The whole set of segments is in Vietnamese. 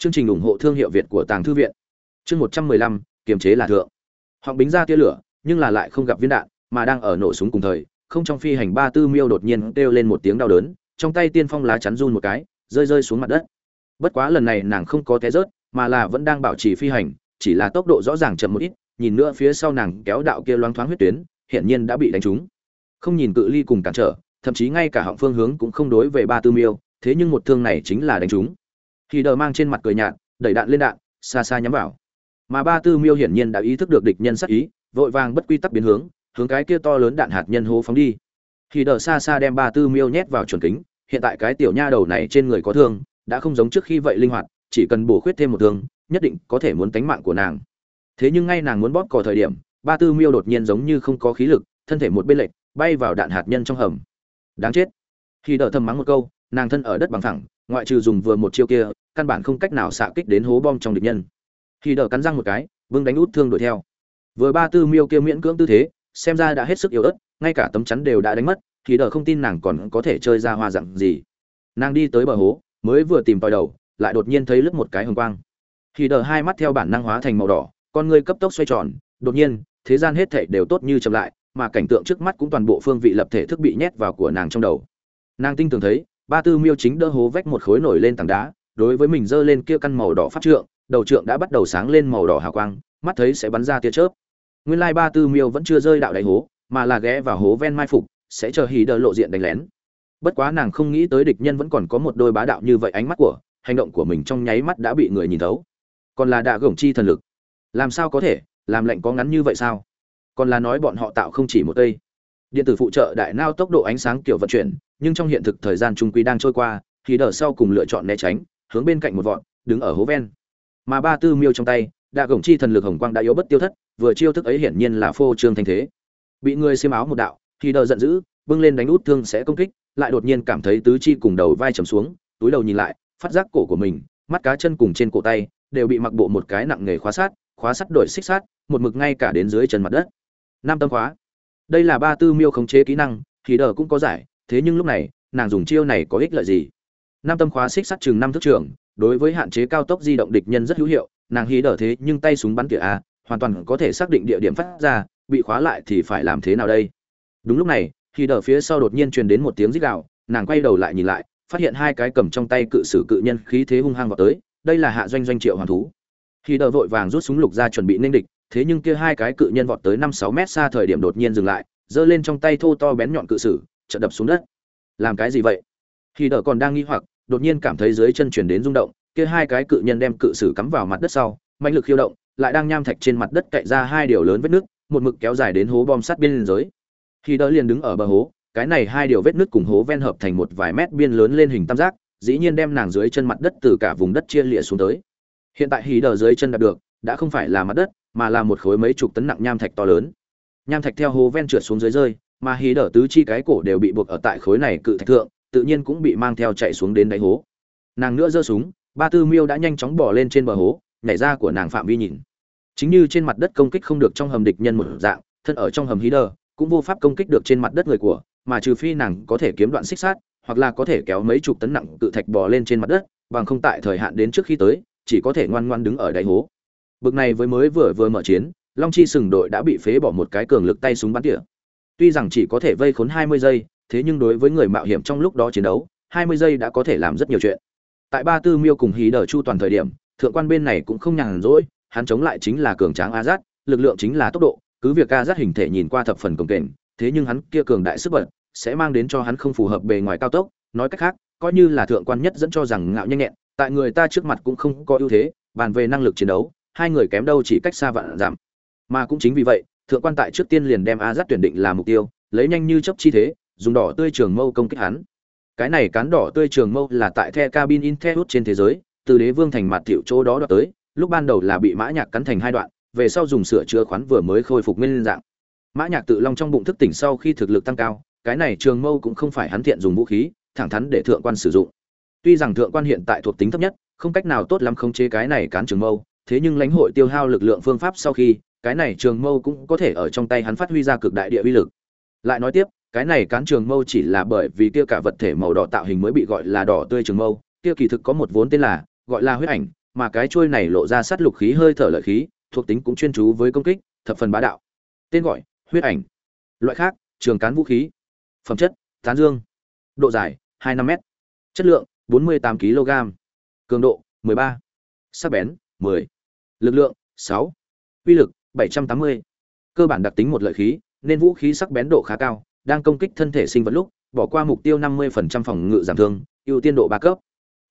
Chương trình ủng hộ thương hiệu Việt của Tàng thư viện. Chương 115, kiềm chế là thượng. Họng bính ra tia lửa, nhưng là lại không gặp viên đạn, mà đang ở nổ súng cùng thời, không trong phi hành ba tư miêu đột nhiên kêu lên một tiếng đau đớn, trong tay tiên phong lá chắn run một cái, rơi rơi xuống mặt đất. Bất quá lần này nàng không có té rớt, mà là vẫn đang bảo trì phi hành, chỉ là tốc độ rõ ràng chậm một ít, nhìn nữa phía sau nàng kéo đạo kia loáng thoáng huyết tuyến, hiển nhiên đã bị đánh trúng. Không nhìn cự ly cùng cản trở, thậm chí ngay cả họng phương hướng cũng không đối về ba tư miêu, thế nhưng một thương này chính là đánh trúng khi đờ mang trên mặt cười nhạt, đẩy đạn lên đạn, xa xa nhắm vào. Mà ba tư miêu hiển nhiên đã ý thức được địch nhân sát ý, vội vàng bất quy tắc biến hướng hướng cái kia to lớn đạn hạt nhân hố phóng đi. Khi đờ xa xa đem ba tư miêu nhét vào chuẩn kính, hiện tại cái tiểu nha đầu này trên người có thương, đã không giống trước khi vậy linh hoạt, chỉ cần bổ khuyết thêm một thương, nhất định có thể muốn tánh mạng của nàng. Thế nhưng ngay nàng muốn bóp cò thời điểm, ba tư miêu đột nhiên giống như không có khí lực, thân thể một bên lệch, bay vào đạn hạt nhân trong hầm. Đáng chết. Khi đờ thầm mắng một câu, nàng thân ở đất bằng thẳng ngoại trừ dùng vừa một chiêu kia, căn bản không cách nào xạ kích đến hố bom trong địch nhân. Khi đờ cắn răng một cái, vương đánh út thương đuổi theo. Vừa ba tư miêu kia miễn cưỡng tư thế, xem ra đã hết sức yếu ớt, ngay cả tấm chắn đều đã đánh mất thì đờ không tin nàng còn có thể chơi ra hoa dặn gì. Nàng đi tới bờ hố, mới vừa tìm tòi đầu, lại đột nhiên thấy lướt một cái hồng quang. Khi đờ hai mắt theo bản năng hóa thành màu đỏ, con ngươi cấp tốc xoay tròn, đột nhiên, thế gian hết thảy đều tốt như chậm lại, mà cảnh tượng trước mắt cũng toàn bộ phương vị lập thể thức bị nhét vào của nàng trong đầu. Nàng tinh tường thấy ba tư miêu chính đỡ hố vách một khối nổi lên tảng đá, đối với mình giơ lên kia căn màu đỏ phát trượng, đầu trượng đã bắt đầu sáng lên màu đỏ hào quang, mắt thấy sẽ bắn ra tia chớp. Nguyên lai ba tư miêu vẫn chưa rơi đạo đáy hố, mà là ghé vào hố ven mai phục, sẽ chờ hí đỡ lộ diện đánh lén. Bất quá nàng không nghĩ tới địch nhân vẫn còn có một đôi bá đạo như vậy ánh mắt của, hành động của mình trong nháy mắt đã bị người nhìn thấu. Còn là đạ gổng chi thần lực. Làm sao có thể? Làm lệnh có ngắn như vậy sao? Còn là nói bọn họ tạo không chỉ một cây điện tử phụ trợ đại nao tốc độ ánh sáng kiểu vận chuyển nhưng trong hiện thực thời gian trung quy đang trôi qua, thì đỡ sau cùng lựa chọn né tránh, hướng bên cạnh một vọn đứng ở hố ven. Mà ba tư miêu trong tay đạ gổng chi thần lực hồng quang đã yếu bất tiêu thất, vừa chiêu thức ấy hiển nhiên là phô trương thanh thế. Bị người xiêm áo một đạo, thì đờ giận dữ, bưng lên đánh út thương sẽ công kích, lại đột nhiên cảm thấy tứ chi cùng đầu vai trầm xuống, túi đầu nhìn lại, phát giác cổ của mình, mắt cá chân cùng trên cổ tay, đều bị mặc bộ một cái nặng nghề khóa sát, khóa sắt đổi xích sát, một mực ngay cả đến dưới chân mặt đất. Nam tâm khóa. Đây là ba tư miêu khống chế kỹ năng, thì đờ cũng có giải thế nhưng lúc này, nàng dùng chiêu này có ích lợi gì? Nam tâm khóa xích sắt chừng năm thước trường đối với hạn chế cao tốc di động địch nhân rất hữu hiệu, nàng hí đỡ thế nhưng tay súng bắn tỉa a, hoàn toàn có thể xác định địa điểm phát ra, bị khóa lại thì phải làm thế nào đây? Đúng lúc này khi đỡ phía sau đột nhiên truyền đến một tiếng rít gào, nàng quay đầu lại nhìn lại, phát hiện hai cái cầm trong tay cự sử cự nhân khí thế hung hăng vào tới, đây là hạ doanh doanh triệu hoàn thú. Khi đỡ vội vàng rút súng lục ra chuẩn bị nên địch, thế nhưng kia hai cái cự nhân vọt tới năm sáu mét xa thời điểm đột nhiên dừng lại, giơ lên trong tay thô to bén nhọn cự sử chợt đập xuống đất. Làm cái gì vậy? Khi đỡ còn đang nghi hoặc, đột nhiên cảm thấy dưới chân chuyển đến rung động, kia hai cái cự nhân đem cự sử cắm vào mặt đất sau mạnh lực khiêu động, lại đang nham thạch trên mặt đất cậy ra hai điều lớn vết nước, một mực kéo dài đến hố bom sát biên giới. Khi đỡ liền đứng ở bờ hố, cái này hai điều vết nước cùng hố ven hợp thành một vài mét biên lớn lên hình tam giác, dĩ nhiên đem nàng dưới chân mặt đất từ cả vùng đất chia lịa xuống tới. Hiện tại hí đờ dưới chân đạt được, đã không phải là mặt đất, mà là một khối mấy chục tấn nặng nham thạch to lớn. Nham thạch theo hố ven trượt xuống dưới rơi mà hí đờ tứ chi cái cổ đều bị buộc ở tại khối này cự thạch thượng, tự nhiên cũng bị mang theo chạy xuống đến đáy hố. Nàng nữa giơ súng, ba tư miêu đã nhanh chóng bỏ lên trên bờ hố, nhảy ra của nàng phạm vi nhìn. Chính như trên mặt đất công kích không được trong hầm địch nhân một dạng, thân ở trong hầm hí đờ, cũng vô pháp công kích được trên mặt đất người của, mà trừ phi nàng có thể kiếm đoạn xích sát hoặc là có thể kéo mấy chục tấn nặng cự thạch bò lên trên mặt đất, bằng không tại thời hạn đến trước khi tới, chỉ có thể ngoan ngoan đứng ở đáy hố. Bực này với mới vừa vừa mở chiến, long chi sừng đội đã bị phế bỏ một cái cường lực tay súng bắn tỉa tuy rằng chỉ có thể vây khốn hai mươi giây, thế nhưng đối với người mạo hiểm trong lúc đó chiến đấu, hai mươi giây đã có thể làm rất nhiều chuyện. Tại ba tư miêu cùng hí Đở chu toàn thời điểm, thượng quan bên này cũng không nhàn rỗi, hắn chống lại chính là cường tráng azat lực lượng chính là tốc độ, cứ việc azat hình thể nhìn qua thập phần cường kềnh, thế nhưng hắn kia cường đại sức bật sẽ mang đến cho hắn không phù hợp bề ngoài cao tốc. Nói cách khác, coi như là thượng quan nhất dẫn cho rằng ngạo nhanh nhẹn, tại người ta trước mặt cũng không có ưu thế, bàn về năng lực chiến đấu, hai người kém đâu chỉ cách xa vạn giảm. Mà cũng chính vì vậy thượng quan tại trước tiên liền đem a tuyển định làm mục tiêu, lấy nhanh như chấp chi thế, dùng đỏ tươi trường mâu công kích hắn. Cái này cán đỏ tươi trường mâu là tại the cabin in the trên thế giới, từ đế vương thành mặt tiểu chỗ đó đoạt tới, lúc ban đầu là bị mã nhạc cắn thành hai đoạn, về sau dùng sửa chữa khoán vừa mới khôi phục nguyên dạng. Mã nhạc tự long trong bụng thức tỉnh sau khi thực lực tăng cao, cái này trường mâu cũng không phải hắn thiện dùng vũ khí, thẳng thắn để thượng quan sử dụng. Tuy rằng thượng quan hiện tại thuộc tính thấp nhất, không cách nào tốt lắm khống chế cái này cán trường mâu, thế nhưng lãnh hội tiêu hao lực lượng phương pháp sau khi cái này trường mâu cũng có thể ở trong tay hắn phát huy ra cực đại địa uy lực. Lại nói tiếp, cái này cán trường mâu chỉ là bởi vì kia cả vật thể màu đỏ tạo hình mới bị gọi là đỏ tươi trường mâu, kia kỳ thực có một vốn tên là, gọi là huyết ảnh, mà cái chuôi này lộ ra sát lục khí hơi thở lợi khí, thuộc tính cũng chuyên chú với công kích, thập phần bá đạo. Tên gọi, huyết ảnh. Loại khác, trường cán vũ khí. Phẩm chất, tán dương. Độ dài 25 m chất lượng 48 kg cường độ 13. sắc bén 10. lực lượng 6. uy lực 780. cơ bản đặc tính một lợi khí, nên vũ khí sắc bén độ khá cao, đang công kích thân thể sinh vật lúc, bỏ qua mục tiêu 50% phòng ngự giảm thương, ưu tiên độ ba cấp.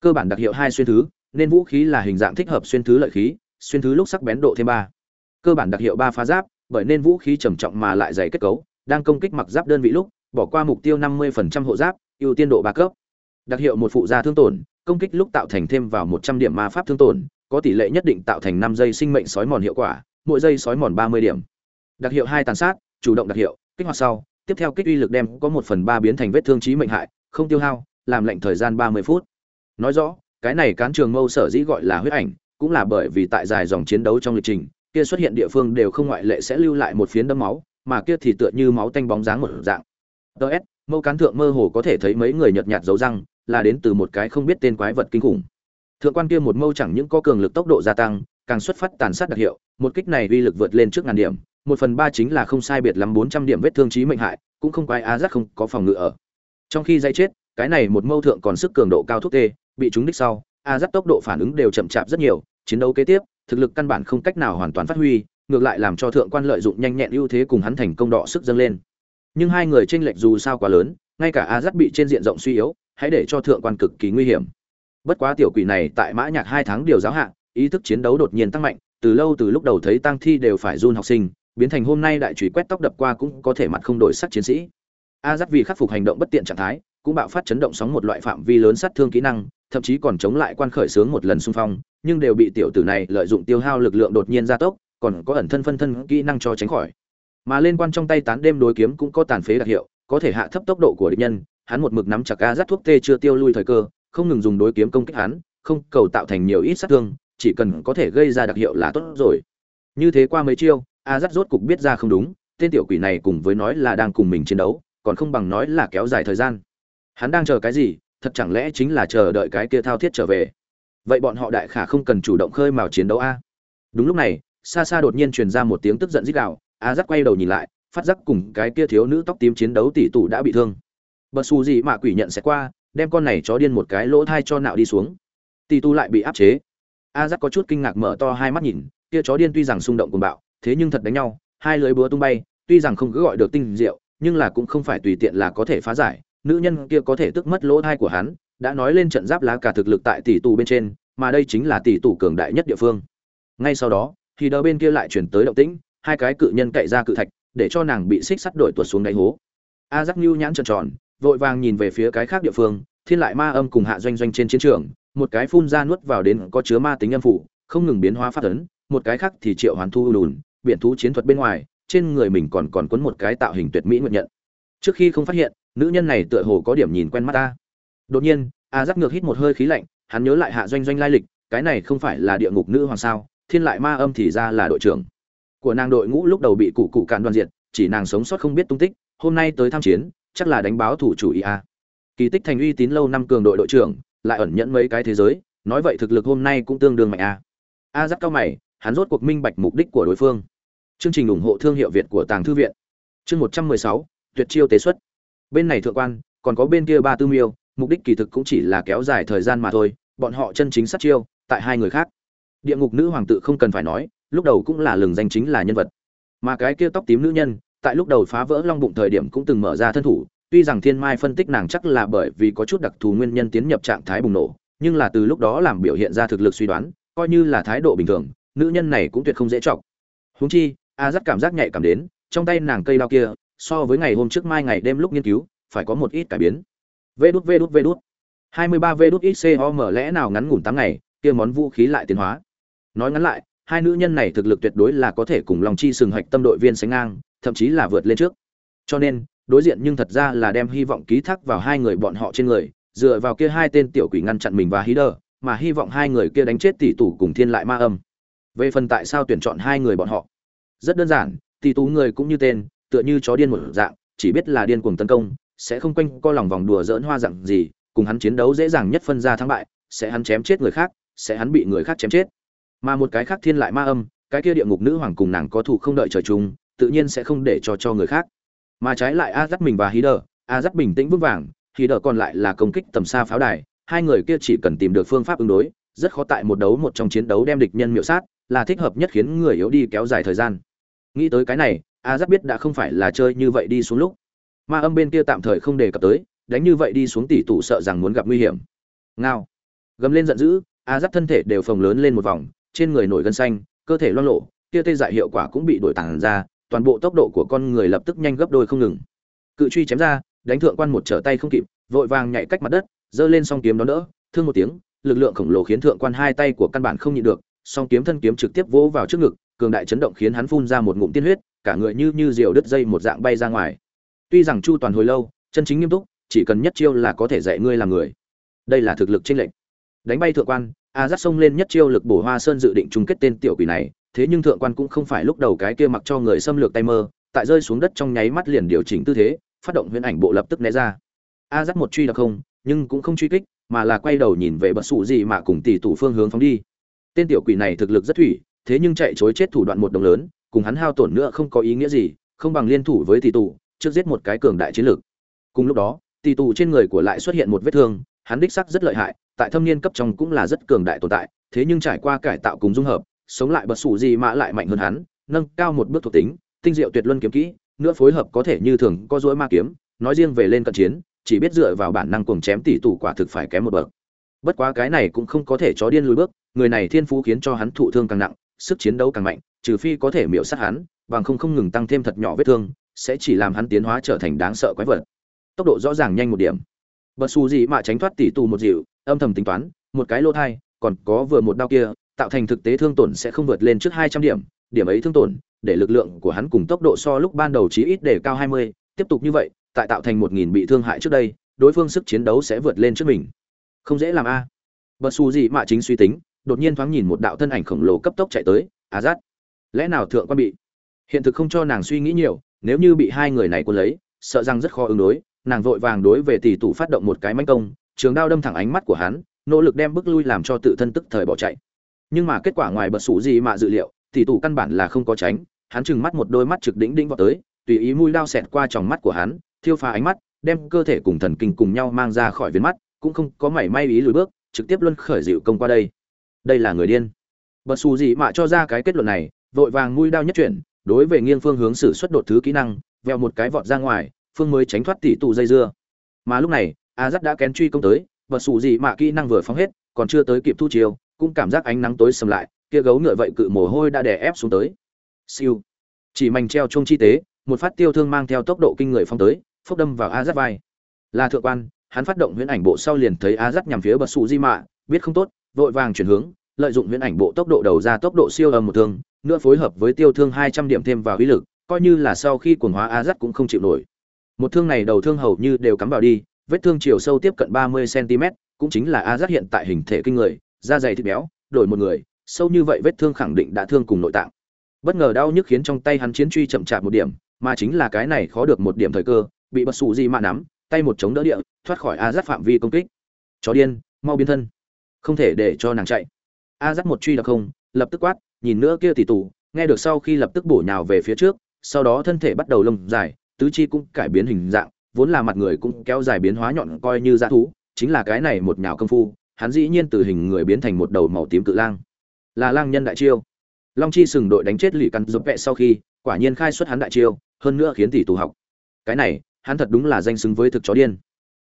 Cơ bản đặc hiệu hai xuyên thứ, nên vũ khí là hình dạng thích hợp xuyên thứ lợi khí, xuyên thứ lúc sắc bén độ thêm ba. Cơ bản đặc hiệu ba phá giáp, bởi nên vũ khí trầm trọng mà lại dày kết cấu, đang công kích mặc giáp đơn vị lúc, bỏ qua mục tiêu 50% hộ giáp, ưu tiên độ ba cấp. Đặc hiệu một phụ gia thương tổn, công kích lúc tạo thành thêm vào 100 điểm ma pháp thương tổn, có tỷ lệ nhất định tạo thành 5 giây sinh mệnh sói mòn hiệu quả mỗi giây sói mòn 30 điểm. Đặc hiệu hai tàn sát, chủ động đặc hiệu, kích hoạt sau, tiếp theo kích uy lực đem có một phần ba biến thành vết thương chí mệnh hại, không tiêu hao, làm lệnh thời gian 30 phút. Nói rõ, cái này cán trường mâu sở dĩ gọi là huyết ảnh, cũng là bởi vì tại dài dòng chiến đấu trong lịch trình, kia xuất hiện địa phương đều không ngoại lệ sẽ lưu lại một phiến đấm máu, mà kia thì tựa như máu tanh bóng dáng một dạng. Ts mâu cán thượng mơ hồ có thể thấy mấy người nhợt nhạt dấu răng, là đến từ một cái không biết tên quái vật kinh khủng. Thượng quan kia một mâu chẳng những có cường lực tốc độ gia tăng càng xuất phát tàn sát đặc hiệu, một kích này uy lực vượt lên trước ngàn điểm, một phần ba chính là không sai biệt lắm bốn trăm điểm vết thương trí mệnh hại, cũng không quái á giác không có phòng ngự ở. Trong khi dây chết, cái này một mâu thượng còn sức cường độ cao thuốc tê, bị trúng đích sau a rắc tốc độ phản ứng đều chậm chạp rất nhiều, chiến đấu kế tiếp, thực lực căn bản không cách nào hoàn toàn phát huy, ngược lại làm cho thượng quan lợi dụng nhanh nhẹn ưu thế cùng hắn thành công đọ sức dâng lên. Nhưng hai người tranh lệch dù sao quá lớn, ngay cả a rắc bị trên diện rộng suy yếu, hãy để cho thượng quan cực kỳ nguy hiểm. Bất quá tiểu quỷ này tại mã nhạc hai tháng điều giáo hạ ý thức chiến đấu đột nhiên tăng mạnh, từ lâu từ lúc đầu thấy tăng thi đều phải run học sinh, biến thành hôm nay đại trùy quét tóc đập qua cũng có thể mặt không đổi sắc chiến sĩ. A giác vì khắc phục hành động bất tiện trạng thái, cũng bạo phát chấn động sóng một loại phạm vi lớn sát thương kỹ năng, thậm chí còn chống lại quan khởi sướng một lần xung phong, nhưng đều bị tiểu tử này lợi dụng tiêu hao lực lượng đột nhiên gia tốc, còn có ẩn thân phân thân kỹ năng cho tránh khỏi. Mà lên quan trong tay tán đêm đối kiếm cũng có tàn phế đặc hiệu, có thể hạ thấp tốc độ của địch nhân, hắn một mực nắm chặt a giác thuốc tê chưa tiêu lui thời cơ, không ngừng dùng đối kiếm công kích hắn, không cầu tạo thành nhiều ít sát thương chỉ cần có thể gây ra đặc hiệu là tốt rồi. Như thế qua mấy chiêu, a giác rốt cục biết ra không đúng, tên tiểu quỷ này cùng với nói là đang cùng mình chiến đấu, còn không bằng nói là kéo dài thời gian. Hắn đang chờ cái gì, thật chẳng lẽ chính là chờ đợi cái kia thao thiết trở về? Vậy bọn họ đại khả không cần chủ động khơi mào chiến đấu a. Đúng lúc này, xa xa đột nhiên truyền ra một tiếng tức giận rít gào, a rắc quay đầu nhìn lại, phát giác cùng cái kia thiếu nữ tóc tím chiến đấu tỷ tụ đã bị thương. Bật xù gì mà quỷ nhận sẽ qua, đem con này chó điên một cái lỗ thai cho nạo đi xuống. Tỷ tu lại bị áp chế a rắc có chút kinh ngạc mở to hai mắt nhìn kia chó điên tuy rằng xung động cùng bạo, thế nhưng thật đánh nhau, hai lưới búa tung bay, tuy rằng không cứ gọi được tinh diệu, nhưng là cũng không phải tùy tiện là có thể phá giải, nữ nhân kia có thể tức mất lỗ thai của hắn, đã nói lên trận giáp lá cả thực lực tại tỷ tù bên trên, mà đây chính là tỷ tù cường đại nhất địa phương. Ngay sau đó, thì đờ bên kia lại chuyển tới động tĩnh, hai cái cự nhân cậy ra cự thạch, để cho nàng bị xích sắt đổi tuột xuống đáy hố. A giác nhu nhãn tròn tròn, vội vàng nhìn về phía cái khác địa phương, thiên lại ma âm cùng hạ doanh doanh trên chiến trường một cái phun ra nuốt vào đến có chứa ma tính âm phủ, không ngừng biến hóa phát ấn, một cái khác thì triệu hoàn thu lùn, biện thú chiến thuật bên ngoài, trên người mình còn còn quấn một cái tạo hình tuyệt mỹ nguyện nhận. Trước khi không phát hiện, nữ nhân này tựa hồ có điểm nhìn quen mắt ta. Đột nhiên, a giác ngược hít một hơi khí lạnh, hắn nhớ lại hạ doanh doanh lai lịch, cái này không phải là địa ngục nữ hoàng sao, thiên lại ma âm thì ra là đội trưởng. Của nàng đội ngũ lúc đầu bị cụ cụ cạn đoàn diện chỉ nàng sống sót không biết tung tích, hôm nay tới tham chiến, chắc là đánh báo thủ chủ ý a. Kỳ tích thành uy tín lâu năm cường đội đội trưởng lại ẩn nhẫn mấy cái thế giới, nói vậy thực lực hôm nay cũng tương đương mạnh a. A giáp cao mày, hắn rốt cuộc minh bạch mục đích của đối phương. Chương trình ủng hộ thương hiệu việt của tàng thư viện. Chương một trăm mười sáu, tuyệt chiêu tế xuất. Bên này thượng quan, còn có bên kia ba tư miêu, mục đích kỳ thực cũng chỉ là kéo dài thời gian mà thôi, bọn họ chân chính sát chiêu, tại hai người khác. Địa ngục nữ hoàng tự không cần phải nói, lúc đầu cũng là lừng danh chính là nhân vật. Mà cái kia tóc tím nữ nhân, tại lúc đầu phá vỡ long bụng thời điểm cũng từng mở ra thân thủ tuy rằng thiên mai phân tích nàng chắc là bởi vì có chút đặc thù nguyên nhân tiến nhập trạng thái bùng nổ, nhưng là từ lúc đó làm biểu hiện ra thực lực suy đoán, coi như là thái độ bình thường, nữ nhân này cũng tuyệt không dễ chọc. Huống chi, a rất cảm giác nhạy cảm đến, trong tay nàng cây đao kia, so với ngày hôm trước mai ngày đêm lúc nghiên cứu, phải có một ít cải biến. Vê đút vê đút vê đút. Hai mươi ba vê đút ít lẽ nào ngắn ngủn tám ngày, kia món vũ khí lại tiến hóa. Nói ngắn lại, hai nữ nhân này thực lực tuyệt đối là có thể cùng lòng chi sừng hạch tâm đội viên sánh ngang, thậm chí là vượt lên trước. Cho nên đối diện nhưng thật ra là đem hy vọng ký thác vào hai người bọn họ trên người, dựa vào kia hai tên tiểu quỷ ngăn chặn mình và hí đờ mà hy vọng hai người kia đánh chết tỷ tủ cùng thiên lại ma âm. Về phần tại sao tuyển chọn hai người bọn họ? Rất đơn giản, tỷ tú người cũng như tên, tựa như chó điên một dạng, chỉ biết là điên cuồng tấn công, sẽ không quanh co lòng vòng đùa dỡn hoa dạng gì, cùng hắn chiến đấu dễ dàng nhất phân ra thắng bại, sẽ hắn chém chết người khác, sẽ hắn bị người khác chém chết. Mà một cái khác thiên lại ma âm, cái kia địa ngục nữ hoàng cùng nàng có thủ không đợi trời chung, tự nhiên sẽ không để cho cho người khác mà trái lại a dắt mình và hí đờ. A dắt bình tĩnh vững vàng, hí đờ còn lại là công kích tầm xa pháo đài. Hai người kia chỉ cần tìm được phương pháp ứng đối, rất khó tại một đấu một trong chiến đấu đem địch nhân miệu sát, là thích hợp nhất khiến người yếu đi kéo dài thời gian. Nghĩ tới cái này, a dắt biết đã không phải là chơi như vậy đi xuống lúc. Ma âm bên kia tạm thời không đề cập tới, đánh như vậy đi xuống tỷ tụ sợ rằng muốn gặp nguy hiểm. Ngao. Gầm lên giận dữ, a dắt thân thể đều phồng lớn lên một vòng, trên người nổi gân xanh, cơ thể loang lộ kia tê dại hiệu quả cũng bị đổi tàng ra toàn bộ tốc độ của con người lập tức nhanh gấp đôi không ngừng. Cự truy chém ra, đánh thượng quan một trở tay không kịp, vội vàng nhảy cách mặt đất, giơ lên song kiếm đó đỡ, thương một tiếng, lực lượng khổng lồ khiến thượng quan hai tay của căn bản không nhịn được, song kiếm thân kiếm trực tiếp vỗ vào trước ngực, cường đại chấn động khiến hắn phun ra một ngụm tiên huyết, cả người như như diều đứt dây một dạng bay ra ngoài. Tuy rằng chu toàn hồi lâu, chân chính nghiêm túc, chỉ cần nhất chiêu là có thể dạy ngươi làm người. Đây là thực lực chênh lệnh đánh bay thượng quan, a dắt xông lên nhất chiêu lực bổ hoa sơn dự định chung kết tên tiểu quỷ này thế nhưng thượng quan cũng không phải lúc đầu cái kia mặc cho người xâm lược tay mơ, tại rơi xuống đất trong nháy mắt liền điều chỉnh tư thế, phát động huyễn ảnh bộ lập tức né ra. A dắt một truy đặc không, nhưng cũng không truy kích, mà là quay đầu nhìn về bật sụ gì mà cùng tỷ tủ phương hướng phóng đi. Tên tiểu quỷ này thực lực rất thủy, thế nhưng chạy chối chết thủ đoạn một đồng lớn, cùng hắn hao tổn nữa không có ý nghĩa gì, không bằng liên thủ với tỷ tủ, trước giết một cái cường đại chiến lược. Cùng lúc đó, tỷ tủ trên người của lại xuất hiện một vết thương, hắn đích sắc rất lợi hại, tại thâm niên cấp trong cũng là rất cường đại tồn tại, thế nhưng trải qua cải tạo cùng dung hợp sống lại bật sủ gì mã lại mạnh hơn hắn, nâng cao một bước thuộc tính, tinh diệu tuyệt luân kiếm kỹ, nữa phối hợp có thể như thường có dối ma kiếm, nói riêng về lên cận chiến, chỉ biết dựa vào bản năng cuồng chém tỷ tủ quả thực phải kém một bậc. Bất quá cái này cũng không có thể chó điên lùi bước, người này thiên phú khiến cho hắn thụ thương càng nặng, sức chiến đấu càng mạnh, trừ phi có thể miễu sát hắn, bằng không không ngừng tăng thêm thật nhỏ vết thương, sẽ chỉ làm hắn tiến hóa trở thành đáng sợ quái vật. Tốc độ rõ ràng nhanh một điểm. Bật xù gì mà tránh thoát tỷ tù một dịu, âm thầm tính toán, một cái lô thai, còn có vừa một đao kia tạo thành thực tế thương tổn sẽ không vượt lên trước hai trăm điểm điểm ấy thương tổn, để lực lượng của hắn cùng tốc độ so lúc ban đầu chí ít để cao hai mươi, tiếp tục như vậy, tại tạo thành một nghìn bị thương hại trước đây, đối phương sức chiến đấu sẽ vượt lên trước mình. Không dễ làm a. Bất su gì mà chính suy tính, đột nhiên thoáng nhìn một đạo thân ảnh khổng lồ cấp tốc chạy tới á à lẽ nào thượng quan bị? Hiện thực không cho nàng suy nghĩ nhiều, nếu như bị hai người này cuốn lấy, sợ rằng rất khó ứng đối, nàng vội vàng đối về tỷ tủ phát động một cái mãnh công, trường đao đâm thẳng ánh mắt của hắn, nỗ lực đem bước lui làm cho tự thân tức thời bỏ chạy nhưng mà kết quả ngoài bật sủ gì mà dự liệu tỷ tủ căn bản là không có tránh, hắn trừng mắt một đôi mắt trực đỉnh đỉnh vào tới, tùy ý mũi đao xẹt qua tròng mắt của hắn, thiêu phá ánh mắt, đem cơ thể cùng thần kinh cùng nhau mang ra khỏi viên mắt, cũng không có mảy may ý lùi bước, trực tiếp luân khởi dịu công qua đây. Đây là người điên. Bật xù gì mà cho ra cái kết luận này, vội vàng mũi đao nhất chuyển, đối về nghiêng phương hướng xử xuất đột thứ kỹ năng veo một cái vọt ra ngoài, phương mới tránh thoát tỷ tụ dây dưa. Mà lúc này, a dắt đã kén truy công tới, bật xù gì mà kỹ năng vừa phóng hết, còn chưa tới kịp thu chiều cũng cảm giác ánh nắng tối sầm lại, kia gấu ngựa vậy cự mồ hôi đã đè ép xuống tới. Siêu. Chỉ mảnh treo chung chi tế, một phát tiêu thương mang theo tốc độ kinh người phong tới, phốc đâm vào a dắt vai. Là thượng quan, hắn phát động huyễn ảnh bộ sau liền thấy a dắt nhằm phía bật sụ di mạ biết không tốt, vội vàng chuyển hướng, lợi dụng huyễn ảnh bộ tốc độ đầu ra tốc độ siêu âm một thương, nữa phối hợp với tiêu thương hai trăm điểm thêm vào uy lực, coi như là sau khi cuồng hóa a dắt cũng không chịu nổi. Một thương này đầu thương hầu như đều cắm vào đi, vết thương chiều sâu tiếp cận ba mươi cm cũng chính là a dắt hiện tại hình thể kinh người da dày thịt béo, đổi một người, sâu như vậy vết thương khẳng định đã thương cùng nội tạng. Bất ngờ đau nhức khiến trong tay hắn chiến truy chậm chạp một điểm, mà chính là cái này khó được một điểm thời cơ, bị bất xù gì mà nắm, tay một chống đỡ địa, thoát khỏi a giáp phạm vi công kích. Chó điên, mau biến thân. Không thể để cho nàng chạy. A giáp một truy đặc không, lập tức quát, nhìn nữa kia tỷ tù, nghe được sau khi lập tức bổ nhào về phía trước, sau đó thân thể bắt đầu lông dài, tứ chi cũng cải biến hình dạng, vốn là mặt người cũng kéo dài biến hóa nhọn coi như dã thú, chính là cái này một nhào công phu hắn dĩ nhiên từ hình người biến thành một đầu màu tím cự lang. Là lang nhân đại chiêu. Long chi sừng đội đánh chết lì căn giúp vẹ sau khi, quả nhiên khai xuất hắn đại chiêu, hơn nữa khiến tỷ tù học. Cái này, hắn thật đúng là danh xứng với thực chó điên.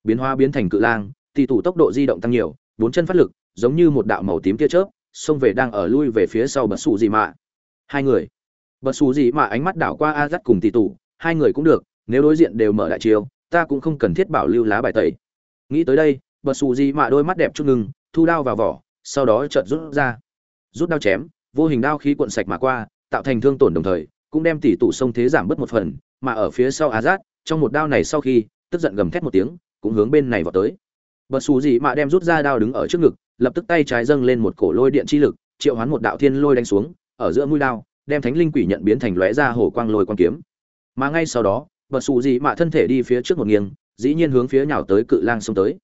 Biến hóa biến thành cự lang, tỷ tù tốc độ di động tăng nhiều, bốn chân phát lực, giống như một đạo màu tím tia chớp, xông về đang ở lui về phía sau bật xù gì mạ. Hai người. Bật xù gì mạ ánh mắt đảo qua a dắt cùng tỷ tù, hai người cũng được, nếu đối diện đều mở đại chiêu, ta cũng không cần thiết bảo lưu lá bài tẩy. Nghĩ tới đây bật xù gì mà đôi mắt đẹp chút ngừng, thu đao vào vỏ, sau đó chợt rút ra. Rút đao chém, vô hình đao khí cuộn sạch mà qua, tạo thành thương tổn đồng thời, cũng đem tỷ tụ sông thế giảm bớt một phần, mà ở phía sau azad, trong một đao này sau khi, tức giận gầm thét một tiếng, cũng hướng bên này vào tới. Bật xù gì mà đem rút ra đao đứng ở trước ngực, lập tức tay trái dâng lên một cổ lôi điện chi lực, triệu hoán một đạo thiên lôi đánh xuống, ở giữa mũi đao, đem thánh linh quỷ nhận biến thành lóe ra hổ quang lôi quang kiếm. Mà ngay sau đó bật xù gì mà thân thể đi phía trước một nghiêng, dĩ nhiên hướng phía nhào tới cự lang xông tới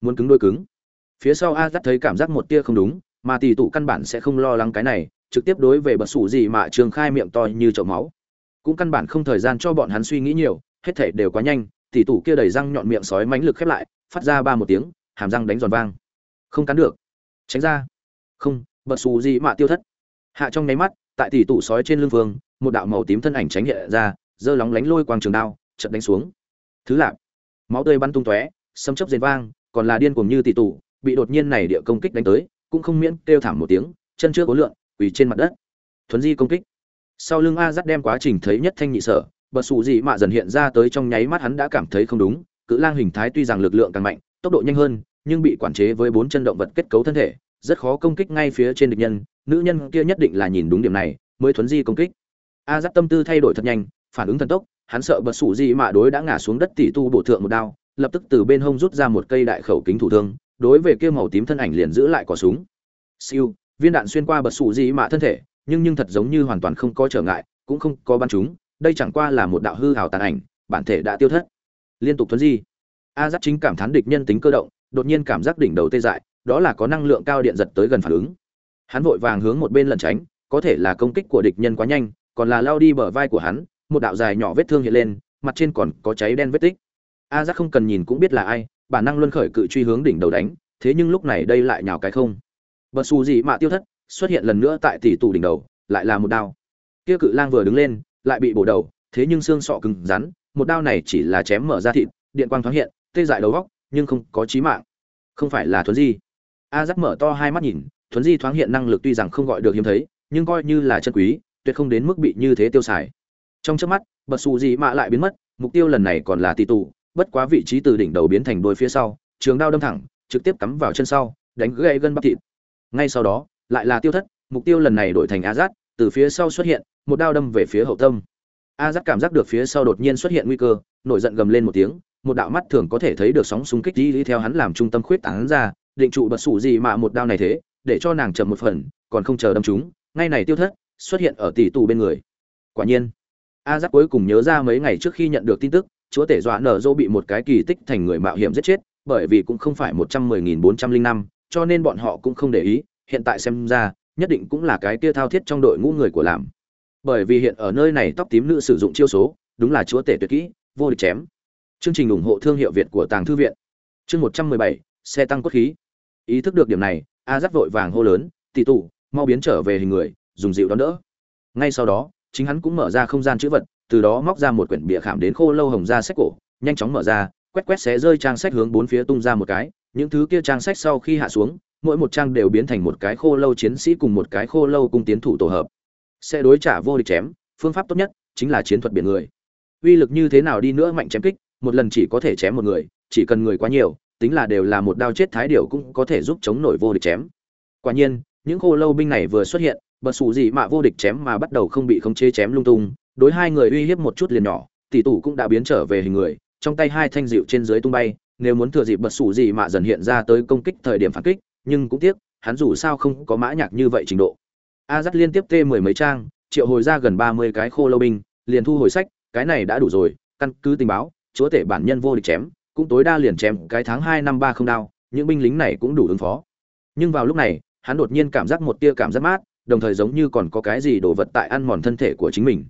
muốn cứng đôi cứng. Phía sau a dắt thấy cảm giác một tia không đúng, mà tỷ tụ căn bản sẽ không lo lắng cái này, trực tiếp đối về bật sủ gì mà trường khai miệng to như chậu máu. Cũng căn bản không thời gian cho bọn hắn suy nghĩ nhiều, hết thể đều quá nhanh, tỷ tụ kia đầy răng nhọn miệng sói mánh lực khép lại, phát ra ba một tiếng, hàm răng đánh giòn vang. Không cắn được. Tránh ra. Không, bật xù gì mà tiêu thất. Hạ trong nháy mắt, tại tỷ tụ sói trên lưng vương, một đạo màu tím thân ảnh tránh hiện ra, giơ lóng lánh lôi quang trường đao chật đánh xuống. Thứ lạp máu tươi bắn tung tóe, sấm chớp rền vang còn là điên cuồng như tỷ tụ bị đột nhiên này địa công kích đánh tới, cũng không miễn kêu thảm một tiếng, chân chưa cố lượng quỳ trên mặt đất. Thuấn di công kích. Sau lưng a dắt đem quá trình thấy nhất thanh nhị sở bật xù gì mà dần hiện ra tới trong nháy mắt hắn đã cảm thấy không đúng, cự lang hình thái tuy rằng lực lượng càng mạnh, tốc độ nhanh hơn, nhưng bị quản chế với bốn chân động vật kết cấu thân thể, rất khó công kích ngay phía trên địch nhân, nữ nhân kia nhất định là nhìn đúng điểm này, mới thuấn di công kích. A dắt tâm tư thay đổi thật nhanh, phản ứng thần tốc, hắn sợ bật sủ gì mà đối đã ngã xuống đất tỷ tu bổ thượng một đao lập tức từ bên hông rút ra một cây đại khẩu kính thủ thương, đối về kia màu tím thân ảnh liền giữ lại cò súng. Siêu, viên đạn xuyên qua bật sủ gì mà thân thể, nhưng nhưng thật giống như hoàn toàn không có trở ngại, cũng không có bắn chúng, đây chẳng qua là một đạo hư hào tàn ảnh, bản thể đã tiêu thất. Liên tục thuấn di. A giáp chính cảm thán địch nhân tính cơ động, đột nhiên cảm giác đỉnh đầu tê dại, đó là có năng lượng cao điện giật tới gần phản ứng. Hắn vội vàng hướng một bên lẩn tránh, có thể là công kích của địch nhân quá nhanh, còn là lao đi bờ vai của hắn, một đạo dài nhỏ vết thương hiện lên, mặt trên còn có cháy đen vết tích a giác không cần nhìn cũng biết là ai, bản năng luân khởi cự truy hướng đỉnh đầu đánh, thế nhưng lúc này đây lại nhào cái không. Bật xù gì mà tiêu thất, xuất hiện lần nữa tại tỷ tù đỉnh đầu, lại là một đao. Kia cự lang vừa đứng lên, lại bị bổ đầu, thế nhưng xương sọ cứng rắn, một đao này chỉ là chém mở ra thịt, điện quang thoáng hiện, tê dại đầu góc, nhưng không có chí mạng. Không phải là thuấn di. A giác mở to hai mắt nhìn, thuấn di thoáng hiện năng lực tuy rằng không gọi được hiếm thấy, nhưng coi như là chân quý, tuyệt không đến mức bị như thế tiêu xài. Trong trước mắt, bật xù gì mạ lại biến mất, mục tiêu lần này còn là tỷ tù bất quá vị trí từ đỉnh đầu biến thành đôi phía sau, trường đao đâm thẳng, trực tiếp cắm vào chân sau, đánh gãy gân bắp thịt. Ngay sau đó, lại là tiêu thất, mục tiêu lần này đổi thành a dát từ phía sau xuất hiện, một đao đâm về phía hậu tâm. A dát cảm giác được phía sau đột nhiên xuất hiện nguy cơ, nổi giận gầm lên một tiếng, một đạo mắt thường có thể thấy được sóng xung kích đi theo hắn làm trung tâm khuyết tán ra, định trụ bật sủ gì mà một đao này thế, để cho nàng chậm một phần, còn không chờ đâm chúng ngay này tiêu thất, xuất hiện ở tỷ tù bên người. Quả nhiên a giáp cuối cùng nhớ ra mấy ngày trước khi nhận được tin tức chúa tể dọa nở dô bị một cái kỳ tích thành người mạo hiểm giết chết, bởi vì cũng không phải một trăm mười nghìn bốn trăm linh năm, cho nên bọn họ cũng không để ý, hiện tại xem ra, nhất định cũng là cái kia thao thiết trong đội ngũ người của làm. Bởi vì hiện ở nơi này tóc tím nữ sử dụng chiêu số, đúng là chúa tể tuyệt kỹ, vô địch chém. Chương trình ủng hộ thương hiệu việt của tàng thư viện. Chương một trăm mười bảy, xe tăng cốt khí. Ý thức được điểm này, a giáp vội vàng hô lớn, tỷ tụ, mau biến trở về hình người, dùng dịu đón đỡ. Ngay sau đó, chính hắn cũng mở ra không gian chữ vật từ đó móc ra một quyển bìa khảm đến khô lâu hồng ra sách cổ, nhanh chóng mở ra, quét quét xé rơi trang sách hướng bốn phía tung ra một cái, những thứ kia trang sách sau khi hạ xuống, mỗi một trang đều biến thành một cái khô lâu chiến sĩ cùng một cái khô lâu cung tiến thủ tổ hợp. Sẽ đối trả vô địch chém, phương pháp tốt nhất chính là chiến thuật biển người. Uy lực như thế nào đi nữa mạnh chém kích, một lần chỉ có thể chém một người, chỉ cần người quá nhiều, tính là đều là một đao chết thái điều cũng có thể giúp chống nổi vô địch chém. Quả nhiên, những khô lâu binh này vừa xuất hiện, bật xù gì mà vô địch chém mà bắt đầu không bị khống chế chém lung tung đối hai người uy hiếp một chút liền nhỏ, tỷ tủ cũng đã biến trở về hình người, trong tay hai thanh dịu trên dưới tung bay, nếu muốn thừa dịp bật sủ gì mà dần hiện ra tới công kích thời điểm phản kích, nhưng cũng tiếc, hắn dù sao không có mã nhạc như vậy trình độ. A dắt liên tiếp tê mười mấy trang, triệu hồi ra gần ba mươi cái khô lâu binh, liền thu hồi sách, cái này đã đủ rồi, căn cứ tình báo, chúa tể bản nhân vô địch chém, cũng tối đa liền chém cái tháng hai năm ba không đao, những binh lính này cũng đủ ứng phó. Nhưng vào lúc này, hắn đột nhiên cảm giác một tia cảm giác mát, đồng thời giống như còn có cái gì đổ vật tại ăn mòn thân thể của chính mình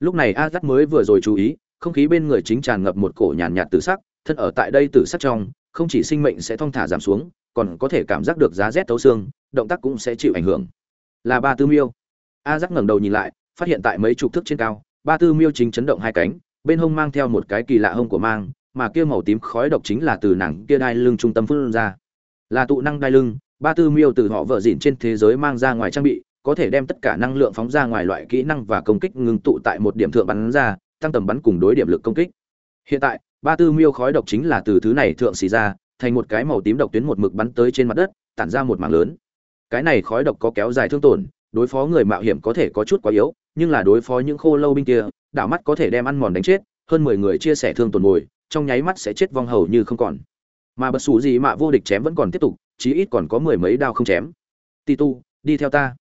lúc này a dắt mới vừa rồi chú ý, không khí bên người chính tràn ngập một cổ nhàn nhạt tử sắc, thân ở tại đây tử sắc trong, không chỉ sinh mệnh sẽ thong thả giảm xuống, còn có thể cảm giác được giá rét thấu xương, động tác cũng sẽ chịu ảnh hưởng. Là ba tư miêu. A dắt ngẩng đầu nhìn lại, phát hiện tại mấy chục thước trên cao, ba tư miêu chính chấn động hai cánh, bên hông mang theo một cái kỳ lạ hông của mang, mà kia màu tím khói độc chính là từ nàng kia đai lưng trung tâm phun ra. Là tụ năng đai lưng, ba tư miêu từ họ vợ dịn trên thế giới mang ra ngoài trang bị có thể đem tất cả năng lượng phóng ra ngoài loại kỹ năng và công kích ngưng tụ tại một điểm thượng bắn ra, tăng tầm bắn cùng đối điểm lực công kích. Hiện tại, ba tư miêu khói độc chính là từ thứ này thượng xì ra, thành một cái màu tím độc tuyến một mực bắn tới trên mặt đất, tản ra một mảng lớn. Cái này khói độc có kéo dài thương tổn, đối phó người mạo hiểm có thể có chút quá yếu, nhưng là đối phó những khô lâu binh kia, đảo mắt có thể đem ăn mòn đánh chết, hơn mười người chia sẻ thương tổn ngồi, trong nháy mắt sẽ chết vong hầu như không còn. Mà bất xù gì mà vô địch chém vẫn còn tiếp tục, chí ít còn có mười mấy đao không chém. Ti tu, đi theo ta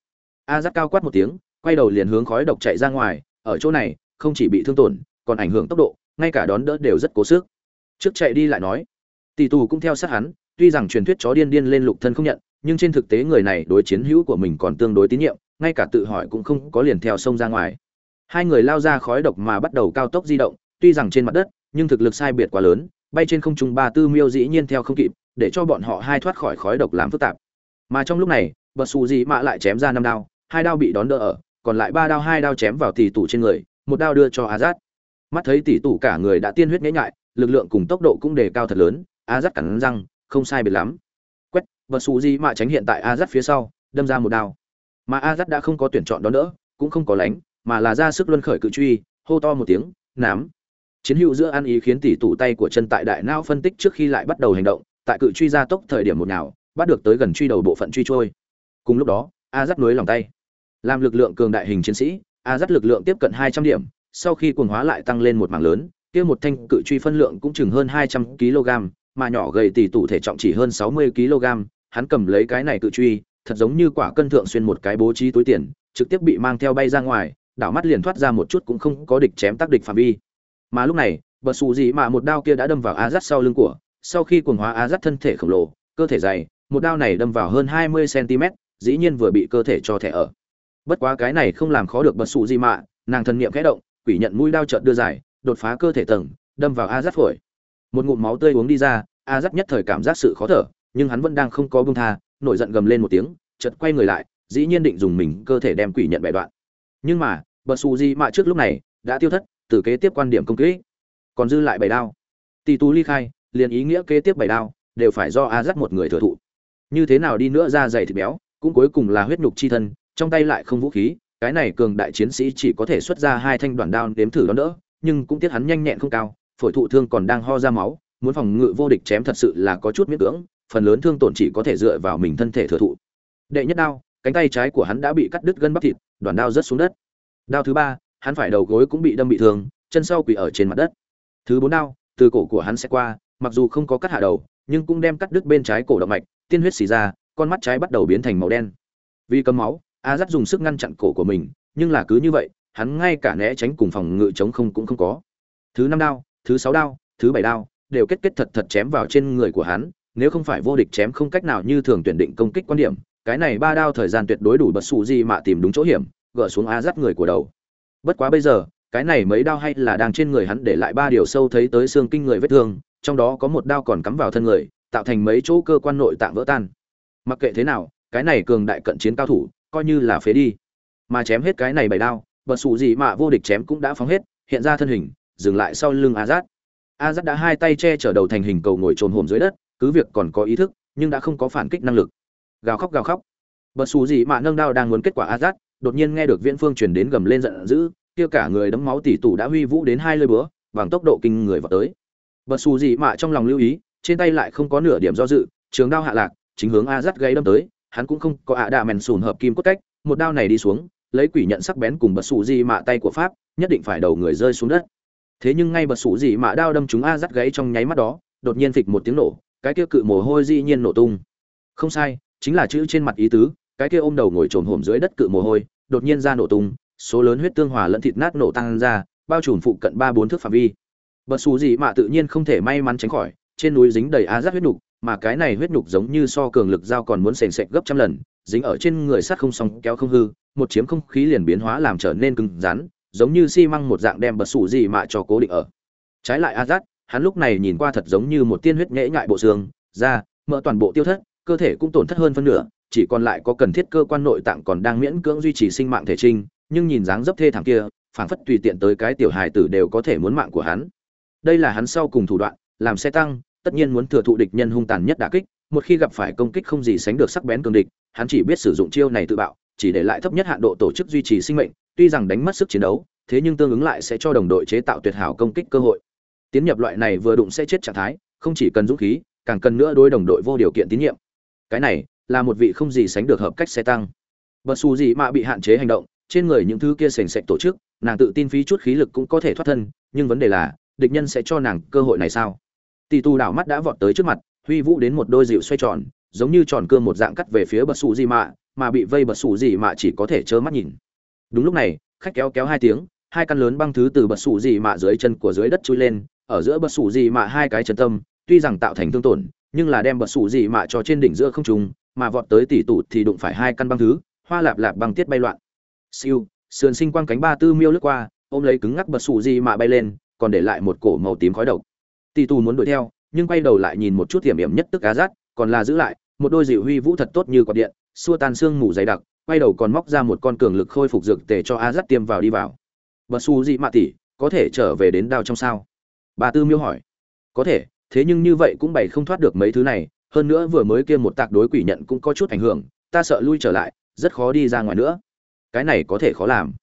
a giác cao quát một tiếng, quay đầu liền hướng khói độc chạy ra ngoài, ở chỗ này, không chỉ bị thương tổn, còn ảnh hưởng tốc độ, ngay cả đón đỡ đều rất cố sức. Trước chạy đi lại nói, tỷ tù cũng theo sát hắn, tuy rằng truyền thuyết chó điên điên lên lục thân không nhận, nhưng trên thực tế người này đối chiến hữu của mình còn tương đối tín nhiệm, ngay cả tự hỏi cũng không có liền theo sông ra ngoài. Hai người lao ra khói độc mà bắt đầu cao tốc di động, tuy rằng trên mặt đất, nhưng thực lực sai biệt quá lớn, bay trên không trung ba tư miêu dĩ nhiên theo không kịp, để cho bọn họ hai thoát khỏi khói độc làm phức tạp. Mà trong lúc này, bật xù dị mạ lại chém ra năm đao hai đao bị đón đỡ ở, còn lại ba đao hai đao chém vào tỷ tủ trên người, một đao đưa cho azad. Mắt thấy tỷ tủ cả người đã tiên huyết nhễ nhại, lực lượng cùng tốc độ cũng đề cao thật lớn, azad cắn răng, không sai biệt lắm. Quét và xù dị mạ tránh hiện tại azad phía sau, đâm ra một đao. Mà azad đã không có tuyển chọn đón đỡ, cũng không có lánh, mà là ra sức luân khởi cự truy, hô to một tiếng, nám! Chiến hữu giữa ăn ý khiến tỷ tủ tay của chân tại đại não phân tích trước khi lại bắt đầu hành động, tại cự truy ra tốc thời điểm một nào, bắt được tới gần truy đầu bộ phận truy trôi. Cùng lúc đó a dắt núi lòng tay làm lực lượng cường đại hình chiến sĩ, a dắt lực lượng tiếp cận hai trăm điểm, sau khi cuồng hóa lại tăng lên một mảng lớn, kia một thanh cự truy phân lượng cũng chừng hơn hai trăm kg, mà nhỏ gầy tỷ tủ thể trọng chỉ hơn sáu mươi kg, hắn cầm lấy cái này cự truy, thật giống như quả cân thượng xuyên một cái bố trí túi tiền, trực tiếp bị mang theo bay ra ngoài, đảo mắt liền thoát ra một chút cũng không có địch chém tác địch phạm vi. Mà lúc này bật xù gì mà một đao kia đã đâm vào a dắt sau lưng của, sau khi cuồng hóa a dắt thân thể khổng lồ, cơ thể dày, một đao này đâm vào hơn hai mươi cm dĩ nhiên vừa bị cơ thể cho thẻ ở bất quá cái này không làm khó được bật sụ gì Mạ, nàng thần niệm khẽ động quỷ nhận mũi đao chợt đưa dài đột phá cơ thể tầng đâm vào a dắt phổi. Một ngụm máu tươi uống đi ra a dắt nhất thời cảm giác sự khó thở nhưng hắn vẫn đang không có bông tha nổi giận gầm lên một tiếng chợt quay người lại dĩ nhiên định dùng mình cơ thể đem quỷ nhận bẻ đoạn. Nhưng mà bật sụ gì Mạ trước lúc này đã tiêu thất từ kế tiếp quan điểm công kích còn dư lại bảy đao. Tỷ tú ly khai liền ý nghĩa kế tiếp bảy đao đều phải do a dắt một người thừa thụ. Như thế nào đi nữa ra dày thịt béo cũng cuối cùng là huyết nhục chi thân trong tay lại không vũ khí, cái này cường đại chiến sĩ chỉ có thể xuất ra hai thanh đoạn đao đếm thử đón đỡ, nhưng cũng tiếc hắn nhanh nhẹn không cao, phổi thụ thương còn đang ho ra máu, muốn phòng ngự vô địch chém thật sự là có chút miễn cưỡng, phần lớn thương tổn chỉ có thể dựa vào mình thân thể thừa thụ. Đệ nhất đao, cánh tay trái của hắn đã bị cắt đứt gân bắp thịt, đoạn đao rớt xuống đất. Đao thứ ba, hắn phải đầu gối cũng bị đâm bị thương, chân sau quỳ ở trên mặt đất. Thứ bốn đao, từ cổ của hắn sẽ qua, mặc dù không có cắt hạ đầu, nhưng cũng đem cắt đứt bên trái cổ động mạch, tiên huyết xì ra, con mắt trái bắt đầu biến thành màu đen. Vì cấm máu a dắt dùng sức ngăn chặn cổ của mình, nhưng là cứ như vậy, hắn ngay cả né tránh cùng phòng ngự chống không cũng không có. Thứ năm đao, thứ sáu đao, thứ bảy đao đều kết kết thật thật chém vào trên người của hắn, nếu không phải vô địch chém không cách nào như thường tuyển định công kích quan điểm, cái này ba đao thời gian tuyệt đối đủ bật xù gì mà tìm đúng chỗ hiểm, gỡ xuống a dắt người của đầu. Bất quá bây giờ, cái này mấy đao hay là đang trên người hắn để lại ba điều sâu thấy tới xương kinh người vết thương, trong đó có một đao còn cắm vào thân người, tạo thành mấy chỗ cơ quan nội tạng vỡ tan. Mặc kệ thế nào, cái này cường đại cận chiến cao thủ coi như là phế đi. Mà chém hết cái này bảy đao bật sụ gì mà vô địch chém cũng đã phóng hết, hiện ra thân hình, dừng lại sau lưng A Zat. A azad đã hai tay che chở đầu thành hình cầu ngồi trồn hồn dưới đất, cứ việc còn có ý thức, nhưng đã không có phản kích năng lực. Gào khóc gào khóc. Bật sụ gì mà nâng đao đang muốn kết quả A azad đột nhiên nghe được viễn phương truyền đến gầm lên giận dữ, kia cả người đấm máu tỷ tủ đã huy vũ đến hai lơi búa, bằng tốc độ kinh người vào tới. Bật xù gì mà trong lòng lưu ý, trên tay lại không có nửa điểm do dự, trường đao hạ lạc, chính hướng a dắt gây đâm tới hắn cũng không có ạ đạ mèn sùn hợp kim cốt cách, một đao này đi xuống, lấy quỷ nhận sắc bén cùng bật sụ di mạ tay của pháp, nhất định phải đầu người rơi xuống đất. Thế nhưng ngay bật sụ di mạ đao đâm chúng a dắt gáy trong nháy mắt đó, đột nhiên phịch một tiếng nổ, cái kia cự mồ hôi dĩ nhiên nổ tung. Không sai, chính là chữ trên mặt ý tứ, cái kia ôm đầu ngồi trồn hổm dưới đất cự mồ hôi, đột nhiên ra nổ tung, số lớn huyết tương hòa lẫn thịt nát nổ tăng ra, bao trùm phụ cận ba bốn thước phạm vi. Bật xù gì mà tự nhiên không thể may mắn tránh khỏi, trên núi dính đầy á rát huyết nục mà cái này huyết nhục giống như so cường lực dao còn muốn sền sệt gấp trăm lần dính ở trên người sắt không xong kéo không hư một chiếm không khí liền biến hóa làm trở nên cứng rắn giống như xi măng một dạng đem bật sủ gì mà cho cố định ở. Trái lại a dắt, hắn lúc này nhìn qua thật giống như một tiên huyết nhễ ngại bộ xương da mỡ toàn bộ tiêu thất cơ thể cũng tổn thất hơn phân nửa chỉ còn lại có cần thiết cơ quan nội tạng còn đang miễn cưỡng duy trì sinh mạng thể trinh nhưng nhìn dáng dấp thê thảm kia phảng phất tùy tiện tới cái tiểu hài tử đều có thể muốn mạng của hắn. Đây là hắn sau cùng thủ đoạn làm xe tăng tất nhiên muốn thừa thụ địch nhân hung tàn nhất đả kích, một khi gặp phải công kích không gì sánh được sắc bén cường địch, hắn chỉ biết sử dụng chiêu này tự bạo, chỉ để lại thấp nhất hạn độ tổ chức duy trì sinh mệnh, tuy rằng đánh mất sức chiến đấu, thế nhưng tương ứng lại sẽ cho đồng đội chế tạo tuyệt hảo công kích cơ hội. Tiến nhập loại này vừa đụng sẽ chết trạng thái, không chỉ cần dũng khí, càng cần nữa đối đồng đội vô điều kiện tín nhiệm. Cái này là một vị không gì sánh được hợp cách xe tăng. Bất su gì mà bị hạn chế hành động, trên người những thứ kia sền sệt tổ chức, nàng tự tin phí chút khí lực cũng có thể thoát thân, nhưng vấn đề là, địch nhân sẽ cho nàng cơ hội này sao? Tỷ tu đảo mắt đã vọt tới trước mặt, huy vũ đến một đôi dịu xoay tròn, giống như tròn cưa một dạng cắt về phía bật xù gì mạ mà bị vây bật xù gì mạ chỉ có thể trơ mắt nhìn. Đúng lúc này, khách kéo kéo hai tiếng, hai căn lớn băng thứ từ bật xù gì mạ dưới chân của dưới đất chui lên, ở giữa bật xù gì mạ hai cái chân tâm, tuy rằng tạo thành thương tổn, nhưng là đem bật sủ gì mạ cho trên đỉnh giữa không trùng mà vọt tới tỷ tụ thì đụng phải hai căn băng thứ, hoa lạp lạp băng tiết bay loạn. Siêu, sườn sinh quang cánh ba tư miêu lướt qua, ôm lấy cứng ngắc bật sủ gì mạ bay lên, còn để lại một cổ màu tím khói độc tỷ tù muốn đuổi theo, nhưng quay đầu lại nhìn một chút tiềm hiểm nhất tức á rát còn là giữ lại, một đôi dịu huy vũ thật tốt như quạt điện, xua tan xương mù dày đặc, quay đầu còn móc ra một con cường lực khôi phục dược tề cho a dắt tiêm vào đi vào. Bật su dị mạ tỷ có thể trở về đến đao trong sao? Bà tư miêu hỏi. Có thể, thế nhưng như vậy cũng bày không thoát được mấy thứ này, hơn nữa vừa mới kia một tạc đối quỷ nhận cũng có chút ảnh hưởng, ta sợ lui trở lại, rất khó đi ra ngoài nữa. Cái này có thể khó làm.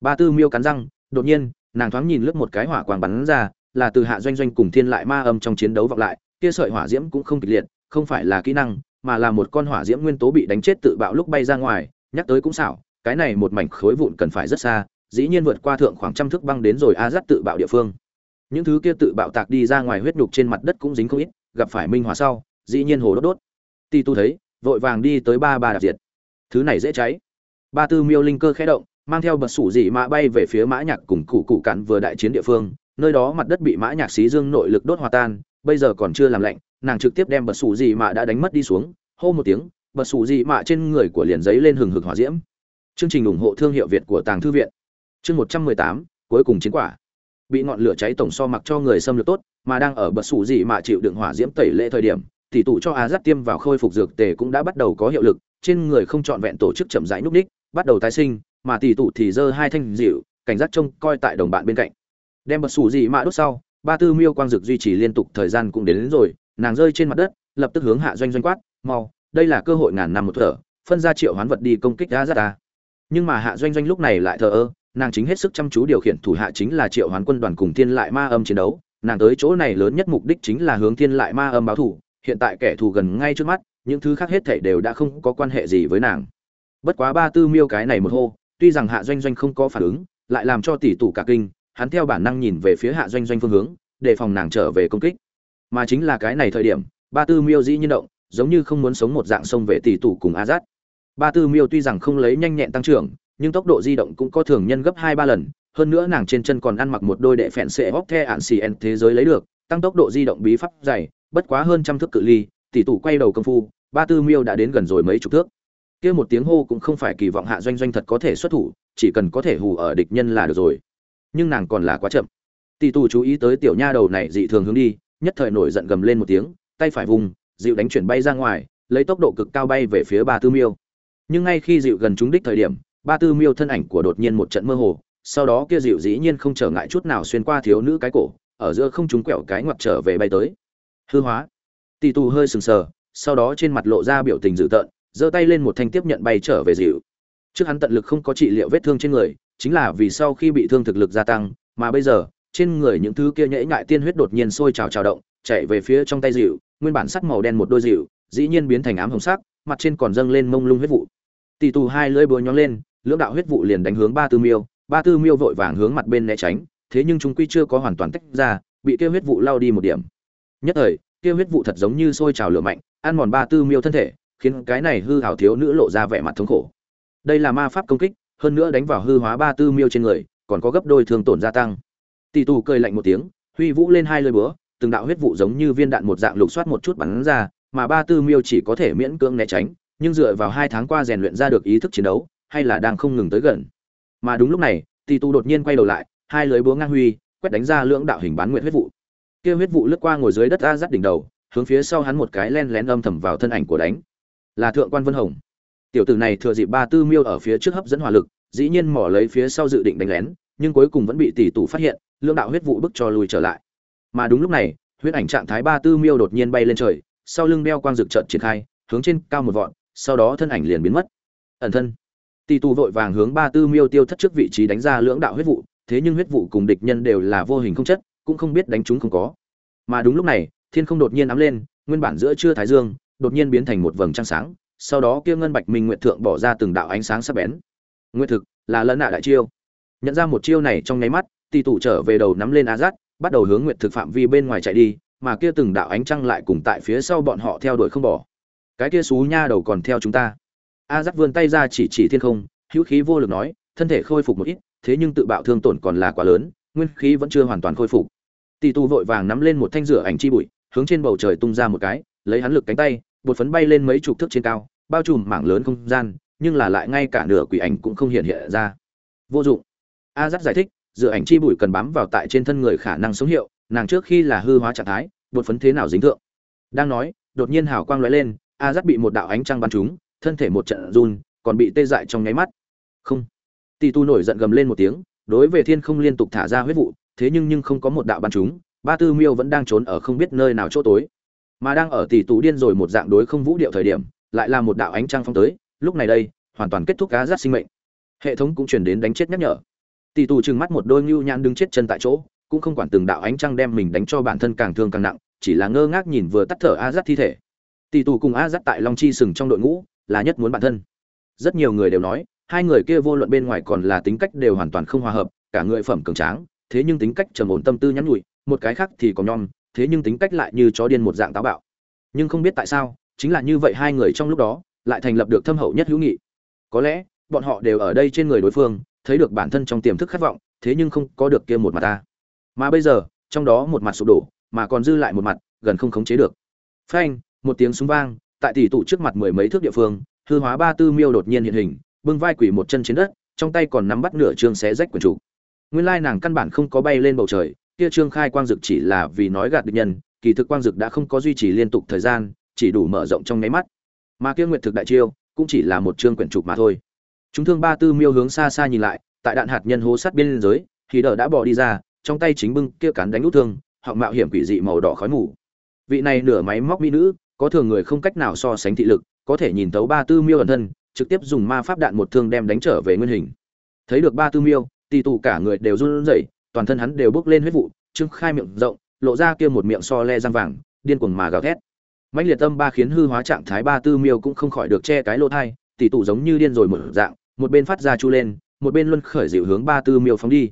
Bà tư miêu cắn răng, đột nhiên, nàng thoáng nhìn lướt một cái hỏa quang bắn ra là từ hạ doanh doanh cùng thiên lại ma âm trong chiến đấu vọng lại, kia sợi hỏa diễm cũng không kịch liệt, không phải là kỹ năng, mà là một con hỏa diễm nguyên tố bị đánh chết tự bạo lúc bay ra ngoài, nhắc tới cũng xảo, cái này một mảnh khối vụn cần phải rất xa, dĩ nhiên vượt qua thượng khoảng trăm thước băng đến rồi a dắt tự bạo địa phương. Những thứ kia tự bạo tạc đi ra ngoài huyết nhục trên mặt đất cũng dính không ít, gặp phải minh hỏa sau, dĩ nhiên hồ đốt đốt. Ti tu thấy, vội vàng đi tới ba ba đạp diệt. Thứ này dễ cháy. Ba tư miêu linh cơ khẽ động, mang theo bật sủ dị mã bay về phía mã nhạc cùng cụ cụ cạn vừa đại chiến địa phương nơi đó mặt đất bị mã nhạc xí dương nội lực đốt hòa tan, bây giờ còn chưa làm lạnh, nàng trực tiếp đem bật sủ dị mà đã đánh mất đi xuống, hô một tiếng, bật sủ dị mà trên người của liền giấy lên hừng hực hỏa diễm. Chương trình ủng hộ thương hiệu việt của tàng thư viện. Chương một trăm mười tám, cuối cùng chiến quả. Bị ngọn lửa cháy tổng so mặc cho người xâm lược tốt, mà đang ở bật sủ dị mà chịu đựng hỏa diễm tẩy lệ thời điểm, tỷ tụ cho a giáp tiêm vào khôi phục dược tề cũng đã bắt đầu có hiệu lực, trên người không trọn vẹn tổ chức chậm rãi núp ních bắt đầu tái sinh, mà tỷ tụ thì giơ hai thanh dịu cảnh giác trông coi tại đồng bạn bên cạnh đem bật sủ dị mạ đốt sau ba tư miêu quang dực duy trì liên tục thời gian cũng đến, đến rồi nàng rơi trên mặt đất lập tức hướng hạ doanh doanh quát mau đây là cơ hội ngàn năm một thở phân ra triệu hoán vật đi công kích đã ra ta. Nhưng mà hạ doanh doanh lúc này lại thờ ơ nàng chính hết sức chăm chú điều khiển thủ hạ chính là triệu hoán quân đoàn cùng thiên lại ma âm chiến đấu nàng tới chỗ này lớn nhất mục đích chính là hướng thiên lại ma âm báo thủ hiện tại kẻ thù gần ngay trước mắt những thứ khác hết thảy đều đã không có quan hệ gì với nàng. Bất quá ba tư miêu cái này một hô tuy rằng hạ doanh doanh không có phản ứng lại làm cho tỷ tủ cả kinh hắn theo bản năng nhìn về phía hạ doanh doanh phương hướng, để phòng nàng trở về công kích. Mà chính là cái này thời điểm, ba tư miêu dĩ nhiên động, giống như không muốn sống một dạng sông về tỷ tủ cùng a dắt ba tư miêu tuy rằng không lấy nhanh nhẹn tăng trưởng, nhưng tốc độ di động cũng có thường nhân gấp hai ba lần, hơn nữa nàng trên chân còn ăn mặc một đôi đệ phèn sệ hóc the ạn xì en thế giới lấy được, tăng tốc độ di động bí pháp dày, bất quá hơn trăm thước cự ly, tỷ tủ quay đầu công phu, ba tư miêu đã đến gần rồi mấy chục thước. Kia một tiếng hô cũng không phải kỳ vọng hạ doanh doanh thật có thể xuất thủ, chỉ cần có thể hù ở địch nhân là được rồi nhưng nàng còn là quá chậm. Tỷ tù chú ý tới tiểu nha đầu này dị thường hướng đi, nhất thời nổi giận gầm lên một tiếng, tay phải vùng, dịu đánh chuyển bay ra ngoài, lấy tốc độ cực cao bay về phía ba tư miêu. Nhưng ngay khi dịu gần trúng đích thời điểm, ba tư miêu thân ảnh của đột nhiên một trận mơ hồ, sau đó kia dịu dĩ nhiên không trở ngại chút nào xuyên qua thiếu nữ cái cổ, ở giữa không trúng quẹo cái ngoặt trở về bay tới. Hư hóa. Tỷ tù hơi sừng sờ, sau đó trên mặt lộ ra biểu tình dữ tợn, giơ tay lên một thanh tiếp nhận bay trở về dịu. Trước hắn tận lực không có trị liệu vết thương trên người chính là vì sau khi bị thương thực lực gia tăng, mà bây giờ, trên người những thứ kia nhễ nhại tiên huyết đột nhiên sôi trào trào động, chạy về phía trong tay dịu, nguyên bản sắc màu đen một đôi dịu, dĩ nhiên biến thành ám hồng sắc, mặt trên còn dâng lên mông lung huyết vụ. Tỷ tù hai lưỡi búa nhón lên, lưỡng đạo huyết vụ liền đánh hướng ba tư miêu, ba tư miêu vội vàng hướng mặt bên né tránh, thế nhưng chúng quy chưa có hoàn toàn tách ra, bị kia huyết vụ lao đi một điểm. Nhất thời, kia huyết vụ thật giống như sôi trào lửa mạnh, ăn mòn ba tư miêu thân thể, khiến cái này hư hảo thiếu nữ lộ ra vẻ mặt thống khổ. Đây là ma pháp công kích hơn nữa đánh vào hư hóa ba tư miêu trên người, còn có gấp đôi thương tổn gia tăng. Tỷ tù cười lạnh một tiếng, huy vũ lên hai lơi búa, từng đạo huyết vụ giống như viên đạn một dạng lục soát một chút bắn ra, mà ba tư miêu chỉ có thể miễn cưỡng né tránh, nhưng dựa vào hai tháng qua rèn luyện ra được ý thức chiến đấu, hay là đang không ngừng tới gần. Mà đúng lúc này, tỷ tù đột nhiên quay đầu lại, hai lưới búa ngang huy, quét đánh ra lưỡng đạo hình bán nguyện huyết vụ. Kia huyết vụ lướt qua ngồi dưới đất a dắt đỉnh đầu, hướng phía sau hắn một cái len lén âm thầm vào thân ảnh của đánh. Là thượng quan vân hồng tiểu tử này thừa dịp ba tư miêu ở phía trước hấp dẫn hỏa lực, dĩ nhiên mỏ lấy phía sau dự định đánh lén, nhưng cuối cùng vẫn bị tỷ tù phát hiện lương đạo huyết vụ bức cho lùi trở lại. Mà đúng lúc này, huyết ảnh trạng thái ba tư miêu đột nhiên bay lên trời, sau lưng đeo quang rực trận triển khai, hướng trên cao một vọn sau đó thân ảnh liền biến mất. Ẩn thân. Tỷ tù vội vàng hướng ba tư miêu tiêu thất trước vị trí đánh ra lưỡng đạo huyết vụ, thế nhưng huyết vụ cùng địch nhân đều là vô hình không chất, cũng không biết đánh chúng không có. Mà đúng lúc này, thiên không đột nhiên ấm lên, nguyên bản giữa trưa thái dương, đột nhiên biến thành một vầng trăng sáng sau đó kia ngân bạch minh nguyệt thượng bỏ ra từng đạo ánh sáng sắc bén. Nguyệt thực, là lân nạ đại chiêu. Nhận ra một chiêu này trong nháy mắt tỷ tụ trở về đầu nắm lên azat bắt đầu hướng nguyệt thực phạm vi bên ngoài chạy đi, mà kia từng đạo ánh trăng lại cùng tại phía sau bọn họ theo đuổi không bỏ. Cái kia xú nha đầu còn theo chúng ta. Azat vươn tay ra chỉ chỉ thiên không, hữu khí vô lực nói, thân thể khôi phục một ít, thế nhưng tự bạo thương tổn còn là quá lớn, nguyên khí vẫn chưa hoàn toàn khôi phục. Tỷ tụ vội vàng nắm lên một thanh rửa ảnh chi bụi, hướng trên bầu trời tung ra một cái, lấy hắn lực cánh tay bột phấn bay lên mấy chục thước trên cao, bao trùm mảng lớn không gian, nhưng là lại ngay cả nửa quỷ ảnh cũng không hiện hiện ra. Vô dụng. A dắt giải thích, dựa ảnh chi bụi cần bám vào tại trên thân người khả năng sống hiệu, nàng trước khi là hư hóa trạng thái, bột phấn thế nào dính thượng. Đang nói, đột nhiên hào quang lóe lên, a dắt bị một đạo ánh trăng bắn trúng, thân thể một trận run, còn bị tê dại trong nháy mắt. Không. Tỷ tu nổi giận gầm lên một tiếng, đối về thiên không liên tục thả ra huyết vụ, thế nhưng nhưng không có một đạo bắn trúng, ba tư miêu vẫn đang trốn ở không biết nơi nào chỗ tối mà đang ở tỷ tú điên rồi một dạng đối không vũ điệu thời điểm, lại là một đạo ánh trăng phong tới, lúc này đây, hoàn toàn kết thúc cá rát sinh mệnh. Hệ thống cũng chuyển đến đánh chết nhắc nhở. Tỷ tù trừng mắt một đôi ngưu nhãn đứng chết chân tại chỗ, cũng không quản từng đạo ánh trăng đem mình đánh cho bản thân càng thương càng nặng, chỉ là ngơ ngác nhìn vừa tắt thở a giác thi thể. Tỷ tù cùng a giác tại long chi sừng trong đội ngũ, là nhất muốn bản thân. Rất nhiều người đều nói, hai người kia vô luận bên ngoài còn là tính cách đều hoàn toàn không hòa hợp, cả người phẩm cường tráng, thế nhưng tính cách trầm ổn tâm tư nhắn nhủi, một cái khác thì còn nhom thế nhưng tính cách lại như chó điên một dạng táo bạo. Nhưng không biết tại sao, chính là như vậy hai người trong lúc đó, lại thành lập được thâm hậu nhất hữu nghị. Có lẽ, bọn họ đều ở đây trên người đối phương, thấy được bản thân trong tiềm thức khát vọng, thế nhưng không có được kia một mặt ta. Mà bây giờ, trong đó một mặt sụp đổ, mà còn dư lại một mặt, gần không khống chế được. Phanh, một tiếng súng vang, tại tỷ tụ trước mặt mười mấy thước địa phương, hư hóa ba tư miêu đột nhiên hiện hình, bưng vai quỷ một chân trên đất, trong tay còn nắm bắt nửa trương xé rách quần chủ nguyên lai nàng căn bản không có bay lên bầu trời kia trương khai quang dực chỉ là vì nói gạt địch nhân, kỳ thực quang dực đã không có duy trì liên tục thời gian, chỉ đủ mở rộng trong nháy mắt. Mà kia nguyệt thực đại chiêu cũng chỉ là một trương quyển trục mà thôi. Chúng thương ba tư miêu hướng xa xa nhìn lại, tại đạn hạt nhân hố sát biên giới, thì đỡ đã bỏ đi ra, trong tay chính bưng kia cắn đánh nút thương, họng mạo hiểm quỷ dị màu đỏ khói mù. Vị này nửa máy móc mỹ nữ, có thường người không cách nào so sánh thị lực, có thể nhìn thấu ba tư miêu ẩn thân, trực tiếp dùng ma pháp đạn một thương đem đánh trở về nguyên hình. Thấy được ba tư miêu tì tù cả người đều run rẩy toàn thân hắn đều bốc lên huyết vụ, trương khai miệng rộng, lộ ra kia một miệng so le răng vàng, điên cuồng mà gào thét. Mãnh liệt tâm ba khiến hư hóa trạng thái ba tư miêu cũng không khỏi được che cái lỗ thai, tỷ tụ giống như điên rồi một dạng, một bên phát ra chu lên, một bên luân khởi dịu hướng ba tư miêu phóng đi.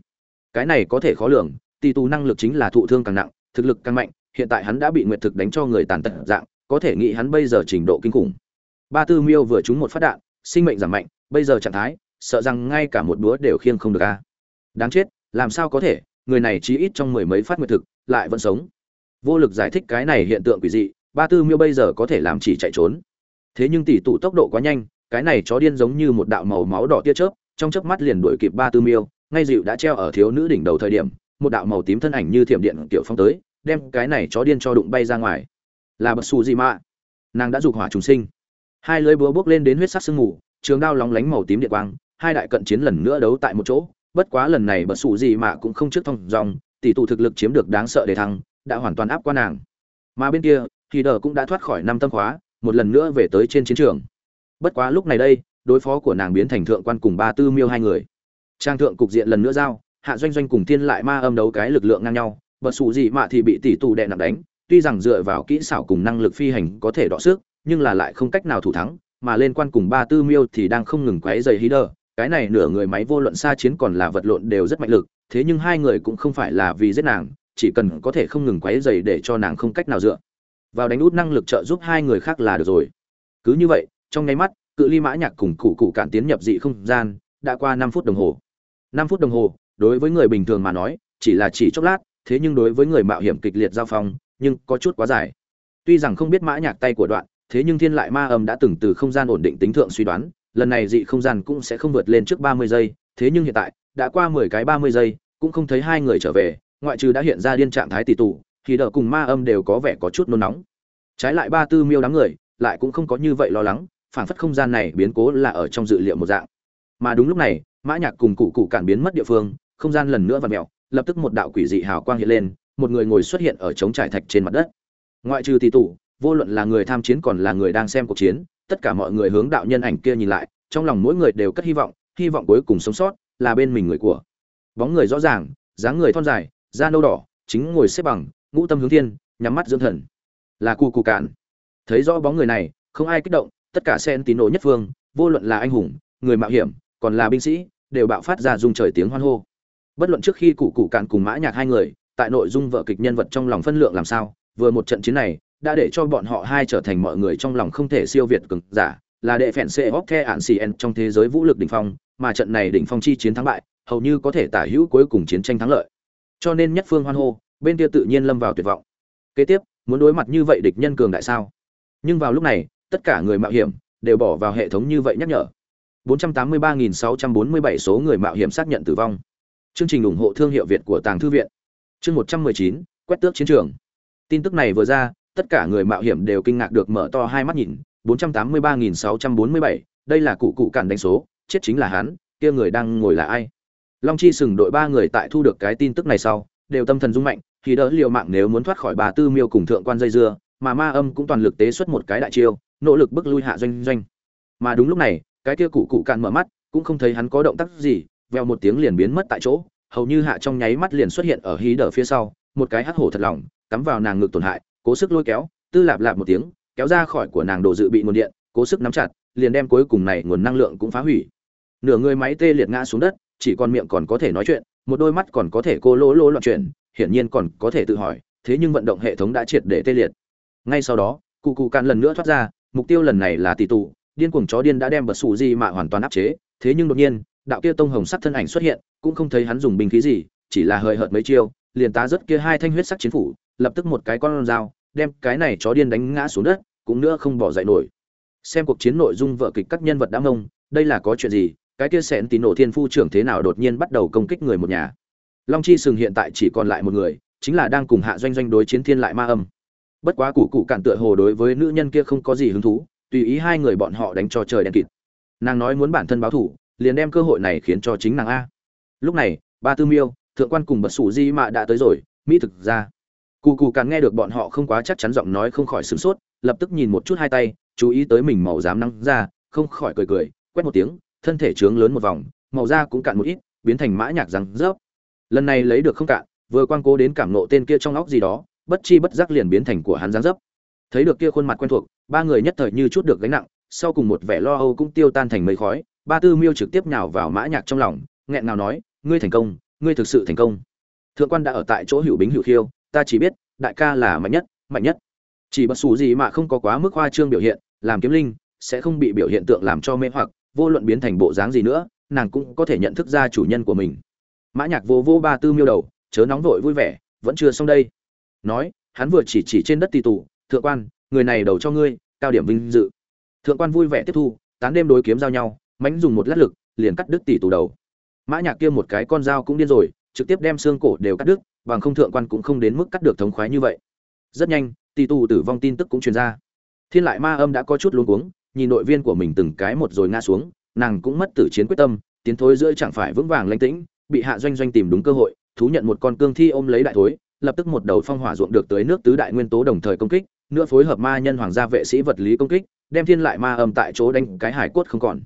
Cái này có thể khó lường, tỷ tụ năng lực chính là thụ thương càng nặng, thực lực càng mạnh, hiện tại hắn đã bị nguyệt thực đánh cho người tàn tật dạng, có thể nghĩ hắn bây giờ trình độ kinh khủng. Ba tư miêu vừa trúng một phát đạn, sinh mệnh giảm mạnh, bây giờ trạng thái, sợ rằng ngay cả một búa đều khiêng không được a. Đáng chết làm sao có thể, người này chí ít trong mười mấy phát nguyệt thực, lại vẫn sống. Vô lực giải thích cái này hiện tượng quỷ dị, ba tư miêu bây giờ có thể làm chỉ chạy trốn. Thế nhưng tỷ tụ tốc độ quá nhanh, cái này chó điên giống như một đạo màu máu đỏ tia chớp, trong chớp mắt liền đuổi kịp ba tư miêu, ngay dịu đã treo ở thiếu nữ đỉnh đầu thời điểm, một đạo màu tím thân ảnh như thiểm điện tiểu phong tới, đem cái này chó điên cho đụng bay ra ngoài. Là bật xù gì mà nàng đã dục hỏa trùng sinh. Hai lưỡi búa bước lên đến huyết sắc sương mù, trường đao lóng lánh màu tím điện quang, hai đại cận chiến lần nữa đấu tại một chỗ bất quá lần này bật sủ gì mà cũng không trước thông dòng tỷ tụ thực lực chiếm được đáng sợ để thăng, đã hoàn toàn áp qua nàng. Mà bên kia, thì đờ cũng đã thoát khỏi năm tâm khóa, một lần nữa về tới trên chiến trường. Bất quá lúc này đây, đối phó của nàng biến thành thượng quan cùng ba tư miêu hai người. Trang thượng cục diện lần nữa giao, hạ doanh doanh cùng tiên lại ma âm đấu cái lực lượng ngang nhau, bật sủ gì mà thì bị tỷ tụ đè nặng đánh, tuy rằng dựa vào kỹ xảo cùng năng lực phi hành có thể đọ sức, nhưng là lại không cách nào thủ thắng, mà lên quan cùng ba tư miêu thì đang không ngừng quấy dày hí đờ cái này nửa người máy vô luận xa chiến còn là vật lộn đều rất mạnh lực, thế nhưng hai người cũng không phải là vì giết nàng, chỉ cần có thể không ngừng quấy dày để cho nàng không cách nào dựa. Vào đánh út năng lực trợ giúp hai người khác là được rồi. Cứ như vậy, trong nháy mắt, cự ly mã nhạc cùng cụ cụ cản tiến nhập dị không gian, đã qua năm phút đồng hồ. Năm phút đồng hồ, đối với người bình thường mà nói, chỉ là chỉ chốc lát, thế nhưng đối với người mạo hiểm kịch liệt giao phong, nhưng có chút quá dài. Tuy rằng không biết mã nhạc tay của đoạn, thế nhưng thiên lại ma âm đã từng từ không gian ổn định tính thượng suy đoán lần này dị không gian cũng sẽ không vượt lên trước ba mươi giây, thế nhưng hiện tại, đã qua mười cái ba mươi giây, cũng không thấy hai người trở về, ngoại trừ đã hiện ra điên trạng thái tỷ tụ thì đỡ cùng ma âm đều có vẻ có chút nôn nóng. Trái lại ba tư miêu đám người, lại cũng không có như vậy lo lắng phản phất không gian này biến cố là ở trong dự liệu một dạng. Mà đúng lúc này, mã nhạc cùng cụ cụ cản biến mất địa phương, không gian lần nữa vặn mèo, lập tức một đạo quỷ dị hào quang hiện lên, một người ngồi xuất hiện ở trống trải thạch trên mặt đất. Ngoại trừ tỷ tụ vô luận là người tham chiến còn là người đang xem cuộc chiến, tất cả mọi người hướng đạo nhân ảnh kia nhìn lại trong lòng mỗi người đều cất hy vọng hy vọng cuối cùng sống sót là bên mình người của. Bóng người rõ ràng, dáng người thon dài, da nâu đỏ, chính ngồi xếp bằng, ngũ tâm hướng thiên, nhắm mắt dưỡng thần. Là Cù Cù cạn. Thấy rõ bóng người này, không ai kích động, tất cả sen tín đồ nhất phương, vô luận là anh hùng, người mạo hiểm, còn là binh sĩ, đều bạo phát ra rung trời tiếng hoan hô. Bất luận trước khi cụ cụ cạn cùng mã nhạc hai người, tại nội dung vợ kịch nhân vật trong lòng phân lượng làm sao, vừa một trận chiến này, đã để cho bọn họ hai trở thành mọi người trong lòng không thể siêu việt cường giả là đệ phèn xe hóc the ạn cn trong thế giới vũ lực đỉnh phong mà trận này đỉnh phong chi chiến thắng bại hầu như có thể tả hữu cuối cùng chiến tranh thắng lợi. Cho nên nhất phương hoan hô bên kia tự nhiên lâm vào tuyệt vọng. Kế tiếp muốn đối mặt như vậy địch nhân cường đại sao? Nhưng vào lúc này tất cả người mạo hiểm đều bỏ vào hệ thống như vậy nhắc nhở. 483.647 số người mạo hiểm xác nhận tử vong. Chương trình ủng hộ thương hiệu việt của tàng thư viện. Chương 119, quét tước chiến trường. Tin tức này vừa ra tất cả người mạo hiểm đều kinh ngạc được mở to hai mắt nhìn 483.647, đây là cụ cụ cản đánh số chết chính là hắn kia người đang ngồi là ai? Long chi sừng đội ba người tại thu được cái tin tức này sau đều tâm thần rung mạnh thì đỡ liều mạng nếu muốn thoát khỏi bà tư miêu cùng thượng quan dây dưa mà ma âm cũng toàn lực tế xuất một cái đại chiêu nỗ lực bức lui hạ doanh doanh. Mà đúng lúc này cái kia cụ cụ cạn mở mắt cũng không thấy hắn có động tác gì vèo một tiếng liền biến mất tại chỗ hầu như hạ trong nháy mắt liền xuất hiện ở hí đỡ phía sau một cái hắc hổ thật lòng cắm vào nàng ngực tổn hại cố sức lôi kéo tư lạp lạp một tiếng kéo ra khỏi của nàng đồ dự bị nguồn điện, cố sức nắm chặt, liền đem cuối cùng này nguồn năng lượng cũng phá hủy. Nửa người máy tê liệt ngã xuống đất, chỉ còn miệng còn có thể nói chuyện, một đôi mắt còn có thể cô lỗ lỗ loạn chuyện hiển nhiên còn có thể tự hỏi, thế nhưng vận động hệ thống đã triệt để tê liệt. Ngay sau đó, cụ cụ càn lần nữa thoát ra, mục tiêu lần này là tỷ tụ điên cuồng chó điên đã đem bật sủ di mạ hoàn toàn áp chế, thế nhưng đột nhiên, đạo kia tông hồng sắc thân ảnh xuất hiện, cũng không thấy hắn dùng binh khí gì, chỉ là hơi hợt mấy chiêu, liền tá rất kia hai thanh huyết sắc chiến phủ, lập tức một cái con dao đem cái này chó điên đánh ngã xuống đất, cũng nữa không bỏ dậy nổi. Xem cuộc chiến nội dung vợ kịch các nhân vật đã mông đây là có chuyện gì? Cái kia sẹn tín nổ thiên phu trưởng thế nào đột nhiên bắt đầu công kích người một nhà? Long chi sừng hiện tại chỉ còn lại một người, chính là đang cùng hạ doanh doanh đối chiến thiên lại ma âm. Bất quá củ cụ cản tựa hồ đối với nữ nhân kia không có gì hứng thú, tùy ý hai người bọn họ đánh cho trời đen kịt. Nàng nói muốn bản thân báo thủ, liền đem cơ hội này khiến cho chính nàng a. Lúc này, ba tư miêu, thượng quan cùng bật sủ di mạ đã tới rồi, mỹ thực ra cụ cụ càng nghe được bọn họ không quá chắc chắn giọng nói không khỏi sửng sốt, lập tức nhìn một chút hai tay, chú ý tới mình màu dám nắng ra, không khỏi cười cười, quét một tiếng, thân thể trướng lớn một vòng, màu da cũng cạn một ít, biến thành mã nhạc răng rớp. Lần này lấy được không cạn, vừa quan cố đến cảm nộ tên kia trong óc gì đó, bất chi bất giác liền biến thành của hắn răng rớp. Thấy được kia khuôn mặt quen thuộc, ba người nhất thời như chút được gánh nặng, sau cùng một vẻ lo âu cũng tiêu tan thành mây khói, ba tư miêu trực tiếp nhào vào mã nhạc trong lòng, nghẹn ngào nói, ngươi thành công, ngươi thực sự thành công. Thượng quan đã ở tại chỗ hữu bính hữu khiêu ta chỉ biết, đại ca là mạnh nhất mạnh nhất. Chỉ bất xù gì mà không có quá mức hoa trương biểu hiện, làm kiếm linh, sẽ không bị biểu hiện tượng làm cho mê hoặc, vô luận biến thành bộ dáng gì nữa, nàng cũng có thể nhận thức ra chủ nhân của mình. Mã nhạc vô vô ba tư miêu đầu, chớ nóng vội vui vẻ, vẫn chưa xong đây. Nói, hắn vừa chỉ chỉ trên đất tì tù, thượng quan, người này đầu cho ngươi, cao điểm vinh dự. Thượng quan vui vẻ tiếp thu, tán đêm đối kiếm giao nhau mánh dùng một lát lực, liền cắt đứt tỷ tù đầu. Mã nhạc kia một cái con dao cũng điên rồi, trực tiếp đem xương cổ đều cắt đứt bằng không thượng quan cũng không đến mức cắt được thống khoái như vậy. Rất nhanh tỷ tù tử vong tin tức cũng truyền ra. Thiên lại ma âm đã có chút luống cuống, nhìn đội viên của mình từng cái một rồi ngã xuống, nàng cũng mất tử chiến quyết tâm, tiến thối giữa chẳng phải vững vàng lãnh tĩnh, bị hạ doanh doanh tìm đúng cơ hội, thú nhận một con cương thi ôm lấy đại thối, lập tức một đầu phong hỏa ruộng được tới nước tứ đại nguyên tố đồng thời công kích, nữa phối hợp ma nhân hoàng gia vệ sĩ vật lý công kích, đem thiên lại ma âm tại chỗ đánh cái hải cốt không còn.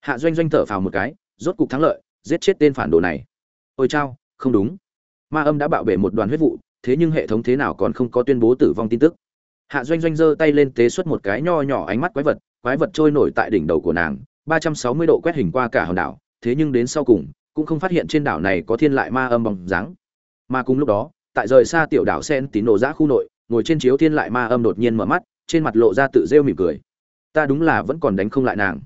Hạ doanh doanh thở phào một cái, rốt cục thắng lợi, giết chết tên phản đồ này. Ôi chao, không đúng ma âm đã bạo bể một đoàn huyết vụ, thế nhưng hệ thống thế nào còn không có tuyên bố tử vong tin tức. Hạ doanh doanh giơ tay lên tế xuất một cái nho nhỏ ánh mắt quái vật quái vật trôi nổi tại đỉnh đầu của nàng, ba trăm sáu mươi độ quét hình qua cả hòn đảo, thế nhưng đến sau cùng, cũng không phát hiện trên đảo này có thiên lại ma âm bóng dáng. Mà cùng lúc đó, tại rời xa tiểu đảo sen tín nổ giã khu nội, ngồi trên chiếu thiên lại ma âm đột nhiên mở mắt, trên mặt lộ ra tự rêu mỉm cười. Ta đúng là vẫn còn đánh không lại nàng.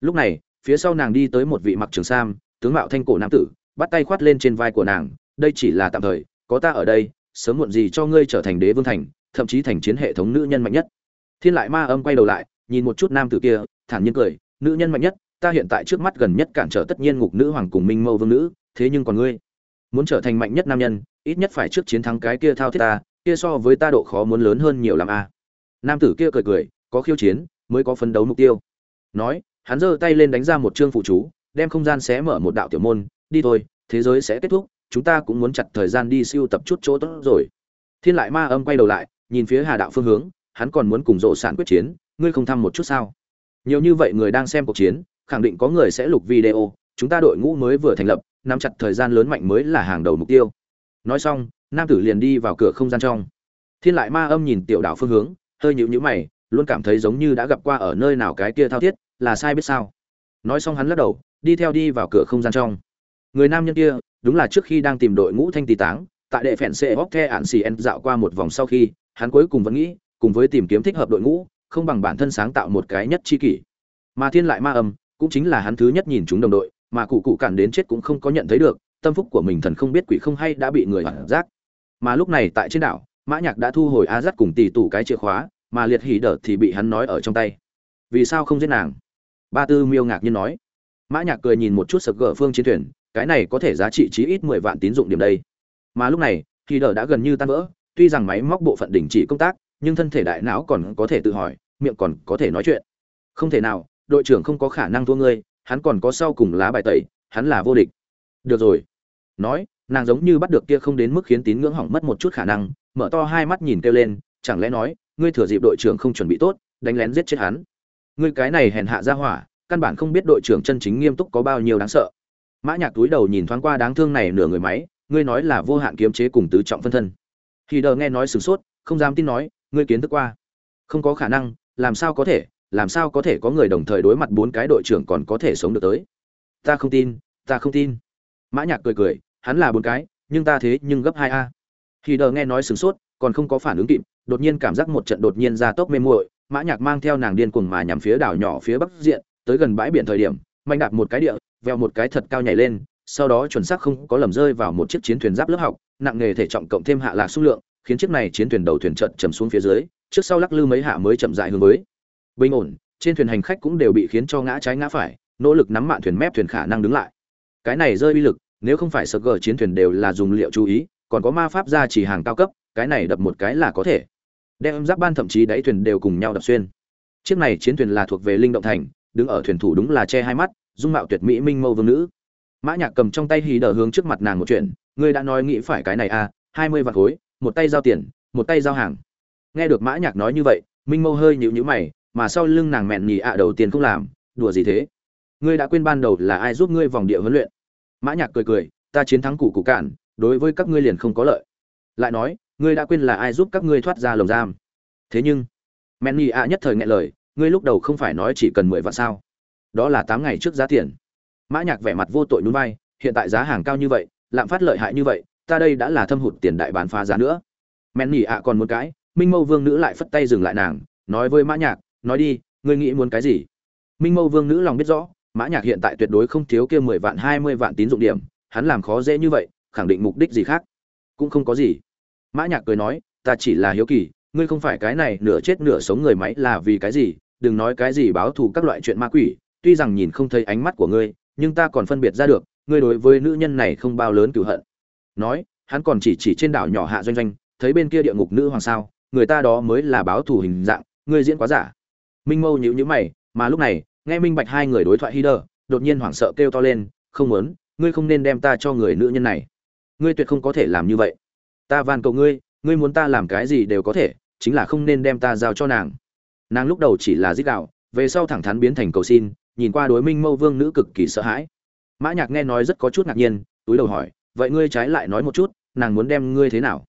Lúc này, phía sau nàng đi tới một vị mặc trường sam, tướng mạo thanh cổ nam tử, bắt tay khoát lên trên vai của nàng đây chỉ là tạm thời, có ta ở đây, sớm muộn gì cho ngươi trở thành đế vương thành, thậm chí thành chiến hệ thống nữ nhân mạnh nhất. Thiên lại ma âm quay đầu lại, nhìn một chút nam tử kia, thản nhiên cười, nữ nhân mạnh nhất, ta hiện tại trước mắt gần nhất cản trở tất nhiên ngục nữ hoàng cùng minh mâu vương nữ, thế nhưng còn ngươi. Muốn trở thành mạnh nhất nam nhân, ít nhất phải trước chiến thắng cái kia thao thiết ta, kia so với ta độ khó muốn lớn hơn nhiều làm a. Nam tử kia cười cười, có khiêu chiến, mới có phấn đấu mục tiêu. Nói, hắn giơ tay lên đánh ra một chương phụ chú, đem không gian xé mở một đạo tiểu môn, đi thôi, thế giới sẽ kết thúc chúng ta cũng muốn chặt thời gian đi siêu tập chút chỗ tốt rồi. Thiên lại ma âm quay đầu lại, nhìn phía hà đạo phương hướng, hắn còn muốn cùng rộ sản quyết chiến, ngươi không thăm một chút sao? Nhiều như vậy người đang xem cuộc chiến, khẳng định có người sẽ lục video, chúng ta đội ngũ mới vừa thành lập, nắm chặt thời gian lớn mạnh mới là hàng đầu mục tiêu. Nói xong, nam tử liền đi vào cửa không gian trong. Thiên lại ma âm nhìn tiểu đảo phương hướng, hơi nhịu nhữ mày, luôn cảm thấy giống như đã gặp qua ở nơi nào cái kia thao thiết, là sai biết sao? Nói xong hắn lắc đầu, đi theo đi vào cửa không gian trong. Người nam nhân kia đúng là trước khi đang tìm đội ngũ thanh tì táng, tại đệ phèn xe hóc the ạn xì en dạo qua một vòng sau khi, hắn cuối cùng vẫn nghĩ, cùng với tìm kiếm thích hợp đội ngũ, không bằng bản thân sáng tạo một cái nhất chi kỷ. Mà thiên lại ma âm, cũng chính là hắn thứ nhất nhìn chúng đồng đội, mà cụ cụ cản đến chết cũng không có nhận thấy được, tâm phúc của mình thần không biết quỷ không hay đã bị người ẩn giác mà lúc này tại trên đảo, mã nhạc đã thu hồi a dắt cùng tỷ tủ cái chìa khóa, mà liệt hỉ đỡ thì bị hắn nói ở trong tay. Vì sao không giết nàng? Ba tư miêu ngạc nhiên nói. Mã nhạc cười nhìn một chút sập gỡ phương chiến thuyền cái này có thể giá trị chí ít mười vạn tín dụng điểm đây. Mà lúc này thì đờ đã gần như tan vỡ, tuy rằng máy móc bộ phận đình chỉ công tác, nhưng thân thể đại não còn có thể tự hỏi, miệng còn có thể nói chuyện. Không thể nào, đội trưởng không có khả năng thua ngươi, hắn còn có sau cùng lá bài tẩy, hắn là vô địch. Được rồi. Nói, nàng giống như bắt được kia không đến mức khiến tín ngưỡng hỏng mất một chút khả năng, mở to hai mắt nhìn kêu lên, chẳng lẽ nói, ngươi thừa dịp đội trưởng không chuẩn bị tốt, đánh lén giết chết hắn. Ngươi cái này hèn hạ ra hỏa, căn bản không biết đội trưởng chân chính nghiêm túc có bao nhiêu đáng sợ mã nhạc túi đầu nhìn thoáng qua đáng thương này nửa người máy, ngươi nói là vô hạn kiếm chế cùng tứ trọng phân thân. Khi đờ nghe nói sửng sốt, không dám tin nói, ngươi kiến thức qua. Không có khả năng, làm sao có thể, làm sao có thể có người đồng thời đối mặt bốn cái đội trưởng còn có thể sống được tới. Ta không tin, ta không tin. Mã nhạc cười cười, hắn là bốn cái, nhưng ta thế nhưng gấp hai a. Khi đờ nghe nói sửng sốt, còn không có phản ứng kịp, đột nhiên cảm giác một trận đột nhiên ra tốc mê muội, mã nhạc mang theo nàng điên cuồng mà nhắm phía đảo nhỏ phía bắc diện, tới gần bãi biển thời điểm mạnh đạp một cái địa veo một cái thật cao nhảy lên, sau đó chuẩn xác không có lầm rơi vào một chiếc chiến thuyền giáp lớp học, nặng nghề thể trọng cộng thêm hạ lạc số lượng, khiến chiếc này chiến thuyền đầu thuyền trận chầm xuống phía dưới, trước sau lắc lư mấy hạ mới chậm rãi hướng với. Bình ổn, trên thuyền hành khách cũng đều bị khiến cho ngã trái ngã phải, nỗ lực nắm mạn thuyền mép thuyền khả năng đứng lại. Cái này rơi uy lực, nếu không phải sơ gờ chiến thuyền đều là dùng liệu chú ý, còn có ma pháp gia chỉ hàng cao cấp, cái này đập một cái là có thể. Đem giáp ban thậm chí đáy thuyền đều cùng nhau đập xuyên. Chiếc này chiến thuyền là thuộc về linh động thành đứng ở thuyền thủ đúng là che hai mắt, dung mạo tuyệt mỹ minh mâu vương nữ. Mã nhạc cầm trong tay hí đờ hướng trước mặt nàng một chuyện, ngươi đã nói nghĩ phải cái này à hai mươi vạn khối, một tay giao tiền, một tay giao hàng. Nghe được mã nhạc nói như vậy, minh mâu hơi nhíu nhíu mày, mà sau lưng nàng mẹn nhì ạ đầu tiên không làm, đùa gì thế? Ngươi đã quên ban đầu là ai giúp ngươi vòng địa huấn luyện? Mã nhạc cười cười, ta chiến thắng cụ cụ cản đối với các ngươi liền không có lợi. Lại nói, ngươi đã quên là ai giúp các ngươi thoát ra lồng giam? Thế nhưng, mẹn nhì ạ nhất thời nghe lời ngươi lúc đầu không phải nói chỉ cần mười vạn sao? Đó là tám ngày trước giá tiền. Mã nhạc vẻ mặt vô tội nhún vai, hiện tại giá hàng cao như vậy, lạm phát lợi hại như vậy, ta đây đã là thâm hụt tiền đại bán phá giá nữa. Men nhỉ ạ còn muốn cái, minh mâu vương nữ lại phất tay dừng lại nàng, nói với mã nhạc, nói đi, ngươi nghĩ muốn cái gì? Minh mâu vương nữ lòng biết rõ, mã nhạc hiện tại tuyệt đối không thiếu kia mười vạn, hai mươi vạn tín dụng điểm, hắn làm khó dễ như vậy, khẳng định mục đích gì khác? Cũng không có gì. Mã nhạc cười nói, ta chỉ là hiếu kỳ ngươi không phải cái này nửa chết nửa sống người máy là vì cái gì? Đừng nói cái gì báo thù các loại chuyện ma quỷ, tuy rằng nhìn không thấy ánh mắt của ngươi, nhưng ta còn phân biệt ra được, ngươi đối với nữ nhân này không bao lớn cửu hận. Nói, hắn còn chỉ chỉ trên đảo nhỏ hạ doanh doanh, thấy bên kia địa ngục nữ hoàng sao, người ta đó mới là báo thù hình dạng, ngươi diễn quá giả. Minh mâu nhíu nhíu mày, mà lúc này, nghe minh bạch hai người đối thoại hi đờ, đột nhiên hoảng sợ kêu to lên, không muốn, ngươi không nên đem ta cho người nữ nhân này. Ngươi tuyệt không có thể làm như vậy. Ta van cầu ngươi ngươi muốn ta làm cái gì đều có thể chính là không nên đem ta giao cho nàng. Nàng lúc đầu chỉ là giết đạo về sau thẳng thắn biến thành cầu xin, nhìn qua đối minh mâu vương nữ cực kỳ sợ hãi. Mã nhạc nghe nói rất có chút ngạc nhiên, túi đầu hỏi, vậy ngươi trái lại nói một chút, nàng muốn đem ngươi thế nào?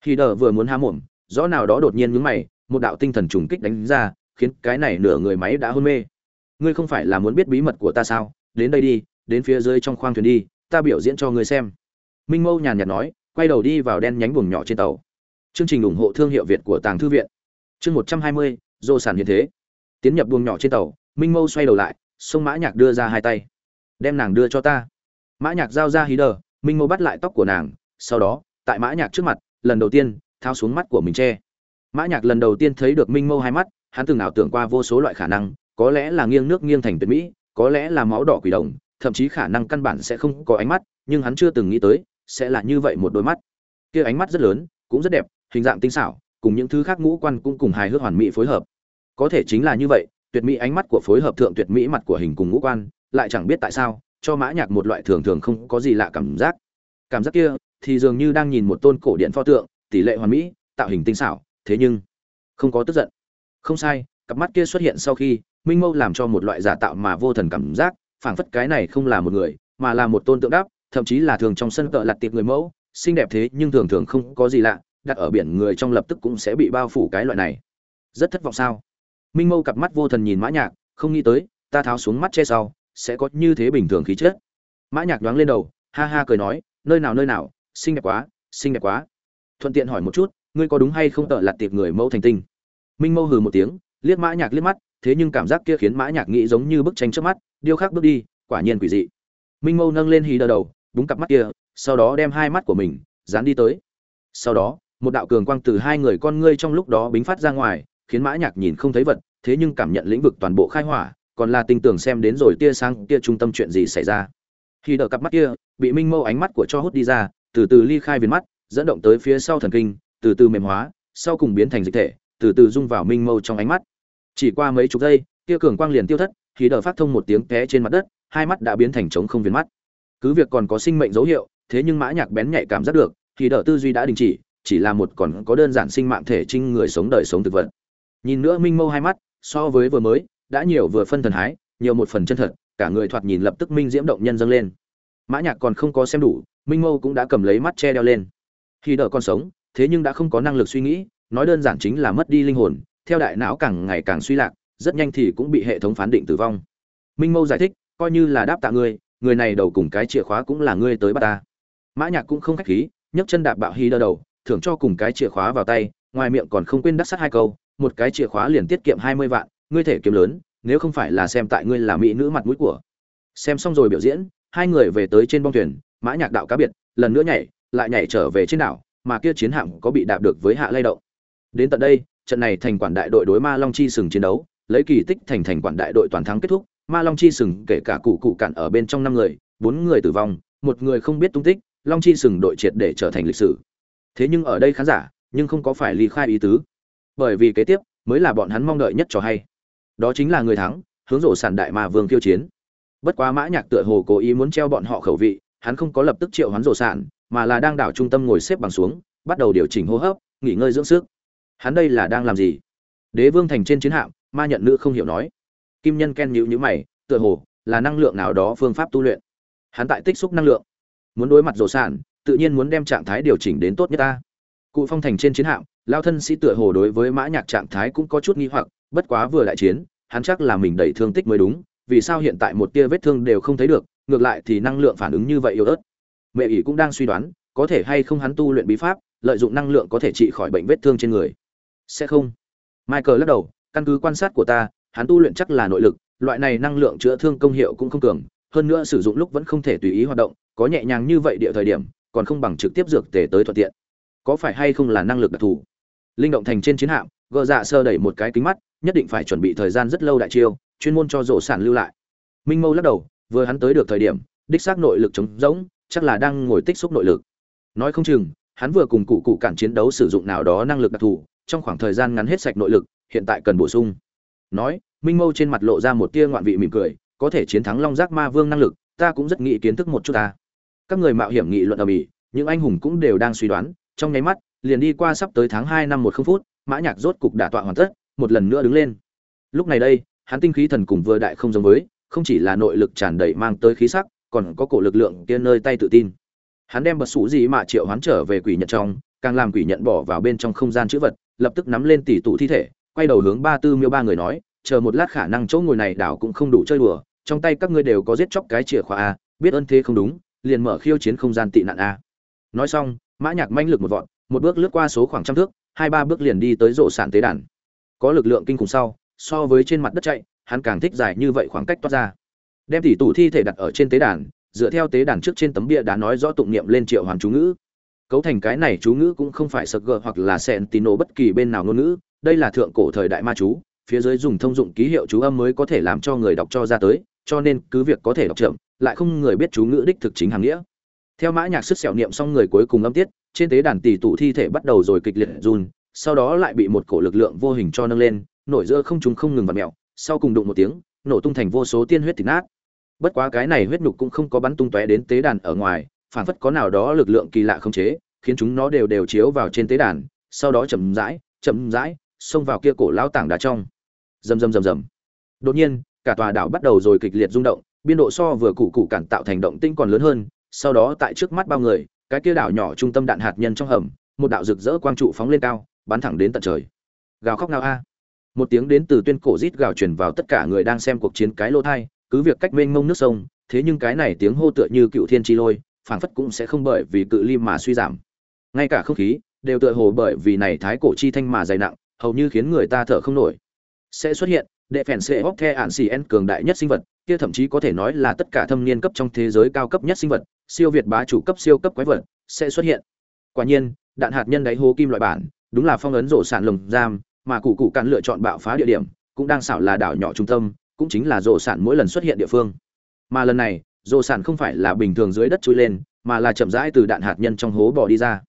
Khi đờ vừa muốn há mồm rõ nào đó đột nhiên nhướng mày, một đạo tinh thần trùng kích đánh ra, khiến cái này nửa người máy đã hôn mê. Ngươi không phải là muốn biết bí mật của ta sao? Đến đây đi, đến phía dưới trong khoang thuyền đi, ta biểu diễn cho ngươi xem. Minh mâu nhàn nhạt nói, quay đầu đi vào đen nhánh buồng nhỏ trên tàu chương trình ủng hộ thương hiệu việt của tàng thư viện. Chương một trăm hai mươi, dô sản hiện thế. Tiến nhập buồng nhỏ trên tàu, minh mâu xoay đầu lại, sông mã nhạc đưa ra hai tay. Đem nàng đưa cho ta. Mã nhạc giao ra hí đờ, minh mâu bắt lại tóc của nàng, sau đó, tại mã nhạc trước mặt, lần đầu tiên thao xuống mắt của mình che. Mã nhạc lần đầu tiên thấy được minh mâu hai mắt, hắn từng ảo tưởng qua vô số loại khả năng, có lẽ là nghiêng nước nghiêng thành tuyệt mỹ, có lẽ là máu đỏ quỷ đồng, thậm chí khả năng căn bản sẽ không có ánh mắt, nhưng hắn chưa từng nghĩ tới, sẽ là như vậy một đôi mắt. Kia ánh mắt rất lớn, cũng rất đẹp hình dạng tinh xảo, cùng những thứ khác ngũ quan cũng cùng hài hước hoàn mỹ phối hợp. Có thể chính là như vậy, tuyệt mỹ ánh mắt của phối hợp thượng tuyệt mỹ mặt của hình cùng ngũ quan, lại chẳng biết tại sao, cho mã nhạc một loại thường thường không có gì lạ cảm giác. Cảm giác kia thì dường như đang nhìn một tôn cổ điện pho tượng, tỷ lệ hoàn mỹ, tạo hình tinh xảo, thế nhưng không có tức giận. Không sai, cặp mắt kia xuất hiện sau khi, minh mâu làm cho một loại giả tạo mà vô thần cảm giác, phảng phất cái này không là một người, mà là một tôn tượng đáp, thậm chí là thường trong sân tợ lặt tiệp người mẫu, xinh đẹp thế nhưng thường thường không có gì lạ đặt ở biển người trong lập tức cũng sẽ bị bao phủ cái loại này. Rất thất vọng sao? Minh mâu cặp mắt vô thần nhìn mã nhạc, không nghĩ tới, ta tháo xuống mắt che sau, sẽ có như thế bình thường khí chất. Mã nhạc đoán lên đầu, ha ha cười nói, nơi nào nơi nào, xinh đẹp quá, xinh đẹp quá. Thuận tiện hỏi một chút, ngươi có đúng hay không tợ lặt tiệp người mẫu thành tinh? Minh mâu hừ một tiếng, liếc mã nhạc liếc mắt, thế nhưng cảm giác kia khiến mã nhạc nghĩ giống như bức tranh trước mắt, điêu khắc bước đi, quả nhiên quỷ dị. Minh mâu nâng lên hí đờ đầu đúng cặp mắt kia, sau đó đem hai mắt của mình dán đi tới. Sau đó một đạo cường quang từ hai người con ngươi trong lúc đó bính phát ra ngoài, khiến mã nhạc nhìn không thấy vật, thế nhưng cảm nhận lĩnh vực toàn bộ khai hỏa, còn là tinh tường xem đến rồi tia sáng, tia trung tâm chuyện gì xảy ra. Khi đỡ cặp mắt kia, bị minh mâu ánh mắt của cho hút đi ra, từ từ ly khai viền mắt, dẫn động tới phía sau thần kinh, từ từ mềm hóa, sau cùng biến thành dịch thể, từ từ dung vào minh mâu trong ánh mắt. Chỉ qua mấy chục giây, tia cường quang liền tiêu thất, khi đỡ phát thông một tiếng té trên mặt đất, hai mắt đã biến thành trống không viền mắt. Cứ việc còn có sinh mệnh dấu hiệu, thế nhưng mã nhạc bén nhạy cảm giác được thì đỡ tư duy đã đình chỉ chỉ là một còn có đơn giản sinh mạng thể trinh người sống đời sống thực vật. Nhìn nữa minh mâu hai mắt, so với vừa mới, đã nhiều vừa phân thần hái, nhiều một phần chân thật, cả người thoạt nhìn lập tức minh diễm động nhân dâng lên. Mã nhạc còn không có xem đủ, minh mâu cũng đã cầm lấy mắt che đeo lên. Khi đỡ con sống, thế nhưng đã không có năng lực suy nghĩ, nói đơn giản chính là mất đi linh hồn, theo đại não càng ngày càng suy lạc, rất nhanh thì cũng bị hệ thống phán định tử vong. Minh mâu giải thích, coi như là đáp tạ ngươi, người này đầu cùng cái chìa khóa cũng là ngươi tới bắt ta. Mã nhạc cũng không khách khí, nhấc chân đạp bạo hy đỡ đầu thưởng cho cùng cái chìa khóa vào tay, ngoài miệng còn không quên đắc sắt hai câu, một cái chìa khóa liền tiết kiệm hai mươi vạn, ngươi thể kiếm lớn, nếu không phải là xem tại ngươi là mỹ nữ mặt mũi của. Xem xong rồi biểu diễn, hai người về tới trên bong thuyền, mã nhạc đạo cá biệt, lần nữa nhảy, lại nhảy trở về trên đảo, mà kia chiến hạm có bị đạp được với hạ lay động. Đến tận đây, trận này thành quản đại đội đối ma long chi sừng chiến đấu, lấy kỳ tích thành thành quản đại đội toàn thắng kết thúc, ma long chi sừng kể cả cụ cụ cản ở bên trong năm người, bốn người tử vong, một người không biết tung tích, long chi sừng đội triệt để trở thành lịch sử thế nhưng ở đây khán giả, nhưng không có phải ly khai ý tứ. Bởi vì kế tiếp, mới là bọn hắn mong đợi nhất cho hay. Đó chính là người thắng, hướng rổ sản đại mà vương kiêu chiến. Bất quá mã nhạc tựa hồ cố ý muốn treo bọn họ khẩu vị, hắn không có lập tức triệu hắn rổ sản, mà là đang đảo trung tâm ngồi xếp bằng xuống, bắt đầu điều chỉnh hô hấp, nghỉ ngơi dưỡng sức. Hắn đây là đang làm gì? Đế vương thành trên chiến hạm, ma nhận nữ không hiểu nói. Kim nhân ken nhíu nhíu mày, tựa hồ là năng lượng nào đó phương pháp tu luyện. Hắn tại tích xúc năng lượng. Muốn đối mặt rổ sản tự nhiên muốn đem trạng thái điều chỉnh đến tốt nhất ta. Cụ phong thành trên chiến hạm, lao thân sĩ tựa hồ đối với mã nhạc trạng thái cũng có chút nghi hoặc, bất quá vừa đại chiến, hắn chắc là mình đầy thương tích mới đúng, vì sao hiện tại một tia vết thương đều không thấy được, ngược lại thì năng lượng phản ứng như vậy yếu ớt. Mẹ ỷ cũng đang suy đoán, có thể hay không hắn tu luyện bí pháp, lợi dụng năng lượng có thể trị khỏi bệnh vết thương trên người. Sẽ không. Michael lắc đầu, căn cứ quan sát của ta, hắn tu luyện chắc là nội lực, loại này năng lượng chữa thương công hiệu cũng không cường, hơn nữa sử dụng lúc vẫn không thể tùy ý hoạt động, có nhẹ nhàng như vậy địa thời điểm còn không bằng trực tiếp dược tề tới thuận tiện. Có phải hay không là năng lực đặc thù? Linh động thành trên chiến hạm, gờ dạ sơ đẩy một cái kính mắt, nhất định phải chuẩn bị thời gian rất lâu đại chiêu, chuyên môn cho rổ sản lưu lại. Minh mâu lắc đầu, vừa hắn tới được thời điểm, đích xác nội lực chống rỗng, chắc là đang ngồi tích xúc nội lực. Nói không chừng, hắn vừa cùng cụ cụ cản chiến đấu sử dụng nào đó năng lực đặc thù, trong khoảng thời gian ngắn hết sạch nội lực, hiện tại cần bổ sung. Nói, minh mâu trên mặt lộ ra một tia ngoạn vị mỉm cười, có thể chiến thắng long giác ma vương năng lực, ta cũng rất nghĩ kiến thức một chút ta các người mạo hiểm nghị luận ở mỹ, những anh hùng cũng đều đang suy đoán, trong nháy mắt, liền đi qua sắp tới tháng hai năm một không phút, mã nhạc rốt cục đả tọa hoàn tất, một lần nữa đứng lên. Lúc này đây, hắn tinh khí thần cùng vừa đại không giống với, không chỉ là nội lực tràn đầy mang tới khí sắc, còn có cổ lực lượng kia nơi tay tự tin. Hắn đem bật sủ gì mà triệu hoán trở về quỷ nhận trong, càng làm quỷ nhận bỏ vào bên trong không gian chữ vật, lập tức nắm lên tỷ tụ thi thể, quay đầu hướng ba tư miêu ba người nói, chờ một lát khả năng chỗ ngồi này đảo cũng không đủ chơi đùa, trong tay các ngươi đều có giết chóc cái chìa khóa a biết ơn thế không đúng liền mở khiêu chiến không gian tị nạn a. Nói xong, mã nhạc manh lực một vọt, một bước lướt qua số khoảng trăm thước, hai ba bước liền đi tới rộ sản tế đàn. Có lực lượng kinh khủng sau, so với trên mặt đất chạy, hắn càng thích dài như vậy khoảng cách toát ra. Đem tỷ tủ thi thể đặt ở trên tế đàn, dựa theo tế đàn trước trên tấm bia đá nói rõ tụng niệm lên triệu hoàng chú ngữ. Cấu thành cái này chú ngữ cũng không phải sực gờ hoặc là sẹn tín nổ bất kỳ bên nào ngôn ngữ, đây là thượng cổ thời đại ma chú, phía dưới dùng thông dụng ký hiệu chú âm mới có thể làm cho người đọc cho ra tới, cho nên cứ việc có thể đọc chậm lại không người biết chú ngữ đích thực chính hàng nghĩa. Theo mã nhạc sức sẹo niệm xong người cuối cùng âm tiết, trên tế đàn tỷ tụ thi thể bắt đầu rồi kịch liệt run, sau đó lại bị một cổ lực lượng vô hình cho nâng lên, nổi giữa không trung không ngừng vặn mèo, sau cùng đụng một tiếng, nổ tung thành vô số tiên huyết thịt nát. Bất quá cái này huyết nhục cũng không có bắn tung tóe đến tế đàn ở ngoài phản phất có nào đó lực lượng kỳ lạ không chế, khiến chúng nó đều đều chiếu vào trên tế đàn, sau đó chậm rãi chậm rãi, xông vào kia cổ lão tảng đá trong. Rầm rầm rầm rầm. Đột nhiên, cả tòa đảo bắt đầu rồi kịch liệt rung động biên độ so vừa cụ cụ cản tạo thành động tinh còn lớn hơn, sau đó tại trước mắt bao người, cái kia đảo nhỏ trung tâm đạn hạt nhân trong hầm, một đạo rực rỡ quang trụ phóng lên cao, bắn thẳng đến tận trời. Gào khóc nào a. Một tiếng đến từ tuyên cổ rít gào truyền vào tất cả người đang xem cuộc chiến cái lô thai, cứ việc cách mênh mông nước sông, thế nhưng cái này tiếng hô tựa như cựu thiên chi lôi, phảng phất cũng sẽ không bởi vì cự ly mà suy giảm. Ngay cả không khí, đều tựa hồ bởi vì này thái cổ chi thanh mà dày nặng, hầu như khiến người ta thở không nổi. Sẽ xuất hiện, đệ phèn xệ hóc the ạn xì en cường đại nhất sinh vật kia thậm chí có thể nói là tất cả thâm niên cấp trong thế giới cao cấp nhất sinh vật, siêu việt bá chủ cấp siêu cấp quái vật, sẽ xuất hiện. Quả nhiên, đạn hạt nhân đáy hố kim loại bản, đúng là phong ấn rổ sản lồng giam, mà cụ cụ cạn lựa chọn bạo phá địa điểm, cũng đang xảo là đảo nhỏ trung tâm, cũng chính là rổ sản mỗi lần xuất hiện địa phương. Mà lần này, rổ sản không phải là bình thường dưới đất chui lên, mà là chậm rãi từ đạn hạt nhân trong hố bò đi ra.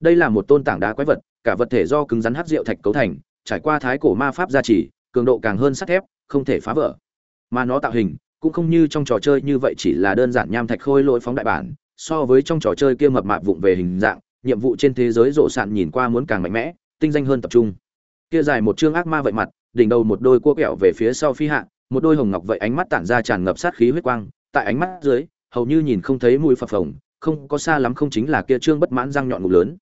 Đây là một tôn tảng đá quái vật, cả vật thể do cứng rắn hắc rượu thạch cấu thành, trải qua thái cổ ma pháp gia trì, cường độ càng hơn sắt thép, không thể phá vỡ mà nó tạo hình cũng không như trong trò chơi như vậy chỉ là đơn giản nham thạch khôi lỗi phóng đại bản, so với trong trò chơi kia mập mạp vụng về hình dạng, nhiệm vụ trên thế giới rộ sạn nhìn qua muốn càng mạnh mẽ, tinh danh hơn tập trung. Kia dài một chương ác ma vậy mặt, đỉnh đầu một đôi cua kẹo về phía sau phi hạ, một đôi hồng ngọc vậy ánh mắt tản ra tràn ngập sát khí huyết quang, tại ánh mắt dưới, hầu như nhìn không thấy mùi phập phồng, không có xa lắm không chính là kia trương bất mãn răng nhọn ngục lớn.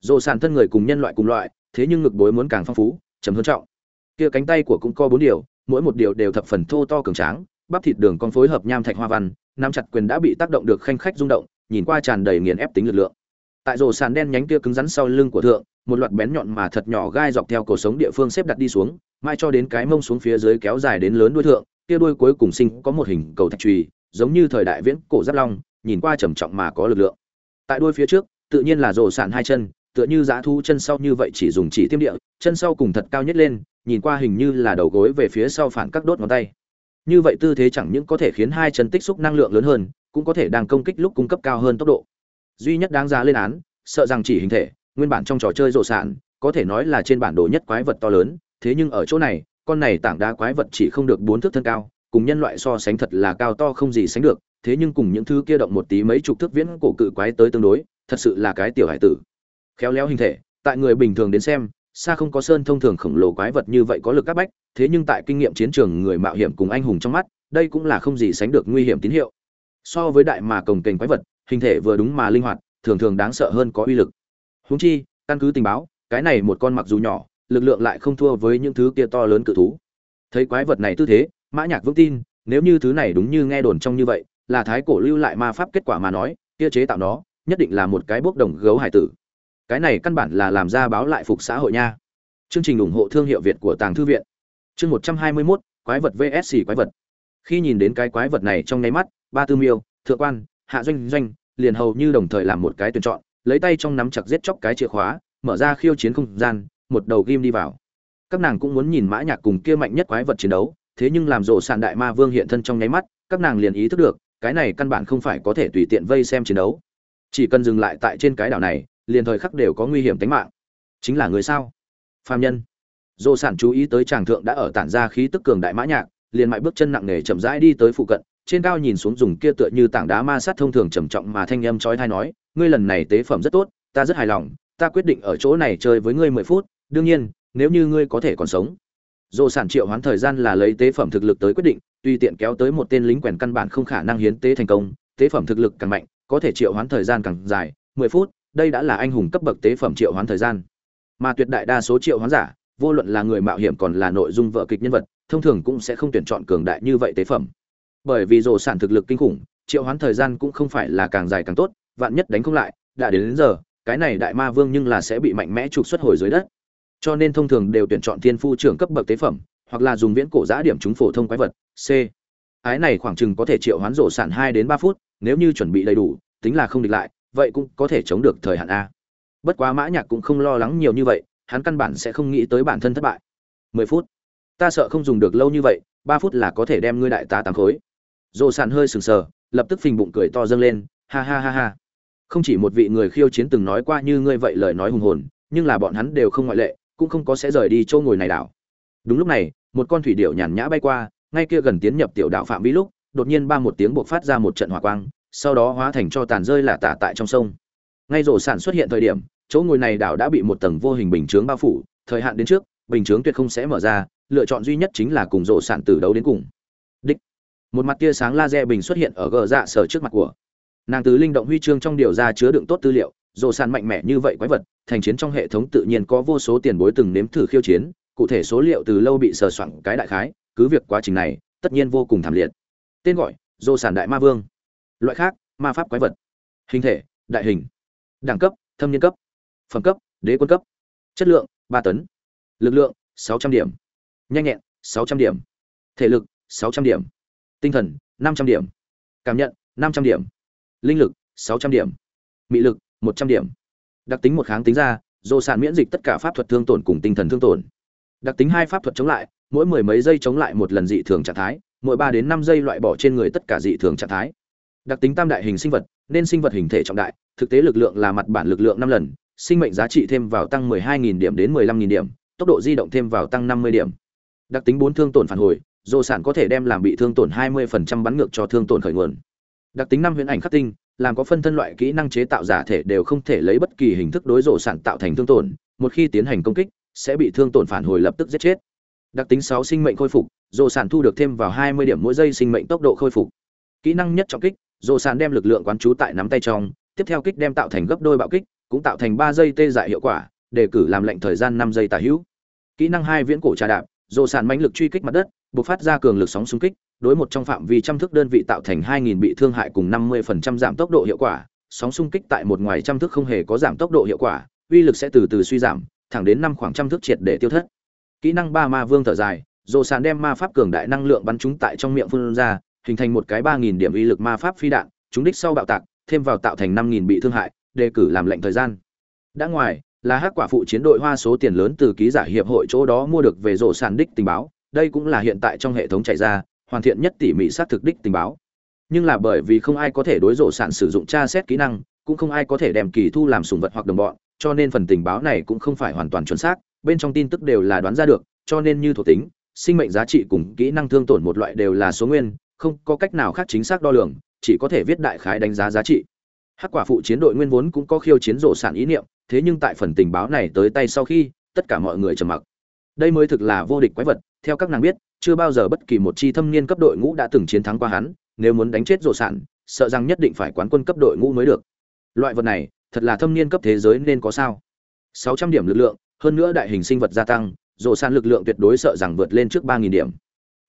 Rộ sạn thân người cùng nhân loại cùng loại, thế nhưng ngực bối muốn càng phong phú chấm hơn trọng. Kia cánh tay của cũng co bốn điều mỗi một điều đều thập phần thô to cường tráng, bắp thịt đường con phối hợp nham thạch hoa văn nắm chặt quyền đã bị tác động được khanh khách rung động, nhìn qua tràn đầy nghiền ép tính lực lượng. Tại rổ sàn đen nhánh kia cứng rắn sau lưng của thượng, một loạt bén nhọn mà thật nhỏ gai dọc theo cổ sống địa phương xếp đặt đi xuống, mai cho đến cái mông xuống phía dưới kéo dài đến lớn đuôi thượng, kia đuôi cuối cùng sinh có một hình cầu thạch trùy, giống như thời đại viễn cổ giáp long, nhìn qua trầm trọng mà có lực lượng. Tại đuôi phía trước, tự nhiên là rổ sàn hai chân, tựa như giá thu chân sau như vậy chỉ dùng chỉ tiêm địa, chân sau cùng thật cao nhất lên nhìn qua hình như là đầu gối về phía sau phản các đốt ngón tay. Như vậy tư thế chẳng những có thể khiến hai chân tích xúc năng lượng lớn hơn, cũng có thể đang công kích lúc cung cấp cao hơn tốc độ. Duy nhất đáng giá lên án, sợ rằng chỉ hình thể, nguyên bản trong trò chơi rộ sản có thể nói là trên bản đồ nhất quái vật to lớn, thế nhưng ở chỗ này, con này tảng đá quái vật chỉ không được bốn thước thân cao, cùng nhân loại so sánh thật là cao to không gì sánh được, thế nhưng cùng những thứ kia động một tí mấy chục thước viễn cổ cự quái tới tương đối, thật sự là cái tiểu hải tử. Khéo léo hình thể, tại người bình thường đến xem xa không có sơn thông thường khổng lồ quái vật như vậy có lực các bách, thế nhưng tại kinh nghiệm chiến trường người mạo hiểm cùng anh hùng trong mắt, đây cũng là không gì sánh được nguy hiểm tín hiệu. So với đại mà cồng kềnh quái vật, hình thể vừa đúng mà linh hoạt, thường thường đáng sợ hơn có uy lực. Húng chi, căn cứ tình báo, cái này một con mặc dù nhỏ, lực lượng lại không thua với những thứ kia to lớn cự thú. Thấy quái vật này tư thế, mã nhạc vững tin, nếu như thứ này đúng như nghe đồn trong như vậy, là thái cổ lưu lại ma pháp kết quả mà nói, kia chế tạo nó, nhất định là một cái bốc đồng gấu hải tử cái này căn bản là làm ra báo lại phục xã hội nha. Chương trình ủng hộ thương hiệu việt của tàng thư viện. Chương một trăm hai mươi 121, quái vật vsc quái vật. Khi nhìn đến cái quái vật này trong nháy mắt ba tư miêu thượng quan hạ doanh doanh liền hầu như đồng thời làm một cái tuyển chọn lấy tay trong nắm chặt giết chóc cái chìa khóa mở ra khiêu chiến không gian một đầu ghim đi vào. Các nàng cũng muốn nhìn mã nhạc cùng kia mạnh nhất quái vật chiến đấu thế nhưng làm rộ sàn đại ma vương hiện thân trong nháy mắt các nàng liền ý thức được cái này căn bản không phải có thể tùy tiện vây xem chiến đấu. Chỉ cần dừng lại tại trên cái đảo này liền thời khắc đều có nguy hiểm tính mạng. Chính là người sao? Phàm nhân. Dô sản chú ý tới chàng thượng đã ở tản ra khí tức cường đại mã nhạc, liền mại bước chân nặng nề chậm rãi đi tới phụ cận, trên cao nhìn xuống dùng kia tựa như tảng đá ma sát thông thường trầm trọng mà thanh âm chói tai nói, ngươi lần này tế phẩm rất tốt, ta rất hài lòng, ta quyết định ở chỗ này chơi với ngươi mười phút, đương nhiên, nếu như ngươi có thể còn sống. Dô sản triệu hoán thời gian là lấy tế phẩm thực lực tới quyết định tùy tiện kéo tới một tên lính quèn căn bản không khả năng hiến tế thành công, tế phẩm thực lực càng mạnh, có thể triệu hoán thời gian càng dài, mười phút đây đã là anh hùng cấp bậc tế phẩm triệu hoán thời gian. Mà tuyệt đại đa số triệu hoán giả vô luận là người mạo hiểm còn là nội dung vợ kịch nhân vật thông thường cũng sẽ không tuyển chọn cường đại như vậy tế phẩm. Bởi vì rổ sản thực lực kinh khủng triệu hoán thời gian cũng không phải là càng dài càng tốt vạn nhất đánh không lại đã đến, đến giờ cái này đại ma vương nhưng là sẽ bị mạnh mẽ trục xuất hồi dưới đất. Cho nên thông thường đều tuyển chọn thiên phu trưởng cấp bậc tế phẩm hoặc là dùng viễn cổ giã điểm chúng phổ thông quái vật c. Ái này khoảng chừng có thể triệu hoán rổ sản hai đến ba phút nếu như chuẩn bị đầy đủ tính là không địch lại vậy cũng có thể chống được thời hạn a. Bất quá mã nhạc cũng không lo lắng nhiều như vậy, hắn căn bản sẽ không nghĩ tới bản thân thất bại. Mười phút. Ta sợ không dùng được lâu như vậy, ba phút là có thể đem ngươi đại tá tám khối. Dồ sàn hơi sừng sờ, lập tức phình bụng cười to dâng lên, ha ha ha ha. Không chỉ một vị người khiêu chiến từng nói qua như ngươi vậy lời nói hùng hồn, nhưng là bọn hắn đều không ngoại lệ, cũng không có sẽ rời đi châu ngồi này đảo. Đúng lúc này, một con thủy điểu nhàn nhã bay qua, ngay kia gần tiến nhập tiểu đảo phạm vi lúc, đột nhiên ba một tiếng buộc phát ra một trận hỏa quang sau đó hóa thành cho tàn rơi lả tả tại trong sông. Ngay rổ sản xuất hiện thời điểm, chỗ ngồi này đảo đã bị một tầng vô hình bình chướng bao phủ, thời hạn đến trước, bình chướng tuyệt không sẽ mở ra, lựa chọn duy nhất chính là cùng rổ sản tử đấu đến cùng. Đích, một mặt tia sáng laser bình xuất hiện ở gờ dạ sở trước mặt của. Nàng tứ linh động huy chương trong điều ra chứa đựng tốt tư liệu, rổ sản mạnh mẽ như vậy quái vật, thành chiến trong hệ thống tự nhiên có vô số tiền bối từng nếm thử khiêu chiến, cụ thể số liệu từ lâu bị sờ soạn cái đại khái, cứ việc quá trình này, tất nhiên vô cùng thảm liệt. Tên gọi, rổ sản đại ma vương loại khác, ma pháp quái vật. Hình thể, đại hình. Đẳng cấp, thâm niên cấp. Phẩm cấp, đế quân cấp. Chất lượng, ba tấn. Lực lượng, sáu trăm điểm. Nhanh nhẹn, sáu trăm điểm. Thể lực, sáu trăm điểm. Tinh thần, năm trăm điểm. Cảm nhận, năm trăm điểm. Linh lực, sáu trăm điểm. Mị lực, một trăm điểm. Đặc tính một kháng tính ra dồ sản miễn dịch tất cả pháp thuật thương tổn cùng tinh thần thương tổn. Đặc tính hai pháp thuật chống lại, mỗi mười mấy giây chống lại một lần dị thường trạng thái, mỗi ba đến năm giây loại bỏ trên người tất cả dị thường trạng thái đặc tính tam đại hình sinh vật, nên sinh vật hình thể trọng đại, thực tế lực lượng là mặt bản lực lượng năm lần, sinh mệnh giá trị thêm vào tăng 12.000 điểm đến 15.000 điểm, tốc độ di động thêm vào tăng 50 điểm. Đặc tính bốn thương tổn phản hồi, dồ sản có thể đem làm bị thương tổn 20% bắn ngược cho thương tổn khởi nguồn. Đặc tính năm huyễn ảnh khắc tinh, làm có phân thân loại kỹ năng chế tạo giả thể đều không thể lấy bất kỳ hình thức đối rộ sản tạo thành thương tổn, một khi tiến hành công kích, sẽ bị thương tổn phản hồi lập tức giết chết. Đặc tính sáu sinh mệnh khôi phục rộ sản thu được thêm vào 20 điểm mỗi giây sinh mệnh tốc độ khôi phục. Kỹ năng nhất trọng kích rộ sàn đem lực lượng quán trú tại nắm tay trong tiếp theo kích đem tạo thành gấp đôi bạo kích cũng tạo thành ba giây tê dại hiệu quả đề cử làm lệnh thời gian năm giây tả hữu kỹ năng hai viễn cổ trà đạp rộ sàn mãnh lực truy kích mặt đất buộc phát ra cường lực sóng xung kích đối một trong phạm vi trăm thước đơn vị tạo thành 2000 bị thương hại cùng 50% giảm tốc độ hiệu quả, sóng xung kích tại một ngoài trăm thước không hề có giảm tốc độ hiệu quả, uy lực sẽ từ từ suy giảm, thẳng đến năm khoảng trăm thước triệt để tiêu thất. Kỹ năng ba ma vương thở dài, Dỗ sàn đem ma pháp cường đại năng lượng bắn chúng tại trong miệng phun ra, hình thành một cái 3000 điểm uy lực ma pháp phi đạn, chúng đích sau bạo tạc, thêm vào tạo thành 5000 bị thương hại, đề cử làm lệnh thời gian. Đã ngoài, là hắc quả phụ chiến đội hoa số tiền lớn từ ký giả hiệp hội chỗ đó mua được về rổ sàn đích tình báo, đây cũng là hiện tại trong hệ thống chạy ra, hoàn thiện nhất tỉ mỉ sát thực đích tình báo nhưng là bởi vì không ai có thể đối rổ sàn sử dụng tra xét kỹ năng cũng không ai có thể đem kỳ thu làm sùng vật hoặc đồng bọn cho nên phần tình báo này cũng không phải hoàn toàn chuẩn xác bên trong tin tức đều là đoán ra được cho nên như thuộc tính sinh mệnh giá trị cùng kỹ năng thương tổn một loại đều là số nguyên không có cách nào khác chính xác đo lường chỉ có thể viết đại khái đánh giá giá trị hắc quả phụ chiến đội nguyên vốn cũng có khiêu chiến rổ sản ý niệm thế nhưng tại phần tình báo này tới tay sau khi tất cả mọi người trầm mặc đây mới thực là vô địch quái vật theo các nàng biết chưa bao giờ bất kỳ một chi thâm niên cấp đội ngũ đã từng chiến thắng qua hắn, nếu muốn đánh chết rổ sản, sợ rằng nhất định phải quán quân cấp đội ngũ mới được. Loại vật này, thật là thâm niên cấp thế giới nên có sao? 600 điểm lực lượng, hơn nữa đại hình sinh vật gia tăng, rổ sản lực lượng tuyệt đối sợ rằng vượt lên trước 3000 điểm.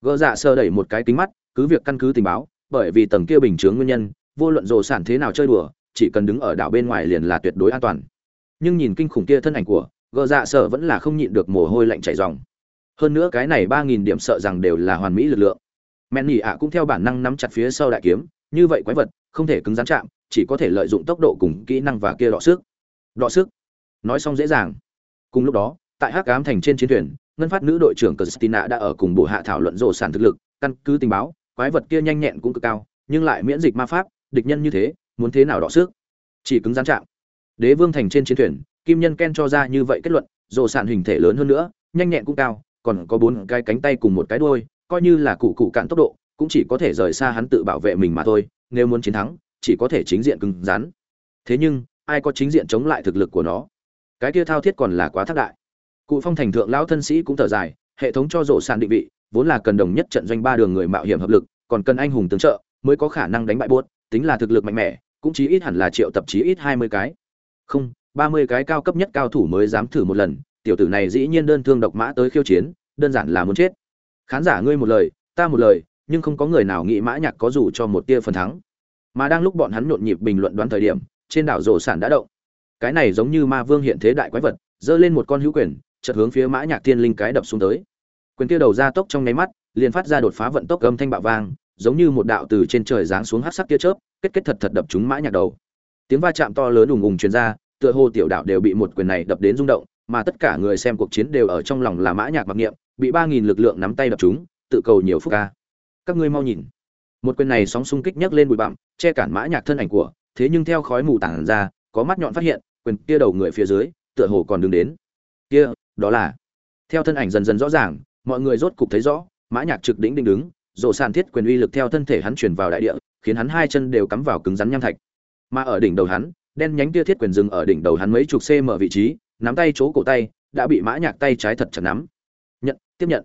Gỡ dạ sơ đẩy một cái kính mắt, cứ việc căn cứ tình báo, bởi vì tầng kia bình chướng nguyên nhân, vô luận rồ sản thế nào chơi đùa, chỉ cần đứng ở đảo bên ngoài liền là tuyệt đối an toàn. Nhưng nhìn kinh khủng kia thân ảnh của, gờ dạ sở vẫn là không nhịn được mồ hôi lạnh chảy ròng. Hơn nữa cái này ba nghìn điểm sợ rằng đều là hoàn mỹ lực lượng. Men nhỉ ạ cũng theo bản năng nắm chặt phía sau đại kiếm như vậy quái vật không thể cứng rắn chạm chỉ có thể lợi dụng tốc độ cùng kỹ năng và kia đọ sức. Đọ sức? Nói xong dễ dàng. Cùng lúc đó tại hắc ám thành trên chiến thuyền ngân phát nữ đội trưởng Christina đã ở cùng bộ hạ thảo luận rồ sản thực lực căn cứ tình báo quái vật kia nhanh nhẹn cũng cực cao nhưng lại miễn dịch ma pháp địch nhân như thế muốn thế nào đọ sức chỉ cứng rắn chạm đế vương thành trên chiến thuyền kim nhân ken cho ra như vậy kết luận rộ sản hình thể lớn hơn nữa nhanh nhẹn cũng cao còn có bốn cái cánh tay cùng một cái đuôi, coi như là cụ cụ cạn tốc độ, cũng chỉ có thể rời xa hắn tự bảo vệ mình mà thôi, nếu muốn chiến thắng, chỉ có thể chính diện cứng rắn. Thế nhưng, ai có chính diện chống lại thực lực của nó? Cái kia thao thiết còn là quá thác đại. Cụ Phong thành thượng lão thân sĩ cũng thở dài, hệ thống cho rổ sàn định vị, vốn là cần đồng nhất trận doanh ba đường người mạo hiểm hợp lực, còn cần anh hùng tướng trợ, mới có khả năng đánh bại buốt, tính là thực lực mạnh mẽ, cũng chí ít hẳn là triệu tập chí ít 20 cái. Không, 30 cái cao cấp nhất cao thủ mới dám thử một lần, tiểu tử này dĩ nhiên đơn thương độc mã tới khiêu chiến, đơn giản là muốn chết. Khán giả ngươi một lời ta một lời nhưng không có người nào nghĩ mã nhạc có dù cho một tia phần thắng. Mà đang lúc bọn hắn nhộn nhịp bình luận đoán thời điểm trên đảo rổ sản đã động. Cái này giống như ma vương hiện thế đại quái vật giơ lên một con hữu quyền chợt hướng phía mã nhạc thiên linh cái đập xuống tới quyền kia đầu ra tốc trong nháy mắt, liền phát ra đột phá vận tốc âm thanh bạo vang, giống như một đạo từ trên trời giáng xuống hắc sắc tia chớp, kết kết thật thật đập trúng mã nhạc đầu. Tiếng va chạm to lớn ùng ùng truyền ra, tựa hồ tiểu đạo đều bị một quyền này đập đến rung động, mà tất cả người xem cuộc chiến đều ở trong lòng là mã nhạc mặc niệm, bị ba nghìn lực lượng nắm tay đập chúng tự cầu nhiều phúc ca. Các ngươi mau nhìn. Một quyền này sóng xung kích nhấc lên bụi bặm, che cản mã nhạc thân ảnh của, thế nhưng theo khói mù tản ra, có mắt nhọn phát hiện, quyền kia đầu người phía dưới, tựa hồ còn đứng đến. Kia, đó là. Theo thân ảnh dần dần rõ ràng mọi người rốt cục thấy rõ, mã nhạc trực đỉnh đỉnh đứng rộ sàn thiết quyền uy lực theo thân thể hắn truyền vào đại địa, khiến hắn hai chân đều cắm vào cứng rắn nham thạch. Mà ở đỉnh đầu hắn, đen nhánh tia thiết quyền dừng ở đỉnh đầu hắn mấy chục cm vị trí, nắm tay chỗ cổ tay, đã bị mã nhạc tay trái thật chặt nắm. Nhận, tiếp nhận.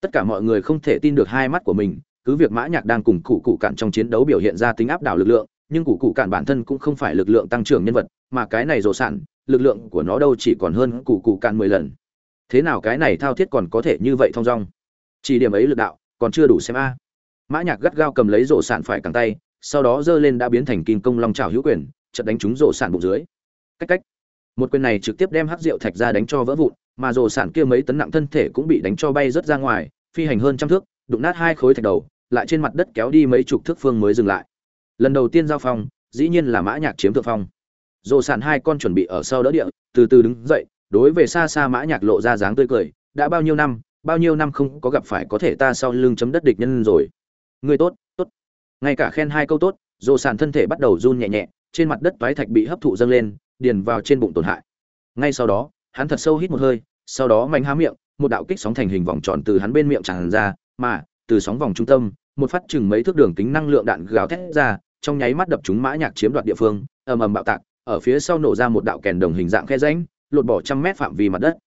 Tất cả mọi người không thể tin được hai mắt của mình, cứ việc mã nhạc đang cùng cụ cụ cạn trong chiến đấu biểu hiện ra tính áp đảo lực lượng, nhưng cụ cụ cạn bản thân cũng không phải lực lượng tăng trưởng nhân vật, mà cái này rổ sản lực lượng của nó đâu chỉ còn hơn cụ cụ cạn mười lần thế nào cái này thao thiết còn có thể như vậy thong dong? Chỉ điểm ấy lực đạo, còn chưa đủ xem a. Mã nhạc gắt gao cầm lấy rổ sản phải cẳng tay, sau đó giơ lên đã biến thành kim công long trào hữu quyền, chợt đánh trúng rổ sản bụng dưới. Cách cách. Một quyền này trực tiếp đem hắc rượu thạch ra đánh cho vỡ vụn, mà rồ sản kia mấy tấn nặng thân thể cũng bị đánh cho bay rớt ra ngoài, phi hành hơn trăm thước, đụng nát hai khối thạch đầu, lại trên mặt đất kéo đi mấy chục thước phương mới dừng lại. Lần đầu tiên giao phong, dĩ nhiên là mã nhạc chiếm thượng phong. Rồ sản hai con chuẩn bị ở sau đỡ địa, từ từ đứng dậy đối về xa xa mã nhạc lộ ra dáng tươi cười, đã bao nhiêu năm, bao nhiêu năm không có gặp phải có thể ta sau lưng chấm đất địch nhân rồi. Người tốt tốt. Ngay cả khen hai câu tốt, dồ sàn thân thể bắt đầu run nhẹ nhẹ, trên mặt đất toái thạch bị hấp thụ dâng lên, điền vào trên bụng tổn hại. Ngay sau đó, hắn thật sâu hít một hơi, sau đó mạnh há miệng, một đạo kích sóng thành hình vòng tròn từ hắn bên miệng tràn ra, mà, từ sóng vòng trung tâm, một phát chừng mấy thước đường kính năng lượng đạn gào thét ra, trong nháy mắt đập chúng mã nhạc chiếm đoạt địa phương, ầm ầm bạo tạc, ở phía sau nổ ra một đạo kèn đồng hình dạng khe rãnh lột bỏ trăm mét phạm vi mặt đất.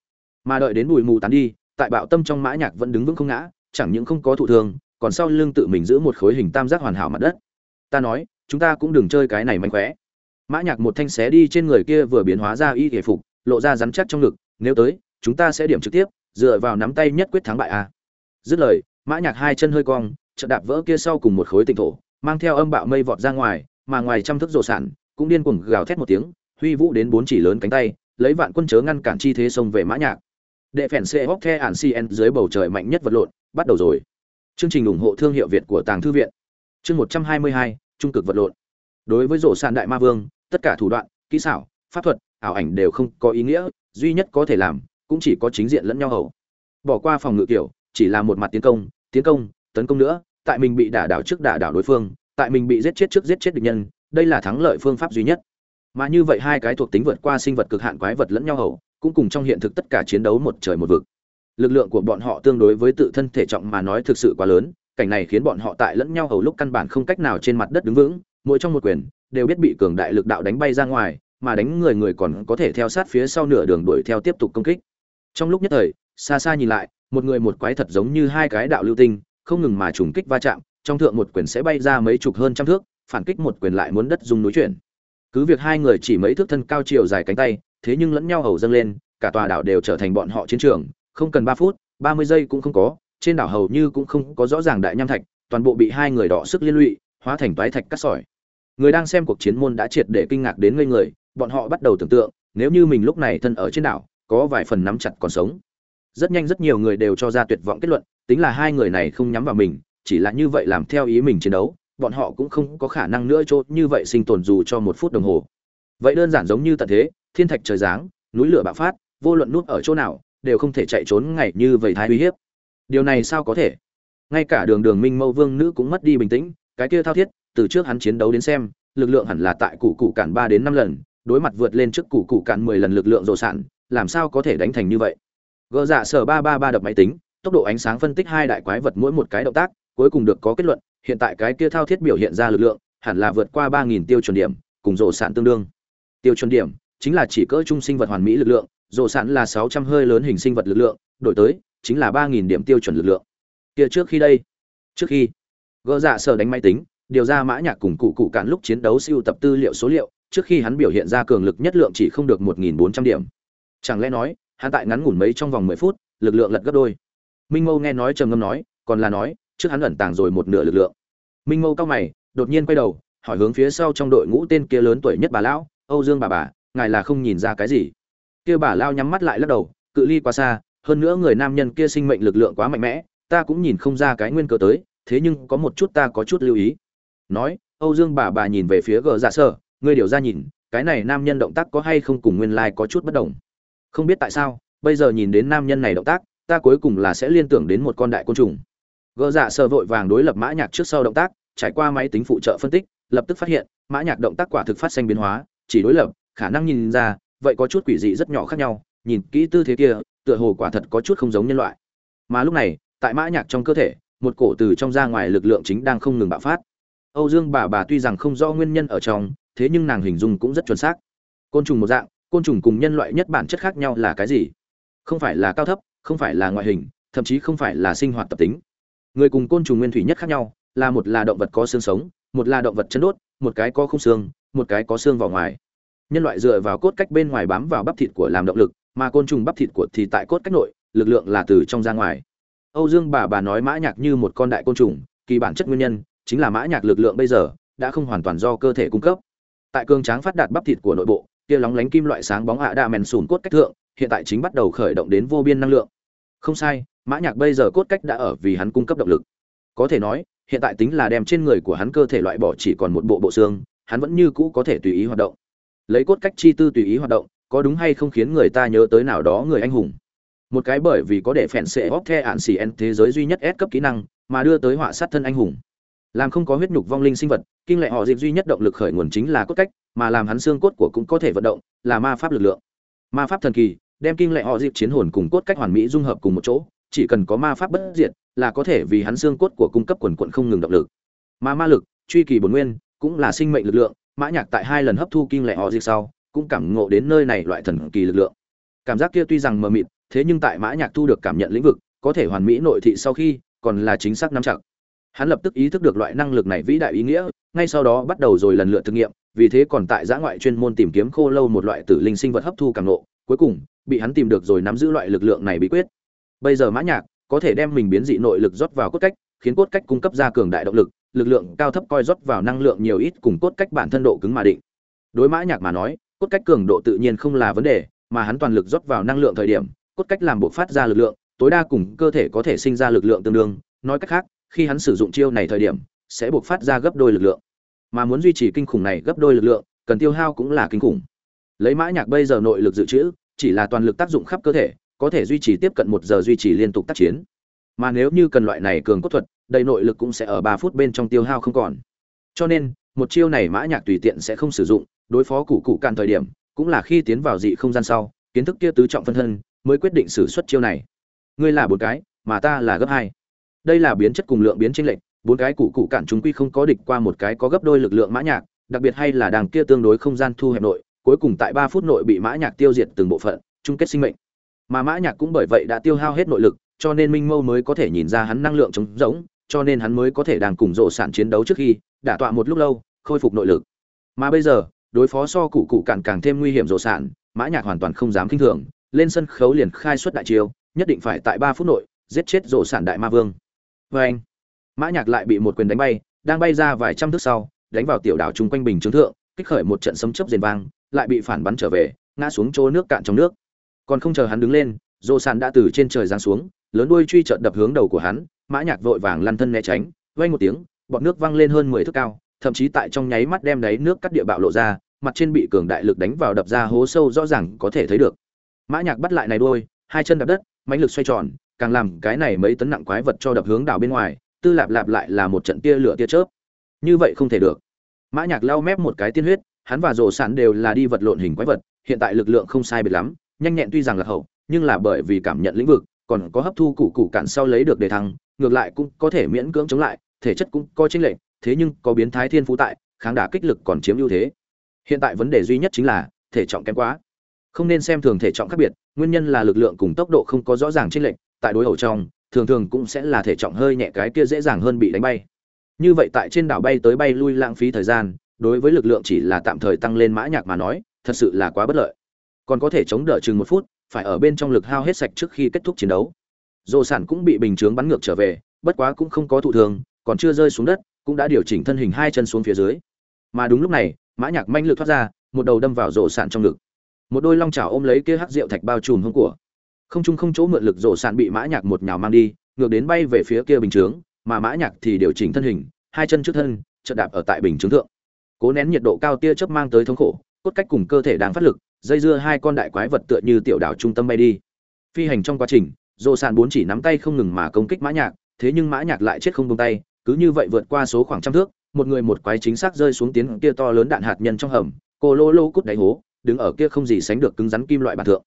Mà đợi đến bụi mù tán đi, tại bạo tâm trong mã nhạc vẫn đứng vững không ngã, chẳng những không có thụ thương, còn sau lưng tự mình giữ một khối hình tam giác hoàn hảo mặt đất. Ta nói, chúng ta cũng đừng chơi cái này manh khóe mã nhạc một thanh xé đi trên người kia vừa biến hóa ra y thể phục, lộ ra rắn chắc trong ngực, nếu tới, chúng ta sẽ điểm trực tiếp, dựa vào nắm tay nhất quyết thắng bại a dứt lời, mã nhạc hai chân hơi cong, chợt đạp vỡ kia sau cùng một khối tinh thổ, mang theo âm bạo mây vọt ra ngoài, mà ngoài trăm thước rồ sản cũng điên cuồng gào thét một tiếng, huy vũ đến bốn chỉ lớn cánh tay lấy vạn quân chớ ngăn cản chi thế xông về mã nhạc. Đệ phèn xe hóc the ản cn dưới bầu trời mạnh nhất vật lộn, bắt đầu rồi. Chương trình ủng hộ thương hiệu việt của tàng thư viện. Chương một trăm hai mươi hai, trung cực vật lộn. Đối với rổ sàn đại ma vương, tất cả thủ đoạn, kỹ xảo, pháp thuật, ảo ảnh đều không có ý nghĩa, duy nhất có thể làm, cũng chỉ có chính diện lẫn nhau hầu. Bỏ qua phòng ngự kiểu, chỉ là một mặt tiến công tiến công, tấn công nữa, tại mình bị đả đảo trước đả đảo đối phương, tại mình bị giết chết trước giết chết địch nhân, đây là thắng lợi phương pháp duy nhất mà như vậy hai cái thuộc tính vượt qua sinh vật cực hạn quái vật lẫn nhau hầu, cũng cùng trong hiện thực tất cả chiến đấu một trời một vực. Lực lượng của bọn họ tương đối với tự thân thể trọng mà nói thực sự quá lớn, cảnh này khiến bọn họ tại lẫn nhau hầu lúc căn bản không cách nào trên mặt đất đứng vững, mỗi trong một quyền đều biết bị cường đại lực đạo đánh bay ra ngoài, mà đánh người người còn có thể theo sát phía sau nửa đường đuổi theo tiếp tục công kích. Trong lúc nhất thời, xa xa nhìn lại, một người một quái thật giống như hai cái đạo lưu tinh, không ngừng mà trùng kích va chạm, trong thượng một quyền sẽ bay ra mấy chục hơn trăm thước, phản kích một quyền lại muốn đất dùng núi chuyển cứ việc hai người chỉ mấy thước thân cao chiều dài cánh tay, thế nhưng lẫn nhau hầu dâng lên, cả tòa đảo đều trở thành bọn họ chiến trường, không cần ba phút, ba mươi giây cũng không có, trên đảo hầu như cũng không có rõ ràng đại nham thạch, toàn bộ bị hai người đỏ sức liên lụy, hóa thành toái thạch cắt sỏi. Người đang xem cuộc chiến môn đã triệt để kinh ngạc đến ngây người, bọn họ bắt đầu tưởng tượng, nếu như mình lúc này thân ở trên đảo, có vài phần nắm chặt còn sống. Rất nhanh rất nhiều người đều cho ra tuyệt vọng kết luận, tính là hai người này không nhắm vào mình, chỉ là như vậy làm theo ý mình chiến đấu bọn họ cũng không có khả năng nữa chốt như vậy sinh tồn dù cho một phút đồng hồ. Vậy đơn giản giống như tận thế, thiên thạch trời giáng, núi lửa bạo phát, vô luận nút ở chỗ nào, đều không thể chạy trốn ngày như vậy thái uy hiếp. Điều này sao có thể? Ngay cả đường đường minh mâu vương nữ cũng mất đi bình tĩnh, cái kia thao thiết, từ trước hắn chiến đấu đến xem, lực lượng hẳn là tại cụ cụ cản ba đến năm lần, đối mặt vượt lên trước cụ cụ cản mười lần lực lượng rồ sản làm sao có thể đánh thành như vậy? Gỡ dạ sở ba ba ba đập máy tính, tốc độ ánh sáng phân tích hai đại quái vật mỗi một cái động tác, cuối cùng được có kết luận hiện tại cái kia thao thiết biểu hiện ra lực lượng, hẳn là vượt qua ba nghìn tiêu chuẩn điểm, cùng rổ sản tương đương. Tiêu chuẩn điểm chính là chỉ cỡ trung sinh vật hoàn mỹ lực lượng, rổ sản là sáu trăm hơi lớn hình sinh vật lực lượng, đổi tới chính là ba nghìn điểm tiêu chuẩn lực lượng. Kia trước khi đây, trước khi gỡ dạ sở đánh máy tính, điều ra mã nhạc cùng cụ cụ cản lúc chiến đấu siêu tập tư liệu số liệu, trước khi hắn biểu hiện ra cường lực nhất lượng chỉ không được một nghìn bốn trăm điểm. Chẳng lẽ nói, hắn tại ngắn ngủn mấy trong vòng mười phút, lực lượng lật gấp đôi. Minh mâu nghe nói trầm ngâm nói, còn là nói trước hắn ẩn tàng rồi một nửa lực lượng. Minh mâu cao mày, đột nhiên quay đầu, hỏi hướng phía sau trong đội ngũ tên kia lớn tuổi nhất bà lão, âu dương bà bà, ngài là không nhìn ra cái gì? Kia bà lao nhắm mắt lại lắc đầu, cự ly quá xa, hơn nữa người nam nhân kia sinh mệnh lực lượng quá mạnh mẽ, ta cũng nhìn không ra cái nguyên cớ tới, thế nhưng có một chút ta có chút lưu ý. Nói, âu dương bà bà nhìn về phía gờ dạ sơ ngươi điều ra nhìn, cái này nam nhân động tác có hay không cùng nguyên lai có chút bất đồng? Không biết tại sao, bây giờ nhìn đến nam nhân này động tác, ta cuối cùng là sẽ liên tưởng đến một con đại côn trùng gờ dạ sơ vội vàng đối lập mã nhạc trước sau động tác, trải qua máy tính phụ trợ phân tích, lập tức phát hiện, mã nhạc động tác quả thực phát sinh biến hóa, chỉ đối lập, khả năng nhìn ra, vậy có chút quỷ dị rất nhỏ khác nhau, nhìn kỹ tư thế kia, tựa hồ quả thật có chút không giống nhân loại. Mà lúc này, tại mã nhạc trong cơ thể, một cổ từ trong ra ngoài lực lượng chính đang không ngừng bạo phát. Âu dương bà bà tuy rằng không rõ nguyên nhân ở trong, thế nhưng nàng hình dung cũng rất chuẩn xác. Côn trùng một dạng, côn trùng cùng nhân loại nhất bản chất khác nhau là cái gì? Không phải là cao thấp, không phải là ngoại hình, thậm chí không phải là sinh hoạt tập tính người cùng côn trùng nguyên thủy nhất khác nhau, là một là động vật có xương sống, một là động vật chân đốt, một cái có không xương, một cái có xương vào ngoài. Nhân loại dựa vào cốt cách bên ngoài bám vào bắp thịt của làm động lực, mà côn trùng bắp thịt của thì tại cốt cách nội, lực lượng là từ trong ra ngoài. Âu dương bà bà nói mã nhạc như một con đại côn trùng, kỳ bản chất nguyên nhân chính là mã nhạc lực lượng bây giờ đã không hoàn toàn do cơ thể cung cấp. Tại cương tráng phát đạt bắp thịt của nội bộ, kia lóng lánh kim loại sáng bóng ạ đa mèn sùn cốt cách thượng, hiện tại chính bắt đầu khởi động đến vô biên năng lượng. Không sai mã nhạc bây giờ cốt cách đã ở vì hắn cung cấp động lực. Có thể nói, hiện tại tính là đem trên người của hắn cơ thể loại bỏ chỉ còn một bộ bộ xương, hắn vẫn như cũ có thể tùy ý hoạt động. Lấy cốt cách chi tư tùy ý hoạt động, có đúng hay không khiến người ta nhớ tới nào đó người anh hùng? Một cái bởi vì có để phèn sệ óc the ạn xì en thế giới duy nhất S cấp kỹ năng, mà đưa tới họa sát thân anh hùng. Làm không có huyết nhục vong linh sinh vật, kinh lệ họ dịp duy nhất động lực khởi nguồn chính là cốt cách, mà làm hắn xương cốt của cũng có thể vận động, là ma pháp lực lượng. Ma pháp thần kỳ, đem kinh lệ họ dịp chiến hồn cùng cốt cách hoàn mỹ dung hợp cùng một chỗ chỉ cần có ma pháp bất diệt là có thể vì hắn xương cốt của cung cấp quần quận không ngừng động lực. Mà ma lực, truy kỳ bổn nguyên, cũng là sinh mệnh lực lượng, mã nhạc tại hai lần hấp thu kinh lệ họ dịch sau, cũng cảm ngộ đến nơi này loại thần kỳ lực lượng. Cảm giác kia tuy rằng mờ mịt, thế nhưng tại mã nhạc thu được cảm nhận lĩnh vực, có thể hoàn mỹ nội thị sau khi, còn là chính xác nắm chặt. Hắn lập tức ý thức được loại năng lực này vĩ đại ý nghĩa, ngay sau đó bắt đầu rồi lần lượt thực nghiệm, vì thế còn tại giã ngoại chuyên môn tìm kiếm khô lâu một loại tử linh sinh vật hấp thu cảm nộ cuối cùng, bị hắn tìm được rồi nắm giữ loại lực lượng này bí quyết bây giờ mã nhạc có thể đem mình biến dị nội lực rót vào cốt cách, khiến cốt cách cung cấp ra cường đại động lực lực lượng cao thấp coi rót vào năng lượng nhiều ít cùng cốt cách bản thân độ cứng mà định. Đối mã nhạc mà nói, cốt cách cường độ tự nhiên không là vấn đề, mà hắn toàn lực rót vào năng lượng thời điểm, cốt cách làm bộ phát ra lực lượng, tối đa cùng cơ thể có thể sinh ra lực lượng tương đương. Nói cách khác, khi hắn sử dụng chiêu này thời điểm, sẽ buộc phát ra gấp đôi lực lượng. Mà muốn duy trì kinh khủng này gấp đôi lực lượng, cần tiêu hao cũng là kinh khủng. Lấy mã nhạc bây giờ nội lực dự trữ, chỉ là toàn lực tác dụng khắp cơ thể có thể duy trì tiếp cận một giờ duy trì liên tục tác chiến. Mà nếu như cần loại này cường cốt thuật, đầy nội lực cũng sẽ ở ba phút bên trong tiêu hao không còn. Cho nên, một chiêu này mã nhạc tùy tiện sẽ không sử dụng, đối phó cụ cụ cạn thời điểm, cũng là khi tiến vào dị không gian sau, kiến thức kia tứ trọng phân thân, mới quyết định sử xuất chiêu này. Ngươi là bốn cái, mà ta là gấp hai. Đây là biến chất cùng lượng biến chênh lệch, bốn cái cụ cụ cạn chúng quy không có địch qua một cái có gấp đôi lực lượng mã nhạc, đặc biệt hay là đàng kia tương đối không gian thu hẹp nội, cuối cùng tại ba phút nội bị mã nhạc tiêu diệt từng bộ phận, chung kết sinh mệnh mà mã nhạc cũng bởi vậy đã tiêu hao hết nội lực, cho nên minh mâu mới có thể nhìn ra hắn năng lượng trống rỗng, cho nên hắn mới có thể đang cùng rộ sản chiến đấu trước khi đả tọa một lúc lâu, khôi phục nội lực. Mà bây giờ, đối phó so cụ cụ cạn càng thêm nguy hiểm rộ sản, mã nhạc hoàn toàn không dám kinh thường, lên sân khấu liền khai xuất đại chiêu, nhất định phải tại ba phút nội giết chết rộ sản đại ma vương. Với anh, mã nhạc lại bị một quyền đánh bay, đang bay ra vài trăm thước sau, đánh vào tiểu đảo trung quanh bình trướng thượng, kích khởi một trận sấm chớp rền vang, lại bị phản bắn trở về, ngã xuống chỗ nước cạn trong nước còn không chờ hắn đứng lên rộ sàn đã từ trên trời giáng xuống, lớn đuôi truy trợt đập hướng đầu của hắn, mã nhạc vội vàng lăn thân né tránh, vang một tiếng, bọt nước văng lên hơn mười thước cao, thậm chí tại trong nháy mắt đem đáy nước cắt địa bạo lộ ra, mặt trên bị cường đại lực đánh vào đập ra hố sâu rõ ràng có thể thấy được. Mã nhạc bắt lại này đuôi, hai chân đạp đất, mãnh lực xoay tròn, càng làm cái này mấy tấn nặng quái vật cho đập hướng đảo bên ngoài, tư lạp lạp lại là một trận tia lửa tia chớp. Như vậy không thể được. Mã nhạc lau mép một cái tiên huyết, hắn và rồ sản đều là đi vật lộn hình quái vật, hiện tại lực lượng không sai biệt lắm nhanh nhẹn tuy rằng là hậu, nhưng là bởi vì cảm nhận lĩnh vực, còn có hấp thu củ củ cạn sau lấy được đề thăng, ngược lại cũng có thể miễn cưỡng chống lại, thể chất cũng có chính lệnh thế nhưng có biến thái thiên phú tại, kháng đả kích lực còn chiếm ưu thế. Hiện tại vấn đề duy nhất chính là, thể trọng kém quá. Không nên xem thường thể trọng khác biệt, nguyên nhân là lực lượng cùng tốc độ không có rõ ràng chênh lệch, tại đối ẩu trong, thường thường cũng sẽ là thể trọng hơi nhẹ cái kia dễ dàng hơn bị đánh bay. Như vậy tại trên đảo bay tới bay lui lãng phí thời gian, đối với lực lượng chỉ là tạm thời tăng lên mã nhạc mà nói, thật sự là quá bất lợi còn có thể chống đỡ chừng một phút, phải ở bên trong lực hao hết sạch trước khi kết thúc chiến đấu. Dồ sản cũng bị bình chướng bắn ngược trở về, bất quá cũng không có thụ thường còn chưa rơi xuống đất, cũng đã điều chỉnh thân hình hai chân xuống phía dưới. Mà đúng lúc này, mã nhạc manh lực thoát ra, một đầu đâm vào rổ sản trong ngực. Một đôi long chảo ôm lấy kia hắc rượu thạch bao trùm hông của. Không trung không chỗ mượn lực rổ sản bị mã nhạc một nhào mang đi, ngược đến bay về phía kia bình chướng, mà mã nhạc thì điều chỉnh thân hình, hai chân trước thân, chợt đạp ở tại bình chướng thượng. Cố nén nhiệt độ cao tia chớp mang tới thống khổ cốt cách cùng cơ thể đang phát lực, dây dưa hai con đại quái vật tựa như tiểu đảo trung tâm bay đi. Phi hành trong quá trình dồ sàn bốn chỉ nắm tay không ngừng mà công kích mã nhạc, thế nhưng mã nhạc lại chết không buông tay, cứ như vậy vượt qua số khoảng trăm thước, một người một quái chính xác rơi xuống tiến kia to lớn đạn hạt nhân trong hầm, cô lô lô cút đáy hố, đứng ở kia không gì sánh được cứng rắn kim loại bản thượng.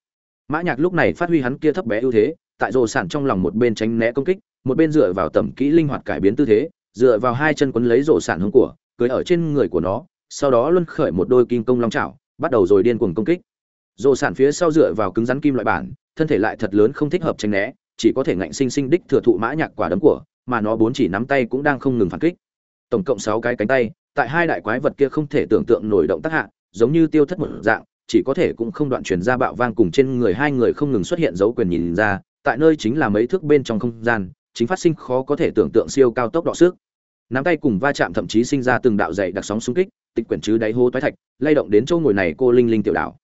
Mã nhạc lúc này phát huy hắn kia thấp bé ưu thế, tại rồ sản trong lòng một bên tránh né công kích, một bên dựa vào tầm kỹ linh hoạt cải biến tư thế, dựa vào hai chân quấn lấy rồ sản hướng của, cưỡi ở trên người của nó sau đó luân khởi một đôi kim công long chảo, bắt đầu rồi điên cuồng công kích. Rồ sản phía sau dựa vào cứng rắn kim loại bản, thân thể lại thật lớn không thích hợp tránh né, chỉ có thể ngạnh sinh sinh đích thừa thụ mã nhạc quả đấm của, mà nó bốn chỉ nắm tay cũng đang không ngừng phản kích. Tổng cộng sáu cái cánh tay, tại hai đại quái vật kia không thể tưởng tượng nổi động tác hạ, giống như tiêu thất một dạng, chỉ có thể cũng không đoạn truyền ra bạo vang cùng trên người hai người không ngừng xuất hiện dấu quyền nhìn ra, tại nơi chính là mấy thước bên trong không gian, chính phát sinh khó có thể tưởng tượng siêu cao tốc độ sức. Nắm tay cùng va chạm thậm chí sinh ra từng đạo dày đặc sóng xung kích tịch quyển chứ đáy hố toái thạch, lay động đến châu ngồi này cô linh linh tiểu đảo.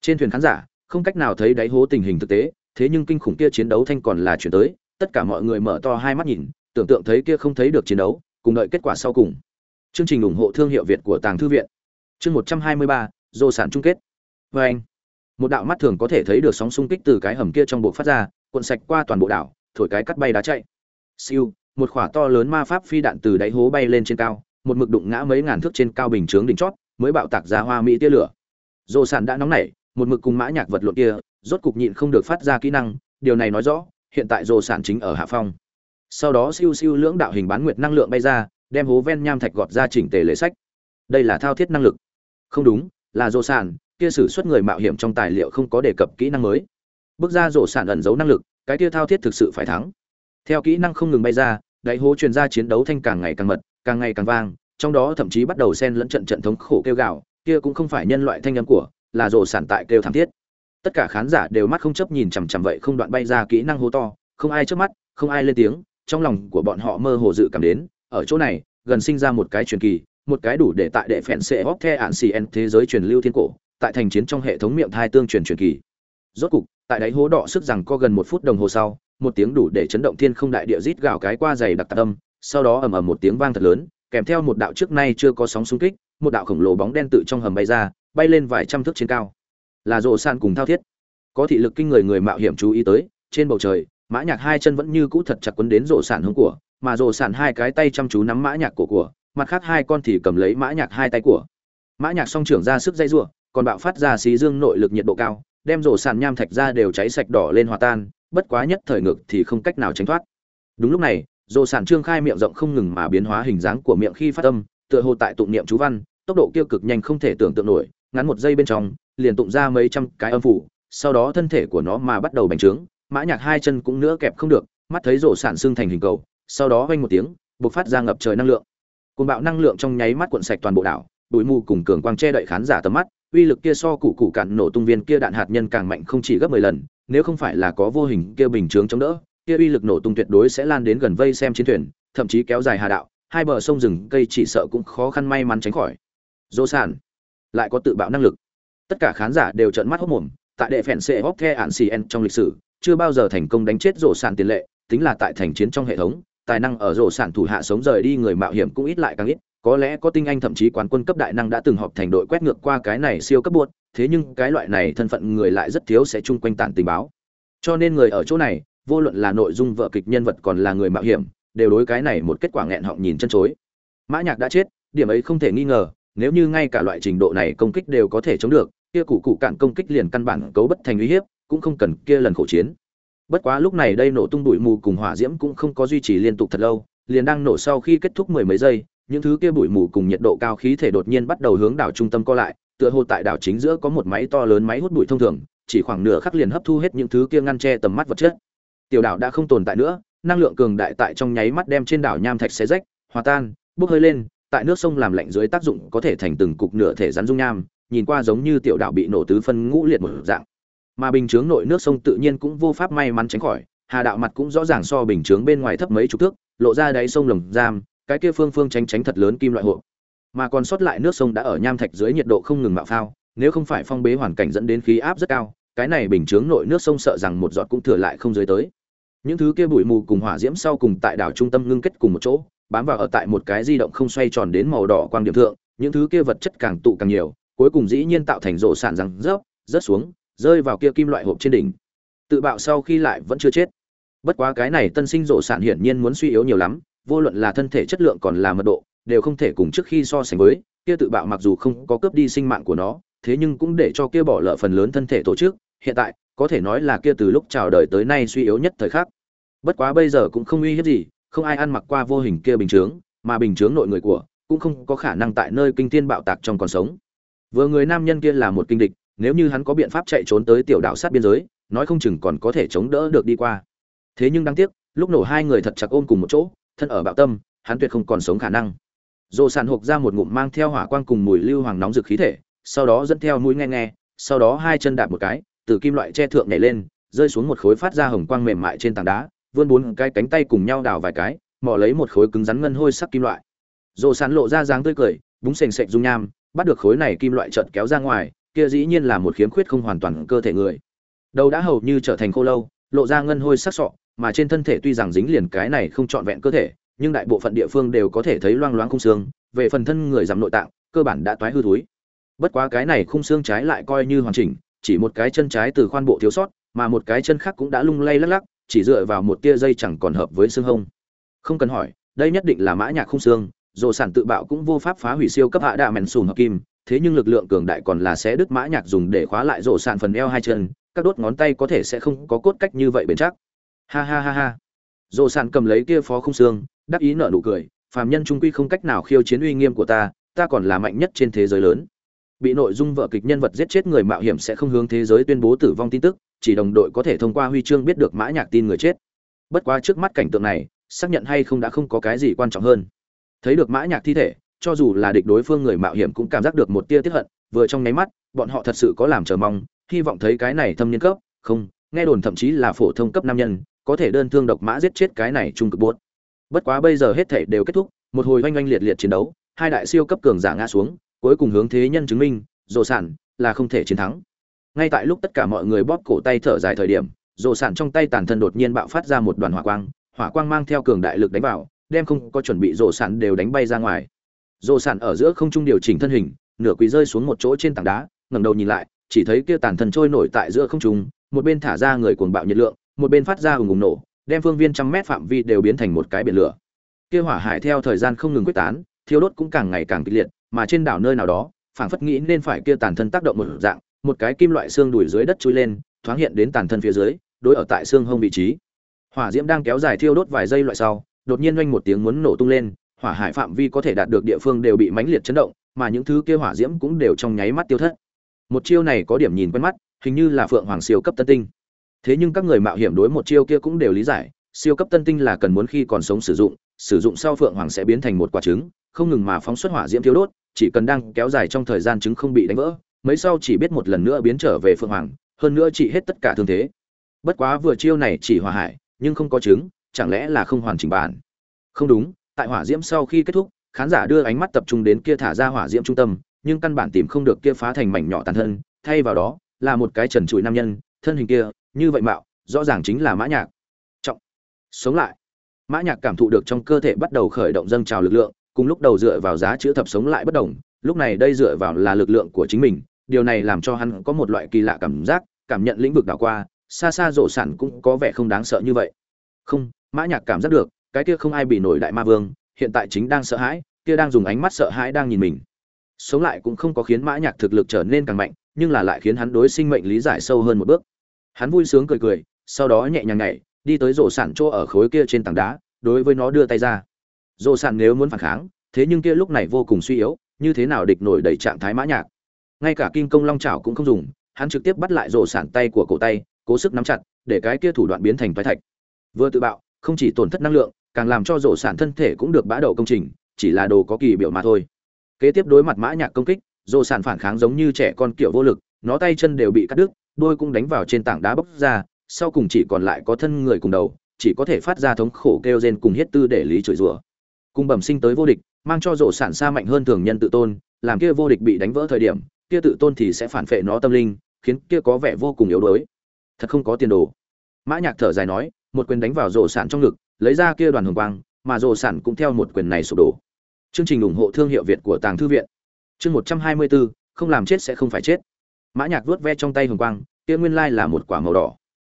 Trên thuyền khán giả, không cách nào thấy đáy hố tình hình thực tế, thế nhưng kinh khủng kia chiến đấu thanh còn là chuyển tới, tất cả mọi người mở to hai mắt nhìn, tưởng tượng thấy kia không thấy được chiến đấu, cùng đợi kết quả sau cùng. Chương trình ủng hộ thương hiệu việt của tàng thư viện. Chương một trăm hai mươi ba, dô sản chung kết. Vê anh, một đạo mắt thường có thể thấy được sóng xung kích từ cái hầm kia trong bộ phát ra, cuộn sạch qua toàn bộ đảo, thổi cái cắt bay đá chạy. Siêu, một khỏa to lớn ma pháp phi đạn từ đáy hố bay lên trên cao một mực đụng ngã mấy ngàn thước trên cao bình chướng đỉnh chót mới bạo tạc ra hoa mỹ tia lửa. Dỗ Sạn đã nóng nảy một mực cùng mã nhạc vật lộn kia rốt cục nhịn không được phát ra kỹ năng điều này nói rõ hiện tại Dỗ Sạn chính ở hạ phong. Sau đó siêu siêu lưỡng đạo hình bán nguyệt năng lượng bay ra đem hố ven nham thạch gọt ra chỉnh tề lễ sách. Đây là thao thiết năng lực. Không đúng là Dỗ Sạn, kia sử xuất người mạo hiểm trong tài liệu không có đề cập kỹ năng mới. Bước ra Dỗ Sạn ẩn giấu năng lực cái kia thao thiết thực sự phải thắng. Theo kỹ năng không ngừng bay ra đáy hố truyền ra chiến đấu thanh càng ngày càng mật càng ngày càng vang, trong đó thậm chí bắt đầu xen lẫn trận trận thống khổ kêu gào, kia cũng không phải nhân loại thanh âm của, là rồ sản tại kêu thảm thiết. Tất cả khán giả đều mắt không chấp nhìn chằm chằm vậy không đoạn bay ra kỹ năng hô to, không ai trước mắt, không ai lên tiếng, trong lòng của bọn họ mơ hồ dự cảm đến, ở chỗ này, gần sinh ra một cái truyền kỳ, một cái đủ để tại đệ phèn xệ hóc the ạn cn thế giới truyền lưu thiên cổ, tại thành chiến trong hệ thống miệng thai tương truyền truyền kỳ. Rốt cục, tại đáy hố đỏ sức rằng có gần một phút đồng hồ sau, một tiếng đủ để chấn động thiên không đại địa rít gào cái qua dày đặc tạc âm sau đó ầm ầm một tiếng vang thật lớn, kèm theo một đạo trước nay chưa có sóng xung kích, một đạo khổng lồ bóng đen tự trong hầm bay ra, bay lên vài trăm thước trên cao. Là rộ san cùng thao thiết. Có thị lực kinh người người mạo hiểm chú ý tới, trên bầu trời, mã nhạc hai chân vẫn như cũ thật chặt quấn đến rộ San hướng của, mà rộ San hai cái tay chăm chú nắm mã nhạc cổ của, mặt khác hai con thì cầm lấy mã nhạc hai tay của. Mã nhạc song trưởng ra sức dây rủa, còn bạo phát ra xí dương nội lực nhiệt độ cao, đem rổ sàn nham thạch ra đều cháy sạch đỏ lên hòa tan, bất quá nhất thời ngực thì không cách nào tránh thoát. Đúng lúc này rổ sản trương khai miệng rộng không ngừng mà biến hóa hình dáng của miệng khi phát âm tựa hồ tại tụng niệm chú văn tốc độ kia cực nhanh không thể tưởng tượng nổi ngắn một giây bên trong liền tụng ra mấy trăm cái âm phủ sau đó thân thể của nó mà bắt đầu bành trướng mã nhạc hai chân cũng nữa kẹp không được mắt thấy rổ sản xương thành hình cầu sau đó vang một tiếng bộc phát ra ngập trời năng lượng. Cơn bạo năng lượng trong nháy mắt cuộn sạch toàn bộ đảo bụi mù cùng cường quang che đậy khán giả tầm mắt uy lực kia so cụ cụ cạn nổ tung viên kia đạn hạt nhân càng mạnh không chỉ gấp 10 lần, nếu không phải là có vô hình kia bình chướng chống đỡ, kia uy lực nổ tung tuyệt đối sẽ lan đến gần vây xem chiến thuyền, thậm chí kéo dài hà đạo, hai bờ sông rừng cây chỉ sợ cũng khó khăn may mắn tránh khỏi. Dỗ sản lại có tự bạo năng lực. Tất cả khán giả đều trợn mắt hốt mồm, tại đệ phèn xe hốc the ản CN trong lịch sử, chưa bao giờ thành công đánh chết rổ sản tiền lệ, tính là tại thành chiến trong hệ thống, tài năng ở rổ sản thủ hạ sống rời đi người mạo hiểm cũng ít lại càng ít, có lẽ có tinh anh thậm chí quán quân cấp đại năng đã từng họp thành đội quét ngược qua cái này siêu cấp buột, thế nhưng cái loại này thân phận người lại rất thiếu sẽ chung quanh tản tình báo. Cho nên người ở chỗ này, vô luận là nội dung vợ kịch nhân vật còn là người mạo hiểm, đều đối cái này một kết quả nghẹn họng nhìn chân chối. Mã Nhạc đã chết, điểm ấy không thể nghi ngờ, nếu như ngay cả loại trình độ này công kích đều có thể chống được, kia cụ cụ cạn công kích liền căn bản cấu bất thành uy hiếp, cũng không cần kia lần khổ chiến. Bất quá lúc này đây nổ tung bụi mù cùng hỏa diễm cũng không có duy trì liên tục thật lâu, liền đang nổ sau khi kết thúc mười mấy giây, những thứ kia bụi mù cùng nhiệt độ cao khí thể đột nhiên bắt đầu hướng đảo trung tâm co lại tựa hồ tại đảo chính giữa có một máy to lớn máy hút bụi thông thường chỉ khoảng nửa khắc liền hấp thu hết những thứ kia ngăn che tầm mắt vật chất tiểu đảo đã không tồn tại nữa, năng lượng cường đại tại trong nháy mắt đem trên đảo nham thạch xé rách, hòa tan, bốc hơi lên, tại nước sông làm lạnh dưới tác dụng có thể thành từng cục nửa thể rắn dung nham, nhìn qua giống như tiểu đảo bị nổ tứ phân ngũ liệt một dạng. Mà bình chướng nội nước sông tự nhiên cũng vô pháp may mắn tránh khỏi, hà đạo mặt cũng rõ ràng so bình chướng bên ngoài thấp mấy chục thước, lộ ra đáy sông lồng giam, cái kia phương phương tránh tránh thật lớn kim loại hộ mà còn sót lại nước sông đã ở nham thạch dưới nhiệt độ không ngừng mạo phao, nếu không phải phong bế hoàn cảnh dẫn đến khí áp rất cao, cái này bình chướng nội nước sông sợ rằng một giọt cũng thừa lại không dưới tới những thứ kia bụi mù cùng hỏa diễm sau cùng tại đảo trung tâm ngưng kết cùng một chỗ bám vào ở tại một cái di động không xoay tròn đến màu đỏ quang điểm thượng những thứ kia vật chất càng tụ càng nhiều cuối cùng dĩ nhiên tạo thành rổ sản rằng rớp rớt xuống rơi vào kia kim loại hộp trên đỉnh. Tự bạo sau khi lại vẫn chưa chết. Bất quá cái này tân sinh rổ sản hiển nhiên muốn suy yếu nhiều lắm vô luận là thân thể chất lượng còn là mật độ, đều không thể cùng trước khi so sánh với, kia tự bạo mặc dù không có cướp đi sinh mạng của nó, thế nhưng cũng để cho kia bỏ lỡ phần lớn thân thể tổ chức, hiện tại, có thể nói là kia từ lúc chào đời tới nay suy yếu nhất thời khắc. Bất quá bây giờ cũng không uy hiếp gì, không ai ăn mặc qua vô hình kia bình chướng, mà bình chướng nội người của, cũng không có khả năng tại nơi kinh thiên bạo tạc trong còn sống. Vừa người nam nhân kia là một kinh địch, nếu như hắn có biện pháp chạy trốn tới tiểu đảo sát biên giới, nói không chừng còn có thể chống đỡ được đi qua. Thế nhưng đáng tiếc, lúc nổ hai người thật chặt ôm cùng một chỗ, thân ở bạo tâm hắn tuyệt không còn sống khả năng Dô sàn hộp ra một ngụm mang theo hỏa quang cùng mùi lưu hoàng nóng rực khí thể sau đó dẫn theo mũi nghe nghe sau đó hai chân đạp một cái từ kim loại che thượng nhảy lên rơi xuống một khối phát ra hồng quang mềm mại trên tảng đá vươn bốn cái cánh tay cùng nhau đào vài cái mò lấy một khối cứng rắn ngân hôi sắc kim loại Dỗ Sán lộ ra dáng tươi cười búng sền sệt dung nham bắt được khối này kim loại chợt kéo ra ngoài kia dĩ nhiên là một khiếm khuyết không hoàn toàn cơ thể người đầu đã hầu như trở thành khô lâu lộ ra ngân hôi sắc sọ mà trên thân thể tuy rằng dính liền cái này không trọn vẹn cơ thể, nhưng đại bộ phận địa phương đều có thể thấy loang loáng khung xương, về phần thân người giảm nội tạng, cơ bản đã toái hư thối. Bất quá cái này khung xương trái lại coi như hoàn chỉnh, chỉ một cái chân trái từ khoan bộ thiếu sót, mà một cái chân khác cũng đã lung lay lắc lắc chỉ dựa vào một tia dây chẳng còn hợp với xương hông. Không cần hỏi đây nhất định là mã nhạc không xương dù sản tự bạo cũng vô pháp phá hủy siêu cấp hạ đạ mèn sùn hợp kim thế nhưng lực lượng cường đại còn là sẽ đứt mã nhạc dùng để khóa lại rổ sản phần eo hai chân các đốt ngón tay có thể sẽ không có cốt cách như vậy bền chắc. Ha ha ha ha. Rổ sản cầm lấy kia phó không xương đắc ý nở nụ cười phàm nhân trung quy không cách nào khiêu chiến uy nghiêm của ta ta còn là mạnh nhất trên thế giới lớn bị nội dung vợ kịch nhân vật giết chết người mạo hiểm sẽ không hướng thế giới tuyên bố tử vong tin tức, chỉ đồng đội có thể thông qua huy chương biết được mã nhạc tin người chết. Bất quá trước mắt cảnh tượng này, xác nhận hay không đã không có cái gì quan trọng hơn. Thấy được mã nhạc thi thể, cho dù là địch đối phương người mạo hiểm cũng cảm giác được một tia tiếc hận, vừa trong nháy mắt, bọn họ thật sự có làm chờ mong, hy vọng thấy cái này thâm niên cấp, không, nghe đồn thậm chí là phổ thông cấp nam nhân, có thể đơn thương độc mã giết chết cái này trung cực buốt. Bất quá bây giờ hết thảy đều kết thúc, một hồi oanh oanh liệt liệt chiến đấu, hai đại siêu cấp cường giả ngã xuống cuối cùng hướng thế nhân chứng minh rồ sản là không thể chiến thắng. Ngay tại lúc tất cả mọi người bóp cổ tay thở dài thời điểm rồ sản trong tay tàn thân đột nhiên bạo phát ra một đoàn hỏa quang hỏa quang mang theo cường đại lực đánh vào, đem không có chuẩn bị rồ sản đều đánh bay ra ngoài. Rồ sản ở giữa không trung điều chỉnh thân hình, nửa quỳ rơi xuống một chỗ trên tảng đá, ngẩng đầu nhìn lại, chỉ thấy kia tàn thân trôi nổi tại giữa không trung, một bên thả ra người cuồng bạo nhiệt lượng, một bên phát ra ùng ùng nổ, đem phương viên trăm mét phạm vi đều biến thành một cái biển lửa. Kia hỏa hải theo thời gian không ngừng quyết tán, thiêu đốt cũng càng ngày càng kịch liệt mà trên đảo nơi nào đó, phảng phất nghĩ nên phải kia tàn thân tác động một dạng, một cái kim loại xương đùi dưới đất chui lên, thoáng hiện đến tàn thân phía dưới, đối ở tại xương hông vị trí. Hỏa diễm đang kéo dài thiêu đốt vài giây loại sau, đột nhiên oanh một tiếng muốn nổ tung lên, hỏa hải phạm vi có thể đạt được địa phương đều bị mãnh liệt chấn động, mà những thứ kia hỏa diễm cũng đều trong nháy mắt tiêu thất. Một chiêu này có điểm nhìn quen mắt, hình như là phượng hoàng siêu cấp tân tinh. Thế nhưng các người mạo hiểm đối một chiêu kia cũng đều lý giải, siêu cấp tân tinh là cần muốn khi còn sống sử dụng sử dụng sau phượng hoàng sẽ biến thành một quả trứng, không ngừng mà phóng xuất hỏa diễm thiếu đốt chỉ cần đang kéo dài trong thời gian trứng không bị đánh vỡ, mấy sau chỉ biết một lần nữa biến trở về phượng hoàng, hơn nữa chỉ hết tất cả thương thế. Bất quá vừa chiêu này chỉ hòa hải, nhưng không có trứng chẳng lẽ là không hoàn chỉnh bản? Không đúng, tại hỏa diễm sau khi kết thúc, khán giả đưa ánh mắt tập trung đến kia thả ra hỏa diễm trung tâm, nhưng căn bản tìm không được kia phá thành mảnh nhỏ tàn thân, thay vào đó, là một cái trần trụi nam nhân, thân hình kia, như vậy mạo, rõ ràng chính là mã nhạc. Trọng. Sống lại. Mã nhạc cảm thụ được trong cơ thể bắt đầu khởi động dâng trào lực lượng cùng lúc đầu dựa vào giá chữa thập sống lại bất động lúc này đây dựa vào là lực lượng của chính mình, điều này làm cho hắn có một loại kỳ lạ cảm giác, cảm nhận lĩnh vực đảo qua, xa xa rộ sản cũng có vẻ không đáng sợ như vậy. Không, mã nhạc cảm giác được, cái kia không ai bị nổi đại ma vương, hiện tại chính đang sợ hãi, kia đang dùng ánh mắt sợ hãi đang nhìn mình. Sống lại cũng không có khiến mã nhạc thực lực trở nên càng mạnh, nhưng là lại khiến hắn đối sinh mệnh lý giải sâu hơn một bước. Hắn vui sướng cười cười, sau đó nhẹ nhàng nhảy, đi tới rổ sản chỗ ở khối kia trên tảng đá, đối với nó đưa tay ra. Dô sàn nếu muốn phản kháng, thế nhưng kia lúc này vô cùng suy yếu, như thế nào địch nổi đầy trạng thái mã nhạc? Ngay cả kim công long chảo cũng không dùng, hắn trực tiếp bắt lại rổ sàn tay của cổ tay, cố sức nắm chặt, để cái kia thủ đoạn biến thành phái thạch. Vừa tự bạo, không chỉ tổn thất năng lượng, càng làm cho rổ sàn thân thể cũng được bã đậu công trình, chỉ là đồ có kỳ biểu mà thôi. Kế tiếp đối mặt mã nhạc công kích rổ sàn phản kháng giống như trẻ con kiểu vô lực, nó tay chân đều bị cắt đứt đôi cũng đánh vào trên tảng đá bốc ra, sau cùng chỉ còn lại có thân người cùng đầu, chỉ có thể phát ra thống khổ kêu rên cùng hiết tư để lý chửi rủa cùng bẩm sinh tới vô địch, mang cho rộ sản xa mạnh hơn thường nhân tự tôn, làm kia vô địch bị đánh vỡ thời điểm, kia tự tôn thì sẽ phản phệ nó tâm linh, khiến kia có vẻ vô cùng yếu đuối. Thật không có tiền đồ. Mã nhạc thở dài nói, một quyền đánh vào rộ sản trong ngực, lấy ra kia đoàn hồng quang, mà rộ sản cũng theo một quyền này sụp đổ. Chương trình ủng hộ thương hiệu việt của tàng thư viện. Chương một trăm hai mươi bốn không làm chết sẽ không phải chết. Mã nhạc vuốt ve trong tay hồng quang, kia nguyên lai là một quả màu đỏ.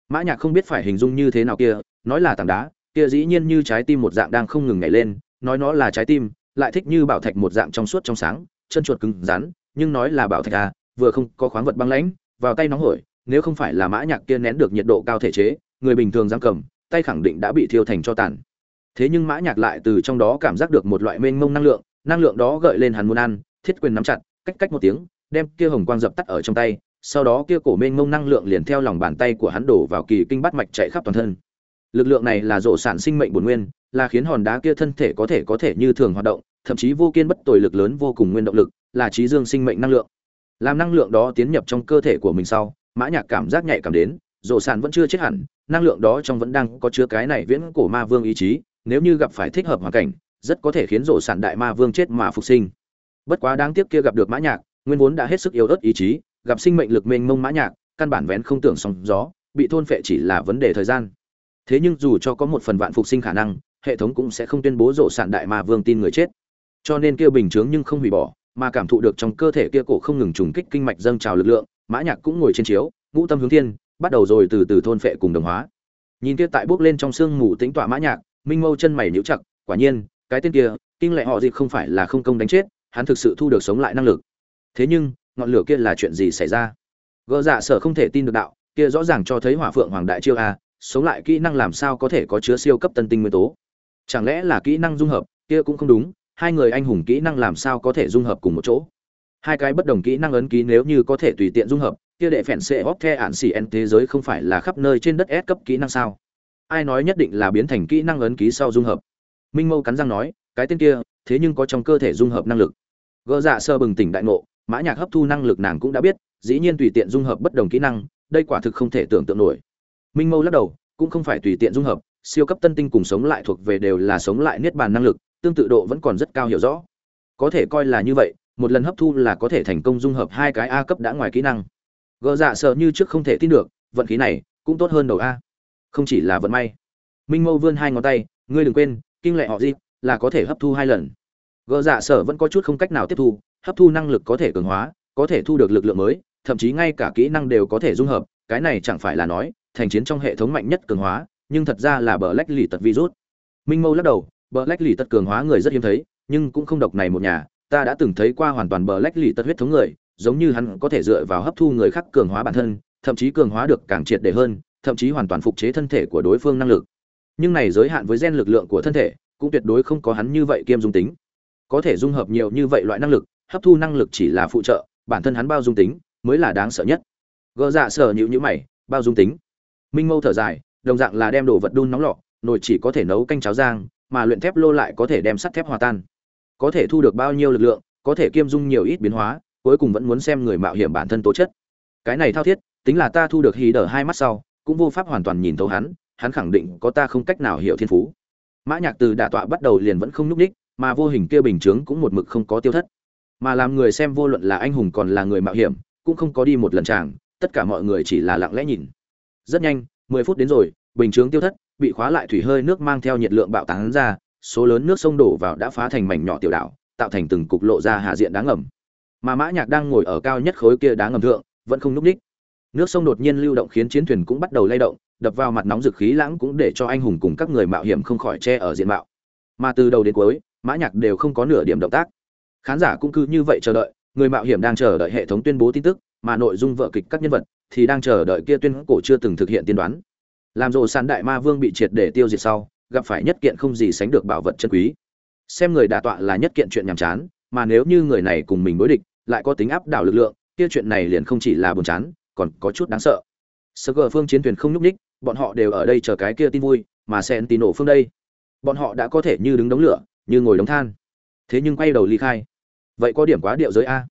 Mã nhạc không biết phải hình dung như thế nào kia, nói là tảng đá, kia dĩ nhiên như trái tim một dạng đang không ngừng nhảy lên nói nó là trái tim, lại thích như bảo thạch một dạng trong suốt trong sáng, chân chuột cứng rắn, nhưng nói là bảo thạch à vừa không có khoáng vật băng lãnh, vào tay nóng hổi, nếu không phải là mã nhạc kia nén được nhiệt độ cao thể chế, người bình thường giang cầm, tay khẳng định đã bị thiêu thành cho tàn. Thế nhưng mã nhạc lại từ trong đó cảm giác được một loại mênh mông năng lượng năng lượng đó gợi lên hắn muốn ăn, thiết quyền nắm chặt, cách cách một tiếng, đem kia hồng quang dập tắt ở trong tay, sau đó kia cổ mênh mông năng lượng liền theo lòng bàn tay của hắn đổ vào kỳ kinh bát mạch chạy khắp toàn thân. Lực lượng này là rổ sản sinh mệnh bổn nguyên là khiến hòn đá kia thân thể có thể có thể như thường hoạt động, thậm chí vô kiên bất tồi lực lớn vô cùng nguyên động lực, là trí dương sinh mệnh năng lượng. Làm năng lượng đó tiến nhập trong cơ thể của mình sau, mã nhạc cảm giác nhạy cảm đến, rộ sàn vẫn chưa chết hẳn, năng lượng đó trong vẫn đang có chứa cái này viễn cổ ma vương ý chí, nếu như gặp phải thích hợp hoàn cảnh, rất có thể khiến rộ sàn đại ma vương chết mà phục sinh. Bất quá đáng tiếc kia gặp được mã nhạc, nguyên vốn đã hết sức yếu ớt ý chí, gặp sinh mệnh lực mênh mông mã nhạc, căn bản vén không tưởng sóng gió, bị thôn phệ chỉ là vấn đề thời gian. Thế nhưng dù cho có một phần vạn phục sinh khả năng hệ thống cũng sẽ không tuyên bố rộ sản đại ma vương tin người chết. Cho nên kia bình chướng nhưng không hủy bỏ, mà cảm thụ được trong cơ thể kia cổ không ngừng trùng kích kinh mạch dâng trào lực lượng, mã nhạc cũng ngồi trên chiếu, ngũ tâm hướng thiên, bắt đầu rồi từ từ thôn phệ cùng đồng hóa. Nhìn kia tại bước lên trong xương mù tĩnh tọa mã nhạc, minh mâu chân mày nhíu chặt, quả nhiên, cái tên kia, kinh lệ họ gì không phải là không công đánh chết, hắn thực sự thu được sống lại năng lực. Thế nhưng, ngọn lửa kia là chuyện gì xảy ra? Gỡ dạ sở không thể tin được đạo, kia rõ ràng cho thấy hỏa phượng hoàng đại chiêu a, sống lại kỹ năng làm sao có thể có chứa siêu cấp tân tinh nguyên tố? Chẳng lẽ là kỹ năng dung hợp? Kia cũng không đúng, hai người anh hùng kỹ năng làm sao có thể dung hợp cùng một chỗ? Hai cái bất đồng kỹ năng ấn ký nếu như có thể tùy tiện dung hợp, kia đệ phèn xệ hóc the ạn xỉ en thế giới không phải là khắp nơi trên đất S cấp kỹ năng sao? Ai nói nhất định là biến thành kỹ năng ấn ký sau dung hợp? Minh mâu cắn răng nói, cái tên kia, thế nhưng có trong cơ thể dung hợp năng lực. Gỡ dạ sơ bừng tỉnh đại ngộ, mã nhạc hấp thu năng lực nàng cũng đã biết, dĩ nhiên tùy tiện dung hợp bất đồng kỹ năng, đây quả thực không thể tưởng tượng nổi. Minh mâu lắc đầu, cũng không phải tùy tiện dung hợp siêu cấp tân tinh cùng sống lại thuộc về đều là sống lại niết bàn năng lực, tương tự độ vẫn còn rất cao hiểu rõ. Có thể coi là như vậy, một lần hấp thu là có thể thành công dung hợp hai cái a cấp đã ngoài kỹ năng. Gỡ dạ sợ như trước không thể tin được, vận khí này cũng tốt hơn đầu a. Không chỉ là vận may. Minh mâu vươn hai ngón tay, ngươi đừng quên, kinh lệ họ gì là có thể hấp thu hai lần. Gỡ dạ sở vẫn có chút không cách nào tiếp thu, hấp thu năng lực có thể cường hóa, có thể thu được lực lượng mới, thậm chí ngay cả kỹ năng đều có thể dung hợp, cái này chẳng phải là nói, thành chiến trong hệ thống mạnh nhất cường hóa nhưng thật ra là bờ lách lì tật virus. Minh mâu lắc đầu, bờ lách lì tật cường hóa người rất hiếm thấy, nhưng cũng không độc này một nhà. Ta đã từng thấy qua hoàn toàn bờ lách lì tật huyết thống người, giống như hắn có thể dựa vào hấp thu người khác cường hóa bản thân, thậm chí cường hóa được càng triệt để hơn, thậm chí hoàn toàn phục chế thân thể của đối phương năng lực. Nhưng này giới hạn với gen lực lượng của thân thể, cũng tuyệt đối không có hắn như vậy kiêm dung tính. Có thể dung hợp nhiều như vậy loại năng lực, hấp thu năng lực chỉ là phụ trợ, bản thân hắn bao dung tính mới là đáng sợ nhất. Gỡ dạ sở nhịu nhữ mày, bao dung tính. Minh mâu thở dài đồng dạng là đem đồ vật đun nóng lọ nồi chỉ có thể nấu canh cháo giang mà luyện thép lô lại có thể đem sắt thép hòa tan. Có thể thu được bao nhiêu lực lượng có thể kiêm dung nhiều ít biến hóa cuối cùng vẫn muốn xem người mạo hiểm bản thân tố chất. Cái này thao thiết tính là ta thu được hí đỡ hai mắt sau cũng vô pháp hoàn toàn nhìn thấu hắn hắn khẳng định có ta không cách nào hiểu thiên phú. Mã nhạc từ đả tọa bắt đầu liền vẫn không nhúc đích, mà vô hình kia bình chướng cũng một mực không có tiêu thất. Mà làm người xem vô luận là anh hùng còn là người mạo hiểm cũng không có đi một lần chàng tất cả mọi người chỉ là lặng lẽ nhìn. Rất nhanh mười phút đến rồi, bình chướng tiêu thất, bị khóa lại thủy hơi nước mang theo nhiệt lượng bạo tán ra, số lớn nước sông đổ vào đã phá thành mảnh nhỏ tiểu đảo, tạo thành từng cục lộ ra hạ diện đáng ngầm. Mà mã nhạc đang ngồi ở cao nhất khối kia đá ngầm thượng, vẫn không lúc đích. Nước sông đột nhiên lưu động khiến chiến thuyền cũng bắt đầu lay động, đập vào mặt nóng dực khí lãng cũng để cho anh hùng cùng các người mạo hiểm không khỏi che ở diện mạo. Mà từ đầu đến cuối, mã nhạc đều không có nửa điểm động tác. Khán giả cũng cứ như vậy chờ đợi, người mạo hiểm đang chờ đợi hệ thống tuyên bố tin tức, mà nội dung vở kịch các nhân vật thì đang chờ đợi kia tuyên cổ chưa từng thực hiện tiên đoán. Làm rộ sàn đại ma vương bị triệt để tiêu diệt sau, gặp phải nhất kiện không gì sánh được bảo vật chân quý. Xem người đà tọa là nhất kiện chuyện nhàm chán, mà nếu như người này cùng mình đối địch, lại có tính áp đảo lực lượng, kia chuyện này liền không chỉ là buồn chán, còn có chút đáng sợ. Sơ gờ phương chiến thuyền không nhúc ních bọn họ đều ở đây chờ cái kia tin vui, mà sen tin nổ phương đây. Bọn họ đã có thể như đứng đống lửa, như ngồi đống than. Thế nhưng quay đầu ly khai. Vậy có điểm quá điệu giới a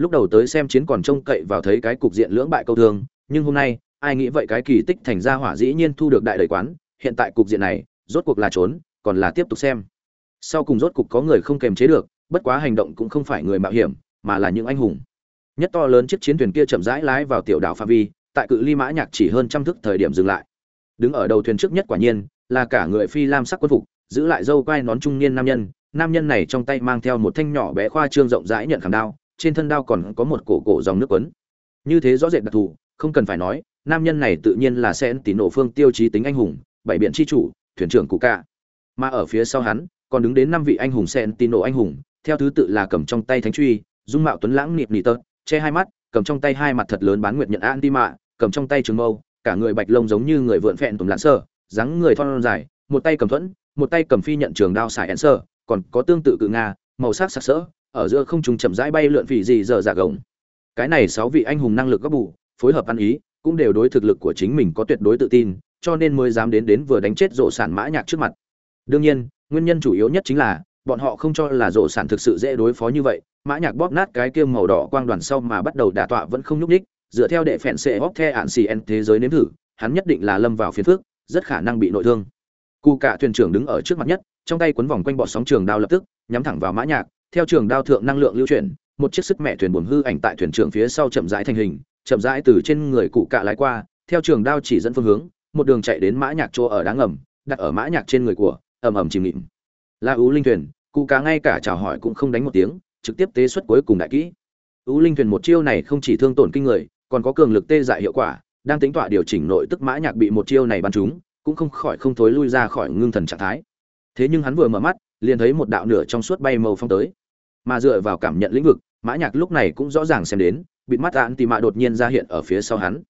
lúc đầu tới xem chiến còn trông cậy vào thấy cái cục diện lưỡng bại câu thương, nhưng hôm nay, ai nghĩ vậy cái kỳ tích thành ra hỏa dĩ nhiên thu được đại đời quán, hiện tại cục diện này, rốt cuộc là trốn, còn là tiếp tục xem. Sau cùng rốt cục có người không kềm chế được, bất quá hành động cũng không phải người mạo hiểm, mà là những anh hùng. Nhất to lớn chiếc chiến thuyền kia chậm rãi lái vào tiểu đảo pha vi, tại cự ly mã nhạc chỉ hơn trăm thước thời điểm dừng lại. Đứng ở đầu thuyền trước nhất quả nhiên, là cả người phi lam sắc quân phục, giữ lại dâu quai nón trung niên nam nhân. Nam nhân này trong tay mang theo một thanh nhỏ bé khoa trương rộng rãi nhận khảm đao trên thân đao còn có một cổ cổ dòng nước quấn. Như thế rõ rệt đặc thù, không cần phải nói, nam nhân này tự nhiên là Sen tín nổ phương tiêu chí tính anh hùng, bảy biện chi chủ, thuyền trưởng cụ cả mà ở phía sau hắn, còn đứng đến năm vị anh hùng sen tín nổ anh hùng, theo thứ tự là cầm trong tay thánh truy, dung mạo tuấn lãng Niệm nịt tơ che hai mắt, cầm trong tay hai mặt thật lớn bán nguyệt nhận an ti mạ, cầm trong tay trường mâu, cả người bạch lông giống như người vượn phẹn tùm lãn sơ, dáng người thon dài, một tay cầm thuẫn, một tay cầm phi nhận trường đao xài én sơ, còn có tương tự cự nga, màu sắc sặc sỡ ở giữa không trùng chậm rãi bay lượn vị gì giờ giả gồng. Cái này sáu vị anh hùng năng lực gấp bù, phối hợp ăn ý, cũng đều đối thực lực của chính mình có tuyệt đối tự tin, cho nên mới dám đến đến vừa đánh chết rộ sản mã nhạc trước mặt. Đương nhiên, nguyên nhân chủ yếu nhất chính là, bọn họ không cho là rộ sản thực sự dễ đối phó như vậy, mã nhạc bóp nát cái kia màu đỏ quang đoàn sau mà bắt đầu đả tọa vẫn không nhúc nhích, dựa theo đệ phèn xệ bóp the ạn xì en thế giới nếm thử, hắn nhất định là lâm vào phiền phức, rất khả năng bị nội thương. Cụ cả thuyền trưởng đứng ở trước mặt nhất, trong tay quấn vòng quanh bọt sóng trường đao lập tức, nhắm thẳng vào mã nhạc theo trường đao thượng năng lượng lưu chuyển, một chiếc sức mẹ thuyền buồn hư ảnh tại thuyền trưởng phía sau chậm rãi thành hình, chậm rãi từ trên người cụ cả lái qua, theo trường đao chỉ dẫn phương hướng, một đường chạy đến mã nhạc chỗ ở đáng ngầm, đặt ở mã nhạc trên người của, ầm ầm chìm nghịm. La ú linh thuyền, cụ cả ngay cả chào hỏi cũng không đánh một tiếng, trực tiếp tế xuất cuối cùng đại kỹ. Ú linh thuyền một chiêu này không chỉ thương tổn kinh người, còn có cường lực tê dại hiệu quả, đang tính tọa điều chỉnh nội tức mã nhạc bị một chiêu này bắn trúng, cũng không khỏi không thối lui ra khỏi ngưng thần trạng thái. Thế nhưng hắn vừa mở mắt, liền thấy một đạo nửa trong suốt bay màu phong tới mà dựa vào cảm nhận lĩnh vực, mã nhạc lúc này cũng rõ ràng xem đến, bịt mắt ạn tì mạ đột nhiên ra hiện ở phía sau hắn.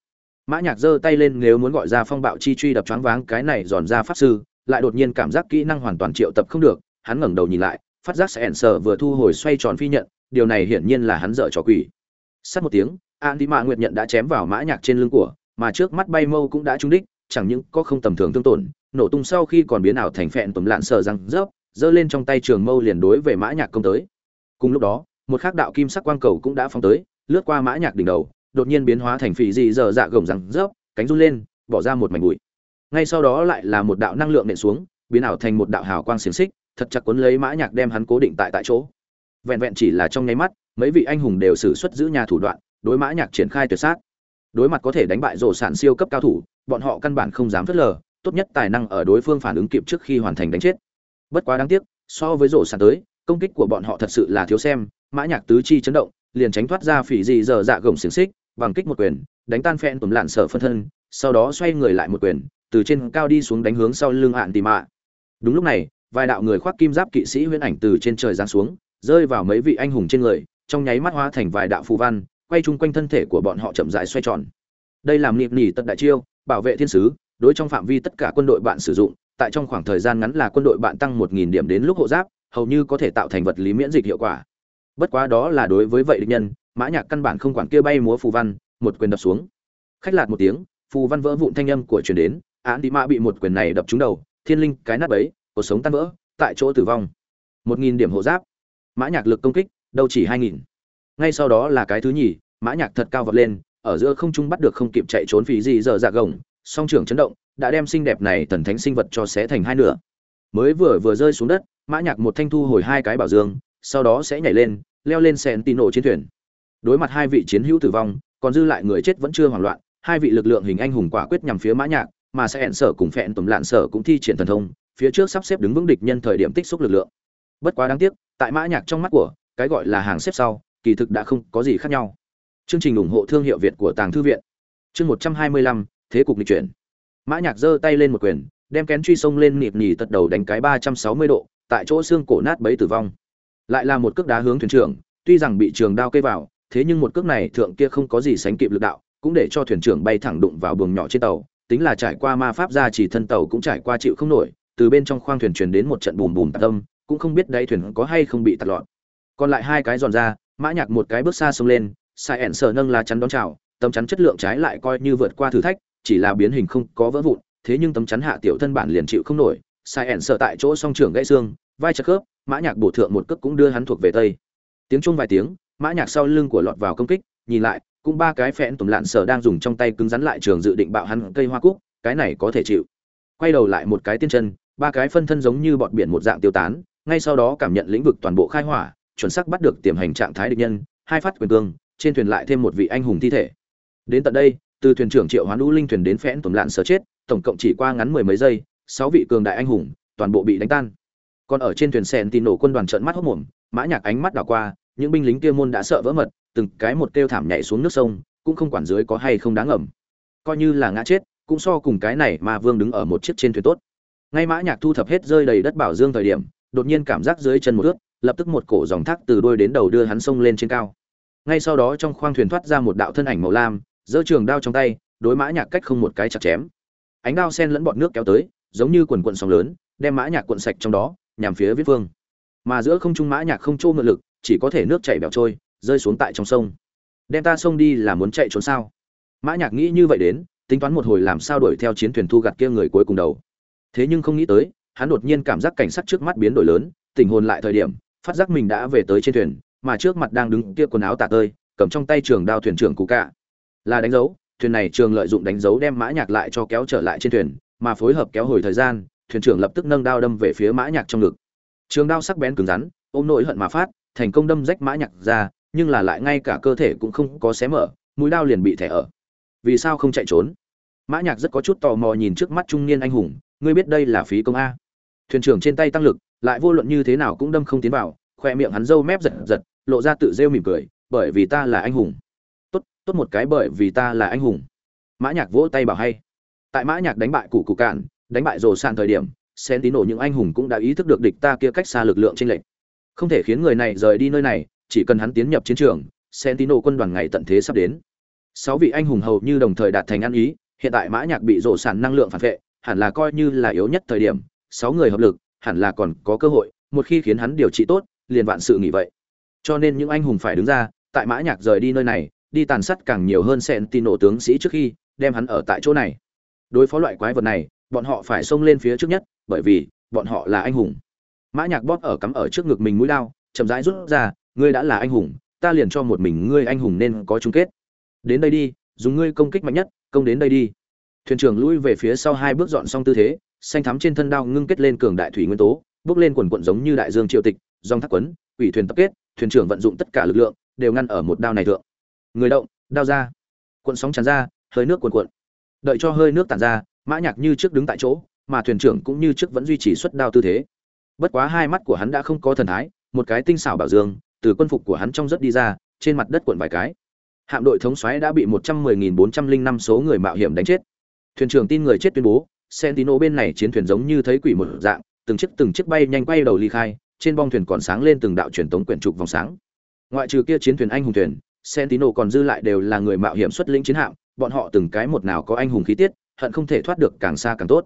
Mã nhạc giơ tay lên nếu muốn gọi ra phong bạo chi truy đập choáng váng cái này giòn ra pháp sư, lại đột nhiên cảm giác kỹ năng hoàn toàn triệu tập không được, hắn ngẩng đầu nhìn lại, phát giác sẽ ẩn sở vừa thu hồi xoay tròn phi nhận, điều này hiển nhiên là hắn dở trò quỷ. Sát một tiếng, an tì mạ nguyệt nhận đã chém vào mã nhạc trên lưng của, mà trước mắt bay mâu cũng đã trúng đích, chẳng những có không tầm thường thương tổn, nổ tung sau khi còn biến ảo thành phẹn tùm lạn sờ răng rớp, giơ lên trong tay trường mâu liền đối về mã nhạc công tới cùng lúc đó, một khắc đạo kim sắc quang cầu cũng đã phóng tới, lướt qua mã nhạc đỉnh đầu, đột nhiên biến hóa thành phì dị dở dạ gồng răng rớp, cánh run lên, bỏ ra một mảnh bụi. Ngay sau đó lại là một đạo năng lượng nện xuống, biến ảo thành một đạo hào quang xiềng xích, thật chặt cuốn lấy mã nhạc đem hắn cố định tại tại chỗ. Vẹn vẹn chỉ là trong nháy mắt, mấy vị anh hùng đều sử xuất giữ nhà thủ đoạn, đối mã nhạc triển khai tuyệt sát. Đối mặt có thể đánh bại rổ sản siêu cấp cao thủ, bọn họ căn bản không dám phớt lờ, tốt nhất tài năng ở đối phương phản ứng kịp trước khi hoàn thành đánh chết. Bất quá đáng tiếc, so với rổ sản tới công kích của bọn họ thật sự là thiếu xem, mã nhạc tứ chi chấn động, liền tránh thoát ra phỉ dị dở dạ gồng xiềng xích, bằng kích một quyền, đánh tan phen tuần lạn sở phân thân, sau đó xoay người lại một quyền, từ trên cao đi xuống đánh hướng sau lưng hạn tì mạ. Đúng lúc này, vài đạo người khoác kim giáp kỵ sĩ huyễn ảnh từ trên trời giáng xuống, rơi vào mấy vị anh hùng trên người, trong nháy mắt hóa thành vài đạo phù văn, quay chung quanh thân thể của bọn họ chậm rãi xoay tròn. Đây làm niệm nỉ tận đại chiêu, bảo vệ thiên sứ, đối trong phạm vi tất cả quân đội bạn sử dụng, tại trong khoảng thời gian ngắn là quân đội bạn tăng một nghìn điểm đến lúc hộ giáp hầu như có thể tạo thành vật lý miễn dịch hiệu quả. Bất quá đó là đối với vậy địch nhân, mã nhạc căn bản không quản kia bay múa phù văn, một quyền đập xuống. Khách lạt một tiếng, phù văn vỡ vụn thanh âm của truyền đến, án đi mã bị một quyền này đập trúng đầu, thiên linh cái nát bấy, cuộc sống tan vỡ, tại chỗ tử vong. Một nghìn điểm hộ giáp. Mã nhạc lực công kích, đâu chỉ hai nghìn. Ngay sau đó là cái thứ nhì, mã nhạc thật cao vọt lên, ở giữa không trung bắt được không kịp chạy trốn phí gì giờ dạ gồng, song trưởng chấn động, đã đem xinh đẹp này thần thánh sinh vật cho xé thành hai nửa. Mới vừa vừa rơi xuống đất mã nhạc một thanh thu hồi hai cái bảo dương, sau đó sẽ nhảy lên, leo lên sẹn tì nổ chiến thuyền. Đối mặt hai vị chiến hữu tử vong, còn dư lại người chết vẫn chưa hoảng loạn, hai vị lực lượng hình anh hùng quả quyết nhằm phía mã nhạc, mà sẽ hẹn sở cùng phẹn tùm lạn sở cũng thi triển thần thông, phía trước sắp xếp đứng vững địch nhân thời điểm tích xúc lực lượng. Bất quá đáng tiếc, tại mã nhạc trong mắt của, cái gọi là hàng xếp sau, kỳ thực đã không có gì khác nhau. Chương trình ủng hộ thương hiệu việt của tàng thư viện. Chương một trăm hai mươi lăm, thế cục lịch chuyển. Mã nhạc giơ tay lên một quyền, đem kén truy sông lên nịp nhì tật đầu đánh cái ba trăm sáu mươi độ tại chỗ xương cổ nát bấy tử vong. Lại là một cước đá hướng thuyền trưởng, tuy rằng bị trường đao cây vào, thế nhưng một cước này thượng kia không có gì sánh kịp lực đạo, cũng để cho thuyền trưởng bay thẳng đụng vào buồng nhỏ trên tàu, tính là trải qua ma pháp gia chỉ thân tàu cũng trải qua chịu không nổi, từ bên trong khoang thuyền truyền đến một trận bùm bùm tạc tâm cũng không biết đáy thuyền có hay không bị tạt lọt. Còn lại hai cái giòn ra, mã nhạc một cái bước xa xông lên, sai ẻn sờ nâng lá chắn đón chào, tấm chắn chất lượng trái lại coi như vượt qua thử thách, chỉ là biến hình không có vỡ vụn, thế nhưng tấm chắn hạ tiểu thân bản liền chịu không nổi sai ẻn sợ tại chỗ song trưởng gãy xương, vai chặt khớp, mã nhạc bổ thượng một cước cũng đưa hắn thuộc về tây. Tiếng chung vài tiếng, mã nhạc sau lưng của lọt vào công kích, nhìn lại, cũng ba cái phẹn tùm lạn sở đang dùng trong tay cứng rắn lại trường dự định bạo hắn cây hoa cúc, cái này có thể chịu. Quay đầu lại một cái tiên chân, ba cái phân thân giống như bọt biển một dạng tiêu tán, ngay sau đó cảm nhận lĩnh vực toàn bộ khai hỏa, chuẩn xác bắt được tiềm hành trạng thái địch nhân, hai phát quyền cương, trên thuyền lại thêm một vị anh hùng thi thể. Đến tận đây, từ thuyền trưởng triệu hoán lũ linh thuyền đến phẽn tổm lạn sở chết, tổng cộng chỉ qua ngắn mười mấy giây sáu vị cường đại anh hùng, toàn bộ bị đánh tan. Còn ở trên thuyền sen tin nổ quân đoàn trợn mắt hốc mồm, mã nhạc ánh mắt đảo qua, những binh lính kia môn đã sợ vỡ mật, từng cái một kêu thảm nhảy xuống nước sông, cũng không quản dưới có hay không đáng ngầm coi như là ngã chết, cũng so cùng cái này mà vương đứng ở một chiếc trên thuyền tốt. Ngay mã nhạc thu thập hết rơi đầy đất bảo dương thời điểm, đột nhiên cảm giác dưới chân một ướt, lập tức một cổ dòng thác từ đuôi đến đầu đưa hắn sông lên trên cao. Ngay sau đó trong khoang thuyền thoát ra một đạo thân ảnh màu lam, giơ trường đao trong tay, đối mã nhạc cách không một cái chặt chém. Ánh đao sen lẫn bọt nước kéo tới giống như quần quận sóng lớn, đem mã nhạc cuộn sạch trong đó, nhằm phía viết vương. Mà giữa không trung mã nhạc không trôi ngựa lực, chỉ có thể nước chảy bèo trôi, rơi xuống tại trong sông. Đem ta sông đi là muốn chạy trốn sao? Mã nhạc nghĩ như vậy đến, tính toán một hồi làm sao đuổi theo chiến thuyền thu gặt kia người cuối cùng đầu. Thế nhưng không nghĩ tới, hắn đột nhiên cảm giác cảnh sắc trước mắt biến đổi lớn tình hồn lại thời điểm, phát giác mình đã về tới trên thuyền, mà trước mặt đang đứng kia quần áo tả tơi, cầm trong tay trường đao thuyền trưởng cụ cả là đánh dấu, thuyền này trường lợi dụng đánh dấu đem mã nhạc lại cho kéo trở lại trên thuyền mà phối hợp kéo hồi thời gian, thuyền trưởng lập tức nâng đao đâm về phía mã nhạc trong ngực. Trường đao sắc bén cứng rắn, ôm nỗi hận mà phát, thành công đâm rách mã nhạc ra, nhưng là lại ngay cả cơ thể cũng không có xé mở, mũi đao liền bị thẻ ở. Vì sao không chạy trốn? Mã nhạc rất có chút tò mò nhìn trước mắt trung niên anh hùng, ngươi biết đây là phí công a. Thuyền trưởng trên tay tăng lực, lại vô luận như thế nào cũng đâm không tiến vào, khoe miệng hắn râu mép giật giật, lộ ra tự rêu mỉm cười, bởi vì ta là anh hùng. Tốt tốt một cái bởi vì ta là anh hùng. Mã nhạc vỗ tay bảo hay tại mã nhạc đánh bại cụ cụ cạn, đánh bại rồ sàn thời điểm Sentinel những anh hùng cũng đã ý thức được địch ta kia cách xa lực lượng trên lệnh không thể khiến người này rời đi nơi này, chỉ cần hắn tiến nhập chiến trường Sentinel quân đoàn ngày tận thế sắp đến. Sáu vị anh hùng hầu như đồng thời đạt thành ăn ý, hiện tại mã nhạc bị rồ sàn năng lượng phản vệ, hẳn là coi như là yếu nhất thời điểm, sáu người hợp lực, hẳn là còn có cơ hội, một khi khiến hắn điều trị tốt, liền vạn sự nghỉ vậy. Cho nên những anh hùng phải đứng ra, tại mã nhạc rời đi nơi này, đi tàn sát càng nhiều hơn Sentinel tướng sĩ trước khi, đem hắn ở tại chỗ này đối phó loại quái vật này, bọn họ phải xông lên phía trước nhất, bởi vì, bọn họ là anh hùng. Mã nhạc bóp ở cắm ở trước ngực mình mũi lao, chậm rãi rút ra, ngươi đã là anh hùng, ta liền cho một mình ngươi anh hùng nên có chung kết. Đến đây đi, dùng ngươi công kích mạnh nhất, công đến đây đi. Thuyền trưởng lui về phía sau hai bước dọn xong tư thế, xanh thắm trên thân đao ngưng kết lên cường đại thủy nguyên tố, bước lên quần quận giống như đại dương triều tịch, dòng thác quấn, ủy thuyền tập kết, thuyền trưởng vận dụng tất cả lực lượng, đều ngăn ở một đao này thượng. Người động, đao ra. Cuộn sóng tràn ra, hơi nước cuộn cuộn đợi cho hơi nước tản ra, mã nhạc như trước đứng tại chỗ, mà thuyền trưởng cũng như trước vẫn duy trì xuất đao tư thế. Bất quá hai mắt của hắn đã không có thần thái, một cái tinh xảo bảo dương, từ quân phục của hắn trong rất đi ra, trên mặt đất cuộn vài cái. Hạm đội thống soái đã bị một trăm mười nghìn bốn trăm linh năm số người mạo hiểm đánh chết. Thuyền trưởng tin người chết tuyên bố Sentinel bên này chiến thuyền giống như thấy quỷ một dạng, từng chiếc từng chiếc bay nhanh quay đầu ly khai, trên bong thuyền còn sáng lên từng đạo truyền tống quyển trục vòng sáng. Ngoại trừ kia chiến thuyền anh hùng thuyền Sentinel còn dư lại đều là người mạo hiểm xuất lĩnh chiến hạm bọn họ từng cái một nào có anh hùng khí tiết, hận không thể thoát được càng xa càng tốt.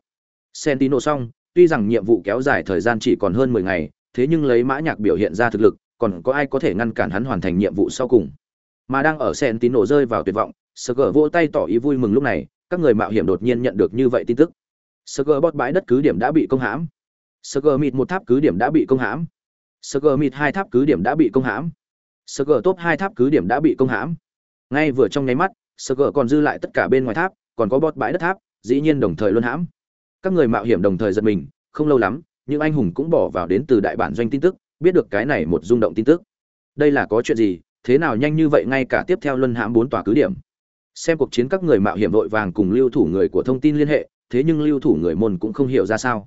Sentinel xong, tuy rằng nhiệm vụ kéo dài thời gian chỉ còn hơn mười ngày, thế nhưng lấy mã nhạc biểu hiện ra thực lực, còn có ai có thể ngăn cản hắn hoàn thành nhiệm vụ sau cùng. Mà đang ở Sentinel rơi vào tuyệt vọng Sugar vỗ tay tỏ ý vui mừng lúc này, các người mạo hiểm đột nhiên nhận được như vậy tin tức. Sugar bot bãi đất cứ điểm đã bị công hãm. Sugar mịt một tháp cứ điểm đã bị công hãm. Sugar mịt hai tháp cứ điểm đã bị công hãm. Sugar top hai tháp cứ điểm đã bị công hãm. Ngay vừa trong nháy mắt Sugar còn dư lại tất cả bên ngoài tháp, còn có bót bãi đất tháp, dĩ nhiên đồng thời luôn hãm. Các người mạo hiểm đồng thời giật mình, không lâu lắm, những anh hùng cũng bỏ vào đến từ đại bản doanh tin tức, biết được cái này một rung động tin tức. Đây là có chuyện gì, thế nào nhanh như vậy ngay cả tiếp theo luân hãm bốn tòa cứ điểm. Xem cuộc chiến các người mạo hiểm vội vàng cùng lưu thủ người của thông tin liên hệ, thế nhưng lưu thủ người môn cũng không hiểu ra sao.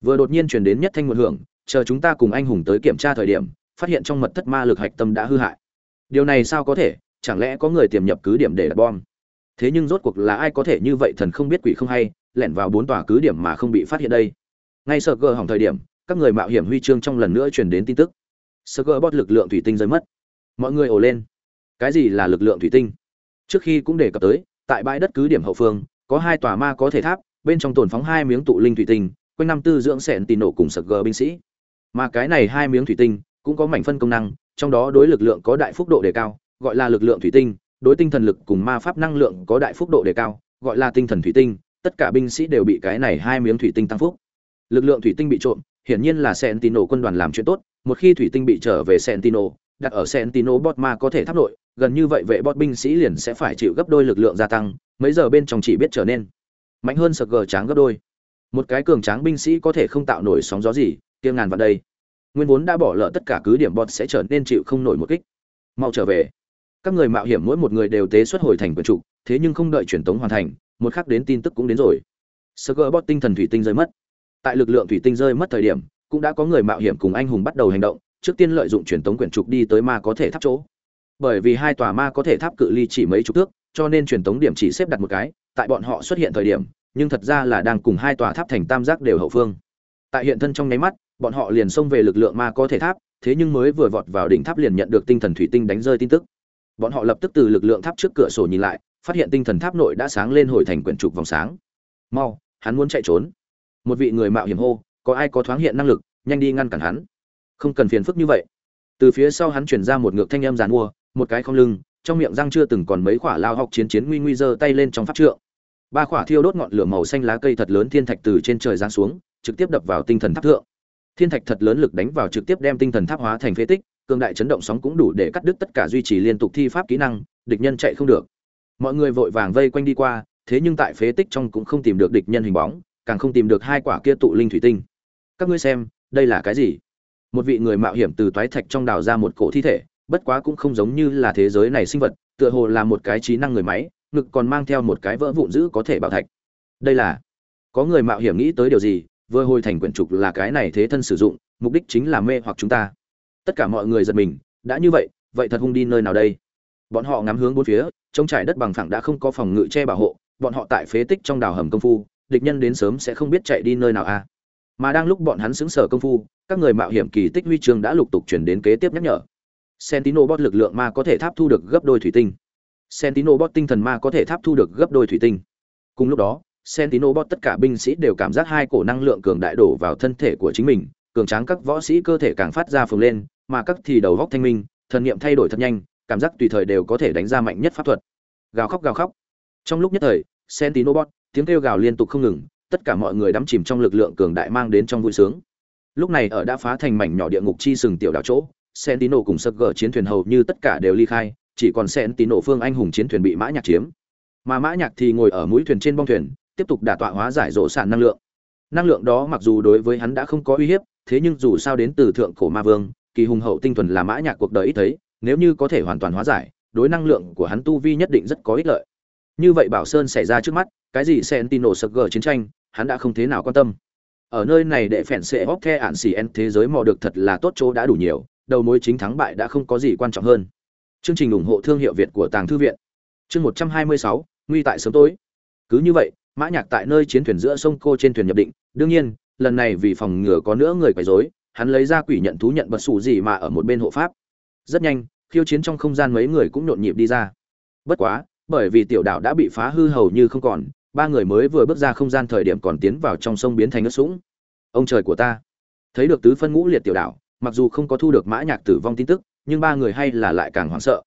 Vừa đột nhiên chuyển đến nhất thanh một hưởng, chờ chúng ta cùng anh hùng tới kiểm tra thời điểm, phát hiện trong mật thất ma lực hạch tâm đã hư hại. Điều này sao có thể? Chẳng lẽ có người tiềm nhập cứ điểm để đặt bom? Thế nhưng rốt cuộc là ai có thể như vậy thần không biết quỷ không hay, lẻn vào bốn tòa cứ điểm mà không bị phát hiện đây? Ngay sợ gờ hỏng thời điểm, các người mạo hiểm huy chương trong lần nữa truyền đến tin tức. Sợ gờ bót lực lượng thủy tinh rơi mất. Mọi người ồ lên. Cái gì là lực lượng thủy tinh? Trước khi cũng đề cập tới, tại bãi đất cứ điểm hậu phương, có hai tòa ma có thể tháp, bên trong tồn phóng hai miếng tụ linh thủy tinh, quanh năm tư dưỡng sẹn tì nổ cùng sập gờ binh sĩ. Mà cái này hai miếng thủy tinh cũng có mảnh phân công năng, trong đó đối lực lượng có đại phúc độ đề cao gọi là lực lượng thủy tinh đối tinh thần lực cùng ma pháp năng lượng có đại phúc độ đề cao gọi là tinh thần thủy tinh tất cả binh sĩ đều bị cái này hai miếng thủy tinh tăng phúc lực lượng thủy tinh bị trộm hiển nhiên là Sentinel quân đoàn làm chuyện tốt, một khi thủy tinh bị trở về Sentinel, đặt ở Sentinel bot ma có thể tháp nội, gần như vậy vệ bot binh sĩ liền sẽ phải chịu gấp đôi lực lượng gia tăng, mấy giờ bên trong chỉ biết trở nên mạnh hơn sờ gờ tráng gấp đôi. Một cái cường tráng binh sĩ có thể không tạo nổi sóng gió gì, kia ngàn vào đây. Nguyên vốn đã bỏ lỡ tất cả cứ điểm bot sẽ trở nên chịu không nổi một kích. Mau trở về. Các người mạo hiểm mỗi một người đều tế xuất hồi thành quyền trụ, thế nhưng không đợi truyền tống hoàn thành, một khắc đến tin tức cũng đến rồi. sơ gỡ bót tinh thần thủy tinh rơi mất. Tại lực lượng thủy tinh rơi mất thời điểm cũng đã có người mạo hiểm cùng anh hùng bắt đầu hành động trước tiên lợi dụng truyền tống quyển trục đi tới ma có thể tháp chỗ. Bởi vì hai tòa ma có thể tháp cự ly chỉ mấy chục thước cho nên truyền tống điểm chỉ xếp đặt một cái tại bọn họ xuất hiện thời điểm nhưng thật ra là đang cùng hai tòa tháp thành tam giác đều hậu phương. Tại hiện thân trong nháy mắt bọn họ liền xông về lực lượng ma có thể tháp thế nhưng mới vừa vọt vào đỉnh tháp liền nhận được tinh thần thủy tinh đánh rơi tin tức bọn họ lập tức từ lực lượng tháp trước cửa sổ nhìn lại, phát hiện tinh thần tháp nội đã sáng lên hồi thành quyển trục vòng sáng. Mau, hắn muốn chạy trốn. Một vị người mạo hiểm hô, có ai có thoáng hiện năng lực, nhanh đi ngăn cản hắn. Không cần phiền phức như vậy. Từ phía sau hắn chuyển ra một ngược thanh âm giàn mua, một cái không lưng, trong miệng răng chưa từng còn mấy khỏa lao học chiến chiến nguy nguy giơ tay lên trong pháp trượng. Ba khỏa thiêu đốt ngọn lửa màu xanh lá cây thật lớn thiên thạch từ trên trời giáng xuống, trực tiếp đập vào tinh thần tháp thượng. Thiên thạch thật lớn lực đánh vào trực tiếp đem tinh thần tháp hóa thành phế tích cường đại chấn động sóng cũng đủ để cắt đứt tất cả duy trì liên tục thi pháp kỹ năng, địch nhân chạy không được. Mọi người vội vàng vây quanh đi qua, thế nhưng tại phế tích trong cũng không tìm được địch nhân hình bóng, càng không tìm được hai quả kia tụ linh thủy tinh. Các ngươi xem, đây là cái gì? Một vị người mạo hiểm từ toái thạch trong đào ra một cổ thi thể, bất quá cũng không giống như là thế giới này sinh vật, tựa hồ là một cái trí năng người máy, ngực còn mang theo một cái vỡ vụn giữ có thể bảo thạch. Đây là, có người mạo hiểm nghĩ tới điều gì, vừa hồi thành quyển trục là cái này thế thân sử dụng, mục đích chính là mê hoặc chúng ta tất cả mọi người giật mình đã như vậy vậy thật hung đi nơi nào đây bọn họ ngắm hướng bốn phía trông trải đất bằng phẳng đã không có phòng ngự che bảo hộ bọn họ tại phế tích trong đào hầm công phu địch nhân đến sớm sẽ không biết chạy đi nơi nào a mà đang lúc bọn hắn xứng sở công phu các người mạo hiểm kỳ tích huy chương đã lục tục chuyển đến kế tiếp nhắc nhở Sentinel bot lực lượng ma có thể tháp thu được gấp đôi thủy tinh. Sentinel bot tinh thần ma có thể tháp thu được gấp đôi thủy tinh. Cùng lúc đó, Sentinel bot tất cả binh sĩ đều cảm giác hai cổ năng lượng cường đại đổ vào thân thể của chính mình, cường tráng các võ sĩ cơ thể càng phát ra phồng lên, mà các thì đầu góc thanh minh, thần niệm thay đổi thật nhanh, cảm giác tùy thời đều có thể đánh ra mạnh nhất pháp thuật. Gào khóc gào khóc. Trong lúc nhất thời, Sentinel bot tiếng kêu gào liên tục không ngừng, tất cả mọi người đắm chìm trong lực lượng cường đại mang đến trong vui sướng. Lúc này ở đã phá thành mảnh nhỏ địa ngục chi sừng tiểu đảo chỗ, Sentinel cùng Sơ Gở chiến thuyền hầu như tất cả đều ly khai, chỉ còn Sentinel phương anh hùng chiến thuyền bị Mã Nhạc chiếm. Mà Mã Nhạc thì ngồi ở mũi thuyền trên bong thuyền, tiếp tục đả tọa hóa giải rộ sản năng lượng. Năng lượng đó mặc dù đối với hắn đã không có uy hiếp, thế nhưng dù sao đến từ thượng cổ ma vương, kỳ hùng hậu tinh thuần là Mã Nhạc cuộc đời ít thấy, nếu như có thể hoàn toàn hóa giải, đối năng lượng của hắn tu vi nhất định rất có ích lợi. Như vậy Bảo Sơn xảy ra trước mắt, cái gì Sentinel Sugar chiến tranh, hắn đã không thế nào quan tâm. Ở nơi này để phèn sẽ hốc the ản xỉ en thế giới mò được thật là tốt chỗ đã đủ nhiều, đầu mối chính thắng bại đã không có gì quan trọng hơn. Chương trình ủng hộ thương hiệu Việt của Tàng thư viện. Chương 126, nguy tại sớm tối. Cứ như vậy, Mã Nhạc tại nơi chiến thuyền giữa sông cô trên thuyền nhập định, đương nhiên, lần này vì phòng ngừa có nữa người quấy rối, hắn lấy ra quỷ nhận thú nhận bật sủ gì mà ở một bên hộ pháp. Rất nhanh, khiêu chiến trong không gian mấy người cũng nhộn nhịp đi ra. Bất quá, bởi vì tiểu đảo đã bị phá hư hầu như không còn, ba người mới vừa bước ra không gian thời điểm còn tiến vào trong sông biến thành ướt sũng. Ông trời của ta! Thấy được tứ phân ngũ liệt tiểu đảo, mặc dù không có thu được mã nhạc tử vong tin tức nhưng ba người hay là lại càng hoảng sợ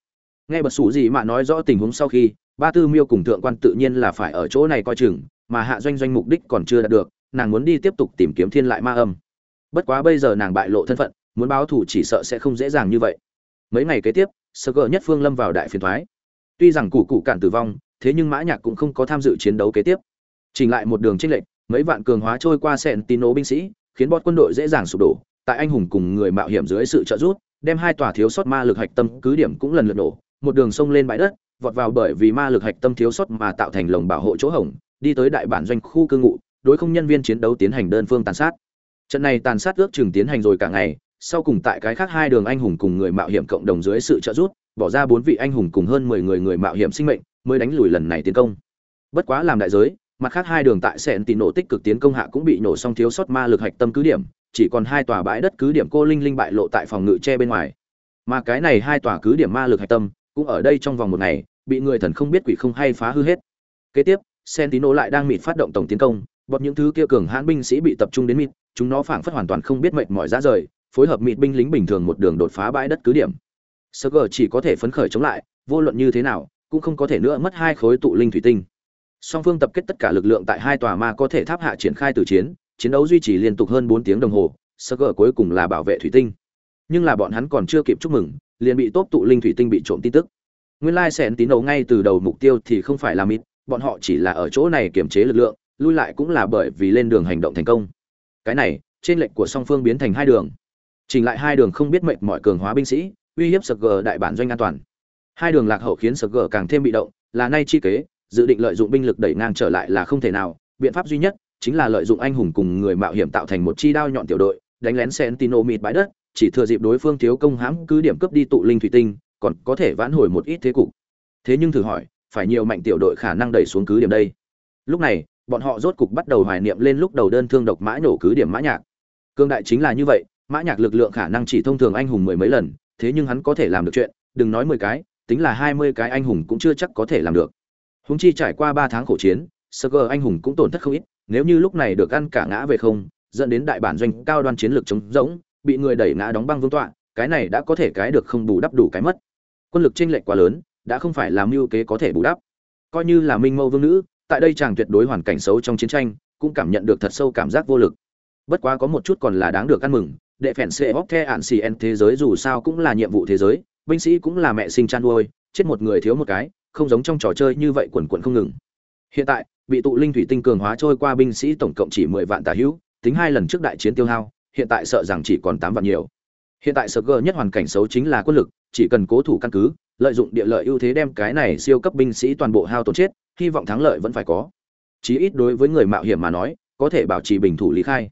nghe bật sủ gì mà nói rõ tình huống sau khi ba tư miêu cùng thượng quan tự nhiên là phải ở chỗ này coi chừng mà hạ doanh doanh mục đích còn chưa đạt được nàng muốn đi tiếp tục tìm kiếm thiên lại ma âm bất quá bây giờ nàng bại lộ thân phận muốn báo thù chỉ sợ sẽ không dễ dàng như vậy. Mấy ngày kế tiếp sơ gờ nhất phương lâm vào đại phiền thoái. Tuy rằng cụ cụ cản tử vong thế nhưng mã nhạc cũng không có tham dự chiến đấu kế tiếp. Chỉnh lại một đường trinh lệnh mấy vạn cường hóa trôi qua sẹn tín binh sĩ khiến bọn quân đội dễ dàng sụp đổ. Tại anh hùng cùng người mạo hiểm dưới sự trợ giúp, đem hai tòa thiếu sót ma lực hạch tâm cứ điểm cũng lần lượt nổ, một đường sông lên bãi đất, vọt vào bởi vì ma lực hạch tâm thiếu sót mà tạo thành lồng bảo hộ chỗ hổng, đi tới đại bản doanh khu cư ngụ, đối không nhân viên chiến đấu tiến hành đơn phương tàn sát. Trận này tàn sát ước chừng tiến hành rồi cả ngày, sau cùng tại cái khác hai đường anh hùng cùng người mạo hiểm cộng đồng dưới sự trợ giúp, bỏ ra bốn vị anh hùng cùng hơn mười người người mạo hiểm sinh mệnh, mới đánh lùi lần này tiến công. Bất quá làm đại giới, mặt khác hai đường tại sẹn tị nổ tích cực tiến công hạ cũng bị nổ xong thiếu sót ma lực hạch tâm cứ điểm, chỉ còn hai tòa bãi đất cứ điểm cô linh linh bại lộ tại phòng ngự tre bên ngoài mà cái này hai tòa cứ điểm ma lực hạch tâm cũng ở đây trong vòng một ngày bị người thần không biết quỷ không hay phá hư hết kế tiếp sentino lại đang mịt phát động tổng tiến công bọn những thứ kia cường hãn binh sĩ bị tập trung đến mịt chúng nó phảng phất hoàn toàn không biết mệnh mỏi ra rời phối hợp mịt binh lính bình thường một đường đột phá bãi đất cứ điểm. Sơ chỉ có thể phấn khởi chống lại vô luận như thế nào cũng không có thể nữa mất hai khối tụ linh thủy tinh. Song phương tập kết tất cả lực lượng tại hai tòa ma có thể tháp hạ triển khai từ chiến chiến đấu duy trì liên tục hơn bốn tiếng đồng hồ sơ gờ cuối cùng là bảo vệ thủy tinh. Nhưng là bọn hắn còn chưa kịp chúc mừng liền bị tốt tụ linh thủy tinh bị trộm tin tức. Nguyên lai xẻn tín đầu ngay từ đầu mục tiêu thì không phải là mịt, bọn họ chỉ là ở chỗ này kiềm chế lực lượng lui lại cũng là bởi vì lên đường hành động thành công cái này trên lệnh của song phương biến thành hai đường chỉnh lại hai đường không biết mệnh mọi cường hóa binh sĩ uy hiếp sg gờ đại bản doanh an toàn hai đường lạc hậu khiến sg gờ càng thêm bị động là nay chi kế dự định lợi dụng binh lực đẩy ngang trở lại là không thể nào biện pháp duy nhất chính là lợi dụng anh hùng cùng người mạo hiểm tạo thành một chi đao nhọn tiểu đội, đánh lén Sentinel mịt bãi đất, chỉ thừa dịp đối phương thiếu công hãm cứ điểm cướp đi tụ linh thủy tinh, còn có thể vãn hồi một ít thế cục. Thế nhưng thử hỏi, phải nhiều mạnh tiểu đội khả năng đẩy xuống cứ điểm đây. Lúc này, bọn họ rốt cục bắt đầu hoài niệm lên lúc đầu đơn thương độc mã nổ cứ điểm mã nhạc. Cương đại chính là như vậy, mã nhạc lực lượng khả năng chỉ thông thường anh hùng mười mấy lần, thế nhưng hắn có thể làm được chuyện, đừng nói mười cái, tính là hai mươi cái anh hùng cũng chưa chắc có thể làm được. Huống chi trải qua ba tháng khổ chiến, Sugar anh hùng cũng tổn thất không ít, nếu như lúc này được ăn cả ngã về không dẫn đến đại bản doanh cao đoan chiến lược chống rỗng bị người đẩy ngã đóng băng vương tọa cái này đã có thể cái được không bù đắp đủ cái mất quân lực chênh lệch quá lớn đã không phải là mưu kế có thể bù đắp coi như là minh mâu vương nữ tại đây chàng tuyệt đối hoàn cảnh xấu trong chiến tranh cũng cảm nhận được thật sâu cảm giác vô lực bất quá có một chút còn là đáng được ăn mừng đệ phèn xê bóc the ạn xì en thế giới dù sao cũng là nhiệm vụ thế giới binh sĩ cũng là mẹ sinh chăn nuôi chết một người thiếu một cái không giống trong trò chơi như vậy quần quần không ngừng hiện tại bị tụ linh thủy tinh cường hóa trôi qua binh sĩ tổng cộng chỉ mười vạn tà hữu, tính hai lần trước đại chiến tiêu hao, hiện tại sợ rằng chỉ còn tám vạn nhiều. Hiện tại sợ gờ nhất hoàn cảnh xấu chính là quân lực, chỉ cần cố thủ căn cứ, lợi dụng địa lợi ưu thế đem cái này siêu cấp binh sĩ toàn bộ hao tổn chết, hy vọng thắng lợi vẫn phải có. Chí ít đối với người mạo hiểm mà nói, có thể bảo trì bình thủ lý khai.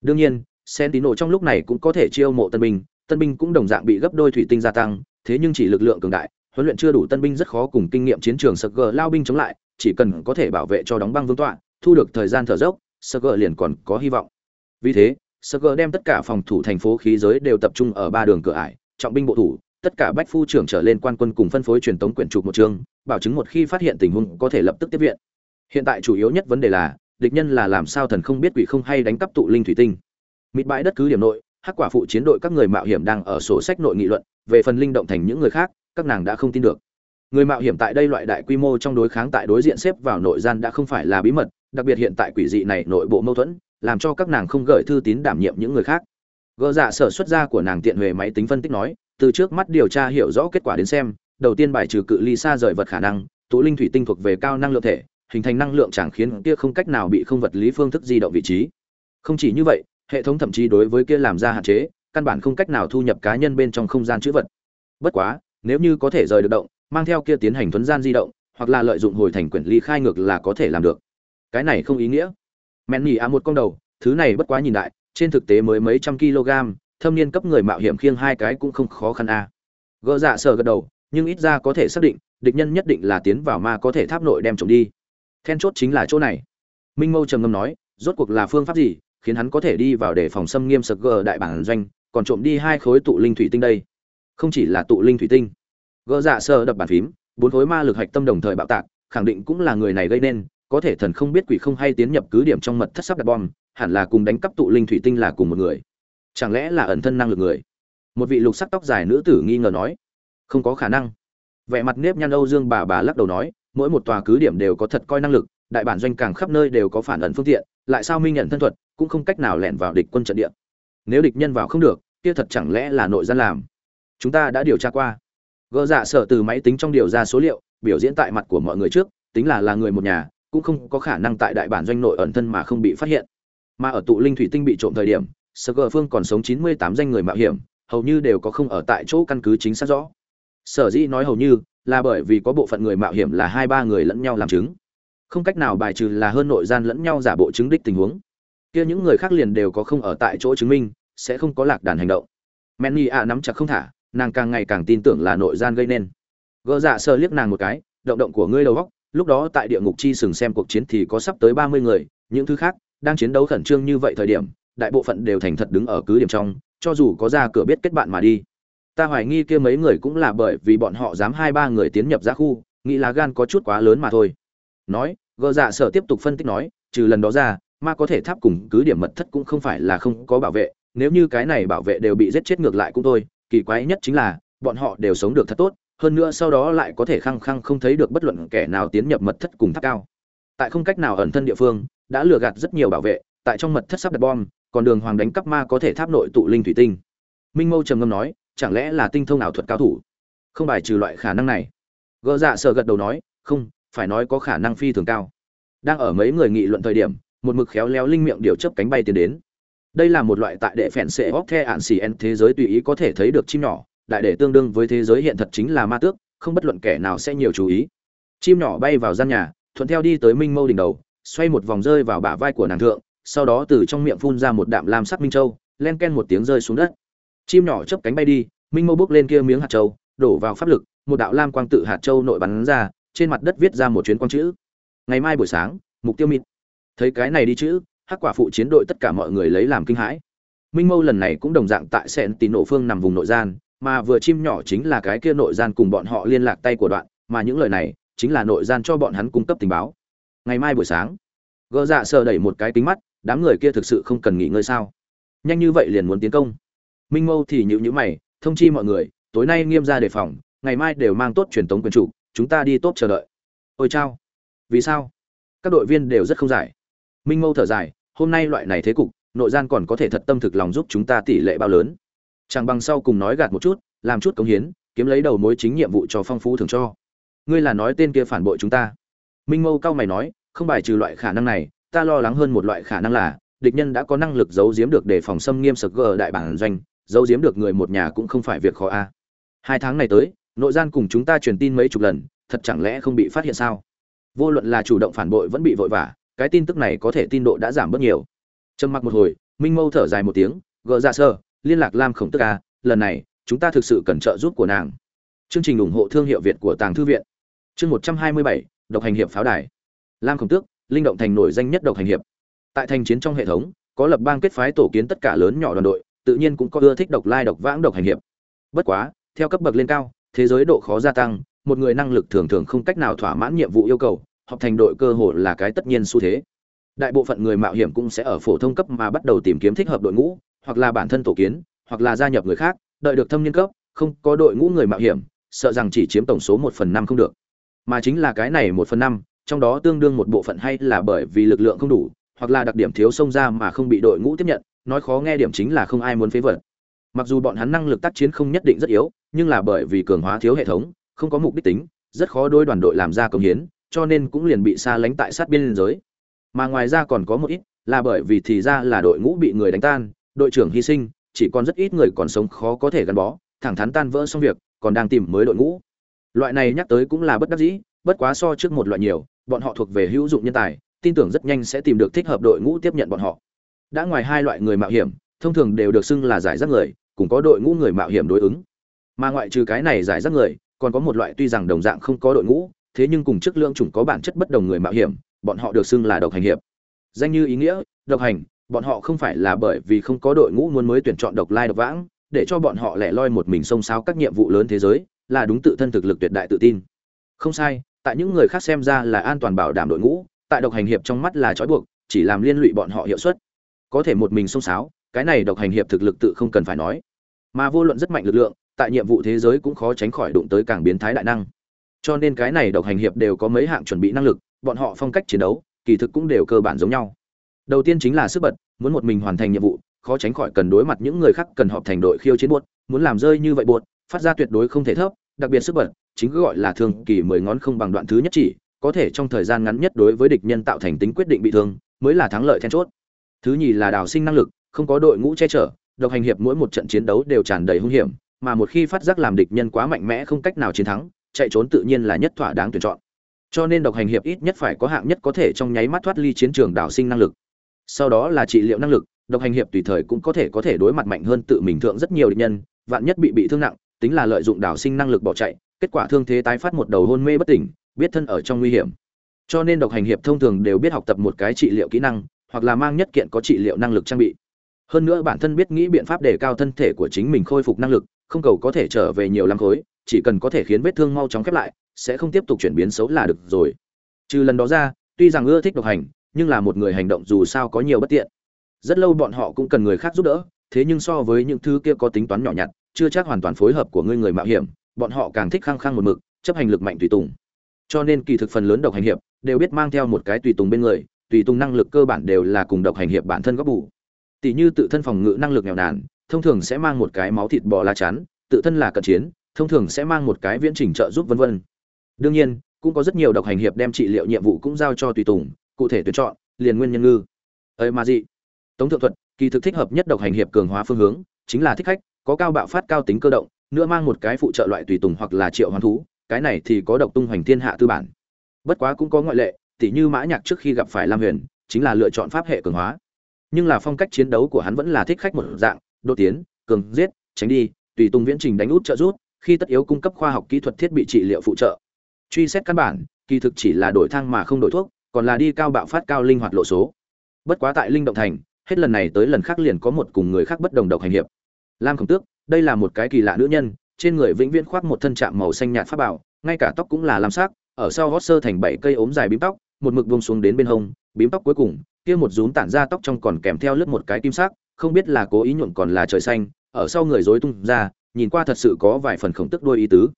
Đương nhiên, sentino trong lúc này cũng có thể chiêu mộ tân binh, tân binh cũng đồng dạng bị gấp đôi thủy tinh gia tăng, thế nhưng chỉ lực lượng cường đại, huấn luyện chưa đủ tân binh rất khó cùng kinh nghiệm chiến trường sực gờ lao binh chống lại, chỉ cần có thể bảo vệ cho đóng băng vương tọa thu được thời gian thở dốc sơ gờ liền còn có hy vọng vì thế sơ gờ đem tất cả phòng thủ thành phố khí giới đều tập trung ở ba đường cửa ải trọng binh bộ thủ tất cả bách phu trưởng trở lên quan quân cùng phân phối truyền tống quyển trục một chương, bảo chứng một khi phát hiện tình huống có thể lập tức tiếp viện. Hiện tại chủ yếu nhất vấn đề là, địch nhân là làm sao thần không biết quỷ không hay đánh cắp tụ linh thủy tinh. Mịt bãi đất cứ điểm nội, hắc quả phụ chiến đội các người mạo hiểm đang ở sổ sách nội nghị luận, về phần linh động thành những người khác, các nàng đã không tin được. Người mạo hiểm tại đây loại đại quy mô trong đối kháng tại đối diện xếp vào nội gian đã không phải là bí mật, đặc biệt hiện tại quỷ dị này nội bộ mâu thuẫn, làm cho các nàng không gửi thư tín đảm nhiệm những người khác. Gỡ dạ sở xuất ra của nàng tiện huệ máy tính phân tích nói từ trước mắt điều tra hiểu rõ kết quả đến xem, đầu tiên bài trừ cự ly xa rời vật khả năng, tụ linh thủy tinh thuộc về cao năng lượng thể, hình thành năng lượng chẳng khiến kia không cách nào bị không vật lý phương thức di động vị trí. Không chỉ như vậy, hệ thống thậm chí đối với kia làm ra hạn chế, căn bản không cách nào thu nhập cá nhân bên trong không gian chữ vật. Bất quá, nếu như có thể rời được động, mang theo kia tiến hành thuấn gian di động, hoặc là lợi dụng hồi thành quyển ly khai ngược là có thể làm được. Cái này không ý nghĩa. Mẹn nhì á một con đầu, thứ này bất quá nhìn đại, trên thực tế mới mấy trăm kg thâm niên cấp người mạo hiểm khiêng hai cái cũng không khó khăn a. À. gỡ dạ sờ gật đầu, nhưng ít ra có thể xác định, địch nhân nhất định là tiến vào ma có thể tháp nội đem trộm đi. Then chốt chính là chỗ này. Minh mâu trầm ngâm nói, rốt cuộc là phương pháp gì, khiến hắn có thể đi vào để phòng xâm nghiêm sực gờ đại bản doanh, còn trộm đi hai khối tụ linh thủy tinh đây? Không chỉ là tụ linh thủy tinh. Gỡ dạ sờ đập bàn phím, bốn khối ma lực hạch tâm đồng thời bạo tạc, khẳng định cũng là người này gây nên, có thể thần không biết quỷ không hay tiến nhập cứ điểm trong mật thất sắp đặt bom, hẳn là cùng đánh cắp tụ linh thủy tinh là cùng một người chẳng lẽ là ẩn thân năng lực người? Một vị lục sắc tóc dài nữ tử nghi ngờ nói. Không có khả năng. Vẻ mặt nếp nhăn âu dương bà bà lắc đầu nói, mỗi một tòa cứ điểm đều có thật coi năng lực, đại bản doanh càng khắp nơi đều có phản ẩn phương tiện, lại sao minh nhận thân thuật, cũng không cách nào lẻn vào địch quân trận địa. Nếu địch nhân vào không được, kia thật chẳng lẽ là nội gian làm? Chúng ta đã điều tra qua. Gỡ dạ sở từ máy tính trong điều ra số liệu, biểu diễn tại mặt của mọi người trước, tính là là người một nhà, cũng không có khả năng tại đại bản doanh nội ẩn thân mà không bị phát hiện. Mà ở tụ linh thủy tinh bị trộm thời điểm sở gờ phương còn sống chín mươi tám danh người mạo hiểm, hầu như đều có không ở tại chỗ căn cứ chính xác rõ. Sở dĩ nói hầu như, là bởi vì có bộ phận người mạo hiểm là hai ba người lẫn nhau làm chứng. Không cách nào bài trừ là hơn nội gian lẫn nhau giả bộ chứng đích tình huống. Kia những người khác liền đều có không ở tại chỗ chứng minh, sẽ không có lạc đàn hành động. Menny a nắm chặt không thả, nàng càng ngày càng tin tưởng là nội gian gây nên. Gỡ dạ sơ liếc nàng một cái, động động của ngươi đầu góc, lúc đó tại địa ngục chi sừng xem cuộc chiến thì có sắp tới ba mươi người, những thứ khác đang chiến đấu khẩn trương như vậy thời điểm đại bộ phận đều thành thật đứng ở cứ điểm trong, cho dù có ra cửa biết kết bạn mà đi. Ta hoài nghi kia mấy người cũng là bởi vì bọn họ dám hai ba người tiến nhập ra khu, nghĩ là gan có chút quá lớn mà thôi. Nói, gờ dạ sở tiếp tục phân tích nói, trừ lần đó ra, ma có thể tháp cùng cứ điểm mật thất cũng không phải là không có bảo vệ, nếu như cái này bảo vệ đều bị giết chết ngược lại cũng thôi, kỳ quái nhất chính là, bọn họ đều sống được thật tốt, hơn nữa sau đó lại có thể khăng khăng không thấy được bất luận kẻ nào tiến nhập mật thất cùng tháp cao. Tại không cách nào ẩn thân địa phương, đã lừa gạt rất nhiều bảo vệ, tại trong mật thất sắp đặt bom còn đường hoàng đánh cắp ma có thể tháp nội tụ linh thủy tinh. Minh mâu trầm ngâm nói, chẳng lẽ là tinh thông ảo thuật cao thủ? Không bài trừ loại khả năng này. Gỡ dạ sợ gật đầu nói, không, phải nói có khả năng phi thường cao. Đang ở mấy người nghị luận thời điểm, một mực khéo léo linh miệng điều chấp cánh bay tiến đến. Đây là một loại tại đệ phèn sệ hóc the ạn xì en thế giới tùy ý có thể thấy được chim nhỏ, đại đệ tương đương với thế giới hiện thật chính là ma tước, không bất luận kẻ nào sẽ nhiều chú ý. Chim nhỏ bay vào gian nhà, thuận theo đi tới minh mâu đỉnh đầu, xoay một vòng rơi vào bả vai của nàng thượng sau đó từ trong miệng phun ra một đạm lam sắc minh châu, len ken một tiếng rơi xuống đất. Chim nhỏ chớp cánh bay đi, minh mâu bước lên kia miếng hạt châu, đổ vào pháp lực, một đạo lam quang tự hạt châu nội bắn ra, trên mặt đất viết ra một chuyến quang chữ. Ngày mai buổi sáng, mục tiêu mịt. Thấy cái này đi chữ, hắc quả phụ chiến đội tất cả mọi người lấy làm kinh hãi. Minh mâu lần này cũng đồng dạng tại sẹn tín nổ phương nằm vùng nội gian, mà vừa chim nhỏ chính là cái kia nội gian cùng bọn họ liên lạc tay của đoạn, mà những lời này chính là nội gian cho bọn hắn cung cấp tình báo. Ngày mai buổi sáng, gỡ dạ sờ đẩy một cái kính mắt đám người kia thực sự không cần nghỉ ngơi sao? Nhanh như vậy liền muốn tiến công. Minh mâu thì nhữ nhữ mày, thông chi mọi người, tối nay nghiêm ra đề phòng, ngày mai đều mang tốt truyền tống quyền chủ, chúng ta đi tốt chờ đợi. Ôi chao. Vì sao? Các đội viên đều rất không giải. Minh mâu thở dài, hôm nay loại này thế cục, nội gian còn có thể thật tâm thực lòng giúp chúng ta tỷ lệ bao lớn. Chẳng bằng sau cùng nói gạt một chút, làm chút cống hiến, kiếm lấy đầu mối chính nhiệm vụ cho phong phú thường cho. Ngươi là nói tên kia phản bội chúng ta. Minh mâu cao mày nói, không bài trừ loại khả năng này ta lo lắng hơn một loại khả năng là, địch nhân đã có năng lực giấu giếm được để phòng xâm nghiêm sực gờ đại bản doanh, giấu giếm được người một nhà cũng không phải việc khó a. Hai tháng này tới, nội gian cùng chúng ta truyền tin mấy chục lần, thật chẳng lẽ không bị phát hiện sao? Vô luận là chủ động phản bội vẫn bị vội vã, cái tin tức này có thể tin độ đã giảm bớt nhiều. Trầm mặc một hồi, minh mâu thở dài một tiếng gỡ ra dạ sơ, liên lạc lam khổng tức a, lần này, chúng ta thực sự cần trợ giúp của nàng. Chương trình ủng hộ thương hiệu việt của tàng thư viện. Chương một trăm hai mươi bảy, độc hành hiệp pháo đài. Lam khổng tước linh động thành nổi danh nhất độc hành hiệp. Tại thành chiến trong hệ thống, có lập bang kết phái tổ kiến tất cả lớn nhỏ đoàn đội, tự nhiên cũng có ưa thích độc lai độc vãng độc hành hiệp. Bất quá, theo cấp bậc lên cao, thế giới độ khó gia tăng, một người năng lực thường thường không cách nào thỏa mãn nhiệm vụ yêu cầu, họp thành đội cơ hội là cái tất nhiên xu thế. Đại bộ phận người mạo hiểm cũng sẽ ở phổ thông cấp mà bắt đầu tìm kiếm thích hợp đội ngũ, hoặc là bản thân tổ kiến, hoặc là gia nhập người khác, đợi được thâm niên cấp, không có đội ngũ người mạo hiểm, sợ rằng chỉ chiếm tổng số một phần năm không được. Mà chính là cái này một phần năm trong đó tương đương một bộ phận hay là bởi vì lực lượng không đủ, hoặc là đặc điểm thiếu sông ra mà không bị đội ngũ tiếp nhận, nói khó nghe điểm chính là không ai muốn phế vật. Mặc dù bọn hắn năng lực tác chiến không nhất định rất yếu, nhưng là bởi vì cường hóa thiếu hệ thống, không có mục đích tính, rất khó đôi đoàn đội làm ra công hiến, cho nên cũng liền bị xa lánh tại sát biên giới. Mà ngoài ra còn có một ít, là bởi vì thì ra là đội ngũ bị người đánh tan, đội trưởng hy sinh, chỉ còn rất ít người còn sống khó có thể gắn bó, thẳng thắn tan vỡ xong việc, còn đang tìm mới đội ngũ. Loại này nhắc tới cũng là bất đắc dĩ, bất quá so trước một loại nhiều bọn họ thuộc về hữu dụng nhân tài, tin tưởng rất nhanh sẽ tìm được thích hợp đội ngũ tiếp nhận bọn họ. Đã ngoài hai loại người mạo hiểm, thông thường đều được xưng là giải rác người cũng có đội ngũ người mạo hiểm đối ứng. Mà ngoại trừ cái này giải rác người, còn có một loại tuy rằng đồng dạng không có đội ngũ, thế nhưng cùng chức lượng chủng có bản chất bất đồng người mạo hiểm, bọn họ được xưng là độc hành hiệp. Danh như ý nghĩa, độc hành, bọn họ không phải là bởi vì không có đội ngũ muốn mới tuyển chọn độc lai độc vãng, để cho bọn họ lẻ loi một mình xông xáo các nhiệm vụ lớn thế giới, là đúng tự thân thực lực tuyệt đại tự tin. Không sai tại những người khác xem ra là an toàn bảo đảm đội ngũ, tại độc hành hiệp trong mắt là trói buộc, chỉ làm liên lụy bọn họ hiệu suất. Có thể một mình xông xáo, cái này độc hành hiệp thực lực tự không cần phải nói. Mà vô luận rất mạnh lực lượng, tại nhiệm vụ thế giới cũng khó tránh khỏi đụng tới càng biến thái đại năng. Cho nên cái này độc hành hiệp đều có mấy hạng chuẩn bị năng lực, bọn họ phong cách chiến đấu, kỳ thực cũng đều cơ bản giống nhau. Đầu tiên chính là sức bật, muốn một mình hoàn thành nhiệm vụ, khó tránh khỏi cần đối mặt những người khác cần họp thành đội khiêu chiến buốt, muốn làm rơi như vậy buốt, phát ra tuyệt đối không thể thấp, đặc biệt sức bật chính cứ gọi là thương kỳ mười ngón không bằng đoạn thứ nhất chỉ, có thể trong thời gian ngắn nhất đối với địch nhân tạo thành tính quyết định bị thương, mới là thắng lợi then chốt. Thứ nhì là đào sinh năng lực, không có đội ngũ che chở, độc hành hiệp mỗi một trận chiến đấu đều tràn đầy hung hiểm, mà một khi phát giác làm địch nhân quá mạnh mẽ không cách nào chiến thắng, chạy trốn tự nhiên là nhất thỏa đáng tuyển chọn. Cho nên độc hành hiệp ít nhất phải có hạng nhất có thể trong nháy mắt thoát ly chiến trường đào sinh năng lực. Sau đó là trị liệu năng lực, độc hành hiệp tùy thời cũng có thể có thể đối mặt mạnh hơn tự mình thượng rất nhiều địch nhân, vạn nhất bị bị thương nặng, tính là lợi dụng đào sinh năng lực bỏ chạy kết quả thương thế tái phát một đầu hôn mê bất tỉnh, biết thân ở trong nguy hiểm. Cho nên độc hành hiệp thông thường đều biết học tập một cái trị liệu kỹ năng, hoặc là mang nhất kiện có trị liệu năng lực trang bị. Hơn nữa bản thân biết nghĩ biện pháp để cao thân thể của chính mình khôi phục năng lực, không cầu có thể trở về nhiều lắm khối, chỉ cần có thể khiến vết thương mau chóng khép lại, sẽ không tiếp tục chuyển biến xấu là được rồi. Trừ lần đó ra, tuy rằng ưa thích độc hành, nhưng là một người hành động dù sao có nhiều bất tiện. Rất lâu bọn họ cũng cần người khác giúp đỡ, thế nhưng so với những thứ kia có tính toán nhỏ nhặt, chưa chắc hoàn toàn phối hợp của ngươi người mạo hiểm bọn họ càng thích khăng khăng một mực, chấp hành lực mạnh tùy tùng. Cho nên kỳ thực phần lớn độc hành hiệp đều biết mang theo một cái tùy tùng bên người, tùy tùng năng lực cơ bản đều là cùng độc hành hiệp bản thân góp bù. Tỷ như tự thân phòng ngự năng lực nghèo nàn, thông thường sẽ mang một cái máu thịt bò la chắn, tự thân là cận chiến, thông thường sẽ mang một cái viễn trình trợ giúp vân vân. Đương nhiên, cũng có rất nhiều độc hành hiệp đem trị liệu nhiệm vụ cũng giao cho tùy tùng, cụ thể tuyển chọn, liền nguyên nhân ngư. Ấy mà gì tống thượng thuật, kỳ thực thích hợp nhất độc hành hiệp cường hóa phương hướng, chính là thích khách, có cao bạo phát cao tính cơ động nữa mang một cái phụ trợ loại tùy tùng hoặc là triệu hoán thú, cái này thì có độc tung hoành thiên hạ tư bản. Bất quá cũng có ngoại lệ, tỉ như mã nhạc trước khi gặp phải lam huyền, chính là lựa chọn pháp hệ cường hóa. Nhưng là phong cách chiến đấu của hắn vẫn là thích khách một dạng, đột tiến, cường giết, tránh đi, tùy tùng viễn trình đánh út trợ rút khi tất yếu cung cấp khoa học kỹ thuật thiết bị trị liệu phụ trợ. Truy xét căn bản, kỳ thực chỉ là đổi thang mà không đổi thuốc, còn là đi cao bạo phát cao linh hoạt lộ số. Bất quá tại linh động thành, hết lần này tới lần khác liền có một cùng người khác bất đồng độc hành hiệp. Lam khổng tước đây là một cái kỳ lạ nữ nhân, trên người vĩnh viễn khoác một thân trạm màu xanh nhạt pháp bảo, ngay cả tóc cũng là lam sắc, ở sau gót sơ thành bảy cây ốm dài bím tóc, một mực buông xuống đến bên hông, bím tóc cuối cùng, kia một rúm tản ra tóc trong còn kèm theo lướt một cái kim sắc, không biết là cố ý nhuộm còn là trời xanh, ở sau người rối tung ra, nhìn qua thật sự có vài phần khổng tức đôi ý tứ.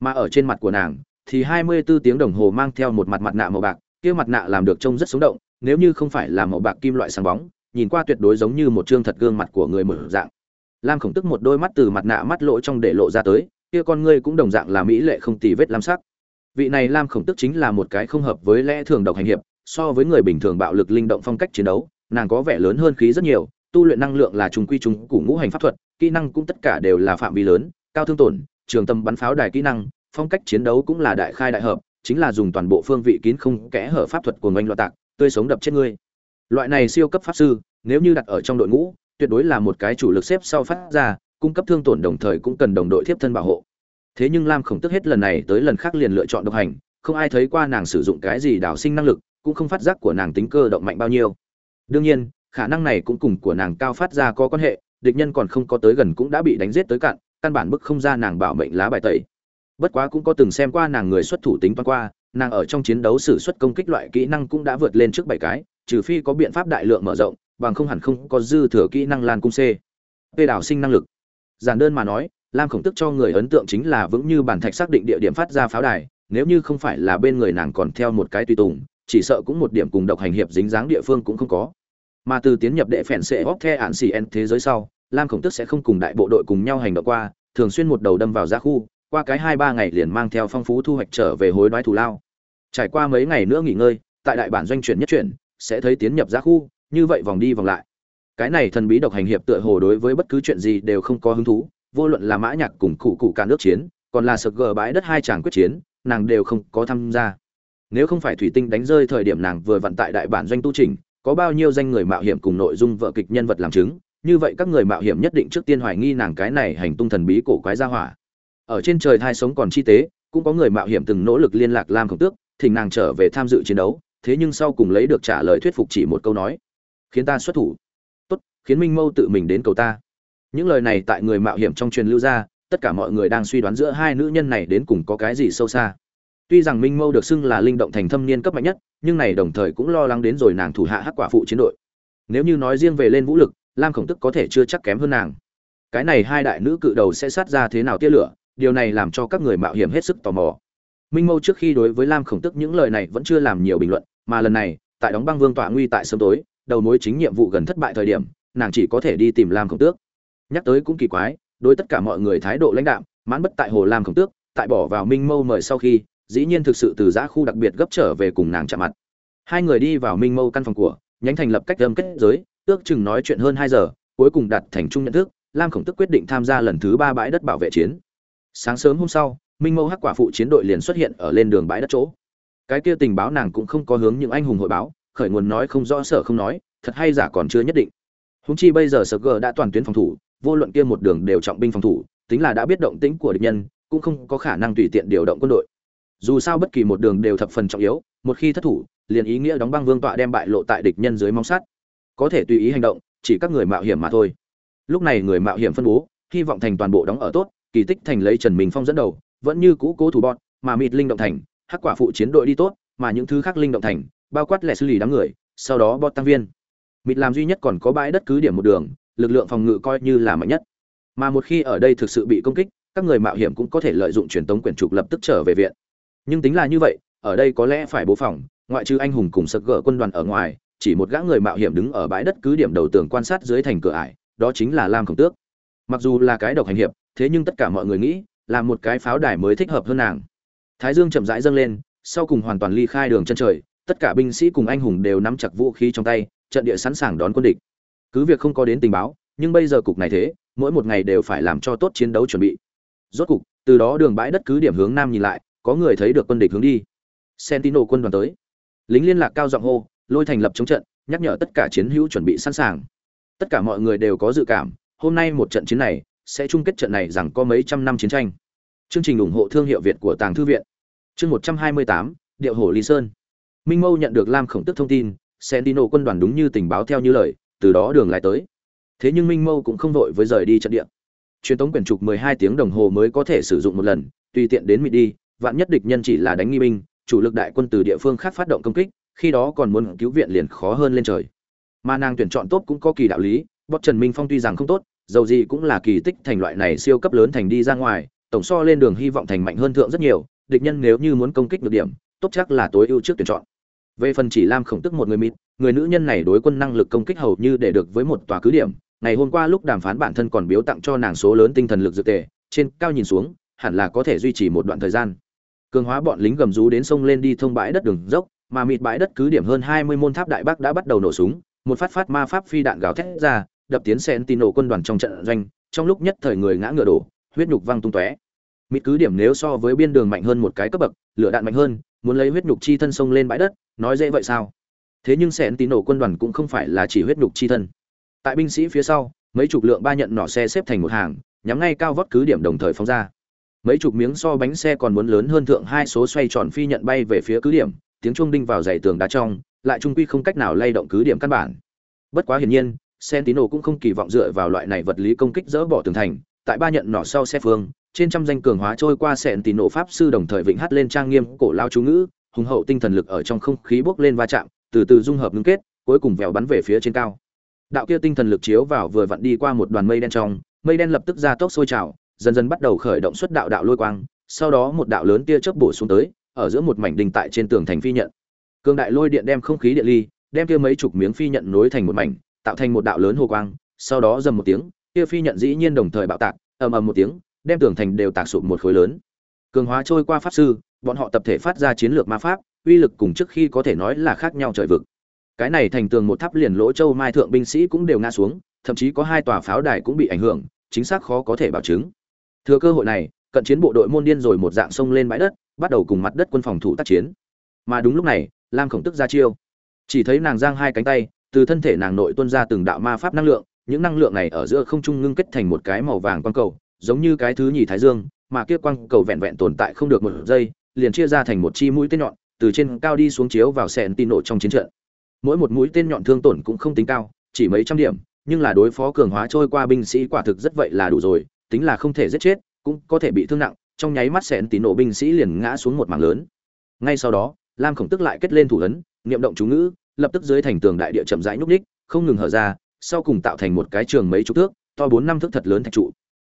Mà ở trên mặt của nàng, thì hai mươi 24 tiếng đồng hồ mang theo một mặt mặt nạ màu bạc, kia mặt nạ làm được trông rất sống động, nếu như không phải là màu bạc kim loại sáng bóng, nhìn qua tuyệt đối giống như một trương thật gương mặt của người mở dạng lam khổng tức một đôi mắt từ mặt nạ mắt lỗ trong để lộ ra tới, kia con ngươi cũng đồng dạng là mỹ lệ không tì vết lam sắc. Vị này lam khổng tức chính là một cái không hợp với lẽ thường độc hành hiệp, so với người bình thường bạo lực linh động phong cách chiến đấu, nàng có vẻ lớn hơn khí rất nhiều, tu luyện năng lượng là trùng quy trùng củ ngũ hành pháp thuật, kỹ năng cũng tất cả đều là phạm vi lớn, cao thương tổn, trường tâm bắn pháo đài kỹ năng, phong cách chiến đấu cũng là đại khai đại hợp, chính là dùng toàn bộ phương vị kín không kẽ hở pháp thuật của ngành loạt tạc, tươi sống đập chết ngươi. Loại này siêu cấp pháp sư, nếu như đặt ở trong đội ngũ tuyệt đối là một cái chủ lực xếp sau phát ra, cung cấp thương tổn đồng thời cũng cần đồng đội tiếp thân bảo hộ. Thế nhưng lam khổng tức hết lần này tới lần khác liền lựa chọn độc hành, không ai thấy qua nàng sử dụng cái gì đào sinh năng lực, cũng không phát giác của nàng tính cơ động mạnh bao nhiêu. Đương nhiên, khả năng này cũng cùng của nàng cao phát ra có quan hệ, địch nhân còn không có tới gần cũng đã bị đánh giết tới cạn, căn bản bức không ra nàng bảo mệnh lá bài tẩy. Bất quá cũng có từng xem qua nàng người xuất thủ tính toán qua, nàng ở trong chiến đấu sử xuất công kích loại kỹ năng cũng đã vượt lên trước bảy cái, trừ phi có biện pháp đại lượng mở rộng bằng không hẳn không có dư thừa kỹ năng lan cung c. Tê đảo sinh năng lực. Giản đơn mà nói, lam khổng tức cho người ấn tượng chính là vững như bản thạch xác định địa điểm phát ra pháo đài, nếu như không phải là bên người nàng còn theo một cái tùy tùng, chỉ sợ cũng một điểm cùng độc hành hiệp dính dáng địa phương cũng không có. Mà từ tiến nhập đệ phèn sẽ hóc the ạn xì en thế giới sau, lam khổng tức sẽ không cùng đại bộ đội cùng nhau hành động qua, thường xuyên một đầu đâm vào ra khu, qua cái hai ba ngày liền mang theo phong phú thu hoạch trở về hối đoái thù lao. Trải qua mấy ngày nữa nghỉ ngơi, tại đại bản doanh chuyển nhất chuyển, sẽ thấy tiến nhập ra khu như vậy vòng đi vòng lại. Cái này thần bí độc hành hiệp tựa hồ đối với bất cứ chuyện gì đều không có hứng thú, vô luận là mã nhạc cùng cụ cụ cả nước chiến, còn là sực gờ bãi đất hai chàng quyết chiến, nàng đều không có tham gia. Nếu không phải thủy tinh đánh rơi thời điểm nàng vừa vận tại đại bản doanh tu trình có bao nhiêu danh người mạo hiểm cùng nội dung vợ kịch nhân vật làm chứng, như vậy các người mạo hiểm nhất định trước tiên hoài nghi nàng cái này hành tung thần bí cổ quái gia hỏa. Ở trên trời thai sống còn chi tế, cũng có người mạo hiểm từng nỗ lực liên lạc lam khổng tước, thỉnh nàng trở về tham dự chiến đấu, thế nhưng sau cùng lấy được trả lời thuyết phục chỉ một câu nói khiến ta xuất thủ. Tốt, khiến minh mâu tự mình đến cầu ta. Những lời này tại người mạo hiểm trong truyền lưu ra, tất cả mọi người đang suy đoán giữa hai nữ nhân này đến cùng có cái gì sâu xa. Tuy rằng minh mâu được xưng là linh động thành thâm niên cấp mạnh nhất, nhưng này đồng thời cũng lo lắng đến rồi nàng thủ hạ hắc quả phụ chiến đội. Nếu như nói riêng về lên vũ lực, lam khổng tức có thể chưa chắc kém hơn nàng. Cái này hai đại nữ cự đầu sẽ sát ra thế nào tia lửa, điều này làm cho các người mạo hiểm hết sức tò mò. Minh mâu trước khi đối với lam khổng tức những lời này vẫn chưa làm nhiều bình luận, mà lần này, tại đóng băng vương tọa nguy tại sớm tối đầu mối chính nhiệm vụ gần thất bại thời điểm, nàng chỉ có thể đi tìm lam khổng tước. Nhắc tới cũng kỳ quái, đối tất cả mọi người thái độ lãnh đạm, mãn bất tại hồ lam khổng tước, tại bỏ vào minh mâu mời sau khi, dĩ nhiên thực sự từ giã khu đặc biệt gấp trở về cùng nàng chạm mặt. Hai người đi vào minh mâu căn phòng của, nhánh thành lập cách âm kết giới, ước chừng nói chuyện hơn hai giờ, cuối cùng đặt thành chung nhận thức, lam khổng tức quyết định tham gia lần thứ ba bãi đất bảo vệ chiến. Sáng sớm hôm sau, minh mâu hắc quả phụ chiến đội liền xuất hiện ở lên đường bãi đất chỗ. Cái kia tình báo nàng cũng không có hướng những anh hùng hội báo khởi nguồn nói không rõ sở không nói, thật hay giả còn chưa nhất định. Húng chi bây giờ sở g đã toàn tuyến phòng thủ, vô luận kia một đường đều trọng binh phòng thủ, tính là đã biết động tĩnh của địch nhân, cũng không có khả năng tùy tiện điều động quân đội. Dù sao bất kỳ một đường đều thập phần trọng yếu, một khi thất thủ, liền ý nghĩa đóng băng vương tọa đem bại lộ tại địch nhân dưới móng sắt. Có thể tùy ý hành động, chỉ các người mạo hiểm mà thôi. Lúc này người mạo hiểm phân bố, hy vọng thành toàn bộ đóng ở tốt, kỳ tích thành lấy trần minh phong dẫn đầu, vẫn như cũ cố thủ bọn, mà mịt linh động thành, hắc quả phụ chiến đội đi tốt, mà những thứ khác linh động thành bao quát lẻ xử lý đám người, sau đó bot tăng viên. Mịt làm duy nhất còn có bãi đất cứ điểm một đường, lực lượng phòng ngự coi như là mạnh nhất. Mà một khi ở đây thực sự bị công kích, các người mạo hiểm cũng có thể lợi dụng truyền tống quyển trục lập tức trở về viện. Nhưng tính là như vậy, ở đây có lẽ phải bố phòng, ngoại trừ anh hùng cùng sực gỡ quân đoàn ở ngoài, chỉ một gã người mạo hiểm đứng ở bãi đất cứ điểm đầu tường quan sát dưới thành cửa ải, đó chính là lam khổng tước. Mặc dù là cái độc hành hiệp, thế nhưng tất cả mọi người nghĩ, là một cái pháo đài mới thích hợp hơn nàng. Thái dương chậm rãi dâng lên, sau cùng hoàn toàn ly khai đường chân trời tất cả binh sĩ cùng anh hùng đều nắm chặt vũ khí trong tay trận địa sẵn sàng đón quân địch cứ việc không có đến tình báo nhưng bây giờ cục này thế mỗi một ngày đều phải làm cho tốt chiến đấu chuẩn bị rốt cục từ đó đường bãi đất cứ điểm hướng nam nhìn lại có người thấy được quân địch hướng đi Sentinel quân đoàn tới. Lính liên lạc cao giọng hô, lôi thành lập chống trận, nhắc nhở tất cả chiến hữu chuẩn bị sẵn sàng. Tất cả mọi người đều có dự cảm, hôm nay một trận chiến này sẽ chung kết trận này rằng có mấy trăm năm chiến tranh. Chương trình ủng hộ thương hiệu Việt của Tàng thư viện. Chương 128, Điệu Hổ Lý Sơn. Minh Mâu nhận được Lam Khổng Tức thông tin, Sentinel quân đoàn đúng như tình báo theo như lời, từ đó đường lại tới. Thế nhưng Minh Mâu cũng không vội với rời đi trận địa. Truyền tống quyển trục 12 tiếng đồng hồ mới có thể sử dụng một lần, tùy tiện đến mịt đi, vạn nhất địch nhân chỉ là đánh nghi binh, chủ lực đại quân từ địa phương khác phát động công kích, khi đó còn muốn cứu viện liền khó hơn lên trời. Mà nàng tuyển chọn tốt cũng có kỳ đạo lý, Bot Trần Minh Phong tuy rằng không tốt, dầu gì cũng là kỳ tích thành loại này siêu cấp lớn thành đi ra ngoài, tổng so lên đường hy vọng thành mạnh hơn thượng rất nhiều, địch nhân nếu như muốn công kích được điểm, tốt chắc là tối ưu trước tuyển chọn. Về phần chỉ Lam Khổng Tức một người mịt, người nữ nhân này đối quân năng lực công kích hầu như để được với một tòa cứ điểm, ngày hôm qua lúc đàm phán bản thân còn biếu tặng cho nàng số lớn tinh thần lực dự tệ, trên cao nhìn xuống, hẳn là có thể duy trì một đoạn thời gian. Cường hóa bọn lính gầm rú đến sông lên đi thông bãi đất đường dốc mà mịt bãi đất cứ điểm hơn hai mươi môn tháp đại bắc đã bắt đầu nổ súng một phát phát ma pháp phi đạn gào thét ra đập tiến sen tin nổ quân đoàn trong trận doanh trong lúc nhất thời người ngã ngựa đổ huyết nhục văng tung tóe. Mịt cứ điểm nếu so với biên đường mạnh hơn một cái cấp bậc lửa đạn mạnh hơn muốn lấy huyết nhục chi thân sông lên bãi đất, nói dễ vậy sao? Thế nhưng sen tín nổ quân đoàn cũng không phải là chỉ huyết nhục chi thân. Tại binh sĩ phía sau, mấy chục lượng ba nhận nỏ xe xếp thành một hàng, nhắm ngay cao vót cứ điểm đồng thời phóng ra. Mấy chục miếng so bánh xe còn muốn lớn hơn thượng hai số xoay tròn phi nhận bay về phía cứ điểm, tiếng chuông đinh vào dày tường đá trong, lại trung quy không cách nào lay động cứ điểm căn bản. Bất quá hiển nhiên Sentino cũng không kỳ vọng dựa vào loại này vật lý công kích dỡ bỏ tường thành, tại ba nhận nỏ sau xe phương trên trăm danh cường hóa trôi qua sẹn thì nổ pháp sư đồng thời vịnh hát lên trang nghiêm cổ lao chú ngữ, hùng hậu tinh thần lực ở trong không khí bốc lên va chạm, từ từ dung hợp ngưng kết, cuối cùng vèo bắn về phía trên cao. Đạo kia tinh thần lực chiếu vào vừa vặn đi qua một đoàn mây đen trong, mây đen lập tức ra tốc sôi trào, dần dần bắt đầu khởi động xuất đạo đạo lôi quang, sau đó một đạo lớn tia chớp bổ xuống tới, ở giữa một mảnh đình tại trên tường thành phi nhận. Cường đại lôi điện đem không khí điện ly, đem kia mấy chục miếng phi nhận nối thành một mảnh, tạo thành một đạo lớn hồ quang, sau đó dầm một tiếng, kia phi nhận dĩ nhiên đồng thời bạo tạc, ầm ầm một tiếng đem tường thành đều tạc sụp một khối lớn. Cường hóa trôi qua pháp sư, bọn họ tập thể phát ra chiến lược ma pháp, uy lực cùng trước khi có thể nói là khác nhau trời vực. Cái này thành tường một tháp liền lỗ châu mai thượng binh sĩ cũng đều ngã xuống, thậm chí có hai tòa pháo đài cũng bị ảnh hưởng, chính xác khó có thể bảo chứng. Thừa cơ hội này, cận chiến bộ đội môn điên rồi một dạng sông lên bãi đất, bắt đầu cùng mặt đất quân phòng thủ tác chiến. Mà đúng lúc này, lam khổng tức ra chiêu. Chỉ thấy nàng giang hai cánh tay, từ thân thể nàng nội tuôn ra từng đạo ma pháp năng lượng, những năng lượng này ở giữa không trung ngưng kết thành một cái màu vàng quang cầu giống như cái thứ nhì thái dương, mà kia quang cầu vẹn vẹn tồn tại không được một giây, liền chia ra thành một chi mũi tên nhọn, từ trên cao đi xuống chiếu vào sẹn tin nổ trong chiến trận. Mỗi một mũi tên nhọn thương tổn cũng không tính cao, chỉ mấy trăm điểm, nhưng là đối phó cường hóa trôi qua binh sĩ quả thực rất vậy là đủ rồi, tính là không thể giết chết, cũng có thể bị thương nặng, trong nháy mắt sẹn tín nổ binh sĩ liền ngã xuống một mảng lớn. Ngay sau đó, lam khổng tức lại kết lên thủ ấn, niệm động chú ngữ, lập tức dưới thành tường đại địa chậm rãi nhúc ních không ngừng hở ra, sau cùng tạo thành một cái trường mấy chục thước, to bốn năm thước thật lớn thạch trụ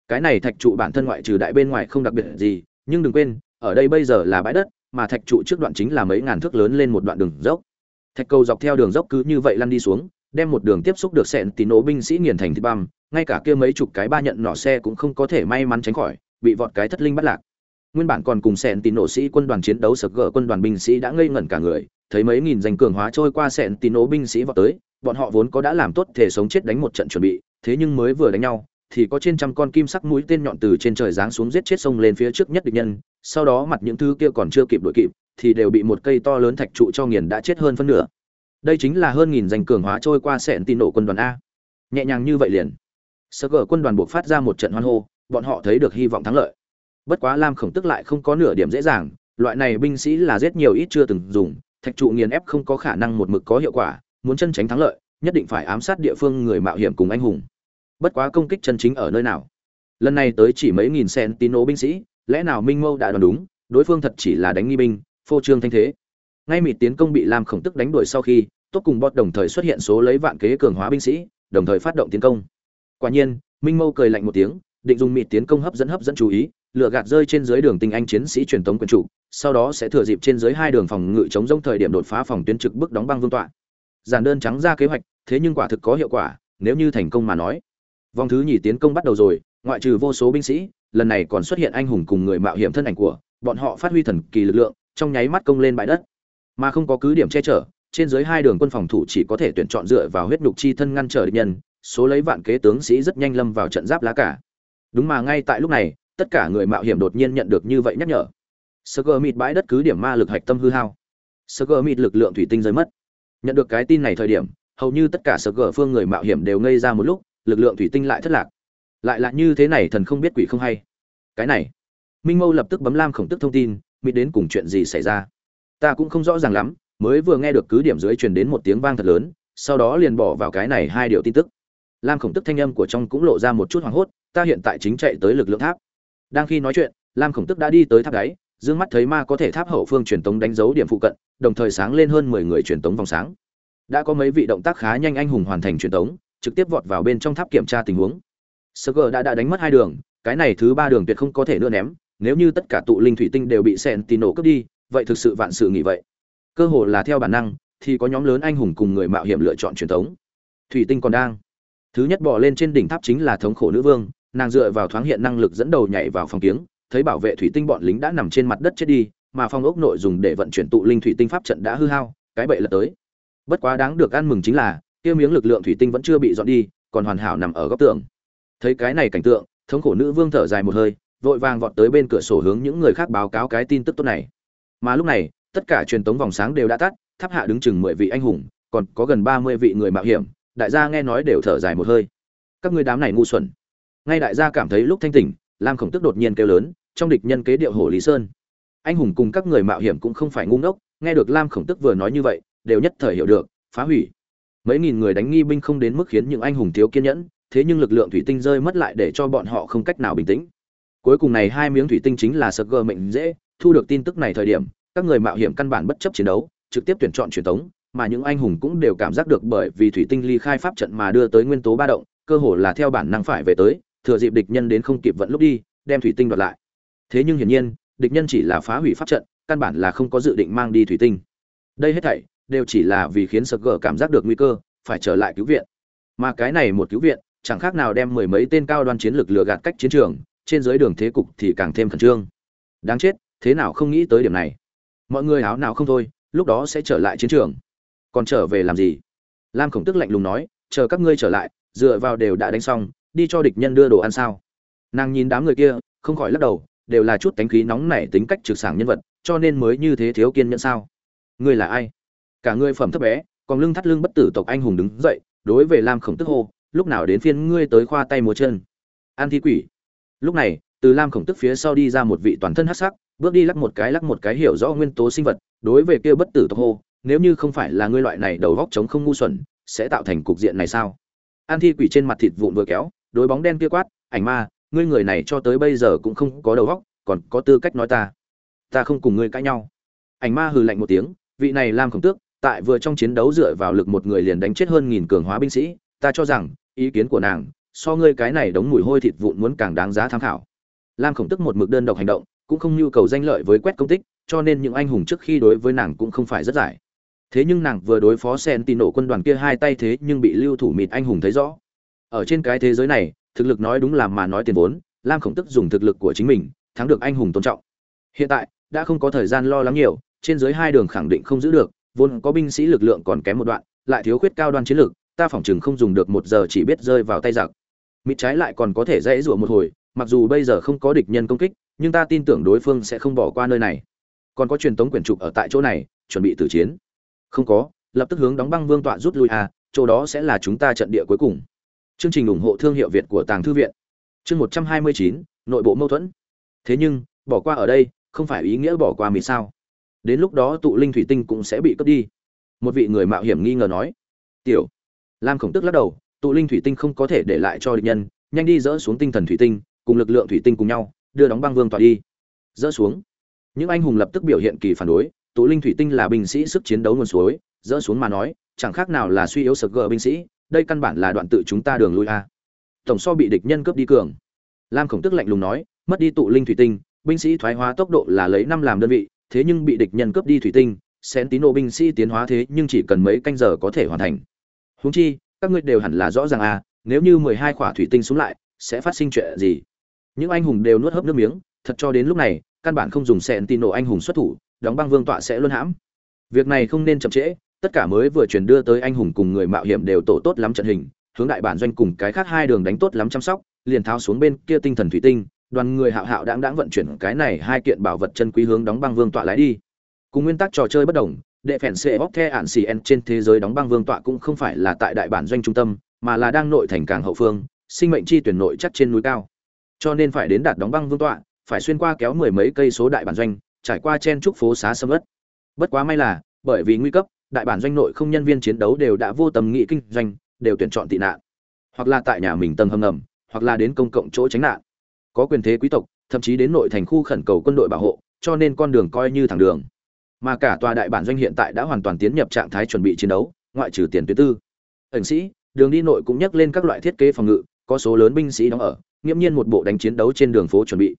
cái này thạch trụ bản thân ngoại trừ đại bên ngoài không đặc biệt gì, nhưng đừng quên, ở đây bây giờ là bãi đất, mà thạch trụ trước đoạn chính là mấy ngàn thước lớn lên một đoạn đường dốc. Thạch cầu dọc theo đường dốc cứ như vậy lăn đi xuống, đem một đường tiếp xúc được sẹn tín nổ binh sĩ nghiền thành thịt băm, ngay cả kia mấy chục cái ba nhận nỏ xe cũng không có thể may mắn tránh khỏi, bị vọt cái thất linh bắt lạc. Nguyên bản còn cùng sẹn tín nổ sĩ quân đoàn chiến đấu sập gỡ quân đoàn binh sĩ đã ngây ngẩn cả người, thấy mấy nghìn danh cường hóa trôi qua sẹn tín nổ binh sĩ vọt tới, bọn họ vốn có đã làm tốt thể sống chết đánh một trận chuẩn bị, thế nhưng mới vừa đánh nhau thì có trên trăm con kim sắc mũi tên nhọn từ trên trời giáng xuống giết chết sông lên phía trước nhất địch nhân, sau đó mặt những thứ kia còn chưa kịp đội kịp, thì đều bị một cây to lớn thạch trụ cho nghiền đã chết hơn phân nửa. Đây chính là hơn nghìn danh cường hóa trôi qua sẹn tin nổ quân đoàn a. Nhẹ nhàng như vậy liền. Sơ gở quân đoàn buộc phát ra một trận hoan hô, bọn họ thấy được hy vọng thắng lợi. Bất quá lam khổng tức lại không có nửa điểm dễ dàng, loại này binh sĩ là giết nhiều ít chưa từng dùng, thạch trụ nghiền ép không có khả năng một mực có hiệu quả, muốn chân tránh thắng lợi, nhất định phải ám sát địa phương người mạo hiểm cùng anh hùng bất quá công kích chân chính ở nơi nào? Lần này tới chỉ mấy nghìn sen tín binh sĩ, lẽ nào minh mâu đã đoán đúng, đối phương thật chỉ là đánh nghi binh, phô trương thanh thế? Ngay mịt tiến công bị lam khổng tức đánh đuổi sau khi tốt cùng bọt đồng thời xuất hiện số lấy vạn kế cường hóa binh sĩ, đồng thời phát động tiến công. Quả nhiên, minh mâu cười lạnh một tiếng, định dùng mịt tiến công hấp dẫn hấp dẫn chú ý, lựa gạt rơi trên dưới đường tinh anh chiến sĩ truyền thống quân chủ, sau đó sẽ thừa dịp trên dưới hai đường phòng ngự chống rông thời điểm đột phá phòng tuyến trực bức đóng băng vương tọa. Giản đơn trắng ra kế hoạch, thế nhưng quả thực có hiệu quả, nếu như thành công mà nói vòng thứ nhì tiến công bắt đầu rồi, ngoại trừ vô số binh sĩ, lần này còn xuất hiện anh hùng cùng người mạo hiểm thân ảnh của bọn họ phát huy thần kỳ lực lượng, trong nháy mắt công lên bãi đất. Mà không có cứ điểm che chở, trên dưới hai đường quân phòng thủ chỉ có thể tuyển chọn dựa vào huyết nhục chi thân ngăn trở địch nhân, số lấy vạn kế tướng sĩ rất nhanh lâm vào trận giáp lá cả. Đúng mà ngay tại lúc này, tất cả người mạo hiểm đột nhiên nhận được như vậy nhắc nhở. Sơ gờ mịt bãi đất cứ điểm ma lực hạch tâm hư hao. Sơ gờ mịt lực lượng thủy tinh rơi mất. Nhận được cái tin này thời điểm, hầu như tất cả sơ gờ phương người mạo hiểm đều ngây ra một lúc lực lượng thủy tinh lại thất lạc. Lại là như thế này thần không biết quỷ không hay. Cái này, minh mâu lập tức bấm lam khổng tức thông tin mỹ đến cùng chuyện gì xảy ra? Ta cũng không rõ ràng lắm, mới vừa nghe được cứ điểm dưới truyền đến một tiếng vang thật lớn, sau đó liền bỏ vào cái này hai điều tin tức. Lam khổng tức thanh âm của trong cũng lộ ra một chút hoảng hốt, ta hiện tại chính chạy tới lực lượng tháp. Đang khi nói chuyện, lam khổng tức đã đi tới tháp đáy d ư ơ n g mắt thấy ma có thể tháp hậu phương truyền tống đánh dấu điểm phụ cận, đồng thời sáng lên hơn mười người truyền tống vòng sáng. Đã có mấy vị động tác khá nhanh anh hùng hoàn thành truyền tống trực tiếp vọt vào bên trong tháp kiểm tra tình huống. Sơ gờ đã đã đánh mất hai đường, cái này thứ ba đường tuyệt không có thể nữa ném, nếu như tất cả tụ linh thủy tinh đều bị sen tì nổ cướp đi, vậy thực sự vạn sự nghỉ vậy. Cơ hồ là theo bản năng, thì có nhóm lớn anh hùng cùng người mạo hiểm lựa chọn truyền thống. Thủy tinh còn đang. Thứ nhất bỏ lên trên đỉnh tháp chính là thống khổ nữ vương, nàng dựa vào thoáng hiện năng lực dẫn đầu nhảy vào phòng kiếng, thấy bảo vệ thủy tinh bọn lính đã nằm trên mặt đất chết đi, mà phong ốc nội dùng để vận chuyển tụ linh thủy tinh pháp trận đã hư hao, cái bậy lật tới. Bất quá đáng được ăn mừng chính là kia miếng lực lượng thủy tinh vẫn chưa bị dọn đi, còn hoàn hảo nằm ở góc tường. Thấy cái này cảnh tượng, thống khổ nữ vương thở dài một hơi, vội vàng vọt tới bên cửa sổ hướng những người khác báo cáo cái tin tức tốt này. Mà lúc này, tất cả truyền tống vòng sáng đều đã tắt, tháp hạ đứng chừng mười vị anh hùng, còn có gần ba mươi vị người mạo hiểm, đại gia nghe nói đều thở dài một hơi. Các ngươi đám này ngu xuẩn. Ngay đại gia cảm thấy lúc thanh tỉnh, lam khổng tức đột nhiên kêu lớn, trong địch nhân kế điệu hồ lý sơn. Anh hùng cùng các người mạo hiểm cũng không phải ngu ngốc, nghe được lam khổng tức vừa nói như vậy, đều nhất thời hiểu được, phá hủy mấy nghìn người đánh nghi binh không đến mức khiến những anh hùng thiếu kiên nhẫn, thế nhưng lực lượng thủy tinh rơi mất lại để cho bọn họ không cách nào bình tĩnh. Cuối cùng này hai miếng thủy tinh chính là sơ gơ mệnh dễ, thu được tin tức này thời điểm, các người mạo hiểm căn bản bất chấp chiến đấu, trực tiếp tuyển chọn truyền thống mà những anh hùng cũng đều cảm giác được bởi vì thủy tinh ly khai pháp trận mà đưa tới nguyên tố ba động, cơ hồ là theo bản năng phải về tới, thừa dịp địch nhân đến không kịp vận lúc đi, đem thủy tinh đoạt lại. Thế nhưng hiển nhiên, địch nhân chỉ là phá hủy pháp trận, căn bản là không có dự định mang đi thủy tinh. Đây hết thảy đều chỉ là vì khiến sơ gờ cảm giác được nguy cơ, phải trở lại cứu viện. Mà cái này một cứu viện, chẳng khác nào đem mười mấy tên cao đoan chiến lược lừa gạt cách chiến trường, trên dưới đường thế cục thì càng thêm khẩn trương. Đáng chết, thế nào không nghĩ tới điểm này. Mọi người háo nào không thôi, lúc đó sẽ trở lại chiến trường. Còn trở về làm gì? Lam khổng tức lạnh lùng nói, chờ các ngươi trở lại, dựa vào đều đã đánh xong, đi cho địch nhân đưa đồ ăn sao? Nàng nhìn đám người kia, không khỏi lắc đầu, đều là chút tánh khí nóng nảy tính cách trực sảng nhân vật, cho nên mới như thế thiếu kiên nhẫn sao? Ngươi là ai? Cả người phẩm thấp bé, còn lưng thắt lưng bất tử tộc anh hùng đứng dậy, đối về lam khổng tức hô, lúc nào đến phiên ngươi tới khoa tay múa chân? An thi quỷ. Lúc này, từ lam khổng tức phía sau đi ra một vị toàn thân hắc sắc, bước đi lắc một cái lắc một cái hiểu rõ nguyên tố sinh vật, đối về kia bất tử tộc hô, nếu như không phải là ngươi loại này đầu góc chống không ngu xuẩn, sẽ tạo thành cục diện này sao? An thi quỷ trên mặt thịt vụn vừa kéo, đối bóng đen kia quát, ảnh ma, ngươi người này cho tới bây giờ cũng không có đầu góc, còn có tư cách nói ta. Ta không cùng ngươi cãi nhau. Ảnh ma hừ lạnh một tiếng, vị này lam khổng tước tại vừa trong chiến đấu dựa vào lực một người liền đánh chết hơn nghìn cường hóa binh sĩ, ta cho rằng, ý kiến của nàng, so ngươi cái này đống mùi hôi thịt vụn muốn càng đáng giá tham khảo. Lam khổng tức một mực đơn độc hành động, cũng không nhu cầu danh lợi với quét công tích, cho nên những anh hùng trước khi đối với nàng cũng không phải rất giải. Thế nhưng nàng vừa đối phó sen tin nổ quân đoàn kia hai tay thế nhưng bị lưu thủ mịt anh hùng thấy rõ. Ở trên cái thế giới này, thực lực nói đúng là mà nói tiền vốn, lam khổng tức dùng thực lực của chính mình, thắng được anh hùng tôn trọng. Hiện tại, đã không có thời gian lo lắng nhiều, trên dưới hai đường khẳng định không giữ được vốn có binh sĩ lực lượng còn kém một đoạn, lại thiếu khuyết cao đoan chiến lược ta phỏng chừng không dùng được một giờ chỉ biết rơi vào tay giặc. Mịt trái lại còn có thể dễ dụa một hồi, mặc dù bây giờ không có địch nhân công kích, nhưng ta tin tưởng đối phương sẽ không bỏ qua nơi này. Còn có truyền tống quyển trục ở tại chỗ này, chuẩn bị tử chiến. Không có, lập tức hướng đóng băng vương tọa rút lui à chỗ đó sẽ là chúng ta trận địa cuối cùng. Chương trình ủng hộ thương hiệu việt của tàng thư viện. Chương một trăm hai mươi chín, nội bộ mâu thuẫn. Thế nhưng, bỏ qua ở đây, không phải ý nghĩa bỏ qua mịt sao? Đến lúc đó tụ linh thủy tinh cũng sẽ bị cướp đi. Một vị người mạo hiểm nghi ngờ nói, tiểu. Lam khổng tức lắc đầu, tụ linh thủy tinh không có thể để lại cho địch nhân, nhanh đi dỡ xuống tinh thần thủy tinh, cùng lực lượng thủy tinh cùng nhau, đưa đóng băng vương tỏa đi. Dỡ xuống. Những anh hùng lập tức biểu hiện kỳ phản đối, tụ linh thủy tinh là binh sĩ sức chiến đấu nguồn suối, dỡ xuống mà nói, chẳng khác nào là suy yếu sực gờ binh sĩ, đây căn bản là đoạn tự chúng ta đường lui a. Tổng so bị địch nhân cướp đi cường. Lam khổng tức lạnh lùng nói, mất đi tụ linh thủy tinh, binh sĩ thoái hóa tốc độ là lấy năm làm đơn vị thế nhưng bị địch nhân cướp đi thủy tinh xén tín đồ binh sĩ tiến hóa thế nhưng chỉ cần mấy canh giờ có thể hoàn thành. Huống chi, các ngươi đều hẳn là rõ ràng à nếu như mười hai khỏa thủy tinh xuống lại, sẽ phát sinh chuyện gì? Những anh hùng đều nuốt hớp nước miếng, thật cho đến lúc này, căn bản không dùng xén tín nổ anh hùng xuất thủ, đóng băng vương tọa sẽ luôn hãm. Việc này không nên chậm trễ, tất cả mới vừa truyền đưa tới anh hùng cùng người mạo hiểm đều tổ tốt lắm trận hình, hướng đại bản doanh cùng cái khác hai đường đánh tốt lắm chăm sóc, liền tháo xuống bên kia tinh thần thủy tinh đoàn người hạo hạo đáng đáng vận chuyển cái này hai kiện bảo vật chân quý hướng đóng băng vương tọa lái đi. Cùng nguyên tắc trò chơi bất đồng, đệ phèn xe bóc the ạn xì trên thế giới đóng băng vương tọa cũng không phải là tại đại bản doanh trung tâm, mà là đang nội thành càng hậu phương, sinh mệnh chi tuyển nội chắc trên núi cao. Cho nên phải đến đạt đóng băng vương tọa, phải xuyên qua kéo mười mấy cây số đại bản doanh, trải qua chen trúc phố xá sâm ớt. Bất quá may là, bởi vì nguy cấp, đại bản doanh nội không nhân viên chiến đấu đều đã vô tầm nghị kinh doanh, đều tuyển chọn tị nạn. Hoặc là tại nhà mình tầng hầm ngầm, hoặc là đến công cộng chỗ tránh nạn có quyền thế quý tộc, thậm chí đến nội thành khu khẩn cầu quân đội bảo hộ, cho nên con đường coi như thẳng đường. Mà cả tòa đại bản doanh hiện tại đã hoàn toàn tiến nhập trạng thái chuẩn bị chiến đấu, ngoại trừ tiền tuyến tư. Ẩn sĩ, đường đi nội cũng nhắc lên các loại thiết kế phòng ngự, có số lớn binh sĩ đóng ở, nghiễm nhiên một bộ đánh chiến đấu trên đường phố chuẩn bị.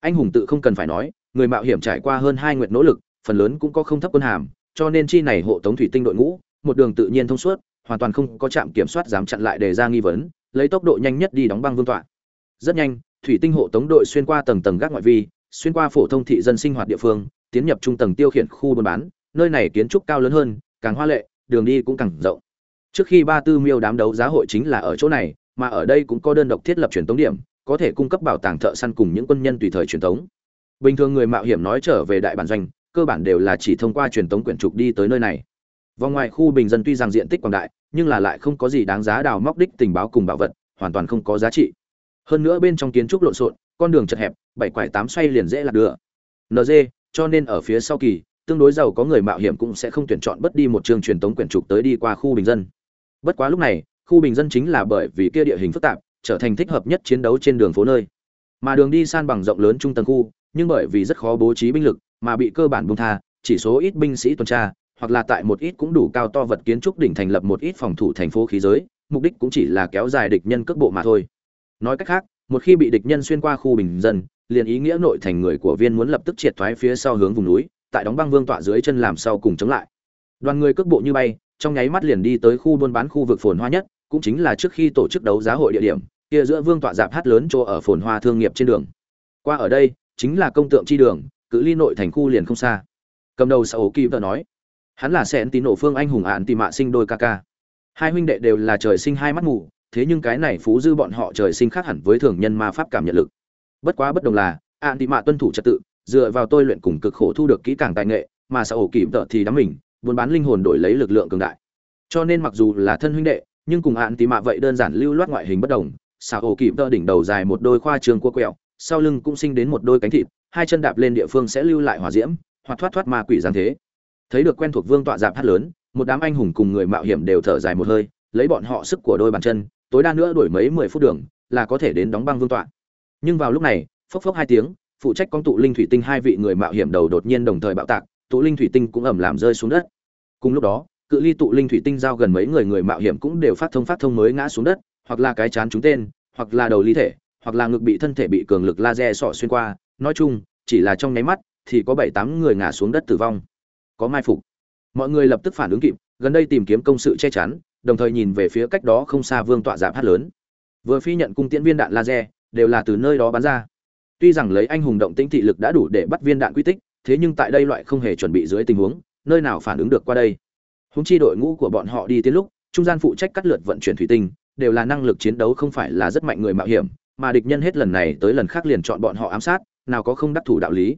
Anh hùng tự không cần phải nói, người mạo hiểm trải qua hơn hai nguyện nỗ lực, phần lớn cũng có không thấp quân hàm, cho nên chi này hộ tống thủy tinh đội ngũ, một đường tự nhiên thông suốt, hoàn toàn không có trạm kiểm soát dám chặn lại đề ra nghi vấn, lấy tốc độ nhanh nhất đi đóng băng vương tọa. Rất nhanh thủy tinh hộ tống đội xuyên qua tầng tầng gác ngoại vi, xuyên qua phổ thông thị dân sinh hoạt địa phương, tiến nhập trung tầng tiêu khiển khu buôn bán. Nơi này kiến trúc cao lớn hơn, càng hoa lệ, đường đi cũng càng rộng. Trước khi ba tư miêu đám đấu giá hội chính là ở chỗ này, mà ở đây cũng có đơn độc thiết lập truyền tống điểm, có thể cung cấp bảo tàng thợ săn cùng những quân nhân tùy thời truyền tống. Bình thường người mạo hiểm nói trở về đại bản doanh, cơ bản đều là chỉ thông qua truyền tống quyển trục đi tới nơi này. Vòng ngoài khu bình dân tuy rằng diện tích quảng đại, nhưng là lại không có gì đáng giá đào móc đích tình báo cùng bảo vật, hoàn toàn không có giá trị hơn nữa bên trong kiến trúc lộn xộn, con đường chật hẹp, bảy quải tám xoay liền dễ lạc được nd cho nên ở phía sau kỳ, tương đối giàu có người mạo hiểm cũng sẽ không tuyển chọn bất đi một trường truyền tống quyển trục tới đi qua khu bình dân. Bất quá lúc này, khu bình dân chính là bởi vì kia địa hình phức tạp, trở thành thích hợp nhất chiến đấu trên đường phố nơi. Mà đường đi san bằng rộng lớn trung tầng khu, nhưng bởi vì rất khó bố trí binh lực, mà bị cơ bản bung tha, chỉ số ít binh sĩ tuần tra, hoặc là tại một ít cũng đủ cao to vật kiến trúc đỉnh thành lập một ít phòng thủ thành phố khí giới, mục đích cũng chỉ là kéo dài địch nhân cước bộ mà thôi nói cách khác, một khi bị địch nhân xuyên qua khu bình dân, liền ý nghĩa nội thành người của viên muốn lập tức triệt thoái phía sau hướng vùng núi, tại đóng băng vương tọa dưới chân làm sau cùng chống lại. Đoàn người cước bộ như bay, trong nháy mắt liền đi tới khu buôn bán khu vực phồn hoa nhất, cũng chính là trước khi tổ chức đấu giá hội địa điểm, kia giữa vương tọa dạp hát lớn chỗ ở phồn hoa thương nghiệp trên đường. Qua ở đây, chính là công tượng chi đường, cự ly nội thành khu liền không xa. Cầm đầu sau kỳ vợ nói, hắn là sẹn tín nổ phương anh hùng ạn tì mạ sinh đôi ca ca. Hai huynh đệ đều là trời sinh hai mắt mù thế nhưng cái này phú dư bọn họ trời sinh khác hẳn với thường nhân ma pháp cảm nhận lực. Bất quá bất đồng là ạn tì mạ tuân thủ trật tự, dựa vào tôi luyện cùng cực khổ thu được kỹ càng tài nghệ, mà xã ổ kịp tợ thì đắm mình, buôn bán linh hồn đổi lấy lực lượng cường đại. Cho nên mặc dù là thân huynh đệ, nhưng cùng ạn tì mạ vậy đơn giản lưu loát ngoại hình bất đồng. Xã ổ kịp tợ đỉnh đầu dài một đôi khoa trường cua quẹo, sau lưng cũng sinh đến một đôi cánh thịt, hai chân đạp lên địa phương sẽ lưu lại hỏa diễm, hoặc thoát thoát ma quỷ giáng thế. Thấy được quen thuộc vương tọa dạp hát lớn, một đám anh hùng cùng người mạo hiểm đều thở dài một hơi, lấy bọn họ sức của đôi bàn chân tối đa nữa đuổi mấy mười phút đường là có thể đến đóng băng vương tọa. Nhưng vào lúc này, phốc phốc hai tiếng, phụ trách con tụ linh thủy tinh hai vị người mạo hiểm đầu đột nhiên đồng thời bạo tạc, tụ linh thủy tinh cũng ẩm làm rơi xuống đất. Cùng lúc đó, cự ly tụ linh thủy tinh giao gần mấy người người mạo hiểm cũng đều phát thông phát thông mới ngã xuống đất, hoặc là cái chán chúng tên, hoặc là đầu ly thể, hoặc là ngực bị thân thể bị cường lực laser sọ xuyên qua. Nói chung, chỉ là trong nháy mắt thì có bảy tám người ngã xuống đất tử vong. Có mai phục. Mọi người lập tức phản ứng kịp, gần đây tìm kiếm công sự che chắn đồng thời nhìn về phía cách đó không xa vương tọa giảm hát lớn. Vừa phi nhận cung tiễn viên đạn laser, đều là từ nơi đó bắn ra. Tuy rằng lấy anh hùng động tĩnh thị lực đã đủ để bắt viên đạn quy tích, thế nhưng tại đây loại không hề chuẩn bị dưới tình huống, nơi nào phản ứng được qua đây? Húng chi đội ngũ của bọn họ đi tiến lúc, trung gian phụ trách cắt lượt vận chuyển thủy tinh, đều là năng lực chiến đấu không phải là rất mạnh người mạo hiểm, mà địch nhân hết lần này tới lần khác liền chọn bọn họ ám sát, nào có không đắc thủ đạo lý.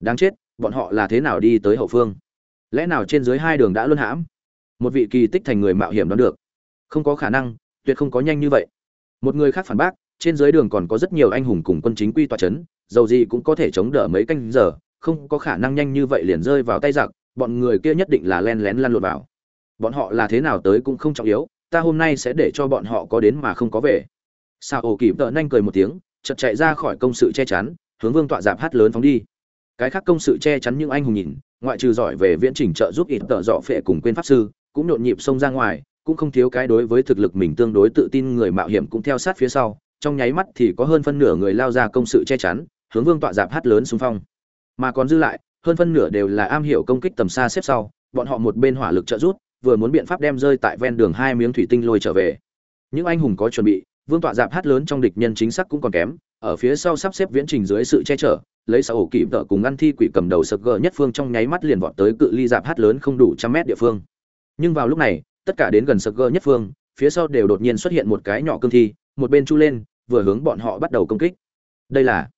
Đáng chết, bọn họ là thế nào đi tới hậu phương? Lẽ nào trên dưới hai đường đã luân hãm? Một vị kỳ tích thành người mạo hiểm đoán được. Không có khả năng, tuyệt không có nhanh như vậy. Một người khác phản bác, trên dưới đường còn có rất nhiều anh hùng cùng quân chính quy tọa chấn, dầu gì cũng có thể chống đỡ mấy canh giờ, không có khả năng nhanh như vậy liền rơi vào tay giặc, bọn người kia nhất định là len lén lăn lộn vào. Bọn họ là thế nào tới cũng không trọng yếu, ta hôm nay sẽ để cho bọn họ có đến mà không có về. Sao ổ kịp tợ nhanh cười một tiếng, chợt chạy ra khỏi công sự che chắn, hướng vương tọa giạp hát lớn phóng đi. Cái khác công sự che chắn những anh hùng nhìn, ngoại trừ giỏi về viễn trình trợ giúp ít tợ dọ phệ cùng quên pháp sư cũng nhộn nhịp xông ra ngoài, cũng không thiếu cái đối với thực lực mình tương đối tự tin người mạo hiểm cũng theo sát phía sau, trong nháy mắt thì có hơn phân nửa người lao ra công sự che chắn, hướng vương tọa giáp hát lớn xung phong. Mà còn dư lại, hơn phân nửa đều là am hiểu công kích tầm xa xếp sau, bọn họ một bên hỏa lực trợ rút vừa muốn biện pháp đem rơi tại ven đường hai miếng thủy tinh lôi trở về. Những anh hùng có chuẩn bị, vương tọa giáp hát lớn trong địch nhân chính xác cũng còn kém, ở phía sau sắp xếp viễn trình dưới sự che chở, lấy sáu ổ kỵ vợ cùng ăn thi quỷ cầm đầu sập gờ nhất phương trong nháy mắt liền vọt tới cự ly giáp hát lớn không đủ trăm mét địa phương nhưng vào lúc này, tất cả đến gần sập gờ nhất phương, phía sau đều đột nhiên xuất hiện một cái nhỏ cương thi, một bên chu lên, vừa hướng bọn họ bắt đầu công kích. Đây là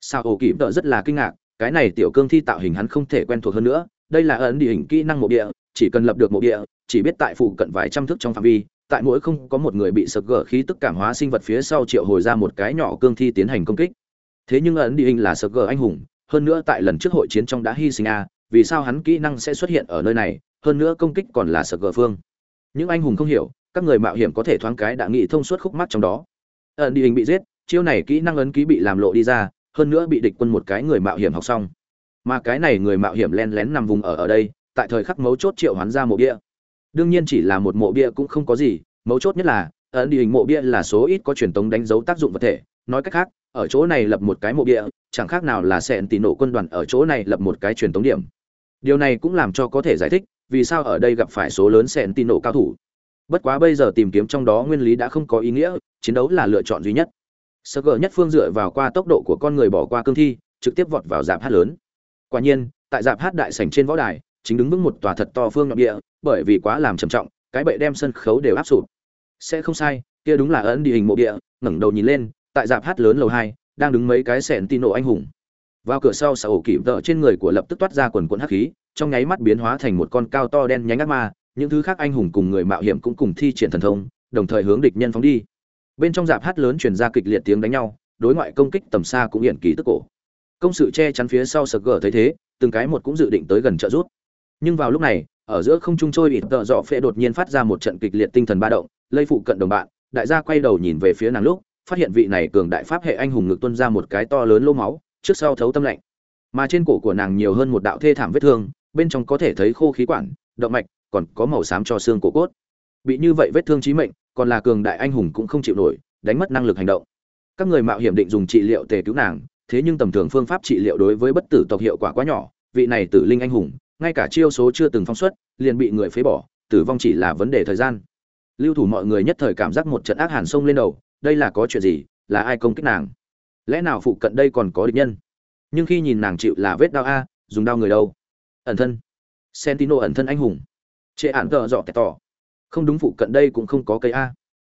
sao ổ kỵ vợ rất là kinh ngạc, cái này tiểu cương thi tạo hình hắn không thể quen thuộc hơn nữa, đây là ấn địa hình kỹ năng mộ địa, chỉ cần lập được mộ địa, chỉ biết tại phụ cận vài trăm thước trong phạm vi, tại mỗi không có một người bị sập gỡ khí tức cảm hóa sinh vật phía sau triệu hồi ra một cái nhỏ cương thi tiến hành công kích. Thế nhưng ấn địa hình là sập gỡ anh hùng, hơn nữa tại lần trước hội chiến trong đã hy sinh a, vì sao hắn kỹ năng sẽ xuất hiện ở nơi này hơn nữa công kích còn là sập gờ phương. Những anh hùng không hiểu, các người mạo hiểm có thể thoáng cái đã nghĩ thông suốt khúc mắt trong đó. Ẩn đi hình bị giết, chiêu này kỹ năng ấn ký bị làm lộ đi ra, hơn nữa bị địch quân một cái người mạo hiểm học xong. Mà cái này người mạo hiểm len lén nằm vùng ở ở đây, tại thời khắc mấu chốt triệu hoán ra mộ bia. Đương nhiên chỉ là một mộ bia cũng không có gì, mấu chốt nhất là ấn đi hình mộ bia là số ít có truyền tống đánh dấu tác dụng vật thể. Nói cách khác, ở chỗ này lập một cái mộ bia, chẳng khác nào là sẹn tỷ nổ quân đoàn ở chỗ này lập một cái truyền tống điểm. Điều này cũng làm cho có thể giải thích vì sao ở đây gặp phải số lớn sẹn tì nổ cao thủ? Bất quá bây giờ tìm kiếm trong đó nguyên lý đã không có ý nghĩa, chiến đấu là lựa chọn duy nhất. Sơ gờ nhất phương dựa vào qua tốc độ của con người bỏ qua cương thi, trực tiếp vọt vào dạp hát lớn. Quả nhiên, tại dạp hát đại sảnh trên võ đài, chính đứng vững một tòa thật to phương nhọn địa, bởi vì quá làm trầm trọng, cái bệ đem sân khấu đều áp sụp. Sẽ không sai, kia đúng là ấn địa hình mộ địa, ngẩng đầu nhìn lên, tại dạp hát lớn lầu hai, đang đứng mấy cái sẹn nổ anh hùng vào cửa sau, sở ổ kịp tợ trên người của lập tức toát ra quần quần hắc khí, trong nháy mắt biến hóa thành một con cao to đen nhánh ác ma. Những thứ khác anh hùng cùng người mạo hiểm cũng cùng thi triển thần thông, đồng thời hướng địch nhân phóng đi. Bên trong dạp hát lớn truyền ra kịch liệt tiếng đánh nhau, đối ngoại công kích tầm xa cũng hiện kỳ tức cổ. Công sự che chắn phía sau sờ gờ thấy thế, từng cái một cũng dự định tới gần trợ rút nhưng vào lúc này, ở giữa không trung trôi bị tợ dọ phệ đột nhiên phát ra một trận kịch liệt tinh thần ba động, lây phụ cận đồng bạn, đại gia quay đầu nhìn về phía nàng lúc, phát hiện vị này cường đại pháp hệ anh hùng ngực tuân ra một cái to lớn lô máu trước sau thấu tâm lạnh. Mà trên cổ của nàng nhiều hơn một đạo thê thảm vết thương, bên trong có thể thấy khô khí quản, động mạch, còn có màu xám cho xương cổ cốt. Bị như vậy vết thương chí mệnh, còn là cường đại anh hùng cũng không chịu nổi, đánh mất năng lực hành động. Các người mạo hiểm định dùng trị liệu tề cứu nàng, thế nhưng tầm thường phương pháp trị liệu đối với bất tử tộc hiệu quả quá nhỏ, vị này tử linh anh hùng, ngay cả chiêu số chưa từng phóng xuất, liền bị người phế bỏ, tử vong chỉ là vấn đề thời gian. Lưu thủ mọi người nhất thời cảm giác một trận ác hàn sông lên đầu, đây là có chuyện gì, là ai công kích nàng? Lẽ nào phụ cận đây còn có địch nhân? Nhưng khi nhìn nàng chịu là vết đau a, dùng đau người đâu? Ẩn thân. Sentino ẩn thân anh hùng. Chệ ản tợ dọ tẹt tỏ. Không đúng phụ cận đây cũng không có cây a.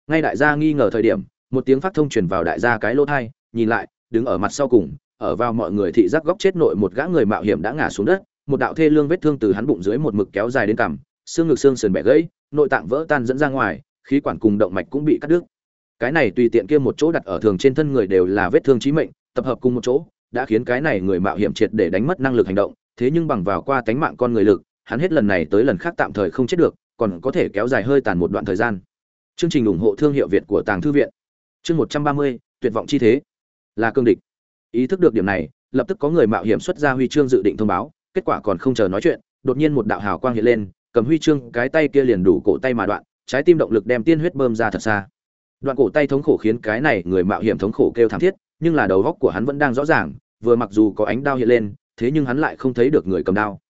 Ngay đại gia nghi ngờ thời điểm, một tiếng phát thông truyền vào đại gia cái lỗ thai, nhìn lại, đứng ở mặt sau cùng, ở vào mọi người thị giác góc chết nội một gã người mạo hiểm đã ngã xuống đất, một đạo thê lương vết thương từ hắn bụng dưới một mực kéo dài đến cằm, xương ngực xương sườn bẻ gãy, nội tạng vỡ tan dẫn ra ngoài, khí quản cùng động mạch cũng bị cắt đứt cái này tùy tiện kia một chỗ đặt ở thường trên thân người đều là vết thương chí mệnh, tập hợp cùng một chỗ, đã khiến cái này người mạo hiểm triệt để đánh mất năng lực hành động, thế nhưng bằng vào qua tánh mạng con người lực, hắn hết lần này tới lần khác tạm thời không chết được, còn có thể kéo dài hơi tàn một đoạn thời gian. Chương trình ủng hộ thương hiệu việt của tàng thư viện. Chương một trăm ba mươi, tuyệt vọng chi thế. Là cương địch. Ý thức được điểm này, lập tức có người mạo hiểm xuất ra huy chương dự định thông báo, kết quả còn không chờ nói chuyện, đột nhiên một đạo hào quang hiện lên, cầm huy chương, cái tay kia liền đủ cổ tay mà đoạn, trái tim động lực đem tiên huyết bơm ra thật xa đoạn cổ tay thống khổ khiến cái này người mạo hiểm thống khổ kêu thảm thiết, nhưng là đầu góc của hắn vẫn đang rõ ràng, vừa mặc dù có ánh đao hiện lên, thế nhưng hắn lại không thấy được người cầm đao.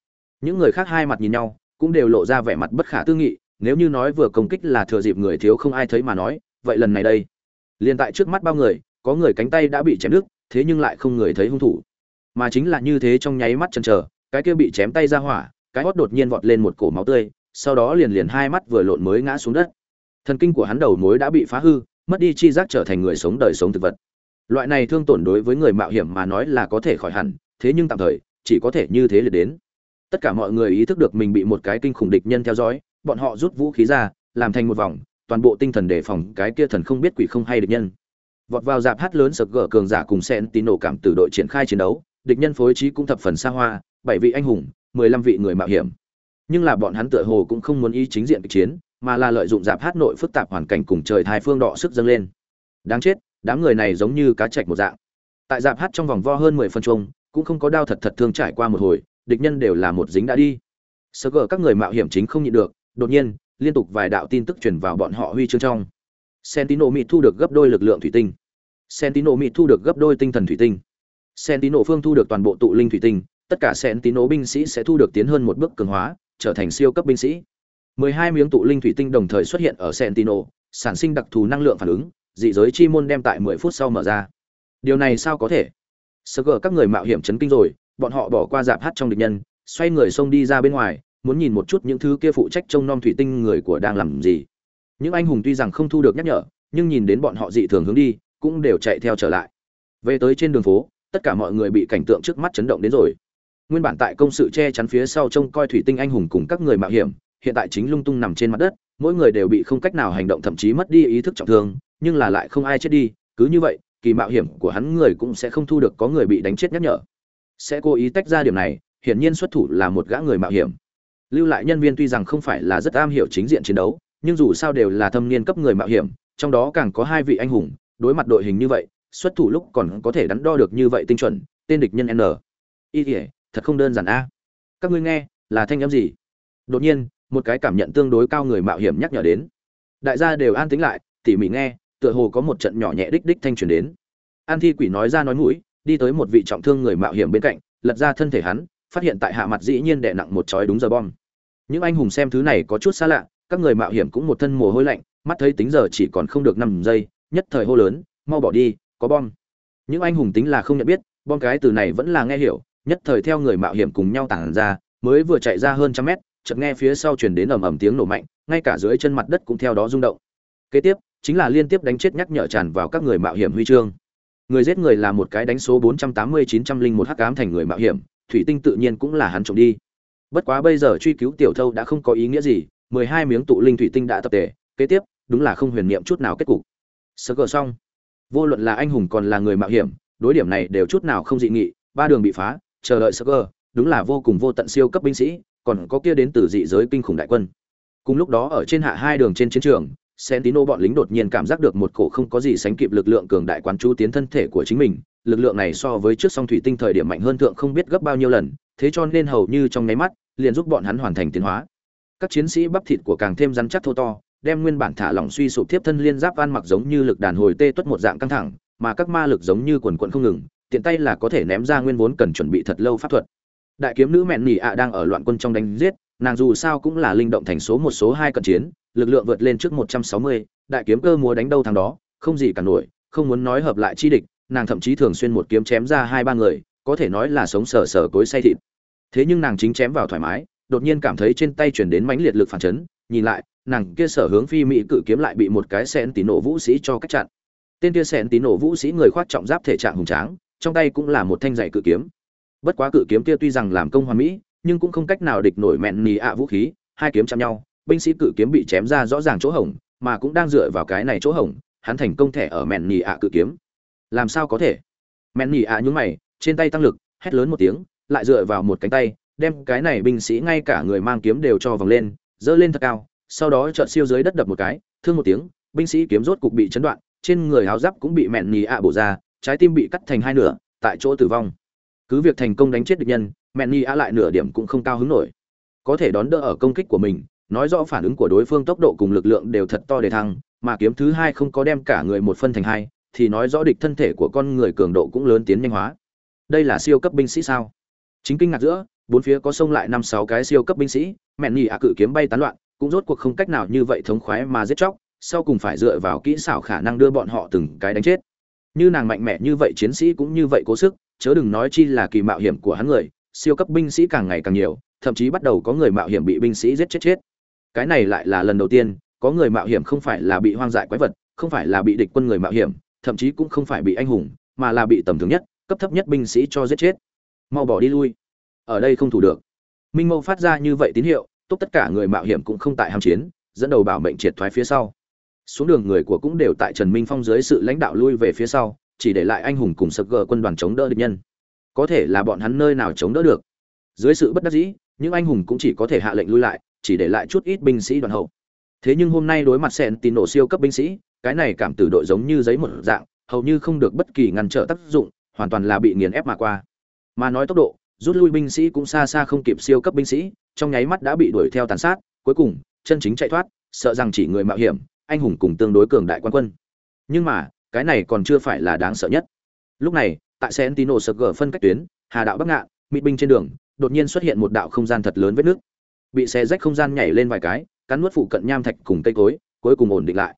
Những người khác hai mặt nhìn nhau, cũng đều lộ ra vẻ mặt bất khả tư nghị, nếu như nói vừa công kích là thừa dịp người thiếu không ai thấy mà nói, vậy lần này đây. Liền tại trước mắt bao người, có người cánh tay đã bị chém đứt, thế nhưng lại không người thấy hung thủ. Mà chính là như thế trong nháy mắt chần chờ, cái kia bị chém tay ra hỏa, cái hót đột nhiên vọt lên một cổ máu tươi, sau đó liền liền hai mắt vừa lộn mới ngã xuống đất thần kinh của hắn đầu mối đã bị phá hư, mất đi chi giác trở thành người sống đời sống thực vật. Loại này thương tổn đối với người mạo hiểm mà nói là có thể khỏi hẳn, thế nhưng tạm thời, chỉ có thể như thế liệt đến. Tất cả mọi người ý thức được mình bị một cái kinh khủng địch nhân theo dõi, bọn họ rút vũ khí ra, làm thành một vòng, toàn bộ tinh thần đề phòng cái kia thần không biết quỷ không hay địch nhân. Vọt vào dạp hát lớn sập gỡ cường giả cùng sen tín nổ cảm từ đội triển khai chiến đấu, địch nhân phối trí cũng thập phần xa hoa, bảy vị anh hùng, mười lăm vị người mạo hiểm. Nhưng là bọn hắn tựa hồ cũng không muốn ý chính diện kịch chiến mà là lợi dụng dạp hát nội phức tạp hoàn cảnh cùng trời thái phương đọ sức dâng lên. Đáng chết, đám người này giống như cá chạch một dạng. Tại dạp hát trong vòng vo hơn mười phân chung, cũng không có đau thật thật thương trải qua một hồi, địch nhân đều là một dính đã đi. Sơ gờ các người mạo hiểm chính không nhịn được, đột nhiên, liên tục vài đạo tin tức truyền vào bọn họ huy chương trong. Sentino mỹ thu được gấp đôi lực lượng thủy tinh. Sentino mỹ thu được gấp đôi tinh thần thủy tinh. Sentino phương thu được toàn bộ tụ linh thủy tinh, tất cả sentino binh sĩ sẽ thu được tiến hơn một bước cường hóa, trở thành siêu cấp binh sĩ. 12 miếng tụ linh thủy tinh đồng thời xuất hiện ở Sentinel, sản sinh đặc thù năng lượng phản ứng dị giới chi môn đem tại 10 phút sau mở ra. Điều này sao có thể? Sơ các người mạo hiểm chấn kinh rồi bọn họ bỏ qua dạp hát trong địch nhân xoay người xông đi ra bên ngoài muốn nhìn một chút những thứ kia phụ trách trông nom thủy tinh người của đang làm gì. Những anh hùng tuy rằng không thu được nhắc nhở nhưng nhìn đến bọn họ dị thường hướng đi cũng đều chạy theo trở lại. Về tới trên đường phố tất cả mọi người bị cảnh tượng trước mắt chấn động đến rồi. Nguyên bản tại công sự che chắn phía sau trông coi thủy tinh anh hùng cùng các người mạo hiểm hiện tại chính lung tung nằm trên mặt đất, mỗi người đều bị không cách nào hành động thậm chí mất đi ý thức trọng thương, nhưng là lại không ai chết đi, cứ như vậy, kỳ mạo hiểm của hắn người cũng sẽ không thu được có người bị đánh chết nhắc nhở. Sẽ cố ý tách ra điểm này, hiển nhiên xuất thủ là một gã người mạo hiểm. Lưu lại nhân viên tuy rằng không phải là rất am hiểu chính diện chiến đấu, nhưng dù sao đều là thâm niên cấp người mạo hiểm, trong đó càng có hai vị anh hùng, đối mặt đội hình như vậy, xuất thủ lúc còn có thể đắn đo được như vậy tinh chuẩn, tên địch nhân n. Y thể thật không đơn giản a. Các ngươi nghe, là thanh âm gì? Đột nhiên một cái cảm nhận tương đối cao người mạo hiểm nhắc nhở đến. Đại gia đều an tính lại, tỉ mỉ nghe, tựa hồ có một trận nhỏ nhẹ đích đích thanh truyền đến. An thi quỷ nói ra nói mũi, đi tới một vị trọng thương người mạo hiểm bên cạnh, lật ra thân thể hắn, phát hiện tại hạ mặt dĩ nhiên đè nặng một chói đúng giờ bom. Những anh hùng xem thứ này có chút xa lạ, các người mạo hiểm cũng một thân mồ hôi lạnh, mắt thấy tính giờ chỉ còn không được năm giây, nhất thời hô lớn, mau bỏ đi, có bom. Những anh hùng tính là không nhận biết, bom cái từ này vẫn là nghe hiểu, nhất thời theo người mạo hiểm cùng nhau tản ra, mới vừa chạy ra hơn trăm mét chợt nghe phía sau truyền đến ầm ầm tiếng nổ mạnh ngay cả dưới chân mặt đất cũng theo đó rung động. Kế tiếp chính là liên tiếp đánh chết nhắc nhở tràn vào các người mạo hiểm huy chương. Người giết người là một cái đánh số 480-901 hắc ám thành người mạo hiểm thủy tinh tự nhiên cũng là hắn trộm đi. Bất quá bây giờ truy cứu tiểu thâu đã không có ý nghĩa gì mười hai miếng tụ linh thủy tinh đã tập thể, kế tiếp đúng là không huyền niệm chút nào kết cục. Sơ gỡ xong. Vô luận là anh hùng còn là người mạo hiểm đối điểm này đều chút nào không dị nghị ba đường bị phá chờ đợi sơ cơ đúng là vô cùng vô tận siêu cấp binh sĩ còn có kia đến từ dị giới kinh khủng đại quân cùng lúc đó ở trên hạ hai đường trên chiến trường Sentino bọn lính đột nhiên cảm giác được một cổ không có gì sánh kịp lực lượng cường đại quán chú tiến thân thể của chính mình, lực lượng này so với trước song thủy tinh thời điểm mạnh hơn thượng không biết gấp bao nhiêu lần, thế cho nên hầu như trong nháy mắt, liền giúp bọn hắn hoàn thành tiến hóa. Các chiến sĩ bắp thịt của càng thêm rắn chắc thô to, đem nguyên bản thả lỏng suy sụp tiếp thân liên giáp van mặc giống như lực đàn hồi tê tuất một dạng căng thẳng, mà các ma lực giống như quần quần không ngừng, tiện tay là có thể ném ra nguyên vốn cần chuẩn bị thật lâu pháp thuật. Đại kiếm nữ mẹn nỉ ạ đang ở loạn quân trong đánh giết, nàng dù sao cũng là linh động thành số một số hai cận chiến, lực lượng vượt lên trước 160, đại kiếm cơ múa đánh đâu thằng đó, không gì cả nổi, không muốn nói hợp lại chi địch, nàng thậm chí thường xuyên một kiếm chém ra hai ba người, có thể nói là sống sờ sờ cối say thịt. Thế nhưng nàng chính chém vào thoải mái, đột nhiên cảm thấy trên tay truyền đến mãnh liệt lực phản chấn, nhìn lại, nàng kia sở hướng phi mỹ cự kiếm lại bị một cái sen tín nổ vũ sĩ cho cách chặn. Tên kia sen tín nổ vũ sĩ người khoác trọng giáp thể trạng hùng tráng, trong tay cũng là một thanh dạy cự kiếm. Bất quá cự kiếm kia tuy rằng làm công hoàn mỹ, nhưng cũng không cách nào địch nổi mẹn nì ạ vũ khí, hai kiếm chạm nhau, binh sĩ cự kiếm bị chém ra rõ ràng chỗ hổng mà cũng đang dựa vào cái này chỗ hổng hắn thành công thẻ ở mẹn nhì ạ cự kiếm. Làm sao có thể? Mẹn nhì ạ nhún mày trên tay tăng lực hét lớn một tiếng lại dựa vào một cánh tay đem cái này binh sĩ ngay cả người mang kiếm đều cho vòng lên dơ lên thật cao sau đó trợn siêu dưới đất đập một cái thương một tiếng binh sĩ kiếm rốt cục bị chấn đoạn trên người háo giáp cũng bị mẹn nhì ạ bổ ra trái tim bị cắt thành hai nửa tại chỗ tử vong cứ việc thành công đánh chết địch nhân, mẹn ni a lại nửa điểm cũng không cao hứng nổi. Có thể đón đỡ ở công kích của mình, nói rõ phản ứng của đối phương tốc độ cùng lực lượng đều thật to để thăng, mà kiếm thứ hai không có đem cả người một phân thành hai, thì nói rõ địch thân thể của con người cường độ cũng lớn tiến nhanh hóa. Đây là siêu cấp binh sĩ sao? Chính kinh ngạc giữa, bốn phía có xông lại năm sáu cái siêu cấp binh sĩ, mẹn nhì ạ cự kiếm bay tán loạn, cũng rốt cuộc không cách nào như vậy thống khoái mà giết chóc, sau cùng phải dựa vào kỹ xảo khả năng đưa bọn họ từng cái đánh chết. Như nàng mạnh mẽ như vậy chiến sĩ cũng như vậy cố sức chớ đừng nói chi là kỳ mạo hiểm của hắn người, siêu cấp binh sĩ càng ngày càng nhiều, thậm chí bắt đầu có người mạo hiểm bị binh sĩ giết chết chết. Cái này lại là lần đầu tiên, có người mạo hiểm không phải là bị hoang dại quái vật, không phải là bị địch quân người mạo hiểm, thậm chí cũng không phải bị anh hùng, mà là bị tầm thường nhất, cấp thấp nhất binh sĩ cho giết chết. Mau bỏ đi lui. Ở đây không thủ được. Minh mâu phát ra như vậy tín hiệu tốt tất cả người mạo hiểm cũng không tại ham chiến, dẫn đầu bảo mệnh triệt thoái phía sau. Xuống đường người của cũng đều tại trần minh phong dưới sự lãnh đạo lui về phía sau chỉ để lại anh hùng cùng sập gờ quân đoàn chống đỡ địch nhân. Có thể là bọn hắn nơi nào chống đỡ được. Dưới sự bất đắc dĩ, những anh hùng cũng chỉ có thể hạ lệnh lui lại, chỉ để lại chút ít binh sĩ đoàn hậu. Thế nhưng hôm nay đối mặt sen tín nổ siêu cấp binh sĩ, cái này cảm tử đội giống như giấy một dạng, hầu như không được bất kỳ ngăn trở tác dụng, hoàn toàn là bị nghiền ép mà qua. Mà nói tốc độ, rút lui binh sĩ cũng xa xa không kịp siêu cấp binh sĩ, trong nháy mắt đã bị đuổi theo tàn sát, cuối cùng, chân chính chạy thoát, sợ rằng chỉ người mạo hiểm, anh hùng cùng tương đối cường đại quan quân. Nhưng mà cái này còn chưa phải là đáng sợ nhất. Lúc này, tại sentino sờ gờ phân cách tuyến, hà đạo bắc ngạn, mịt binh trên đường, đột nhiên xuất hiện một đạo không gian thật lớn vết nước. Bị xé rách không gian nhảy lên vài cái, cắn nuốt phụ cận nham thạch cùng cây cối, cuối cùng ổn định lại.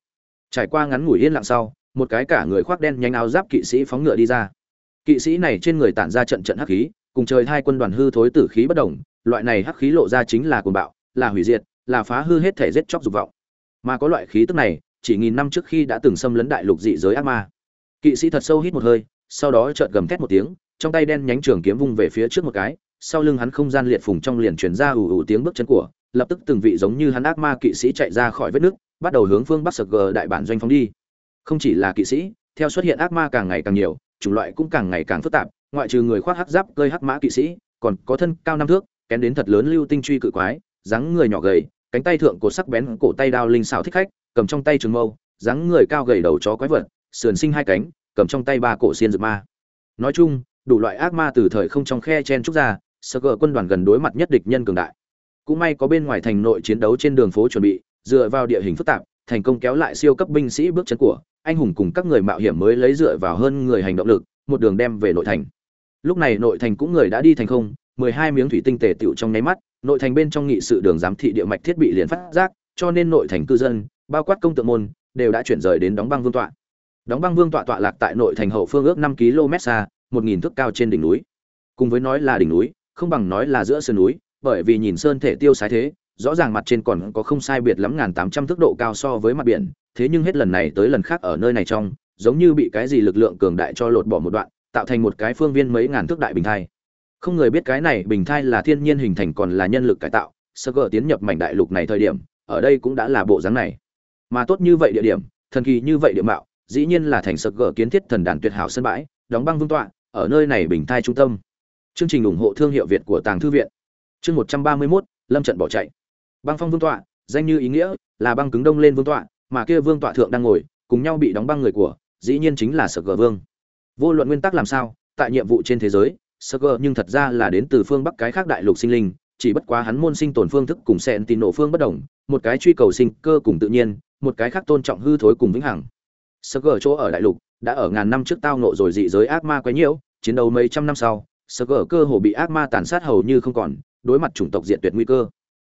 Trải qua ngắn ngủi yên lặng sau, một cái cả người khoác đen nhanh áo giáp kỵ sĩ phóng ngựa đi ra. Kỵ sĩ này trên người tản ra trận trận hắc khí, cùng trời hai quân đoàn hư thối tử khí bất đồng, loại này hắc khí lộ ra chính là cuồng bạo, là hủy diệt, là phá hư hết thể giết chóc dục vọng. Mà có loại khí tức này chỉ nghìn năm trước khi đã từng xâm lấn đại lục dị giới ác ma kỵ sĩ thật sâu hít một hơi sau đó chợt gầm thét một tiếng trong tay đen nhánh trường kiếm vung về phía trước một cái sau lưng hắn không gian liệt phùng trong liền truyền ra ù ù tiếng bước chân của, lập tức từng vị giống như hắn ác ma kỵ sĩ chạy ra khỏi vết nước, bắt đầu hướng phương bắc sực gờ đại bản doanh phóng đi. Không chỉ là kỵ sĩ, theo xuất hiện ác ma càng ngày càng nhiều, chủng loại cũng càng ngày càng phức tạp, ngoại trừ người khoác hắc giáp cơi hắc mã kỵ sĩ, còn có thân cao năm thước, kén đến thật lớn lưu tinh truy cự quái, dáng người nhỏ gầy, cánh tay thượng cổ sắc bén cổ tay đao linh xảo thích khách, cầm trong tay trường mâu, dáng người cao gầy đầu chó quái vật, sườn sinh hai cánh, cầm trong tay ba cổ xiên dược ma. Nói chung, đủ loại ác ma từ thời không trong khe chen trúc ra, sơ cờ quân đoàn gần đối mặt nhất địch nhân cường đại cũng may có bên ngoài thành nội chiến đấu trên đường phố chuẩn bị dựa vào địa hình phức tạp thành công kéo lại siêu cấp binh sĩ bước chân của anh hùng cùng các người mạo hiểm mới lấy dựa vào hơn người hành động lực một đường đem về nội thành lúc này nội thành cũng người đã đi thành không mười hai miếng thủy tinh tề tựu trong nháy mắt nội thành bên trong nghị sự đường giám thị địa mạch thiết bị liền phát giác cho nên nội thành cư dân bao quát công tượng môn đều đã chuyển rời đến đóng băng vương tọa đóng băng vương tọa tọa lạc tại nội thành hậu phương ước năm km xa một nghìn thước cao trên đỉnh núi cùng với nói là đỉnh núi không bằng nói là giữa sườn núi, bởi vì nhìn sơn thể tiêu sái thế, rõ ràng mặt trên còn có không sai biệt lắm ngàn tám trăm thước độ cao so với mặt biển, thế nhưng hết lần này tới lần khác ở nơi này trong, giống như bị cái gì lực lượng cường đại cho lột bỏ một đoạn, tạo thành một cái phương viên mấy ngàn thước đại bình thai. Không người biết cái này bình thai là thiên nhiên hình thành còn là nhân lực cải tạo, sơ gở tiến nhập mảnh đại lục này thời điểm, ở đây cũng đã là bộ dáng này. Mà tốt như vậy địa điểm, thần kỳ như vậy địa mạo, dĩ nhiên là thành sập gở kiến thiết thần đàn tuyệt hảo sân bãi, đóng băng vương tọa, ở nơi này bình thai trung tâm, Chương trình ủng hộ thương hiệu Việt của Tàng thư viện. Chương 131, Lâm trận bỏ chạy. Băng phong vương tọa, danh như ý nghĩa, là băng cứng đông lên vương tọa, mà kia vương tọa thượng đang ngồi, cùng nhau bị đóng băng người của, dĩ nhiên chính là sập Gở Vương. Vô luận nguyên tắc làm sao, tại nhiệm vụ trên thế giới, sập Gở nhưng thật ra là đến từ phương Bắc cái khác đại lục sinh linh, chỉ bất quá hắn môn sinh tồn phương thức cùng xẹn tín nổ phương bất đồng, một cái truy cầu sinh cơ cùng tự nhiên, một cái khác tôn trọng hư thối cùng vĩnh hằng. Sở Gở chỗ ở đại lục, đã ở ngàn năm trước tao nộ rồi dị giới ác ma quấy nhiễu, chiến đấu mấy trăm năm sau, Sở Gở cơ hồ bị ác ma tàn sát hầu như không còn, đối mặt chủng tộc diệt tuyệt nguy cơ.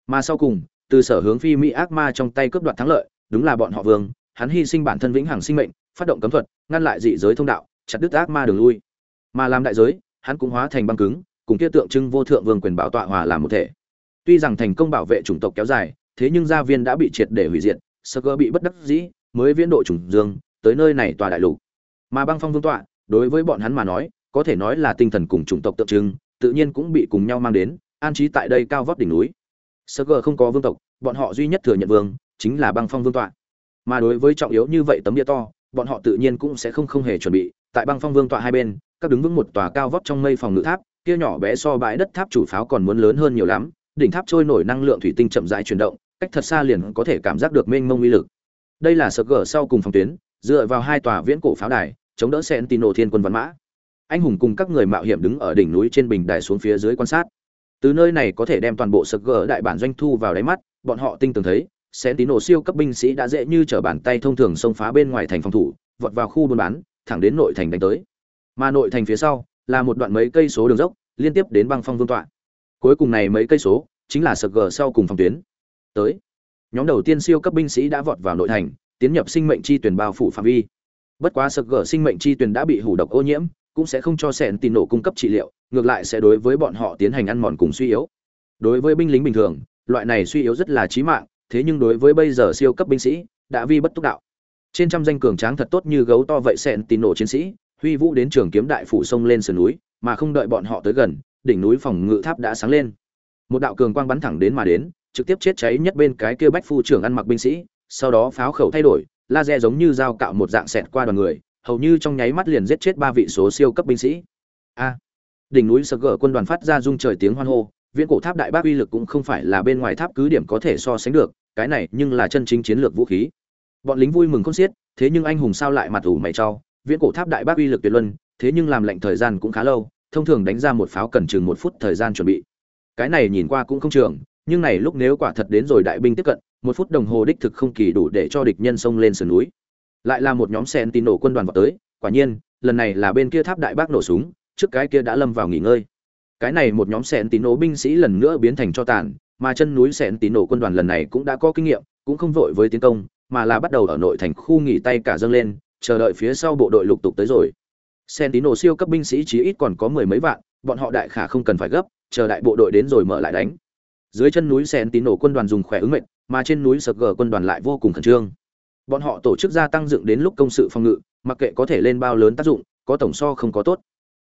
Mà sau cùng, từ sở hướng phi mỹ ác ma trong tay cướp đoạt thắng lợi, đúng là bọn họ vương, hắn hy sinh bản thân vĩnh hằng sinh mệnh, phát động cấm thuật, ngăn lại dị giới thông đạo, chặt đứt ác ma đường lui. Mà làm đại giới, hắn cũng hóa thành băng cứng, cùng kia tượng trưng vô thượng vương quyền bảo tọa hòa làm một thể. Tuy rằng thành công bảo vệ chủng tộc kéo dài, thế nhưng gia viên đã bị triệt để hủy diệt, Sơ Cơ bị bất đắc dĩ, mới viễn độ trùng dương, tới nơi này tòa đại lục. Mà băng phong vương tọa, đối với bọn hắn mà nói, có thể nói là tinh thần cùng chủng tộc tượng trưng, tự nhiên cũng bị cùng nhau mang đến, an trí tại đây cao vóc đỉnh núi. Sơ Cơ không có vương tộc, bọn họ duy nhất thừa nhận vương, chính là băng phong vương tọa. Mà đối với trọng yếu như vậy tấm địa to, bọn họ tự nhiên cũng sẽ không không hề chuẩn bị, tại băng phong vương tọa hai bên, các đứng vững một tòa cao vóc trong mây phòng ngự tháp, kia nhỏ bé so bãi đất tháp chủ pháo còn muốn lớn hơn nhiều lắm, đỉnh tháp trôi nổi năng lượng thủy tinh chậm rãi chuyển động, cách thật xa liền có thể cảm giác được mênh mông uy lực. Đây là sở gở sau cùng phòng tuyến, dựa vào hai tòa viễn cổ pháo đài, chống đỡ Sentinel Thiên quân văn mã. Anh hùng cùng các người mạo hiểm đứng ở đỉnh núi trên bình đài xuống phía dưới quan sát. Từ nơi này có thể đem toàn bộ sở gở đại bản doanh thu vào đáy mắt, bọn họ tinh tường thấy, Sentinel siêu cấp binh sĩ đã dễ như trở bàn tay thông thường xông phá bên ngoài thành phòng thủ, vọt vào khu buôn bán, thẳng đến nội thành đánh tới. Mà nội thành phía sau là một đoạn mấy cây số đường dốc, liên tiếp đến băng phong vương tọa. Cuối cùng này mấy cây số chính là sập gờ sau cùng phòng tuyến. Tới, nhóm đầu tiên siêu cấp binh sĩ đã vọt vào nội thành, tiến nhập sinh mệnh chi tuyển bao phủ phạm vi. Bất quá sực gờ sinh mệnh chi tuyển đã bị hủ độc ô nhiễm, cũng sẽ không cho sẹn tin nổ cung cấp trị liệu, ngược lại sẽ đối với bọn họ tiến hành ăn mòn cùng suy yếu. Đối với binh lính bình thường, loại này suy yếu rất là chí mạng, thế nhưng đối với bây giờ siêu cấp binh sĩ, đã vi bất túc đạo. Trên trăm danh cường tráng thật tốt như gấu to vậy sẹn tin nổ chiến sĩ, huy vũ đến trường kiếm đại phủ sông lên sườn núi, mà không đợi bọn họ tới gần, đỉnh núi phòng ngự tháp đã sáng lên. Một đạo cường quang bắn thẳng đến mà đến, trực tiếp chết cháy nhất bên cái kia bách phu trưởng ăn mặc binh sĩ, sau đó pháo khẩu thay đổi, laser giống như dao cạo một dạng xẹt qua đoàn người, hầu như trong nháy mắt liền giết chết ba vị số siêu cấp binh sĩ. A! đỉnh núi sờ gờ quân đoàn phát ra rung trời tiếng hoan hô, viễn cổ tháp đại bác uy lực cũng không phải là bên ngoài tháp cứ điểm có thể so sánh được, cái này nhưng là chân chính chiến lược vũ khí. Bọn lính vui mừng khôn xiết, thế nhưng anh hùng sao lại mặt ủ mày cho, viễn cổ tháp đại bác uy lực tuyệt luân thế nhưng làm lệnh thời gian cũng khá lâu thông thường đánh ra một pháo cần chừng một phút thời gian chuẩn bị cái này nhìn qua cũng không trường nhưng này lúc nếu quả thật đến rồi đại binh tiếp cận một phút đồng hồ đích thực không kỳ đủ để cho địch nhân xông lên sườn núi lại là một nhóm sen tin nổ quân đoàn vào tới quả nhiên lần này là bên kia tháp đại bác nổ súng trước cái kia đã lâm vào nghỉ ngơi cái này một nhóm sen tín nổ binh sĩ lần nữa biến thành cho tàn mà chân núi sen tín nổ quân đoàn lần này cũng đã có kinh nghiệm cũng không vội với tiến công mà là bắt đầu ở nội thành khu nghỉ tay cả dâng lên chờ đợi phía sau bộ đội lục tục tới rồi. Sentinel siêu cấp binh sĩ chí ít còn có mười mấy vạn, bọn họ đại khả không cần phải gấp, chờ đại bộ đội đến rồi mở lại đánh. Dưới chân núi sen tín nổ quân đoàn dùng khỏe ứng mệnh, mà trên núi Sập Gờ quân đoàn lại vô cùng khẩn trương. Bọn họ tổ chức gia tăng dựng đến lúc công sự phòng ngự, mặc kệ có thể lên bao lớn tác dụng, có tổng so không có tốt.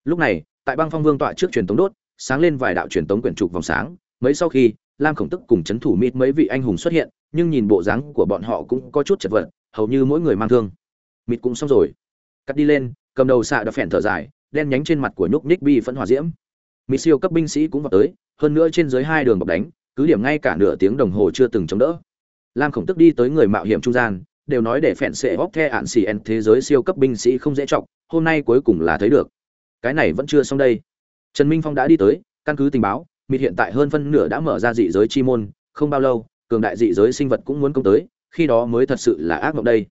Lúc này, tại băng phong vương tọa trước truyền tống đốt, sáng lên vài đạo truyền tống quyển trục vòng sáng, mấy sau khi, Lam Khổng Tức cùng chấn thủ mịt mấy vị anh hùng xuất hiện, nhưng nhìn bộ dáng của bọn họ cũng có chút chật vật, hầu như mỗi người mang thương mịt cũng xong rồi cắt đi lên cầm đầu xạ đập phèn thở dài đen nhánh trên mặt của nhúc ních bi phẫn hòa diễm mỹ siêu cấp binh sĩ cũng vào tới, hơn nữa trên dưới hai đường bọc đánh, cứ điểm ngay cả nửa tiếng đồng hồ chưa từng chống đỡ. Lam khổng tức đi tới người mạo hiểm trung gian, đều nói để phèn sệ bóp the ạn xì en thế giới siêu cấp binh sĩ không dễ trọng hôm nay cuối cùng là thấy được. Cái này vẫn chưa xong đây. Trần minh phong đã đi tới, căn cứ tình báo, mịt hiện tại hơn phân nửa đã mở ra dị giới chi môn, không bao lâu, cường đại dị giới sinh vật cũng muốn công tới, khi đó mới thật sự là ác mộng đây.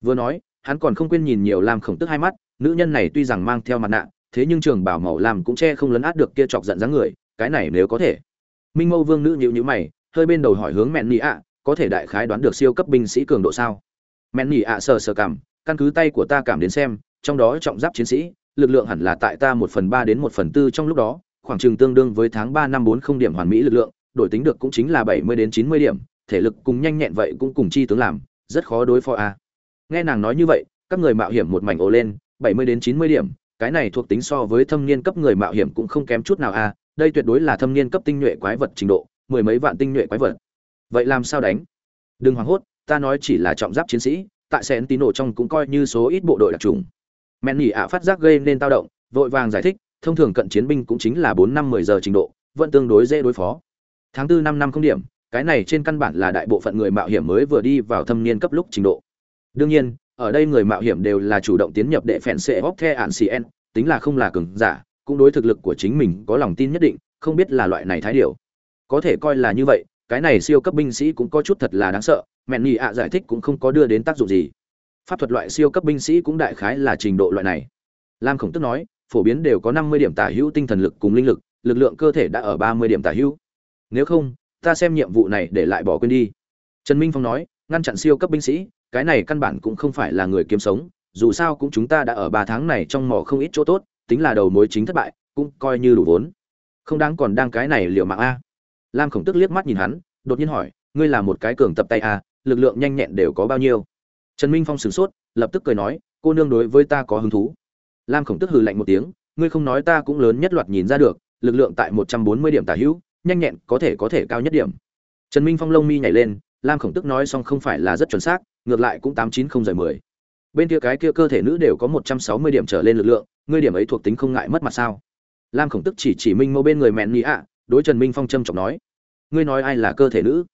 Vừa nói, hắn còn không quên nhìn nhiều lam khổng tức hai mắt, nữ nhân này tuy rằng mang theo mặt nạ thế nhưng trường bảo màu làm cũng che không lấn át được kia chọc giận dáng người, cái này nếu có thể. Minh mâu vương nữ nhịu nhữ mày, hơi bên đầu hỏi hướng mẹn nị ạ, có thể đại khái đoán được siêu cấp binh sĩ cường độ sao? Mẹn nị ạ sờ sờ cảm, căn cứ tay của ta cảm đến xem, trong đó trọng giáp chiến sĩ, lực lượng hẳn là tại ta một phần ba đến một phần tư trong lúc đó, khoảng chừng tương đương với tháng ba năm bốn không điểm hoàn mỹ lực lượng, đổi tính được cũng chính là bảy mươi đến chín mươi điểm, thể lực cùng nhanh nhẹn vậy cũng cùng chi tướng làm, rất khó đối phó a. Nghe nàng nói như vậy, các người mạo hiểm một mảnh ồ lên, bảy mươi đến chín mươi điểm cái này thuộc tính so với thâm niên cấp người mạo hiểm cũng không kém chút nào a đây tuyệt đối là thâm niên cấp tinh nhuệ quái vật trình độ, mười mấy vạn tinh nhuệ quái vật. Vậy làm sao đánh? Đừng hoảng hốt, ta nói chỉ là trọng giáp chiến sĩ, tại sẽ tín nổ trong cũng coi như số ít bộ đội đặc trùng. Men nhỉ ạ phát giác gây nên tao động, vội vàng giải thích, thông thường cận chiến binh cũng chính là bốn năm mười giờ trình độ, vẫn tương đối dễ đối phó. Tháng tư năm năm không điểm, cái này trên căn bản là đại bộ phận người mạo hiểm mới vừa đi vào thâm niên cấp lúc trình độ. Đương nhiên ở đây người mạo hiểm đều là chủ động tiến nhập đệ phèn xệ hóc the ạn cn tính là không là cường giả, cũng đối thực lực của chính mình có lòng tin nhất định, không biết là loại này thái điều. Có thể coi là như vậy, cái này siêu cấp binh sĩ cũng có chút thật là đáng sợ mẹ nhị ạ giải thích cũng không có đưa đến tác dụng gì. Pháp thuật loại siêu cấp binh sĩ cũng đại khái là trình độ loại này. Lam khổng tức nói, phổ biến đều có năm mươi điểm tả hữu tinh thần lực cùng linh lực lực lượng cơ thể đã ở ba mươi điểm tả hữu. Nếu không, ta xem nhiệm vụ này để lại bỏ quên đi. Trần minh phong nói, ngăn chặn siêu cấp binh sĩ cái này căn bản cũng không phải là người kiếm sống, dù sao cũng chúng ta đã ở ba tháng này trong mỏ không ít chỗ tốt, tính là đầu mối chính thất bại, cũng coi như đủ vốn. Không đáng còn đang cái này liệu mạng a. Lam khổng tức liếc mắt nhìn hắn, đột nhiên hỏi, ngươi là một cái cường tập tay a, lực lượng nhanh nhẹn đều có bao nhiêu? Trần minh phong sửng sốt, lập tức cười nói, cô nương đối với ta có hứng thú. Lam khổng tức hừ lạnh một tiếng, ngươi không nói ta cũng lớn nhất loạt nhìn ra được, lực lượng tại một trăm bốn mươi điểm tả hữu, nhanh nhẹn có thể có thể cao nhất điểm. Trần minh phong lông mi nhảy lên, lam khổng tức nói xong không phải là rất chuẩn xác ngược lại cũng tám chín không rời mười. Bên kia cái kia cơ thể nữ đều có một trăm sáu mươi điểm trở lên lực lượng, ngươi điểm ấy thuộc tính không ngại mất mặt sao? Lam khổng tức chỉ chỉ minh mâu bên người mẹn nhị ạ, đối trần minh phong trâm trọng nói, ngươi nói ai là cơ thể nữ?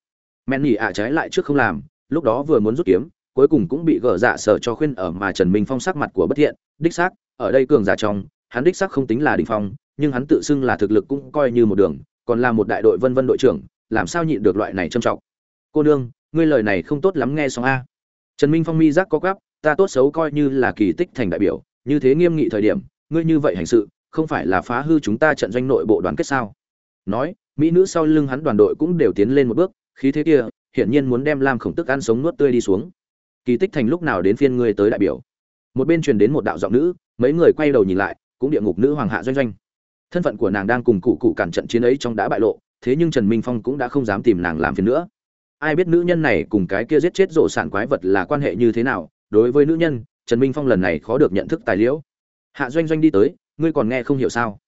Mẹn nhị ạ trái lại trước không làm, lúc đó vừa muốn rút kiếm, cuối cùng cũng bị gỡ dạ sở cho khuyên ở mà trần minh phong sắc mặt của bất thiện, đích xác, ở đây cường giả trong, hắn đích xác không tính là đỉnh phong, nhưng hắn tự xưng là thực lực cũng coi như một đường, còn là một đại đội vân vân đội trưởng, làm sao nhịn được loại này trâm trọng? Cô nương, ngươi lời này không tốt lắm nghe xong a trần minh phong mi giác có gắp ta tốt xấu coi như là kỳ tích thành đại biểu, như thế nghiêm nghị thời điểm, ngươi như vậy hành sự, không phải là phá hư chúng ta trận doanh nội bộ đoàn kết sao? Nói, mỹ nữ sau lưng hắn đoàn đội cũng đều tiến lên một bước, khí thế kia, hiển nhiên muốn đem lam khổng tức ăn sống nuốt tươi đi xuống. Kỳ tích thành lúc nào đến phiên ngươi tới đại biểu? Một bên truyền đến một đạo giọng nữ, mấy người quay đầu nhìn lại, cũng địa ngục nữ hoàng hạ doanh doanh. Thân phận của nàng đang cùng cụ cụ cản trận chiến ấy trong đã bại lộ, thế nhưng trần minh phong cũng đã không dám tìm nàng làm phiền nữa ai biết nữ nhân này cùng cái kia giết chết rổ sản quái vật là quan hệ như thế nào? Đối với nữ nhân, trần minh phong lần này khó được nhận thức tài liễu hạ doanh doanh đi tới, ngươi còn nghe không hiểu sao?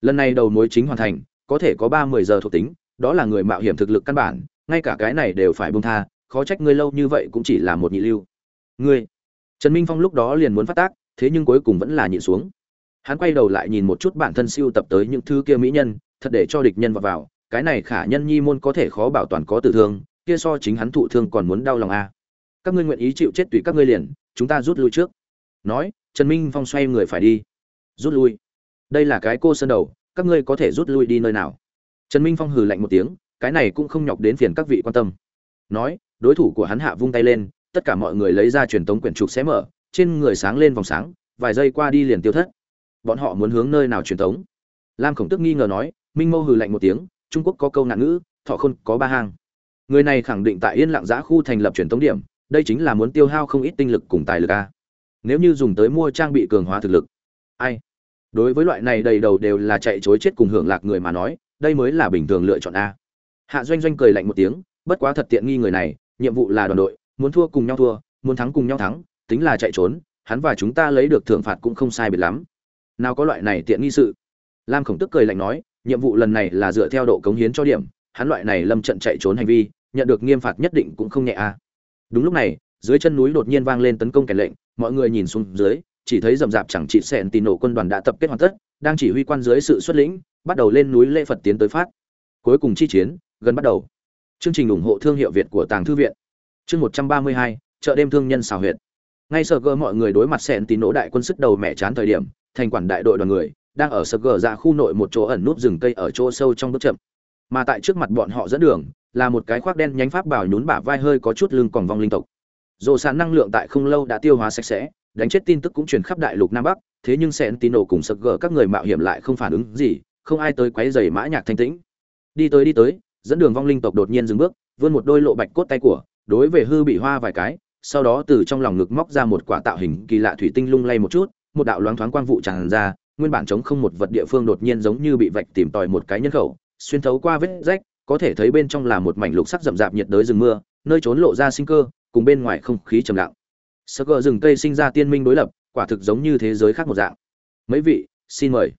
Lần này đầu mối chính hoàn thành, có thể có ba mươi giờ thuộc tính, đó là người mạo hiểm thực lực căn bản, ngay cả cái này đều phải bông tha, khó trách ngươi lâu như vậy cũng chỉ là một nhị lưu. Ngươi! Trần minh phong lúc đó liền muốn phát tác, thế nhưng cuối cùng vẫn là nhịn xuống. Hắn quay đầu lại nhìn một chút bản thân siêu tập tới những thứ kia mỹ nhân, thật để cho địch nhân vào vào, cái này khả nhân nhi môn có thể khó bảo toàn có tử thương kia so chính hắn thụ thương còn muốn đau lòng a à. các ngươi nguyện ý chịu chết tùy các ngươi liền, chúng ta rút lui trước. Nói, trần minh phong xoay người phải đi. Rút lui. Đây là cái cô sơn đầu, các ngươi có thể rút lui đi nơi nào? Trần minh phong hừ lạnh một tiếng, cái này cũng không nhọc đến phiền các vị quan tâm. Nói, đối thủ của hắn hạ vung tay lên, tất cả mọi người lấy ra truyền tống quyển trục xé mở, trên người sáng lên vòng sáng, vài giây qua đi liền tiêu thất. Bọn họ muốn hướng nơi nào truyền tống? Lam khổng tức nghi ngờ nói, minh mâu hừ lạnh một tiếng, trung quốc có câu nạn ngữ, thọ khôn có ba hang người này khẳng định tại yên lặng giã khu thành lập truyền thống điểm, đây chính là muốn tiêu hao không ít tinh lực cùng tài lực a. Nếu như dùng tới mua trang bị cường hóa thực lực, ai? Đối với loại này đầy đầu đều là chạy chối chết cùng hưởng lạc người mà nói, đây mới là bình thường lựa chọn a. Hạ doanh doanh cười lạnh một tiếng, bất quá thật tiện nghi người này, nhiệm vụ là đoàn đội, muốn thua cùng nhau thua, muốn thắng cùng nhau thắng, tính là chạy trốn, hắn và chúng ta lấy được thưởng phạt cũng không sai biệt lắm. Nào có loại này tiện nghi sự? Lam khổng tức cười lạnh nói, nhiệm vụ lần này là dựa theo độ cống hiến cho điểm hắn loại này lâm trận chạy trốn hành vi, nhận được nghiêm phạt nhất định cũng không nhẹ a đúng lúc này, dưới chân núi đột nhiên vang lên tấn công kẻ lệnh, mọi người nhìn xuống dưới, chỉ thấy rậm rạp chẳng chị sẹn tì nổ quân đoàn đã tập kết hoàn tất, đang chỉ huy quan dưới sự xuất lĩnh, bắt đầu lên núi lễ phật tiến tới phát. Cuối cùng chi chiến, gần bắt đầu. Chương trình ủng hộ thương hiệu việt của tàng thư viện. Chương một trăm ba mươi hai, chợ đêm thương nhân xào huyệt. Ngay sờ gờ mọi người đối mặt sẹn tì nổ đại quân sức đầu mẹ chán thời điểm, thành quản đại đội đoàn người, đang ở sờ gờ ra khu nội một chỗ ẩn núp rừng cây ở chỗ sâu trong bước chậm mà tại trước mặt bọn họ dẫn đường, là một cái khoác đen nhánh pháp bảo nhún bả vai hơi có chút lưng còn vong linh tộc. Dồ sàn năng lượng tại không lâu đã tiêu hóa sạch sẽ, đánh chết tin tức cũng truyền khắp đại lục nam bắc, thế nhưng sẹn tín đồ cùng sập gỡ các người mạo hiểm lại không phản ứng gì, không ai tới quấy giày mã nhạc thanh tĩnh. Đi tới đi tới, dẫn đường vong linh tộc đột nhiên dừng bước, vươn một đôi lộ bạch cốt tay của, đối về hư bị hoa vài cái, sau đó từ trong lòng ngực móc ra một quả tạo hình kỳ lạ thủy tinh lung lay một chút, một đạo loáng thoáng quang vụ tràn ra, nguyên bản chống không một vật địa phương đột nhiên giống như bị vạch tìm tòi một cái nhân khẩu xuyên thấu qua vết rách, có thể thấy bên trong là một mảnh lục sắc rậm rạp nhiệt đới rừng mưa, nơi trốn lộ ra sinh cơ, cùng bên ngoài không khí trầm lặng. Sơ cờ rừng cây sinh ra tiên minh đối lập, quả thực giống như thế giới khác một dạng. Mấy vị, xin mời.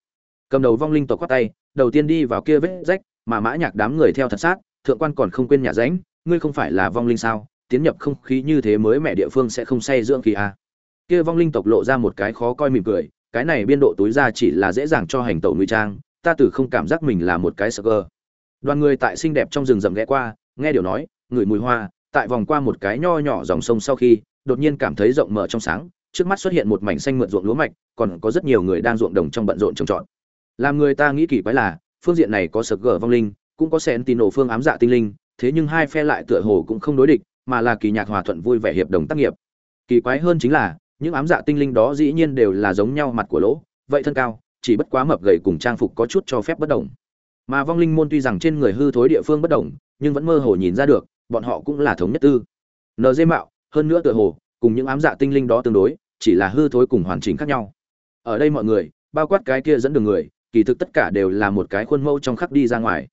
Cầm đầu vong linh tộc quát tay, đầu tiên đi vào kia vết rách, mà mã nhạc đám người theo thật sát, thượng quan còn không quên nhà ránh, ngươi không phải là vong linh sao, tiến nhập không khí như thế mới mẹ địa phương sẽ không say dưỡng kỳ à. kia vong linh tộc lộ ra một cái khó coi mỉm cười, cái này biên độ túi ra chỉ là dễ dàng cho hành tẩu nguy trang ta từ không cảm giác mình là một cái sơ cơ đoàn người tại xinh đẹp trong rừng rậm ghé qua, nghe điều nói, ngửi mùi hoa, tại vòng qua một cái nho nhỏ dòng sông sau khi, đột nhiên cảm thấy rộng mở trong sáng, trước mắt xuất hiện một mảnh xanh mượn ruộng lúa mạch, còn có rất nhiều người đang ruộng đồng trong bận rộn trồng trọt. Làm người ta nghĩ kỳ quái là, phương diện này có sập gở vong linh, cũng có sen tin nổ phương ám dạ tinh linh, thế nhưng hai phe lại tựa hồ cũng không đối địch, mà là kỳ nhạc hòa thuận vui vẻ hiệp đồng tác nghiệp. Kỳ quái hơn chính là, những ám dạ tinh linh đó dĩ nhiên đều là giống nhau mặt của lỗ, vậy thân cao chỉ bất quá mập gầy cùng trang phục có chút cho phép bất đồng. Mà vong linh môn tuy rằng trên người hư thối địa phương bất đồng, nhưng vẫn mơ hồ nhìn ra được, bọn họ cũng là thống nhất tư. Nd mạo, hơn nữa tựa hồ, cùng những ám dạ tinh linh đó tương đối, chỉ là hư thối cùng hoàn chỉnh khác nhau. Ở đây mọi người, bao quát cái kia dẫn đường người, kỳ thực tất cả đều là một cái khuôn mẫu trong khắc đi ra ngoài.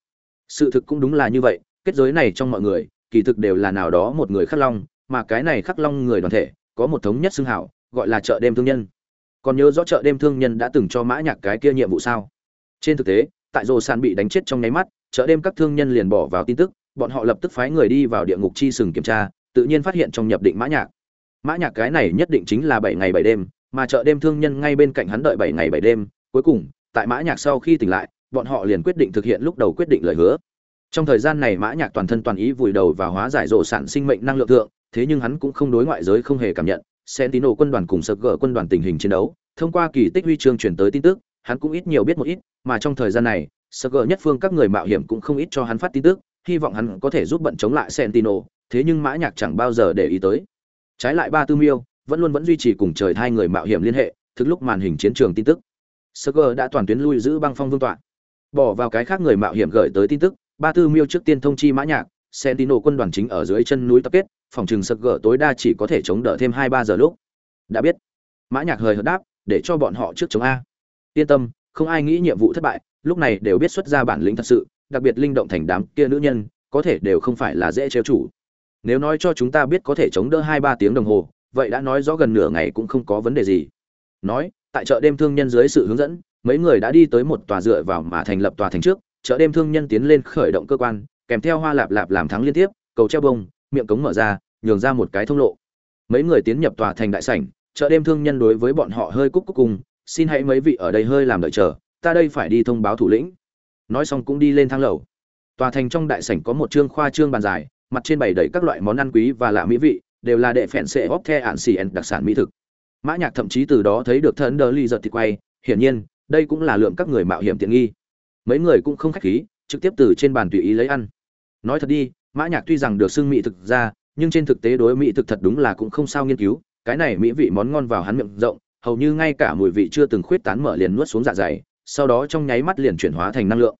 Sự thực cũng đúng là như vậy, kết giới này trong mọi người, kỳ thực đều là nào đó một người khắc long, mà cái này khắc long người đoàn thể, có một thống nhất xưng hảo, gọi là chợ đêm thương nhân còn nhớ rõ chợ đêm thương nhân đã từng cho mã nhạc cái kia nhiệm vụ sao? Trên thực tế, tại rồ sàn bị đánh chết trong nháy mắt, chợ đêm các thương nhân liền bỏ vào tin tức, bọn họ lập tức phái người đi vào địa ngục chi sừng kiểm tra, tự nhiên phát hiện trong nhập định mã nhạc. Mã nhạc cái này nhất định chính là bảy ngày bảy đêm, mà chợ đêm thương nhân ngay bên cạnh hắn đợi bảy ngày bảy đêm. Cuối cùng, tại mã nhạc sau khi tỉnh lại, bọn họ liền quyết định thực hiện lúc đầu quyết định lời hứa. Trong thời gian này mã nhạc toàn thân toàn ý vùi đầu vào hóa giải rộ sản sinh mệnh năng lượng thượng, thế nhưng hắn cũng không đối ngoại giới không hề cảm nhận. Sentinel quân đoàn cùng Sực Gở quân đoàn tình hình chiến đấu. Thông qua kỳ tích huy chương truyền tới tin tức, hắn cũng ít nhiều biết một ít, mà trong thời gian này, Sực Gở nhất phương các người mạo hiểm cũng không ít cho hắn phát tin tức, hy vọng hắn có thể giúp bận chống lại Sentinel thế nhưng mã nhạc chẳng bao giờ để ý tới. Trái lại ba tư miêu vẫn luôn vẫn duy trì cùng trời hai người mạo hiểm liên hệ, thực lúc màn hình chiến trường tin tức. Sugar đã toàn tuyến lui giữ băng phong vương tọa. Bỏ vào cái khác người mạo hiểm gửi tới tin tức, ba tư miêu trước tiên thông chi mã nhạc Sentinel quân đoàn chính ở dưới chân núi tập kết phòng trường gỡ tối đa chỉ có thể chống đỡ thêm hai ba giờ lúc. Đã biết. Mã nhạc hời hợt đáp, để cho bọn họ trước chống a. Yên tâm, không ai nghĩ nhiệm vụ thất bại, lúc này đều biết xuất ra bản lĩnh thật sự, đặc biệt linh động thành đám kia nữ nhân, có thể đều không phải là dễ trêu chủ. Nếu nói cho chúng ta biết có thể chống đỡ hai ba tiếng đồng hồ, vậy đã nói rõ gần nửa ngày cũng không có vấn đề gì. Nói, tại chợ đêm thương nhân dưới sự hướng dẫn, mấy người đã đi tới một tòa dựa vào mà thành lập tòa thành trước, chợ đêm thương nhân tiến lên khởi động cơ quan, kèm theo hoa lạp lạp làm thắng liên tiếp, cầu treo bông miệng cống mở ra, nhường ra một cái thông lộ. Mấy người tiến nhập tòa thành đại sảnh, chợ đêm thương nhân đối với bọn họ hơi cúc cúc cùng, xin hãy mấy vị ở đây hơi làm đợi chờ, ta đây phải đi thông báo thủ lĩnh. Nói xong cũng đi lên thang lầu. Tòa thành trong đại sảnh có một trương khoa trương bàn dài, mặt trên bày đầy các loại món ăn quý và lạ mỹ vị, đều là đệ phèn sệ óc the ạn xì ẩn đặc sản mỹ thực. Mã nhạc thậm chí từ đó thấy được thân đờ ly giật thịt quay, hiển nhiên, đây cũng là lượng các người mạo hiểm tiện nghi. Mấy người cũng không khách khí, trực tiếp từ trên bàn tùy ý lấy ăn. Nói thật đi mã nhạc tuy rằng được xưng mỹ thực ra nhưng trên thực tế đối mỹ thực thật đúng là cũng không sao nghiên cứu. Cái này mỹ vị món ngon vào hắn miệng rộng, hầu như ngay cả mùi vị chưa từng khuyết tán mở liền nuốt xuống dạ dày, sau đó trong nháy mắt liền chuyển hóa thành năng lượng.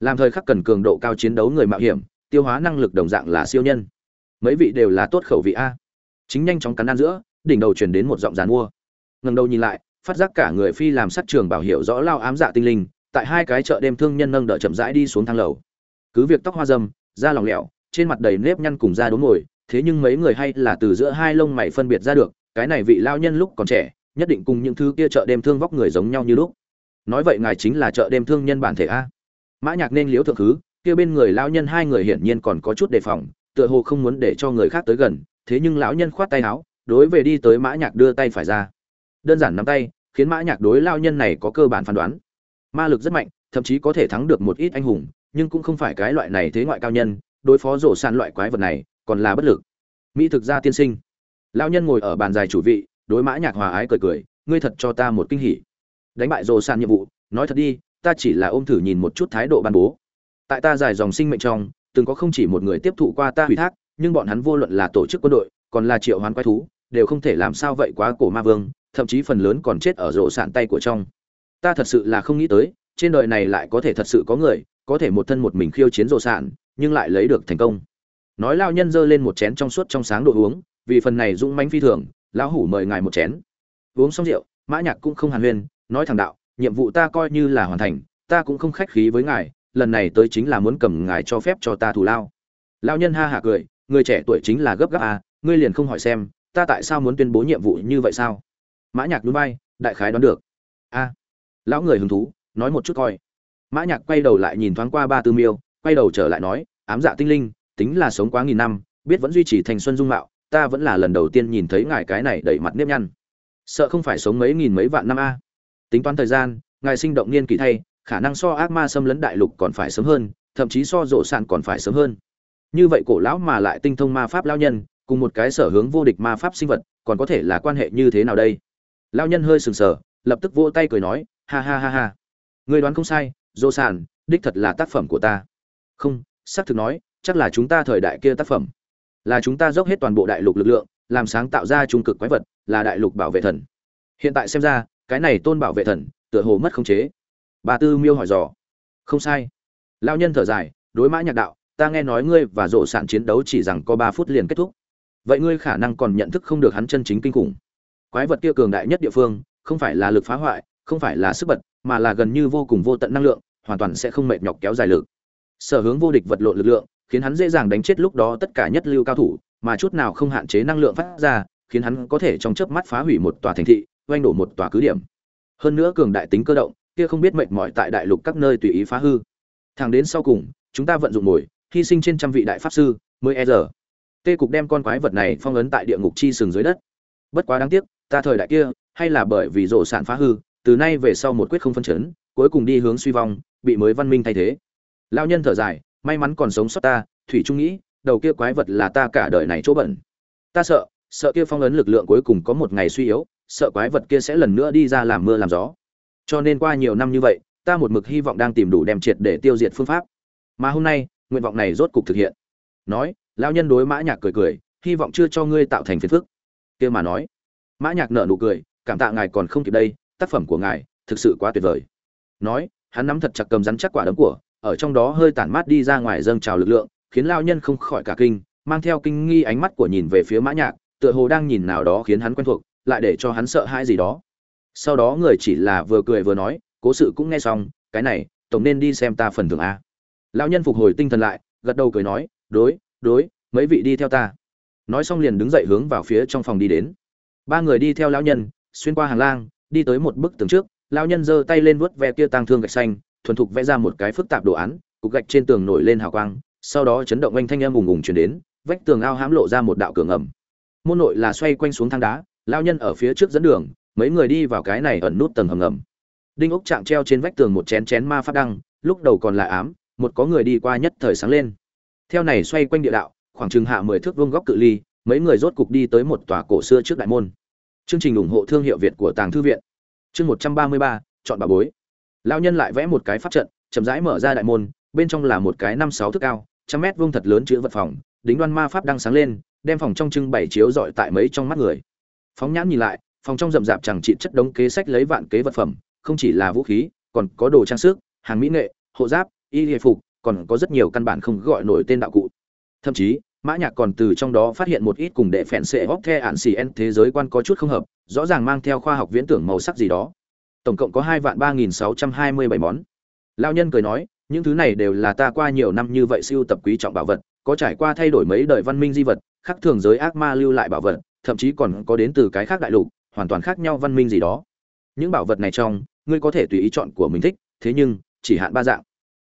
Làm thời khắc cần cường độ cao chiến đấu người mạo hiểm, tiêu hóa năng lực đồng dạng là siêu nhân. Mấy vị đều là tốt khẩu vị a. Chính nhanh chóng cắn ăn giữa, đỉnh đầu truyền đến một giọng dàn mua. Ngẩng đầu nhìn lại, phát giác cả người phi làm sát trường bảo hiểu rõ lao ám dạ tinh linh, tại hai cái chợ đêm thương nhân nâng đỡ chậm rãi đi xuống thang lầu. Cứ việc tóc hoa dâm da lòng lẹo trên mặt đầy nếp nhăn cùng da đốm ngồi, thế nhưng mấy người hay là từ giữa hai lông mày phân biệt ra được, cái này vị lao nhân lúc còn trẻ, nhất định cùng những thứ kia chợ đêm thương vóc người giống nhau như lúc. Nói vậy ngài chính là chợ đêm thương nhân bản thể a. Mã nhạc nên liếu thượng thứ, kia bên người lão nhân hai người hiển nhiên còn có chút đề phòng, tựa hồ không muốn để cho người khác tới gần, thế nhưng lão nhân khoát tay áo, đối về đi tới mã nhạc đưa tay phải ra. Đơn giản nắm tay, khiến mã nhạc đối lão nhân này có cơ bản phán đoán. Ma lực rất mạnh, thậm chí có thể thắng được một ít anh hùng, nhưng cũng không phải cái loại này thế ngoại cao nhân đối phó rổ sàn loại quái vật này còn là bất lực. Mỹ thực gia tiên sinh. Lão nhân ngồi ở bàn dài chủ vị, đối mã nhạc hòa ái cười cười, ngươi thật cho ta một kinh hỉ. Đánh bại rổ sàn nhiệm vụ, nói thật đi, ta chỉ là ôm thử nhìn một chút thái độ ban bố. Tại ta dài dòng sinh mệnh trong, từng có không chỉ một người tiếp thụ qua ta ủy thác, nhưng bọn hắn vô luận là tổ chức quân đội, còn là triệu hoán quái thú, đều không thể làm sao vậy quá cổ ma vương, thậm chí phần lớn còn chết ở rổ sàn tay của trong. Ta thật sự là không nghĩ tới, trên đời này lại có thể thật sự có người, có thể một thân một mình khiêu chiến rổ sàn nhưng lại lấy được thành công. Nói lao nhân giơ lên một chén trong suốt trong sáng đồ uống, vì phần này dũng mãnh phi thường, lão hủ mời ngài một chén. Uống xong rượu, mã nhạc cũng không hàn huyên, nói thẳng đạo, nhiệm vụ ta coi như là hoàn thành, ta cũng không khách khí với ngài, lần này tới chính là muốn cầm ngài cho phép cho ta thù lao. Lão nhân ha hả cười, người trẻ tuổi chính là gấp gáp à ngươi liền không hỏi xem, ta tại sao muốn tuyên bố nhiệm vụ như vậy sao? Mã nhạc nhún bay đại khái đoán được. A. Lão người hứng thú, nói một chút coi. Mã nhạc quay đầu lại nhìn thoáng qua ba tư miêu quay đầu trở lại nói, ám dạ tinh linh, tính là sống quá nghìn năm, biết vẫn duy trì thành xuân dung mạo, ta vẫn là lần đầu tiên nhìn thấy ngài cái này đẩy mặt nếp nhăn. Sợ không phải sống mấy nghìn mấy vạn năm a. Tính toán thời gian, ngài sinh động niên kỳ thay, khả năng so ác ma xâm lấn đại lục còn phải sớm hơn, thậm chí so rộ sạn còn phải sớm hơn. Như vậy cổ lão mà lại tinh thông ma pháp lao nhân, cùng một cái sở hướng vô địch ma pháp sinh vật, còn có thể là quan hệ như thế nào đây? Lao nhân hơi sừng sờ, lập tức vỗ tay cười nói, ha ha ha ha. Người đoán không sai, rộ sàn đích thật là tác phẩm của ta không, xác thực nói, chắc là chúng ta thời đại kia tác phẩm. Là chúng ta dốc hết toàn bộ đại lục lực lượng, làm sáng tạo ra trung cực quái vật, là đại lục bảo vệ thần. Hiện tại xem ra, cái này tôn bảo vệ thần, tựa hồ mất khống chế. Bà tư miêu hỏi dò. Không sai. Lao nhân thở dài, đối mã nhạc đạo, ta nghe nói ngươi và rộ sản chiến đấu chỉ rằng có ba phút liền kết thúc. Vậy ngươi khả năng còn nhận thức không được hắn chân chính kinh khủng. Quái vật kia cường đại nhất địa phương, không phải là lực phá hoại, không phải là sức bật, mà là gần như vô cùng vô tận năng lượng, hoàn toàn sẽ không mệt nhọc kéo dài lực sở hướng vô địch vật lộn lực lượng, khiến hắn dễ dàng đánh chết lúc đó tất cả nhất lưu cao thủ, mà chút nào không hạn chế năng lượng phát ra, khiến hắn có thể trong chớp mắt phá hủy một tòa thành thị, oanh đổ một tòa cứ điểm. Hơn nữa cường đại tính cơ động, kia không biết mệt mỏi tại đại lục các nơi tùy ý phá hư. Thẳng đến sau cùng, chúng ta vận dụng mồi hy sinh trên trăm vị đại pháp sư, mới e giờ. Tê cục đem con quái vật này phong ấn tại địa ngục chi sừng dưới đất. Bất quá đáng tiếc, ta thời đại kia, hay là bởi vì rổ sản phá hư, từ nay về sau một quyết không phân chấn, cuối cùng đi hướng suy vong, bị mới văn minh thay thế lao nhân thở dài, may mắn còn sống sót ta, thủy trung nghĩ, đầu kia quái vật là ta cả đời này chỗ bẩn. Ta sợ sợ kia phong ấn lực lượng cuối cùng có một ngày suy yếu, sợ quái vật kia sẽ lần nữa đi ra làm mưa làm gió. Cho nên qua nhiều năm như vậy, ta một mực hy vọng đang tìm đủ đem triệt để tiêu diệt phương pháp. Mà hôm nay, nguyện vọng này rốt cục thực hiện. Nói lao nhân đối mã nhạc cười cười, hy vọng chưa cho ngươi tạo thành phiền phức. Kia mà nói, mã nhạc nở nụ cười, cảm tạ ngài còn không kịp đây, tác phẩm của ngài thực sự quá tuyệt vời. Nói, hắn nắm thật chặt cầm rắn chắc quả đấm của ở trong đó hơi tản mát đi ra ngoài dâng trào lực lượng, khiến lao nhân không khỏi cả kinh, mang theo kinh nghi ánh mắt của nhìn về phía mã nhạc, tựa hồ đang nhìn nào đó khiến hắn quen thuộc, lại để cho hắn sợ hãi gì đó. Sau đó người chỉ là vừa cười vừa nói, cố sự cũng nghe xong, cái này, tổng nên đi xem ta phần thưởng a. Lão nhân phục hồi tinh thần lại, gật đầu cười nói, đối đối, mấy vị đi theo ta. Nói xong liền đứng dậy hướng vào phía trong phòng đi đến. Ba người đi theo lão nhân, xuyên qua hàng lang, đi tới một bức tường trước, lão nhân giơ tay lên vuốt ve kia tang thương gạch xanh thuần thục vẽ ra một cái phức tạp đồ án, cục gạch trên tường nổi lên hào quang, sau đó chấn động anh thanh âm ùng ùng truyền đến, vách tường ao hãm lộ ra một đạo cửa ngầm. Môn nội là xoay quanh xuống thang đá, lao nhân ở phía trước dẫn đường, mấy người đi vào cái này ẩn nút tầng hầm ngầm. Đinh ốc chạm treo trên vách tường một chén chén ma phát đăng, lúc đầu còn là ám, một có người đi qua nhất thời sáng lên. Theo này xoay quanh địa đạo, khoảng chừng hạ mười thước vuông góc cự ly, mấy người rốt cục đi tới một tòa cổ xưa trước đại môn. Chương trình ủng hộ thương hiệu việt của tàng thư viện. Chương một trăm ba mươi ba, chọn bà bối lão nhân lại vẽ một cái pháp trận, chậm rãi mở ra đại môn, bên trong là một cái năm sáu thước cao, trăm mét vuông thật lớn chữ vật phòng, đính đoan ma pháp đang sáng lên, đem phòng trong trưng bày chiếu dọi tại mấy trong mắt người. Phóng nhãn nhìn lại, phòng trong rậm rạp chẳng trị chất đống kế sách lấy vạn kế vật phẩm, không chỉ là vũ khí, còn có đồ trang sức, hàng mỹ nghệ, hộ giáp, y hề phục, còn có rất nhiều căn bản không gọi nổi tên đạo cụ. Thậm chí, mã nhạc còn từ trong đó phát hiện một ít cùng đệ phèn sệ hóc the ản xì en thế giới quan có chút không hợp, rõ ràng mang theo khoa học viễn tưởng màu sắc gì đó tổng cộng có hai vạn ba nghìn sáu trăm hai mươi bảy món. Lao nhân cười nói, những thứ này đều là ta qua nhiều năm như vậy siêu tập quý trọng bảo vật, có trải qua thay đổi mấy đời văn minh di vật, khác thường giới ác ma lưu lại bảo vật, thậm chí còn có đến từ cái khác đại lục, hoàn toàn khác nhau văn minh gì đó. Những bảo vật này trong, ngươi có thể tùy ý chọn của mình thích, thế nhưng, chỉ hạn ba dạng.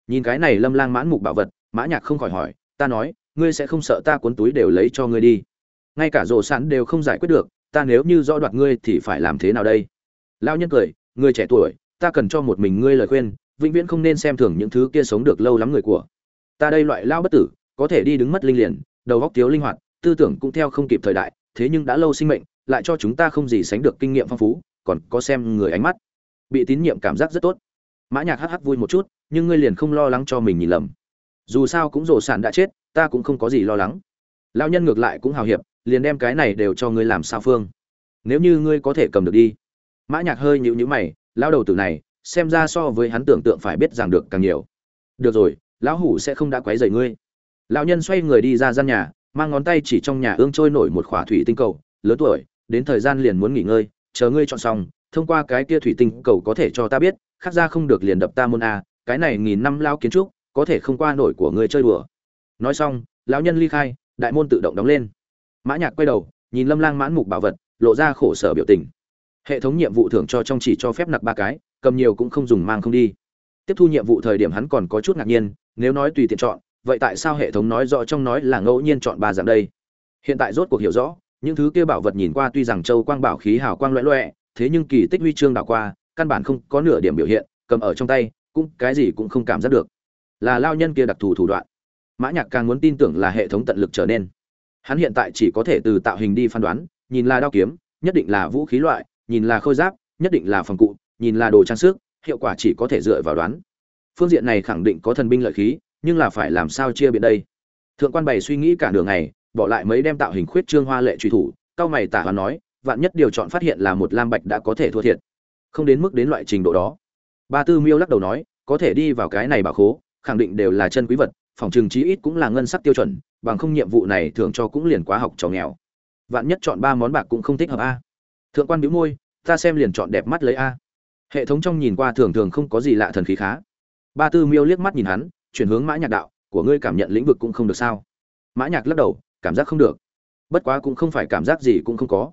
Nhìn cái này lâm lang mãn mục bảo vật, mã nhạc không khỏi hỏi, ta nói, ngươi sẽ không sợ ta cuốn túi đều lấy cho ngươi đi. Ngay cả rổ sẵn đều không giải quyết được, ta nếu như rõ đoạt ngươi thì phải làm thế nào đây? Lao nhân cười người trẻ tuổi, ta cần cho một mình ngươi lời khuyên, vĩnh viễn không nên xem thường những thứ kia sống được lâu lắm người của. Ta đây loại lao bất tử, có thể đi đứng mất linh liền, đầu góc thiếu linh hoạt, tư tưởng cũng theo không kịp thời đại, thế nhưng đã lâu sinh mệnh, lại cho chúng ta không gì sánh được kinh nghiệm phong phú, còn có xem người ánh mắt. Bị tín nhiệm cảm giác rất tốt. Mã nhạc hắc hắc vui một chút, nhưng ngươi liền không lo lắng cho mình nhìn lầm. Dù sao cũng rổ sản đã chết, ta cũng không có gì lo lắng. Lão nhân ngược lại cũng hào hiệp, liền đem cái này đều cho ngươi làm sao phương. Nếu như ngươi có thể cầm được đi mã nhạc hơi nhíu nhíu mày, lão đầu tử này, xem ra so với hắn tưởng tượng phải biết rằng được càng nhiều. Được rồi, lão hủ sẽ không đã quấy rầy ngươi. Lão nhân xoay người đi ra gian nhà, mang ngón tay chỉ trong nhà ương trôi nổi một khỏa thủy tinh cầu lớn tuổi, đến thời gian liền muốn nghỉ ngơi, chờ ngươi chọn xong, thông qua cái kia thủy tinh cầu có thể cho ta biết, khác ra không được liền đập ta môn a, cái này nghìn năm lao kiến trúc, có thể không qua nổi của ngươi chơi đùa. Nói xong, lão nhân ly khai, đại môn tự động đóng lên. Mã nhạc quay đầu, nhìn lâm lang mãn mục bảo vật, lộ ra khổ sở biểu tình hệ thống nhiệm vụ thưởng cho trong chỉ cho phép nặc ba cái, cầm nhiều cũng không dùng mang không đi. Tiếp thu nhiệm vụ thời điểm hắn còn có chút ngạc nhiên, nếu nói tùy tiện chọn, vậy tại sao hệ thống nói rõ trong nói là ngẫu nhiên chọn ba dạng đây? Hiện tại rốt cuộc hiểu rõ, những thứ kia bảo vật nhìn qua tuy rằng châu quang bảo khí hào quang loẹ loẹ, thế nhưng kỳ tích huy chương đảo qua, căn bản không có nửa điểm biểu hiện, cầm ở trong tay, cũng cái gì cũng không cảm giác được. Là lao nhân kia đặc thù thủ đoạn. Mã nhạc càng muốn tin tưởng là hệ thống tận lực trở nên. Hắn hiện tại chỉ có thể từ tạo hình đi phán đoán, nhìn là đao kiếm, nhất định là vũ khí loại nhìn là khôi giáp, nhất định là phòng cụ, nhìn là đồ trang sức, hiệu quả chỉ có thể dựa vào đoán. Phương diện này khẳng định có thần binh lợi khí, nhưng là phải làm sao chia biệt đây? Thượng quan bày suy nghĩ cả đường ngày, bỏ lại mấy đem tạo hình khuyết trương hoa lệ truy thủ, cao mày tả hoàn nói, vạn nhất điều chọn phát hiện là một lam bạch đã có thể thua thiệt. Không đến mức đến loại trình độ đó. Ba tư miêu lắc đầu nói, có thể đi vào cái này bảo khố, khẳng định đều là chân quý vật, phòng trường chí ít cũng là ngân sắc tiêu chuẩn, bằng không nhiệm vụ này thường cho cũng liền quá học trò nghèo. Vạn nhất chọn ba món bạc cũng không thích hợp a thượng quan bĩu môi, ta xem liền chọn đẹp mắt lấy a. Hệ thống trong nhìn qua thường thường không có gì lạ thần khí khá. Ba tư miêu liếc mắt nhìn hắn, chuyển hướng mã nhạc đạo, của ngươi cảm nhận lĩnh vực cũng không được sao? Mã nhạc lắc đầu, cảm giác không được. Bất quá cũng không phải cảm giác gì cũng không có.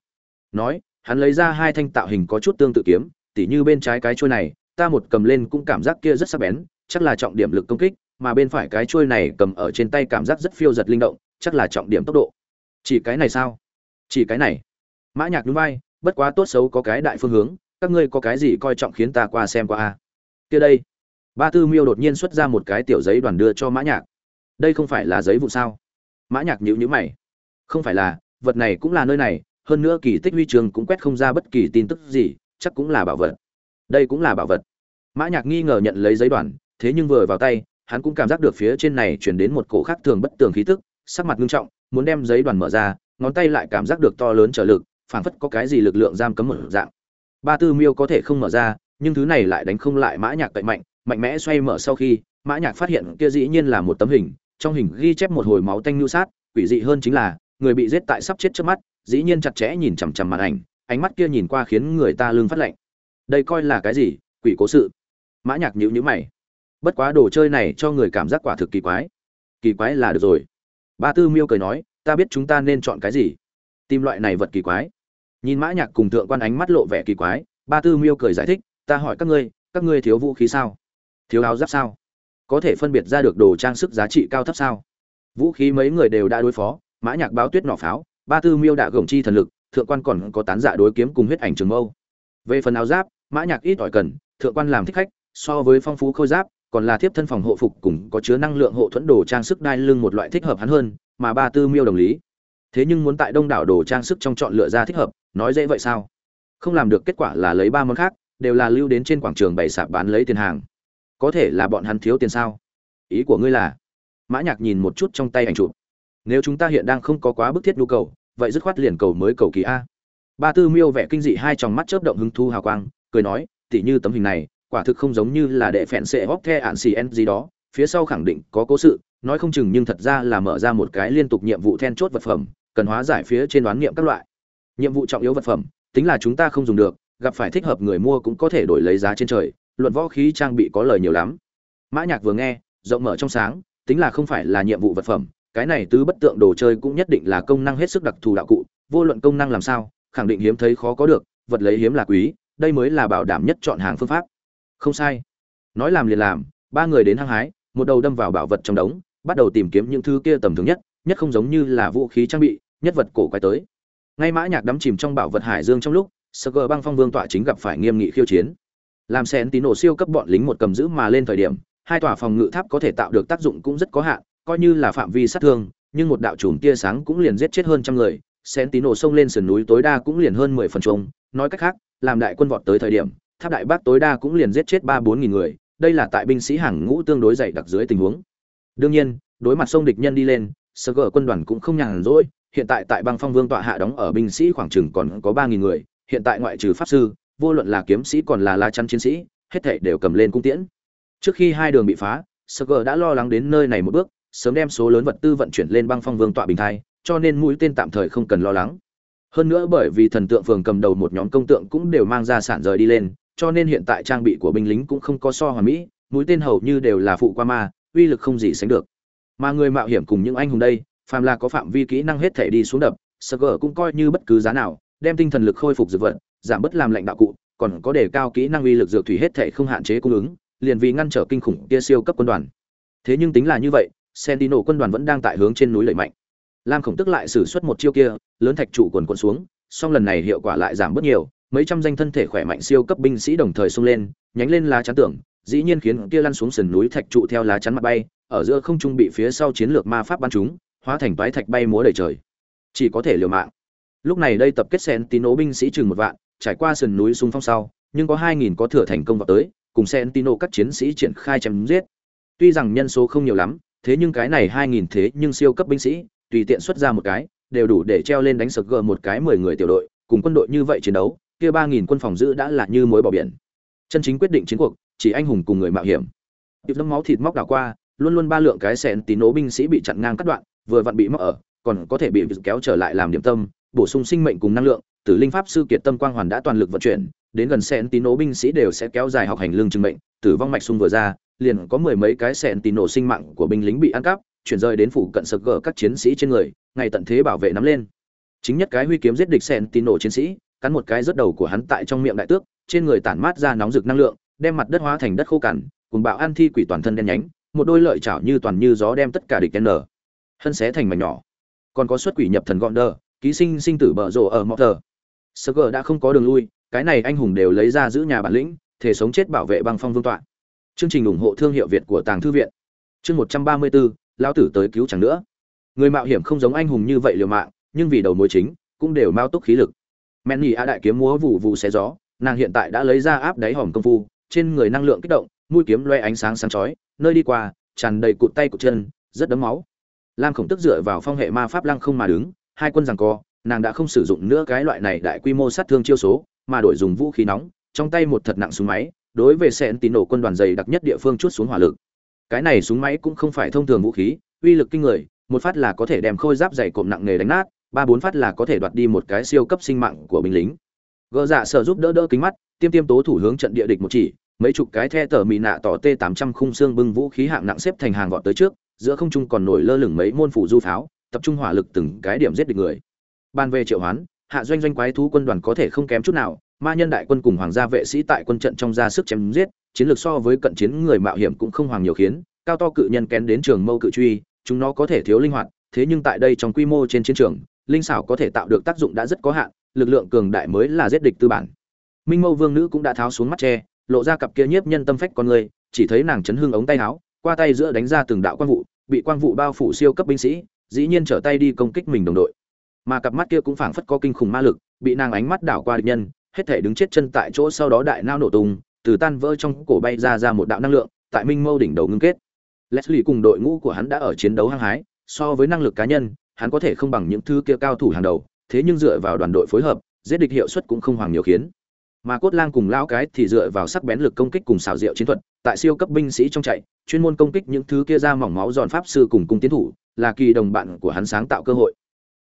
Nói, hắn lấy ra hai thanh tạo hình có chút tương tự kiếm, tỉ như bên trái cái chuôi này, ta một cầm lên cũng cảm giác kia rất sắc bén, chắc là trọng điểm lực công kích, mà bên phải cái chuôi này cầm ở trên tay cảm giác rất phiêu giật linh động, chắc là trọng điểm tốc độ. Chỉ cái này sao? Chỉ cái này. Mã nhạc nhún vai bất quá tốt xấu có cái đại phương hướng, các ngươi có cái gì coi trọng khiến ta qua xem qua a? Kia đây. Ba tư miêu đột nhiên xuất ra một cái tiểu giấy đoàn đưa cho mã nhạc. Đây không phải là giấy vụ sao? Mã nhạc nhíu nhíu mày. Không phải là, vật này cũng là nơi này, hơn nữa kỳ tích huy trường cũng quét không ra bất kỳ tin tức gì, chắc cũng là bảo vật. Đây cũng là bảo vật. Mã nhạc nghi ngờ nhận lấy giấy đoàn, thế nhưng vừa vào tay, hắn cũng cảm giác được phía trên này truyền đến một cổ khác thường bất tường khí tức, sắc mặt nghiêm trọng, muốn đem giấy đoàn mở ra, ngón tay lại cảm giác được to lớn trở lực phảng phất có cái gì lực lượng giam cấm một dạng. Ba tư miêu có thể không mở ra, nhưng thứ này lại đánh không lại mã nhạc cậy mạnh mạnh mẽ xoay mở sau khi, mã nhạc phát hiện kia dĩ nhiên là một tấm hình, trong hình ghi chép một hồi máu tanh nhu sát, quỷ dị hơn chính là, người bị giết tại sắp chết trước mắt, dĩ nhiên chặt chẽ nhìn chằm chằm màn ảnh, ánh mắt kia nhìn qua khiến người ta lương phát lạnh. Đây coi là cái gì? Quỷ cố sự. Mã nhạc nhíu nhíu mày. Bất quá đồ chơi này cho người cảm giác quả thực kỳ quái. Kỳ quái là được rồi. Ba tư miêu cười nói, ta biết chúng ta nên chọn cái gì? Tìm loại này vật kỳ quái nhìn mã nhạc cùng thượng quan ánh mắt lộ vẻ kỳ quái, ba tư miêu cười giải thích, ta hỏi các ngươi các ngươi thiếu vũ khí sao? Thiếu áo giáp sao? Có thể phân biệt ra được đồ trang sức giá trị cao thấp sao? Vũ khí mấy người đều đã đối phó, mã nhạc báo tuyết nỏ pháo, ba tư miêu đã gồng chi thần lực, thượng quan còn có tán dạ đối kiếm cùng huyết ảnh trường mâu. Về phần áo giáp, mã nhạc ít ỏi cần, thượng quan làm thích khách, so với phong phú khôi giáp, còn là thiếp thân phòng hộ phục cùng có chứa năng lượng hộ thuẫn đồ trang sức đai lưng một loại thích hợp hắn hơn, mà ba tư miêu đồng lý. Thế nhưng muốn tại đông đảo đồ trang sức trong chọn lựa ra thích hợp nói dễ vậy sao? Không làm được kết quả là lấy ba món khác, đều là lưu đến trên quảng trường bày sạp bán lấy tiền hàng. Có thể là bọn hắn thiếu tiền sao? Ý của ngươi là? Mã nhạc nhìn một chút trong tay ảnh chụp. Nếu chúng ta hiện đang không có quá bức thiết nhu cầu, vậy dứt khoát liền cầu mới cầu kỳ a. Ba tư miêu vẻ kinh dị hai tròng mắt chớp động hứng thu hào quang, cười nói, tỉ như tấm hình này, quả thực không giống như là đệ phèn sệ hóc the ạn xì en gì đó, phía sau khẳng định có cố sự, nói không chừng nhưng thật ra là mở ra một cái liên tục nhiệm vụ then chốt vật phẩm, cần hóa giải phía trên đoán nghiệm các loại nhiệm vụ trọng yếu vật phẩm, tính là chúng ta không dùng được, gặp phải thích hợp người mua cũng có thể đổi lấy giá trên trời, luận võ khí trang bị có lời nhiều lắm. Mã nhạc vừa nghe, rộng mở trong sáng, tính là không phải là nhiệm vụ vật phẩm, cái này tứ bất tượng đồ chơi cũng nhất định là công năng hết sức đặc thù đạo cụ, vô luận công năng làm sao, khẳng định hiếm thấy khó có được, vật lấy hiếm là quý, đây mới là bảo đảm nhất chọn hàng phương pháp. Không sai. Nói làm liền làm, ba người đến hăng hái, một đầu đâm vào bảo vật trong đống, bắt đầu tìm kiếm những thứ kia tầm thường nhất nhất không giống như là vũ khí trang bị, nhất vật cổ quái tới ngay mã nhạc đắm chìm trong bảo vật hải dương trong lúc sơ gờ băng phong vương tọa chính gặp phải nghiêm nghị khiêu chiến. Làm sen tín nổ siêu cấp bọn lính một cầm giữ mà lên thời điểm, hai tòa phòng ngự tháp có thể tạo được tác dụng cũng rất có hạn, coi như là phạm vi sát thương, nhưng một đạo chùm tia sáng cũng liền giết chết hơn trăm người. Sen tín nổ xông lên sườn núi tối đa cũng liền hơn mười phần trông nói cách khác, làm đại quân vọt tới thời điểm, tháp đại bác tối đa cũng liền giết chết ba bốn nghìn người. Đây là tại binh sĩ hàng ngũ tương đối dày đặc dưới tình huống. Đương nhiên, đối mặt sông địch nhân đi lên sơ gờ quân đoàn cũng không nhàn rỗi hiện tại tại băng phong vương tọa hạ đóng ở binh sĩ khoảng chừng còn có ba nghìn người, hiện tại ngoại trừ pháp sư, vô luận là kiếm sĩ còn là la chăn chiến sĩ, hết thảy đều cầm lên cung tiễn. Trước khi hai đường bị phá sơ gờ đã lo lắng đến nơi này một bước, sớm đem số lớn vật tư vận chuyển lên băng phong vương tọa bình thai, cho nên mũi tên tạm thời không cần lo lắng. Hơn nữa bởi vì thần tượng phường cầm đầu một nhóm công tượng cũng đều mang ra sản rời đi lên, cho nên hiện tại trang bị của binh lính cũng không có so hoàn mỹ, mũi tên hầu như đều là phụ qua ma, uy lực không gì sánh được. Mà người mạo hiểm cùng những anh hùng đây phàm là có phạm vi kỹ năng hết thể đi xuống đập sơ gờ cũng coi như bất cứ giá nào, đem tinh thần lực khôi phục dược vật, giảm bớt làm lệnh đạo cụ, còn có đề cao kỹ năng uy lực dược thủy hết thể không hạn chế cung ứng, liền vì ngăn trở kinh khủng kia siêu cấp quân đoàn. Thế nhưng tính là như vậy, sentinel quân đoàn vẫn đang tại hướng trên núi lợi mạnh. Lam khổng tức lại sử xuất một chiêu kia, lớn thạch trụ quần quần xuống, song lần này hiệu quả lại giảm bớt nhiều, mấy trăm danh thân thể khỏe mạnh siêu cấp binh sĩ đồng thời xông lên, nhánh lên lá chắn tưởng dĩ nhiên khiến kia lăn xuống sườn núi thạch trụ theo lá chắn mặt bay, ở giữa không trung bị phía sau chiến lược ma pháp bắn chúng hóa thành toái thạch bay múa đầy trời. Chỉ có thể liều mạng. Lúc này đây tập kết sen tín ố binh sĩ chừng một vạn, trải qua sườn núi xung phong sau, nhưng có hai nghìn có thừa thành công vào tới, cùng sen tín ố các chiến sĩ triển khai chém giết. Tuy rằng nhân số không nhiều lắm, thế nhưng cái này hai nghìn thế nhưng siêu cấp binh sĩ, tùy tiện xuất ra một cái, đều đủ để treo lên đánh sực gờ một cái mười người tiểu đội, cùng quân đội như vậy chiến đấu, kia ba nghìn quân phòng giữ đã là như mối bỏ biển. Chân chính quyết định chiến cuộc, chỉ anh hùng cùng người mạo hiểm. Tiệp lâm máu thịt móc đảo qua, luôn luôn ba lượng cái sen tín ố binh sĩ bị chặn ngang cắt đoạn vừa vặn bị mắc ở, còn có thể bị kéo trở lại làm điểm tâm, bổ sung sinh mệnh cùng năng lượng tử linh pháp sư kiệt tâm quang hoàn đã toàn lực vận chuyển, đến gần sẹn tín nổ binh sĩ đều sẽ kéo dài học hành lương chứng mệnh, tử vong mạch sung vừa ra, liền có mười mấy cái sẹn tín nổ sinh mạng của binh lính bị ăn cắp, chuyển rơi đến phủ cận sực gỡ các chiến sĩ trên người, ngày tận thế bảo vệ nắm lên. Chính nhất cái huy kiếm giết địch sẹn tín nổ chiến sĩ, cắn một cái rớt đầu của hắn tại trong miệng đại tước, trên người tản mát ra nóng rực năng lượng, đem mặt đất hóa thành đất khô cằn, cùng bạo ăn thi quỷ toàn thân đen nhánh, một đôi lợi chảo như toàn như gió đem tất cả địch nở hân xé thành mảnh nhỏ. Còn có xuất quỷ nhập thần gọn đờ, ký sinh sinh tử bở rộ ở mọc thờ. Sơ gờ đã không có đường lui, cái này anh hùng đều lấy ra giữ nhà bản lĩnh, thể sống chết bảo vệ băng phong vương tọa. Chương trình ủng hộ thương hiệu việt của tàng thư viện. Chương một trăm ba mươi bốn lão tử tới cứu chẳng nữa. Người mạo hiểm không giống anh hùng như vậy liều mạng, nhưng vì đầu mối chính, cũng đều mao túc khí lực. Men nhì a đại kiếm múa vụ vụ xé gió, nàng hiện tại đã lấy ra áp đáy hòm công phu, trên người năng lượng kích động, mũi kiếm loe ánh sáng sáng chói, nơi đi qua, tràn đầy cụt tay cụt chân, rất đấm máu lam khổng tức dựa vào phong hệ ma pháp lăng không mà đứng, hai quân rằng co, nàng đã không sử dụng nữa cái loại này đại quy mô sát thương chiêu số, mà đổi dùng vũ khí nóng, trong tay một thật nặng súng máy, đối với sẹn tín nổ quân đoàn dày đặc nhất địa phương chút xuống hỏa lực. Cái này súng máy cũng không phải thông thường vũ khí, uy lực kinh người, một phát là có thể đem khôi giáp dày cộm nặng nề đánh nát, ba bốn phát là có thể đoạt đi một cái siêu cấp sinh mạng của binh lính. Gỡ dạ sợ giúp đỡ đỡ kính mắt, tiêm tiêm tố thủ hướng trận địa địch một chỉ, mấy chục cái the tờ mì nạ tỏ t 800 khung xương bưng vũ khí hạng nặng xếp thành hàng vọt tới trước giữa không trung còn nổi lơ lửng mấy môn phủ du pháo, tập trung hỏa lực từng cái điểm giết địch người. Ban về triệu hoán, hạ doanh doanh quái thú quân đoàn có thể không kém chút nào, ma nhân đại quân cùng hoàng gia vệ sĩ tại quân trận trong ra sức chém giết, chiến lược so với cận chiến người mạo hiểm cũng không hoàng nhiều khiến, cao to cự nhân kén đến trường mâu cự truy, chúng nó có thể thiếu linh hoạt, thế nhưng tại đây trong quy mô trên chiến trường, linh xảo có thể tạo được tác dụng đã rất có hạn, lực lượng cường đại mới là giết địch tư bản. Minh mâu vương nữ cũng đã tháo xuống mắt tre, lộ ra cặp kia nhiếp nhân tâm phách con người, chỉ thấy nàng chấn hương ống tay áo qua tay giữa đánh ra từng đạo quang vụ, bị quang vụ bao phủ siêu cấp binh sĩ, dĩ nhiên trở tay đi công kích mình đồng đội. Mà cặp mắt kia cũng phảng phất có kinh khủng ma lực, bị nàng ánh mắt đảo qua địch nhân, hết thể đứng chết chân tại chỗ sau đó đại nao nổ tung, từ tan vỡ trong cổ bay ra ra một đạo năng lượng, tại minh mâu đỉnh đầu ngưng kết. Leslie cùng đội ngũ của hắn đã ở chiến đấu hăng hái, so với năng lực cá nhân, hắn có thể không bằng những thứ kia cao thủ hàng đầu, thế nhưng dựa vào đoàn đội phối hợp, giết địch hiệu suất cũng không hoàng nhiều khiến mà cốt lang cùng lão cái thì dựa vào sắc bén lực công kích cùng xảo diệu chiến thuật, tại siêu cấp binh sĩ trong chạy, chuyên môn công kích những thứ kia ra mỏng máu giòn pháp sư cùng cung tiến thủ, là kỳ đồng bạn của hắn sáng tạo cơ hội.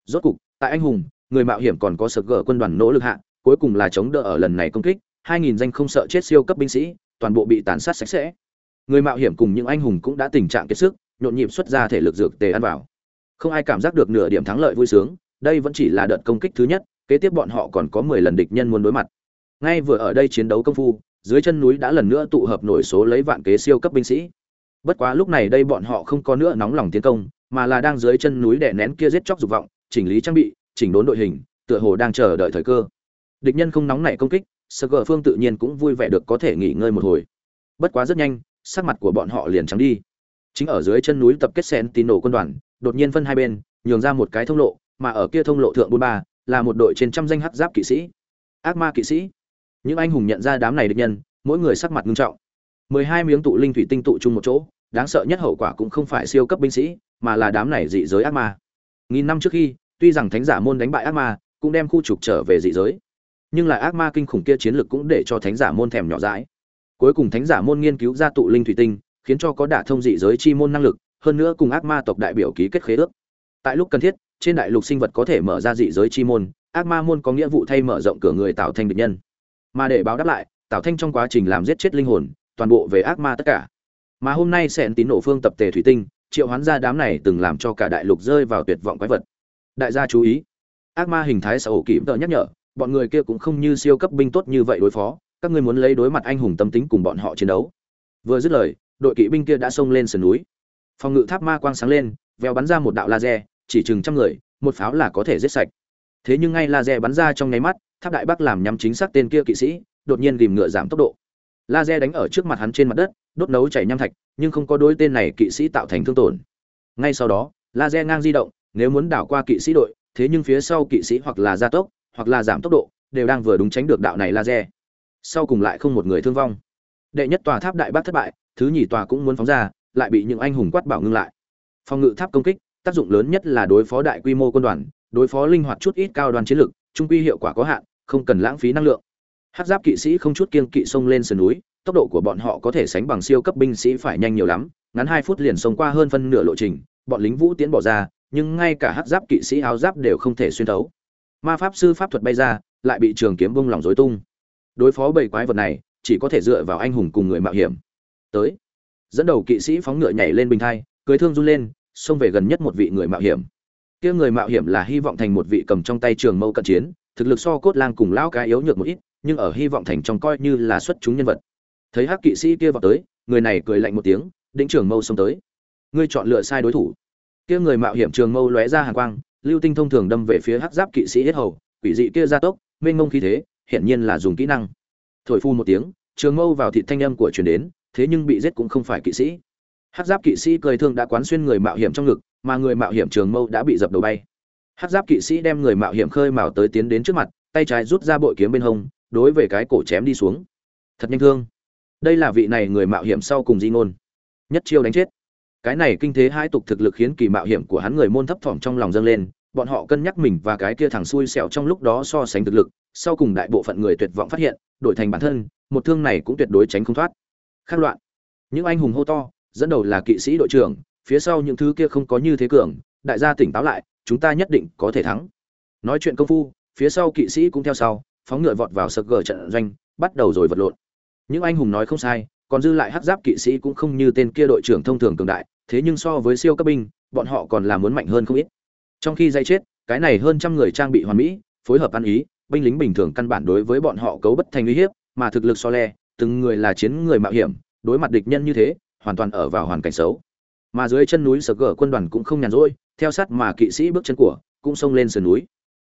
Rốt cục, tại anh hùng, người mạo hiểm còn có sực gỡ quân đoàn nỗ lực hạ, cuối cùng là chống đỡ ở lần này công kích 2.000 danh không sợ chết siêu cấp binh sĩ, toàn bộ bị tàn sát sạch sẽ. Người mạo hiểm cùng những anh hùng cũng đã tình trạng kiệt sức, nhộn nhịp xuất ra thể lực dược tề ăn vào. Không ai cảm giác được nửa điểm thắng lợi vui sướng, đây vẫn chỉ là đợt công kích thứ nhất, kế tiếp bọn họ còn có 10 lần địch nhân muốn đối mặt ngay vừa ở đây chiến đấu công phu, dưới chân núi đã lần nữa tụ hợp nổi số lấy vạn kế siêu cấp binh sĩ. Bất quá lúc này đây bọn họ không có nữa nóng lòng tiến công, mà là đang dưới chân núi đè nén kia giết chóc dục vọng, chỉnh lý trang bị, chỉnh đốn đội hình, tựa hồ đang chờ đợi thời cơ. Địch nhân không nóng nảy công kích sơ gờ phương tự nhiên cũng vui vẻ được có thể nghỉ ngơi một hồi. Bất quá rất nhanh, sắc mặt của bọn họ liền trắng đi. Chính ở dưới chân núi tập kết sen tín nổ quân đoàn, đột nhiên phân hai bên, nhường ra một cái thông lộ, mà ở kia thông lộ thượng bôn ba, là một đội trên trăm danh hắc giáp kỵ sĩ. Ác ma kỵ sĩ những anh hùng nhận ra đám này địch nhân, mỗi người sắc mặt nghiêm trọng. Mười hai miếng tụ linh thủy tinh tụ chung một chỗ, đáng sợ nhất hậu quả cũng không phải siêu cấp binh sĩ, mà là đám này dị giới ác ma. Nghìn năm trước khi, tuy rằng thánh giả môn đánh bại ác ma, cũng đem khu trục trở về dị giới. Nhưng lại ác ma kinh khủng kia chiến lực cũng để cho thánh giả môn thèm nhỏ dãi. Cuối cùng thánh giả môn nghiên cứu ra tụ linh thủy tinh, khiến cho có đả thông dị giới chi môn năng lực, hơn nữa cùng ác ma tộc đại biểu ký kết khế ước. Tại lúc cần thiết, trên đại lục sinh vật có thể mở ra dị giới chi môn, ác ma môn có nghĩa vụ thay mở rộng cửa người tạo thành địch nhân mà để báo đáp lại tạo thanh trong quá trình làm giết chết linh hồn, toàn bộ về ác ma tất cả. Mà hôm nay sẹn tín nổ phương tập tề thủy tinh, triệu hoán ra đám này từng làm cho cả đại lục rơi vào tuyệt vọng quái vật. Đại gia chú ý. Ác ma hình thái xã hữu kỹ tợ nhắc nhở, bọn người kia cũng không như siêu cấp binh tốt như vậy đối phó, các ngươi muốn lấy đối mặt anh hùng tâm tính cùng bọn họ chiến đấu. Vừa dứt lời, đội kỵ binh kia đã xông lên sườn núi. Phòng ngự tháp ma quang sáng lên, veo bắn ra một đạo laser, chỉ chừng trăm người, một pháo là có thể giết sạch thế nhưng ngay laser bắn ra trong nháy mắt, tháp đại bắc làm nhắm chính xác tên kia kỵ sĩ, đột nhiên ghìm ngựa giảm tốc độ. Laser đánh ở trước mặt hắn trên mặt đất, đốt nấu chảy nham thạch, nhưng không có đối tên này kỵ sĩ tạo thành thương tổn. Ngay sau đó, laser ngang di động, nếu muốn đảo qua kỵ sĩ đội, thế nhưng phía sau kỵ sĩ hoặc là gia tốc, hoặc là giảm tốc độ, đều đang vừa đúng tránh được đạo này laser. Sau cùng lại không một người thương vong. Đệ nhất tòa tháp đại bác thất bại, thứ nhì tòa cũng muốn phóng ra, lại bị những anh hùng quát bảo ngưng lại. Phòng ngự tháp công kích, tác dụng lớn nhất là đối phó đại quy mô quân đoàn đối phó linh hoạt chút ít cao đoàn chiến lực, trung quy hiệu quả có hạn, không cần lãng phí năng lượng. Hắc giáp kỵ sĩ không chút kiêng kỵ xông lên sườn núi, tốc độ của bọn họ có thể sánh bằng siêu cấp binh sĩ phải nhanh nhiều lắm, ngắn hai phút liền xông qua hơn phân nửa lộ trình, bọn lính vũ tiến bỏ ra, nhưng ngay cả hắc giáp kỵ sĩ áo giáp đều không thể xuyên thấu. Ma pháp sư pháp thuật bay ra, lại bị trường kiếm bung lòng rối tung. Đối phó bầy quái vật này, chỉ có thể dựa vào anh hùng cùng người mạo hiểm. Tới, dẫn đầu kỵ sĩ phóng ngựa nhảy lên bình thai cưỡi thương run lên, xông về gần nhất một vị người mạo hiểm kia người mạo hiểm là hy vọng thành một vị cầm trong tay trường mâu cận chiến, thực lực so cốt lang cùng lão cái yếu nhược một ít, nhưng ở hy vọng thành trong coi như là xuất chúng nhân vật. Thấy hắc kỵ sĩ kia vào tới, người này cười lạnh một tiếng, đĩnh trường mâu xông tới. Ngươi chọn lựa sai đối thủ. Kia người mạo hiểm trường mâu lóe ra hàng quang, lưu tinh thông thường đâm về phía hắc giáp kỵ sĩ hết hầu, quỷ dị kia ra tốc, mênh mông khí thế, hiển nhiên là dùng kỹ năng. Thổi phu một tiếng, trường mâu vào thị thanh âm của truyền đến, thế nhưng bị giết cũng không phải kỵ sĩ. Hắc giáp kỵ sĩ cười thương đã quán xuyên người mạo hiểm trong ngực mà người mạo hiểm trường mâu đã bị dập đầu bay. Hắc giáp kỵ sĩ đem người mạo hiểm khơi mào tới tiến đến trước mặt, tay trái rút ra bội kiếm bên hông, đối về cái cổ chém đi xuống. Thật nhanh thương. Đây là vị này người mạo hiểm sau cùng di ngôn. Nhất chiêu đánh chết. Cái này kinh thế hai tục thực lực khiến kỳ mạo hiểm của hắn người môn thấp thỏm trong lòng dâng lên, bọn họ cân nhắc mình và cái kia thằng xui xẻo trong lúc đó so sánh thực lực, sau cùng đại bộ phận người tuyệt vọng phát hiện, đổi thành bản thân, một thương này cũng tuyệt đối tránh không thoát. Khắc loạn. Những anh hùng hô to, dẫn đầu là kỵ sĩ đội trưởng phía sau những thứ kia không có như thế cường, đại gia tỉnh táo lại, chúng ta nhất định có thể thắng. Nói chuyện công phu, phía sau kỵ sĩ cũng theo sau, phóng ngựa vọt vào sực gờ trận doanh, bắt đầu rồi vật lộn. Những anh hùng nói không sai, còn dư lại hắc giáp kỵ sĩ cũng không như tên kia đội trưởng thông thường cường đại, thế nhưng so với siêu cấp binh, bọn họ còn là muốn mạnh hơn không ít. Trong khi dây chết, cái này hơn trăm người trang bị hoàn mỹ, phối hợp ăn ý, binh lính bình thường căn bản đối với bọn họ cấu bất thành uy hiếp, mà thực lực so le, từng người là chiến người mạo hiểm, đối mặt địch nhân như thế, hoàn toàn ở vào hoàn cảnh xấu mà dưới chân núi sờ gờ quân đoàn cũng không nhàn rỗi, theo sát mà kỵ sĩ bước chân của, cũng xông lên sườn núi.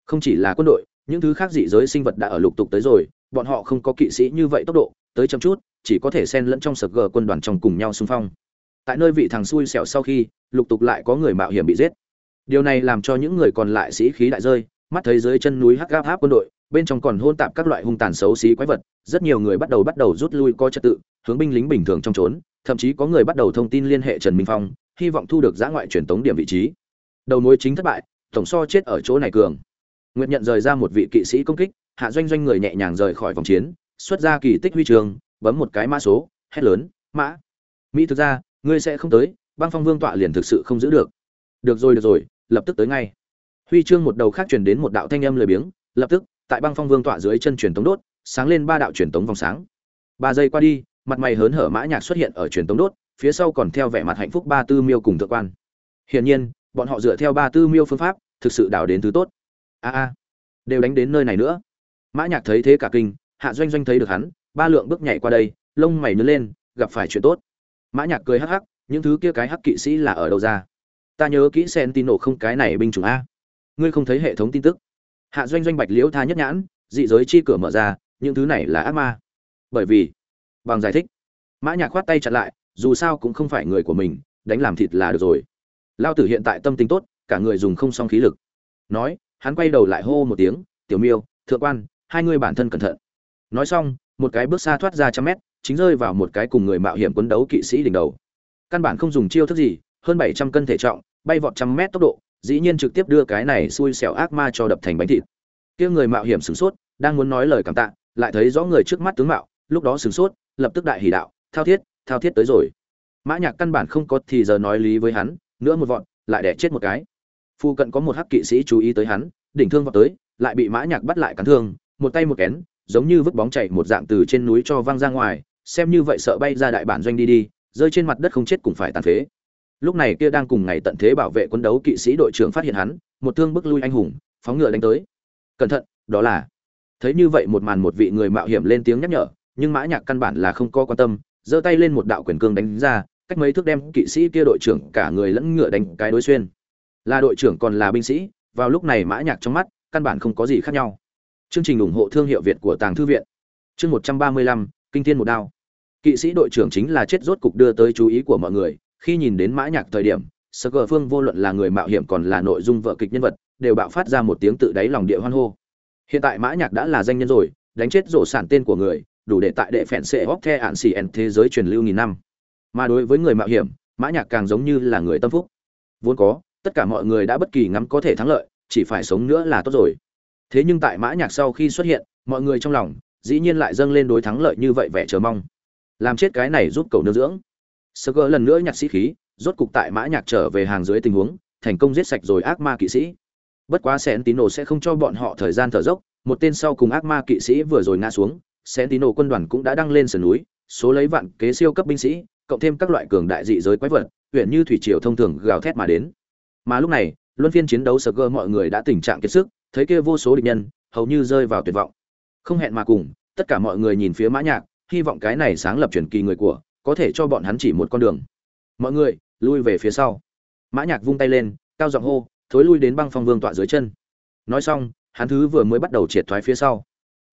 Không chỉ là quân đội, những thứ khác dị giới sinh vật đã ở lục tục tới rồi, bọn họ không có kỵ sĩ như vậy tốc độ, tới chậm chút, chỉ có thể xen lẫn trong sờ gờ quân đoàn trong cùng nhau xung phong. Tại nơi vị thằng xui xẻo sau khi, lục tục lại có người mạo hiểm bị giết. Điều này làm cho những người còn lại sĩ khí đại rơi, mắt thấy dưới chân núi hắc gáp áp quân đội, bên trong còn hôn tạp các loại hung tàn xấu xí quái vật, rất nhiều người bắt đầu bắt đầu rút lui coi trật tự, hướng binh lính bình thường trong trốn thậm chí có người bắt đầu thông tin liên hệ trần minh phong, hy vọng thu được giã ngoại truyền tống điểm vị trí. Đầu mối chính thất bại, tổng so chết ở chỗ này cường. Nguyện nhận rời ra một vị kỵ sĩ công kích, hạ doanh doanh người nhẹ nhàng rời khỏi vòng chiến, xuất ra kỳ tích huy trường bấm một cái mã số, hét lớn, mã! Mỹ thực ra, ngươi sẽ không tới, băng phong vương tọa liền thực sự không giữ được. Được rồi được rồi, lập tức tới ngay. Huy chương một đầu khác truyền đến một đạo thanh âm lười biếng, lập tức, tại băng phong vương tọa dưới chân truyền tống đốt, sáng lên ba đạo truyền tống vòng sáng. Ba giây qua đi mặt mày hớn hở mã nhạc xuất hiện ở truyền tống đốt, phía sau còn theo vẻ mặt hạnh phúc ba tư miêu cùng thượng quan. Hiển nhiên, bọn họ dựa theo ba tư miêu phương pháp, thực sự đào đến thứ tốt. A a, đều đánh đến nơi này nữa. Mã nhạc thấy thế cả kinh, hạ doanh doanh thấy được hắn, ba lượng bước nhảy qua đây, lông mày nhướng lên, gặp phải chuyện tốt. Mã nhạc cười hắc hắc, những thứ kia cái hắc kỵ sĩ là ở đâu ra? Ta nhớ kỹ sen tin nổ không cái này binh chủng a. Ngươi không thấy hệ thống tin tức? Hạ doanh doanh bạch liễu tha nhất nhãn, dị giới chi cửa mở ra, những thứ này là ác ma. Bởi vì bằng giải thích. Mã nhạc khoát tay chặn lại, dù sao cũng không phải người của mình, đánh làm thịt là được rồi. Lao tử hiện tại tâm tính tốt, cả người dùng không xong khí lực. Nói, hắn quay đầu lại hô một tiếng, tiểu miêu, thượng quan, hai người bản thân cẩn thận. Nói xong, một cái bước xa thoát ra trăm mét, chính rơi vào một cái cùng người mạo hiểm quấn đấu kỵ sĩ đỉnh đầu. Căn bản không dùng chiêu thức gì, hơn bảy trăm cân thể trọng, bay vọt trăm mét tốc độ, dĩ nhiên trực tiếp đưa cái này xui xẻo ác ma cho đập thành bánh thịt. Kia người mạo hiểm sửng sốt, đang muốn nói lời cảm tạ, lại thấy rõ người trước mắt tướng mạo, lúc đó sửng sốt lập tức đại hỉ đạo, thao thiết thao thiết tới rồi. Mã nhạc căn bản không có thì giờ nói lý với hắn, nữa một vọn lại đẻ chết một cái. Phu cận có một hắc kỵ sĩ chú ý tới hắn, đỉnh thương vọt tới, lại bị mã nhạc bắt lại cắn thương, một tay một kén, giống như vứt bóng chạy một dạng từ trên núi cho văng ra ngoài, xem như vậy sợ bay ra đại bản doanh đi đi, rơi trên mặt đất không chết cũng phải tàn phế. Lúc này kia đang cùng ngày tận thế bảo vệ quân đấu kỵ sĩ đội trưởng phát hiện hắn, một thương bức lui anh hùng, phóng ngựa đánh tới. Cẩn thận, đó là thấy như vậy một màn một vị người mạo hiểm lên tiếng nhắc nhở nhưng mã nhạc căn bản là không có quan tâm giơ tay lên một đạo quyền cương đánh ra cách mấy thước đem kỵ sĩ kia đội trưởng cả người lẫn ngựa đánh cái đối xuyên là đội trưởng còn là binh sĩ vào lúc này mã nhạc trong mắt căn bản không có gì khác nhau Chương trình ủng hộ thương hiệu Việt của Tàng thư viện. Chương 135, Kinh thiên một đao. Kỵ sĩ đội trưởng chính là chết rốt cục đưa tới chú ý của mọi người, khi nhìn đến Mã Nhạc thời điểm, Sở Cờ Phương vô luận là người mạo hiểm còn là nội dung vở kịch nhân vật, đều bạo phát ra một tiếng tự đáy lòng địa hoan hô. Hiện tại Mã Nhạc đã là danh nhân rồi, đánh chết rổ sản tên của người, đủ để tại đệ phèn xệ hóc the ản xì thế giới truyền lưu nghìn năm. Mà đối với người mạo hiểm, Mã Nhạc càng giống như là người tâm phúc. Vốn có, tất cả mọi người đã bất kỳ ngắm có thể thắng lợi, chỉ phải sống nữa là tốt rồi. Thế nhưng tại Mã Nhạc sau khi xuất hiện, mọi người trong lòng dĩ nhiên lại dâng lên đối thắng lợi như vậy vẻ chờ mong. Làm chết cái này giúp cầu nương dưỡng. Sơ cơ lần nữa nhạc sĩ khí, rốt cục tại Mã Nhạc trở về hàng dưới tình huống, thành công giết sạch rồi ác ma kỵ sĩ. Bất quá sẹn tín đồ sẽ không cho bọn họ thời gian thở dốc, một tên sau cùng ác ma kỵ sĩ vừa rồi ngã xuống, Sentinel quân đoàn cũng đã đăng lên sườn núi, số lấy vạn kế siêu cấp binh sĩ, cộng thêm các loại cường đại dị giới quái vật, huyền như thủy triều thông thường gào thét mà đến. Mà lúc này, luân phiên chiến đấu Sở mọi người đã tình trạng kiệt sức, thấy kia vô số địch nhân, hầu như rơi vào tuyệt vọng. Không hẹn mà cùng, tất cả mọi người nhìn phía Mã Nhạc, hy vọng cái này sáng lập truyền kỳ người của, có thể cho bọn hắn chỉ một con đường. Mọi người, lui về phía sau. Mã Nhạc vung tay lên, cao giọng hô, thối lui đến băng phong vương tọa dưới chân. Nói xong, hắn thứ vừa mới bắt đầu triệt thoái phía sau.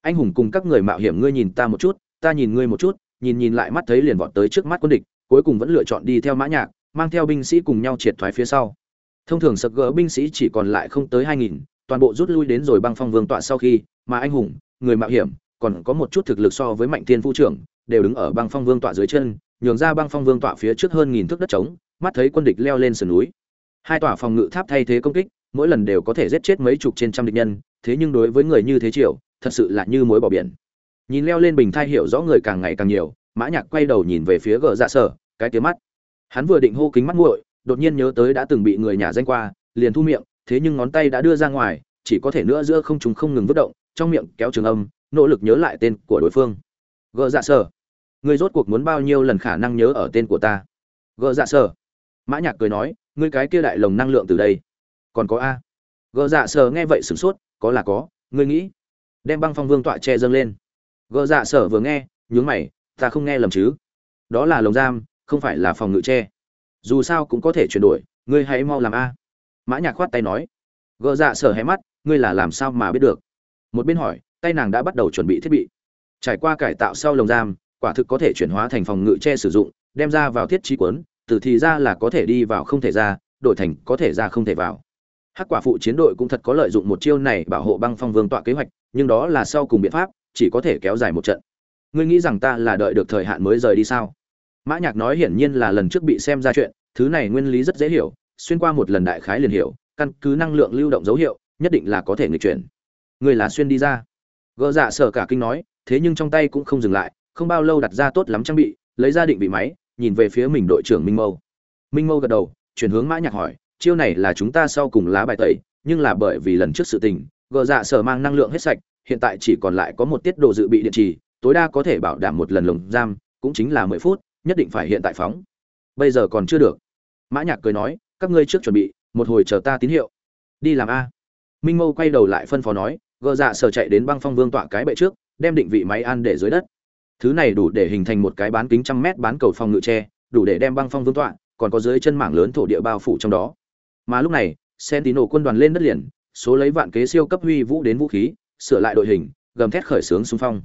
Anh hùng cùng các người mạo hiểm ngươi nhìn ta một chút, ta nhìn ngươi một chút, nhìn nhìn lại mắt thấy liền vọt tới trước mắt quân địch, cuối cùng vẫn lựa chọn đi theo Mã Nhạc, mang theo binh sĩ cùng nhau triệt thoái phía sau. Thông thường sập gỡ binh sĩ chỉ còn lại không tới 2000, toàn bộ rút lui đến rồi băng phong vương tọa sau khi, mà anh hùng, người mạo hiểm, còn có một chút thực lực so với mạnh thiên phu trưởng, đều đứng ở băng phong vương tọa dưới chân, nhường ra băng phong vương tọa phía trước hơn nghìn thước đất trống, mắt thấy quân địch leo lên sườn núi. Hai tòa phòng ngự tháp thay thế công kích, mỗi lần đều có thể giết chết mấy chục trên trăm địch nhân, thế nhưng đối với người như thế triệu, thật sự là như mối bỏ biển. Nhìn leo lên bình thai hiểu rõ người càng ngày càng nhiều, Mã Nhạc quay đầu nhìn về phía gờ dạ sở, cái tiếng mắt. Hắn vừa định hô kính mắt nguội, đột nhiên nhớ tới đã từng bị người nhà danh qua, liền thu miệng, thế nhưng ngón tay đã đưa ra ngoài, chỉ có thể nữa giữa không trung không ngừng vứt động, trong miệng kéo trường âm, nỗ lực nhớ lại tên của đối phương. Gờ dạ sở, ngươi rốt cuộc muốn bao nhiêu lần khả năng nhớ ở tên của ta? Gờ dạ sở. Mã Nhạc cười nói, ngươi cái kia đại lồng năng lượng từ đây. Còn có a? Gờ dạ sở nghe vậy sửng sốt, có là có, ngươi nghĩ? Đem băng phong vương tọa che dâng lên. Gờ dạ sở vừa nghe, nhướng mày, ta không nghe lầm chứ? Đó là lồng giam, không phải là phòng ngự che. Dù sao cũng có thể chuyển đổi ngươi hãy mau làm a. Mã nhạc khoát tay nói. Gợ dạ sở hé mắt ngươi là làm sao mà biết được? Một bên hỏi tay nàng đã bắt đầu chuẩn bị thiết bị. Trải qua cải tạo sau lồng giam quả thực có thể chuyển hóa thành phòng ngự che sử dụng đem ra vào thiết trí quấn từ thì ra là có thể đi vào không thể ra đổi thành có thể ra không thể vào. Hắc quả phụ chiến đội cũng thật có lợi dụng một chiêu này bảo hộ băng phong vương tọa kế hoạch nhưng đó là sau cùng biện pháp, chỉ có thể kéo dài một trận. Ngươi nghĩ rằng ta là đợi được thời hạn mới rời đi sao? Mã nhạc nói hiển nhiên là lần trước bị xem ra chuyện, thứ này nguyên lý rất dễ hiểu, xuyên qua một lần đại khái liền hiểu, căn cứ năng lượng lưu động dấu hiệu, nhất định là có thể nghịch chuyển. Ngươi là xuyên đi ra. Gỡ dạ sở cả kinh nói, thế nhưng trong tay cũng không dừng lại, không bao lâu đặt ra tốt lắm trang bị, lấy ra định vị máy, nhìn về phía mình đội trưởng minh mâu. Minh mâu gật đầu, chuyển hướng mã nhạc hỏi, chiêu này là chúng ta sau cùng lá bài tẩy, nhưng là bởi vì lần trước sự tình gờ dạ sở mang năng lượng hết sạch, hiện tại chỉ còn lại có một tiết độ dự bị điện trì, tối đa có thể bảo đảm một lần lồng giam, cũng chính là mười phút, nhất định phải hiện tại phóng. Bây giờ còn chưa được. Mã nhạc cười nói, các ngươi trước chuẩn bị, một hồi chờ ta tín hiệu. Đi làm a. Minh mâu quay đầu lại phân phó nói, gờ dạ sở chạy đến băng phong vương tọa cái bệ trước, đem định vị máy an để dưới đất. Thứ này đủ để hình thành một cái bán kính trăm mét bán cầu phòng ngự tre, đủ để đem băng phong vương tọa, còn có dưới chân mảng lớn thổ địa bao phủ trong đó. Mà lúc này Sentinel quân đoàn lên đất liền số lấy vạn kế siêu cấp huy vũ đến vũ khí sửa lại đội hình gầm thét khởi sướng xung phong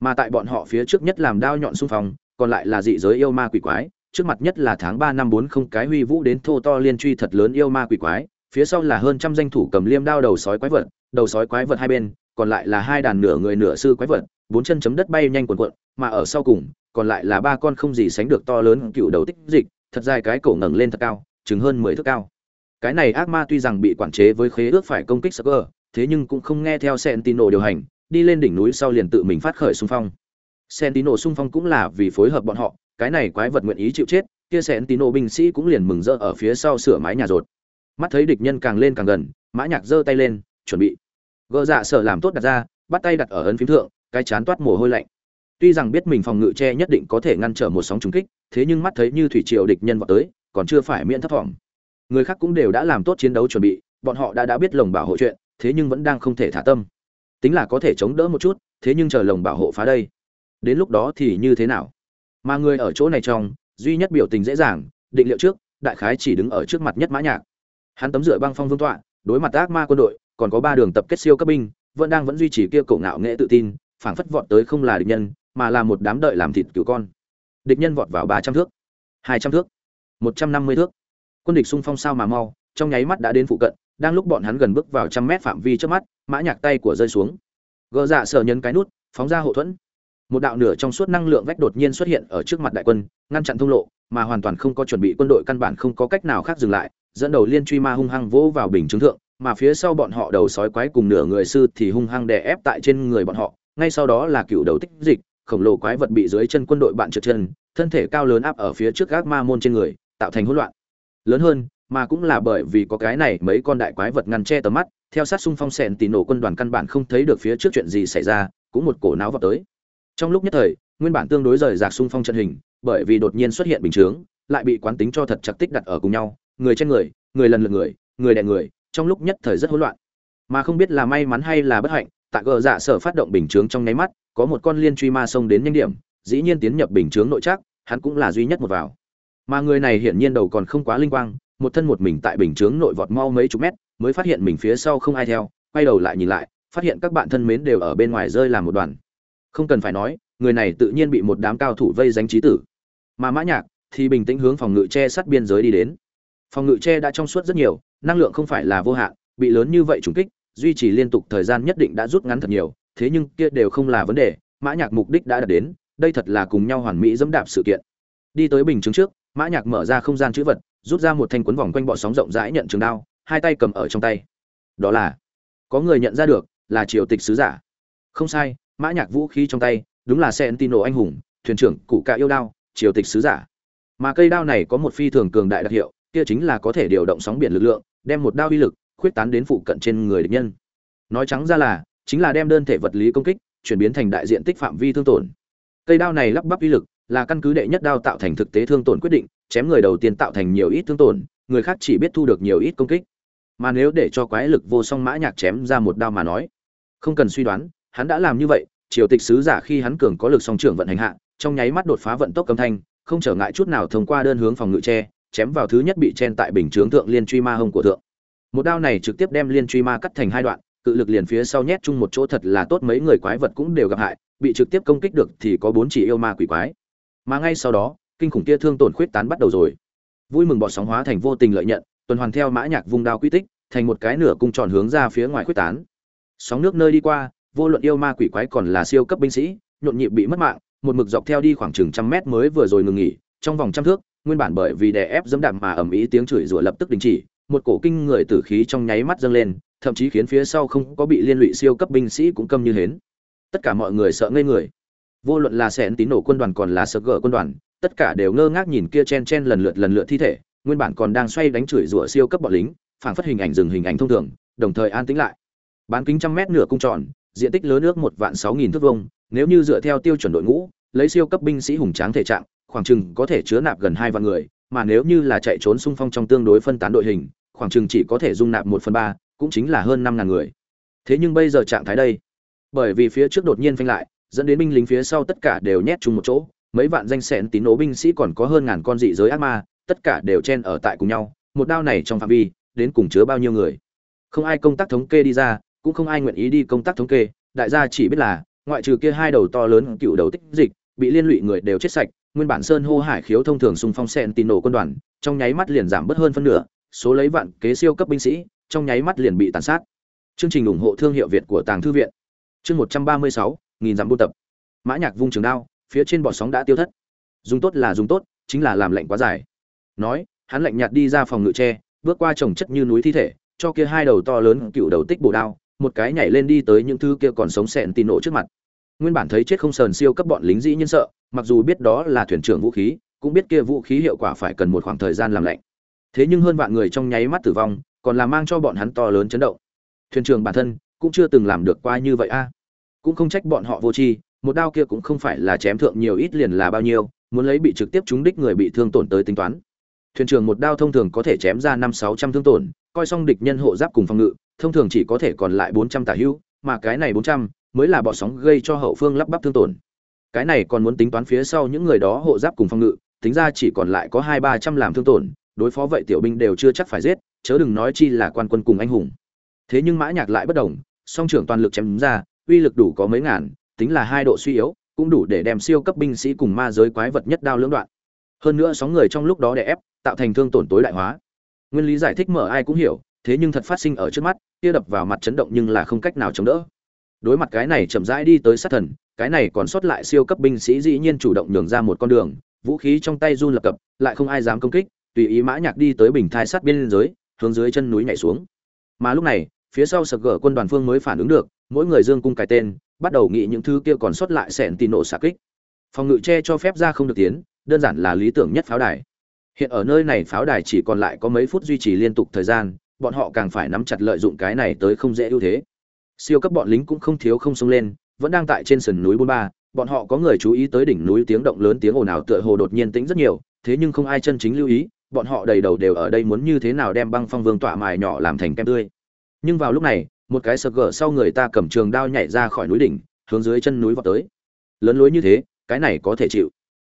mà tại bọn họ phía trước nhất làm đao nhọn xung phong còn lại là dị giới yêu ma quỷ quái trước mặt nhất là tháng ba năm bốn không cái huy vũ đến thô to liên truy thật lớn yêu ma quỷ quái, phía sau là hơn trăm danh thủ cầm liêm đao đầu sói quái vật, đầu sói quái vật hai bên, còn lại là hai đàn nửa người nửa sư quái vật, bốn chân chấm đất bay nhanh cuộn cuộn, mà ở sau cùng, còn lại là ba con không gì sánh được to lớn cựu đầu tích dịch, thật dài cái cổ ngẩng lên thật cao, chứng hơn mười thước cao. Cái này ác ma tuy rằng bị quản chế với khế ước phải công kích Sucker, thế nhưng cũng không nghe theo sentino điều hành, đi lên đỉnh núi sau liền tự mình phát khởi xung phong. sentino xung phong cũng là vì phối hợp bọn họ, cái này quái vật nguyện ý chịu chết kia sentino binh sĩ cũng liền mừng rỡ ở phía sau sửa mái nhà rột. Mắt thấy địch nhân càng lên càng gần mã nhạc giơ tay lên chuẩn bị. Gỡ dạ sở làm tốt đặt ra bắt tay đặt ở ấn phím thượng cái chán toát mồ hôi lạnh. Tuy rằng biết mình phòng ngự che nhất định có thể ngăn trở một sóng trúng kích thế nhưng mắt thấy như thủy triều địch nhân vào tới còn chưa phải miễn thất vọng người khác cũng đều đã làm tốt chiến đấu chuẩn bị, bọn họ đã đã biết lồng bảo hộ chuyện, thế nhưng vẫn đang không thể thả tâm. Tính là có thể chống đỡ một chút, thế nhưng chờ lồng bảo hộ phá đây. Đến lúc đó thì như thế nào? Mà người ở chỗ này trong, duy nhất biểu tình dễ dàng, định liệu trước, đại khái chỉ đứng ở trước mặt nhất mã nhạc. Hắn tấm rưỡi băng phong vương tọa, đối mặt ác ma quân đội, còn có ba đường tập kết siêu cấp binh, vẫn đang vẫn duy trì kia cổ ngạo nghệ tự tin, phảng phất vọt tới không là địch nhân, mà là một đám đợi làm thịt cứu con. Địch nhân vọt vào ba trăm thước, hai trăm thước, một trăm năm mươi thước quân địch xung phong sao mà mau, trong nháy mắt đã đến phụ cận, đang lúc bọn hắn gần bước vào trăm mét phạm vi trước mắt, mã nhạc tay của rơi xuống. Gỡ dạ sở nhấn cái nút, phóng ra hộ thuẫn. Một đạo nửa trong suốt năng lượng vách đột nhiên xuất hiện ở trước mặt đại quân, ngăn chặn thông lộ, mà hoàn toàn không có chuẩn bị quân đội căn bản không có cách nào khác dừng lại, dẫn đầu liên truy ma hung hăng vỗ vào bình chứng thượng, mà phía sau bọn họ đầu sói quái cùng nửa người sư thì hung hăng đè ép tại trên người bọn họ, ngay sau đó là cựu đầu tích dịch, khổng lồ quái vật bị dưới chân quân đội bạn trượt chân, thân thể cao lớn áp ở phía trước gác ma môn trên người, tạo thành hỗn loạn lớn hơn, mà cũng là bởi vì có cái này mấy con đại quái vật ngăn che tầm mắt, theo sát xung phong sẹn tì nổ quân đoàn căn bản không thấy được phía trước chuyện gì xảy ra, cũng một cổ não vào tới. Trong lúc nhất thời, nguyên bản tương đối rời rạc xung phong trận hình, bởi vì đột nhiên xuất hiện bình chướng, lại bị quán tính cho thật chặt tích đặt ở cùng nhau, người trên người người lần lượt người người đè người, trong lúc nhất thời rất hỗn loạn. Mà không biết là may mắn hay là bất hạnh, tại gờ dạ sở phát động bình chướng trong nháy mắt, có một con liên truy ma xông đến nhanh điểm, dĩ nhiên tiến nhập bình chướng nội trác, hắn cũng là duy nhất một vào mà người này hiển nhiên đầu còn không quá linh quang, một thân một mình tại bình chướng nội vọt mau mấy chục mét, mới phát hiện mình phía sau không ai theo, quay đầu lại nhìn lại, phát hiện các bạn thân mến đều ở bên ngoài rơi làm một đoàn. Không cần phải nói, người này tự nhiên bị một đám cao thủ vây danh trí tử. Mà mã nhạc thì bình tĩnh hướng phòng ngự tre sát biên giới đi đến. Phòng ngự tre đã trong suốt rất nhiều, năng lượng không phải là vô hạn, bị lớn như vậy trùng kích, duy trì liên tục thời gian nhất định đã rút ngắn thật nhiều, thế nhưng kia đều không là vấn đề, mã nhạc mục đích đã đạt đến, đây thật là cùng nhau hoàn mỹ dẫm đạp sự kiện. Đi tới bình chứng trước mã nhạc mở ra không gian chữ vật, rút ra một thanh cuốn vòng quanh bọ sóng rộng rãi nhận trường đao, hai tay cầm ở trong tay. Đó là, có người nhận ra được, là triều tịch sứ giả. Không sai, mã nhạc vũ khí trong tay, đúng là Sentino anh hùng, thuyền trưởng cụ cạ yêu đao, triều tịch sứ giả. Mà cây đao này có một phi thường cường đại đặc hiệu, kia chính là có thể điều động sóng biển lực lượng, đem một đao uy lực, khuyết tán đến phụ cận trên người địch nhân. Nói trắng ra là, chính là đem đơn thể vật lý công kích, chuyển biến thành đại diện tích phạm vi thương tổn. Cây đao này lắp bắp uy lực là căn cứ đệ nhất đao tạo thành thực tế thương tổn quyết định, chém người đầu tiên tạo thành nhiều ít thương tổn, người khác chỉ biết thu được nhiều ít công kích. Mà nếu để cho quái lực vô song mã nhạc chém ra một đao mà nói, không cần suy đoán, hắn đã làm như vậy, triều tịch sứ giả khi hắn cường có lực song trưởng vận hành hạ, trong nháy mắt đột phá vận tốc cấm thanh, không trở ngại chút nào thông qua đơn hướng phòng ngự che, chém vào thứ nhất bị chen tại bình chướng thượng liên truy ma hung của thượng. Một đao này trực tiếp đem liên truy ma cắt thành hai đoạn, cự lực liền phía sau nhét chung một chỗ thật là tốt, mấy người quái vật cũng đều gặp hại, bị trực tiếp công kích được thì có bốn chỉ yêu ma quỷ quái mà ngay sau đó, kinh khủng kia thương tổn khuyết tán bắt đầu rồi. Vui mừng bọt sóng hóa thành vô tình lợi nhận, tuần hoàn theo mã nhạc vung đao quy tích, thành một cái nửa cung tròn hướng ra phía ngoài khuyết tán. Sóng nước nơi đi qua, vô luận yêu ma quỷ quái còn là siêu cấp binh sĩ, nhộn nhịp bị mất mạng, một mực dọc theo đi khoảng chừng trăm mét mới vừa rồi ngừng nghỉ, trong vòng trăm thước, nguyên bản bởi vì đè ép dẫm đạp mà ầm ĩ tiếng chửi rủa lập tức đình chỉ, một cổ kinh người tử khí trong nháy mắt dâng lên, thậm chí khiến phía sau không có bị liên lụy siêu cấp binh sĩ cũng câm như hến. Tất cả mọi người sợ ngây người vô luận là sẹn tín nổ quân đoàn còn là sợ gỡ quân đoàn, tất cả đều ngơ ngác nhìn kia chen chen lần lượt lần lượt thi thể, nguyên bản còn đang xoay đánh chửi rủa siêu cấp bọn lính, phảng phất hình ảnh dừng hình ảnh thông thường, đồng thời an tĩnh lại. Bán kính trăm mét nửa cung tròn, diện tích lớn nước một vạn sáu nghìn thước vông nếu như dựa theo tiêu chuẩn đội ngũ, lấy siêu cấp binh sĩ hùng tráng thể trạng, khoảng chừng có thể chứa nạp gần hai vạn người, mà nếu như là chạy trốn xung phong trong tương đối phân tán đội hình, khoảng chừng chỉ có thể dung nạp một phần ba, cũng chính là hơn năm ngàn người. Thế nhưng bây giờ trạng thái đây, bởi vì phía trước đột nhiên phanh lại dẫn đến binh lính phía sau tất cả đều nhét chung một chỗ, mấy vạn danh sẹn tín nổ binh sĩ còn có hơn ngàn con dị giới ác ma, tất cả đều chen ở tại cùng nhau, một đao này trong phạm vi, đến cùng chứa bao nhiêu người. Không ai công tác thống kê đi ra, cũng không ai nguyện ý đi công tác thống kê, đại gia chỉ biết là, ngoại trừ kia hai đầu to lớn cựu đầu tích dịch, bị liên lụy người đều chết sạch, nguyên bản sơn hô hải khiếu thông thường xung phong sẹn tín nổ quân đoàn, trong nháy mắt liền giảm bớt hơn phân nửa, số lấy vạn kế siêu cấp binh sĩ, trong nháy mắt liền bị tàn sát. Chương trình ủng hộ thương hiệu việt của tàng thư viện. Chương một trăm ba mươi sáu nghìn dặm buôn tập. Mã nhạc vung trường đao, phía trên bọt sóng đã tiêu thất. Dùng tốt là dùng tốt, chính là làm lạnh quá dài. Nói, hắn lạnh nhạt đi ra phòng ngự tre bước qua trồng chất như núi thi thể, cho kia hai đầu to lớn cựu đầu tích bổ đao, một cái nhảy lên đi tới những thứ kia còn sống sẹn tì nổ trước mặt. Nguyên bản thấy chết không sờn siêu cấp bọn lính dĩ nhiên sợ, mặc dù biết đó là thuyền trưởng vũ khí, cũng biết kia vũ khí hiệu quả phải cần một khoảng thời gian làm lạnh. Thế nhưng hơn vạn người trong nháy mắt tử vong, còn là mang cho bọn hắn to lớn chấn động. Thuyền trưởng bản thân cũng chưa từng làm được qua như vậy a cũng không trách bọn họ vô tri, một đao kia cũng không phải là chém thượng nhiều ít liền là bao nhiêu, muốn lấy bị trực tiếp trúng đích người bị thương tổn tới tính toán. Thuyền trưởng một đao thông thường có thể chém ra năm sáu trăm thương tổn, coi xong địch nhân hộ giáp cùng phòng ngự, thông thường chỉ có thể còn lại bốn trăm tả hữu mà cái này bốn trăm mới là bọ sóng gây cho hậu phương lắp bắp thương tổn. Cái này còn muốn tính toán phía sau những người đó hộ giáp cùng phòng ngự, tính ra chỉ còn lại có hai ba trăm làm thương tổn, đối phó vậy tiểu binh đều chưa chắc phải giết, chớ đừng nói chi là quan quân cùng anh hùng. Thế nhưng mã nhạc lại bất động song trưởng toàn lực chém đúng ra uy lực đủ có mấy ngàn, tính là hai độ suy yếu, cũng đủ để đem siêu cấp binh sĩ cùng ma giới quái vật nhất đao lưỡng đoạn. Hơn nữa sóng người trong lúc đó đè ép, tạo thành thương tổn tối đại hóa. Nguyên lý giải thích mở ai cũng hiểu, thế nhưng thật phát sinh ở trước mắt, kia đập vào mặt chấn động nhưng là không cách nào chống đỡ. Đối mặt cái này chậm rãi đi tới sát thần, cái này còn sót lại siêu cấp binh sĩ dĩ nhiên chủ động nhường ra một con đường, vũ khí trong tay run lập cập, lại không ai dám công kích, tùy ý mã nhạc đi tới bình thai sát biên giới, hướng dưới chân núi nhảy xuống. Mà lúc này, phía sau sực gở quân đoàn phương mới phản ứng được mỗi người dương cung cái tên, bắt đầu nghĩ những thứ kia còn sót lại sẻn tì nổ xạ kích. Phòng ngự che cho phép ra không được tiến, đơn giản là lý tưởng nhất pháo đài. Hiện ở nơi này pháo đài chỉ còn lại có mấy phút duy trì liên tục thời gian, bọn họ càng phải nắm chặt lợi dụng cái này tới không dễ ưu thế. Siêu cấp bọn lính cũng không thiếu không xông lên, vẫn đang tại trên sườn núi bốn ba, bọn họ có người chú ý tới đỉnh núi tiếng động lớn tiếng ồn ào tựa hồ đột nhiên tĩnh rất nhiều, thế nhưng không ai chân chính lưu ý, bọn họ đầy đầu đều ở đây muốn như thế nào đem băng phong vương tọa mài nhỏ làm thành kem tươi. Nhưng vào lúc này một cái sập gở sau người ta cầm trường đao nhảy ra khỏi núi đỉnh, hướng dưới chân núi vọt tới. Lớn lối như thế, cái này có thể chịu.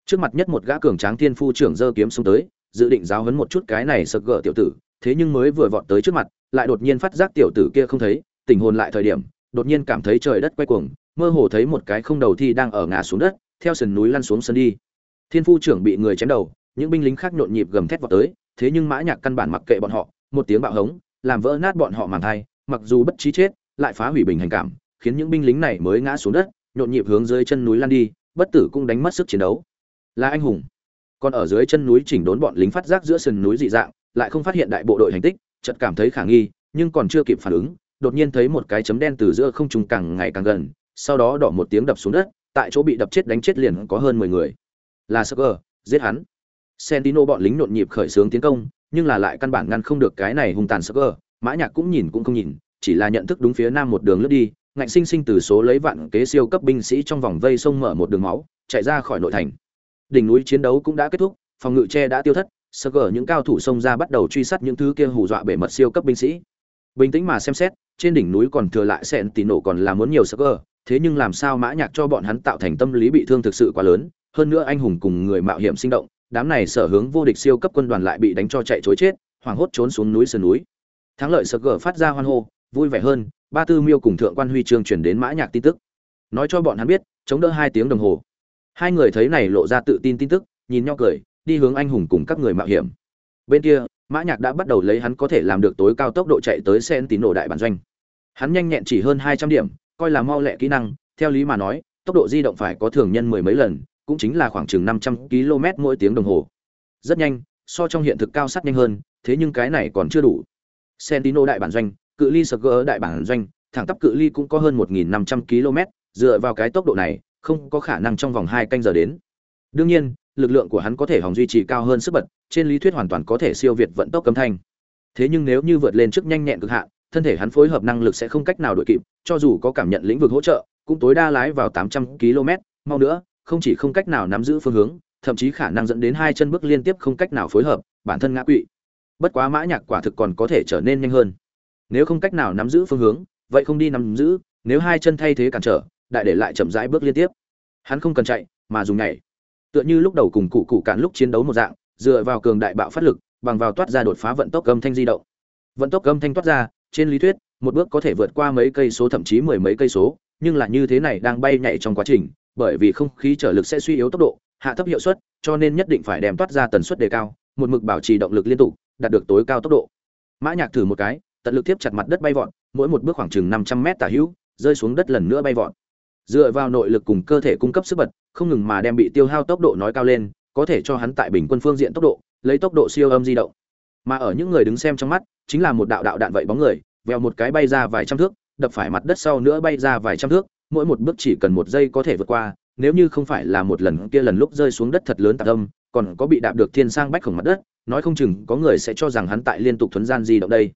Trước mặt nhất một gã cường tráng thiên phu trưởng giơ kiếm xuống tới, dự định giáo hấn một chút cái này sập gở tiểu tử, thế nhưng mới vừa vọt tới trước mặt, lại đột nhiên phát giác tiểu tử kia không thấy tình hồn lại thời điểm, đột nhiên cảm thấy trời đất quay cuồng, mơ hồ thấy một cái không đầu thi đang ở ngã xuống đất, theo sườn núi lăn xuống sân đi. Thiên phu trưởng bị người chém đầu, những binh lính khác nhộn nhịp gầm thét vào tới, thế nhưng mã nhạc căn bản mặc kệ bọn họ, một tiếng bạo hống, làm vỡ nát bọn họ màng thai mặc dù bất trí chết lại phá hủy bình hành cảm khiến những binh lính này mới ngã xuống đất nhộn nhịp hướng dưới chân núi lăn đi bất tử cũng đánh mất sức chiến đấu. Là anh hùng. Còn ở dưới chân núi chỉnh đốn bọn lính phát giác giữa sườn núi dị dạng lại không phát hiện đại bộ đội hành tích chợt cảm thấy khả nghi nhưng còn chưa kịp phản ứng đột nhiên thấy một cái chấm đen từ giữa không trung càng ngày càng gần sau đó đỏ một tiếng đập xuống đất tại chỗ bị đập chết đánh chết liền có hơn mười người. Là Sucker, giết hắn. Sentino bọn lính nhộn nhịp khởi xướng tiến công nhưng là lại căn bản ngăn không được cái này hung tàn Sucker, mã nhạc cũng nhìn cũng không nhìn, chỉ là nhận thức đúng phía nam một đường lướt đi, ngạnh sinh sinh từ số lấy vạn kế siêu cấp binh sĩ trong vòng vây sông mở một đường máu, chạy ra khỏi nội thành. Đỉnh núi chiến đấu cũng đã kết thúc, phòng ngự che đã tiêu thất, sơ gở những cao thủ xông ra bắt đầu truy sát những thứ kia hù dọa bể mật siêu cấp binh sĩ. Bình tĩnh mà xem xét, trên đỉnh núi còn thừa lại sẹn tì nổ còn là muốn nhiều sơ gở, thế nhưng làm sao mã nhạc cho bọn hắn tạo thành tâm lý bị thương thực sự quá lớn, hơn nữa anh hùng cùng người mạo hiểm sinh động, đám này sở hướng vô địch siêu cấp quân đoàn lại bị đánh cho chạy trối chết, hoảng hốt trốn xuống núi sườn núi thắng lợi sơ gở phát ra hoan hô, vui vẻ hơn, ba tư miêu cùng thượng quan huy chương chuyển đến mã nhạc tin tức. Nói cho bọn hắn biết, chống đỡ hai tiếng đồng hồ. Hai người thấy này lộ ra tự tin tin tức, nhìn nhau cười, đi hướng anh hùng cùng các người mạo hiểm. Bên kia, mã nhạc đã bắt đầu lấy hắn có thể làm được tối cao tốc độ chạy tới sen tín nổ đại bản doanh. Hắn nhanh nhẹn chỉ hơn hai trăm điểm, coi là mau lẹ kỹ năng, theo lý mà nói, tốc độ di động phải có thường nhân mười mấy lần, cũng chính là khoảng chừng năm trăm km mỗi tiếng đồng hồ. Rất nhanh, so trong hiện thực cao sát nhanh hơn, thế nhưng cái này còn chưa đủ. Sentino đại bản doanh, cự ly Sg đại bản doanh, thẳng tắp cự ly cũng có hơn 1500 km, dựa vào cái tốc độ này, không có khả năng trong vòng 2 canh giờ đến. Đương nhiên, lực lượng của hắn có thể hòng duy trì cao hơn sức bật, trên lý thuyết hoàn toàn có thể siêu việt vận tốc cấm thanh. Thế nhưng nếu như vượt lên trước nhanh nhẹn cực hạn, thân thể hắn phối hợp năng lực sẽ không cách nào đuổi kịp, cho dù có cảm nhận lĩnh vực hỗ trợ, cũng tối đa lái vào 800 km, mau nữa, không chỉ không cách nào nắm giữ phương hướng, thậm chí khả năng dẫn đến hai chân bước liên tiếp không cách nào phối hợp, bản thân ngã quỵ bất quá mã nhạc quả thực còn có thể trở nên nhanh hơn. Nếu không cách nào nắm giữ phương hướng, vậy không đi nắm giữ, nếu hai chân thay thế cản trở, đại để lại chậm rãi bước liên tiếp. Hắn không cần chạy, mà dùng nhảy. Tựa như lúc đầu cùng cụ cụ cản lúc chiến đấu một dạng, dựa vào cường đại bạo phát lực, bằng vào toát ra đột phá vận tốc âm thanh di động. Vận tốc âm thanh toát ra, trên lý thuyết, một bước có thể vượt qua mấy cây số thậm chí mười mấy cây số, nhưng là như thế này đang bay nhảy trong quá trình, bởi vì không khí trở lực sẽ suy yếu tốc độ, hạ thấp hiệu suất, cho nên nhất định phải đem toát ra tần suất đề cao, một mực bảo trì động lực liên tục đạt được tối cao tốc độ. Mã nhạc thử một cái, tận lực tiếp chặt mặt đất bay vọt, mỗi một bước khoảng chừng năm trăm mét tả hữu, rơi xuống đất lần nữa bay vọt. Dựa vào nội lực cùng cơ thể cung cấp sức bật, không ngừng mà đem bị tiêu hao tốc độ nói cao lên, có thể cho hắn tại bình quân phương diện tốc độ, lấy tốc độ siêu âm di động. Mà ở những người đứng xem trong mắt, chính là một đạo đạo đạn vậy bóng người, vèo một cái bay ra vài trăm thước, đập phải mặt đất sau nữa bay ra vài trăm thước, mỗi một bước chỉ cần một giây có thể vượt qua, nếu như không phải là một lần kia lần lúc rơi xuống đất thật lớn tạc âm, còn có bị đạp được thiên sang bách khổng mặt đất nói không chừng có người sẽ cho rằng hắn tại liên tục thuấn gian di động đây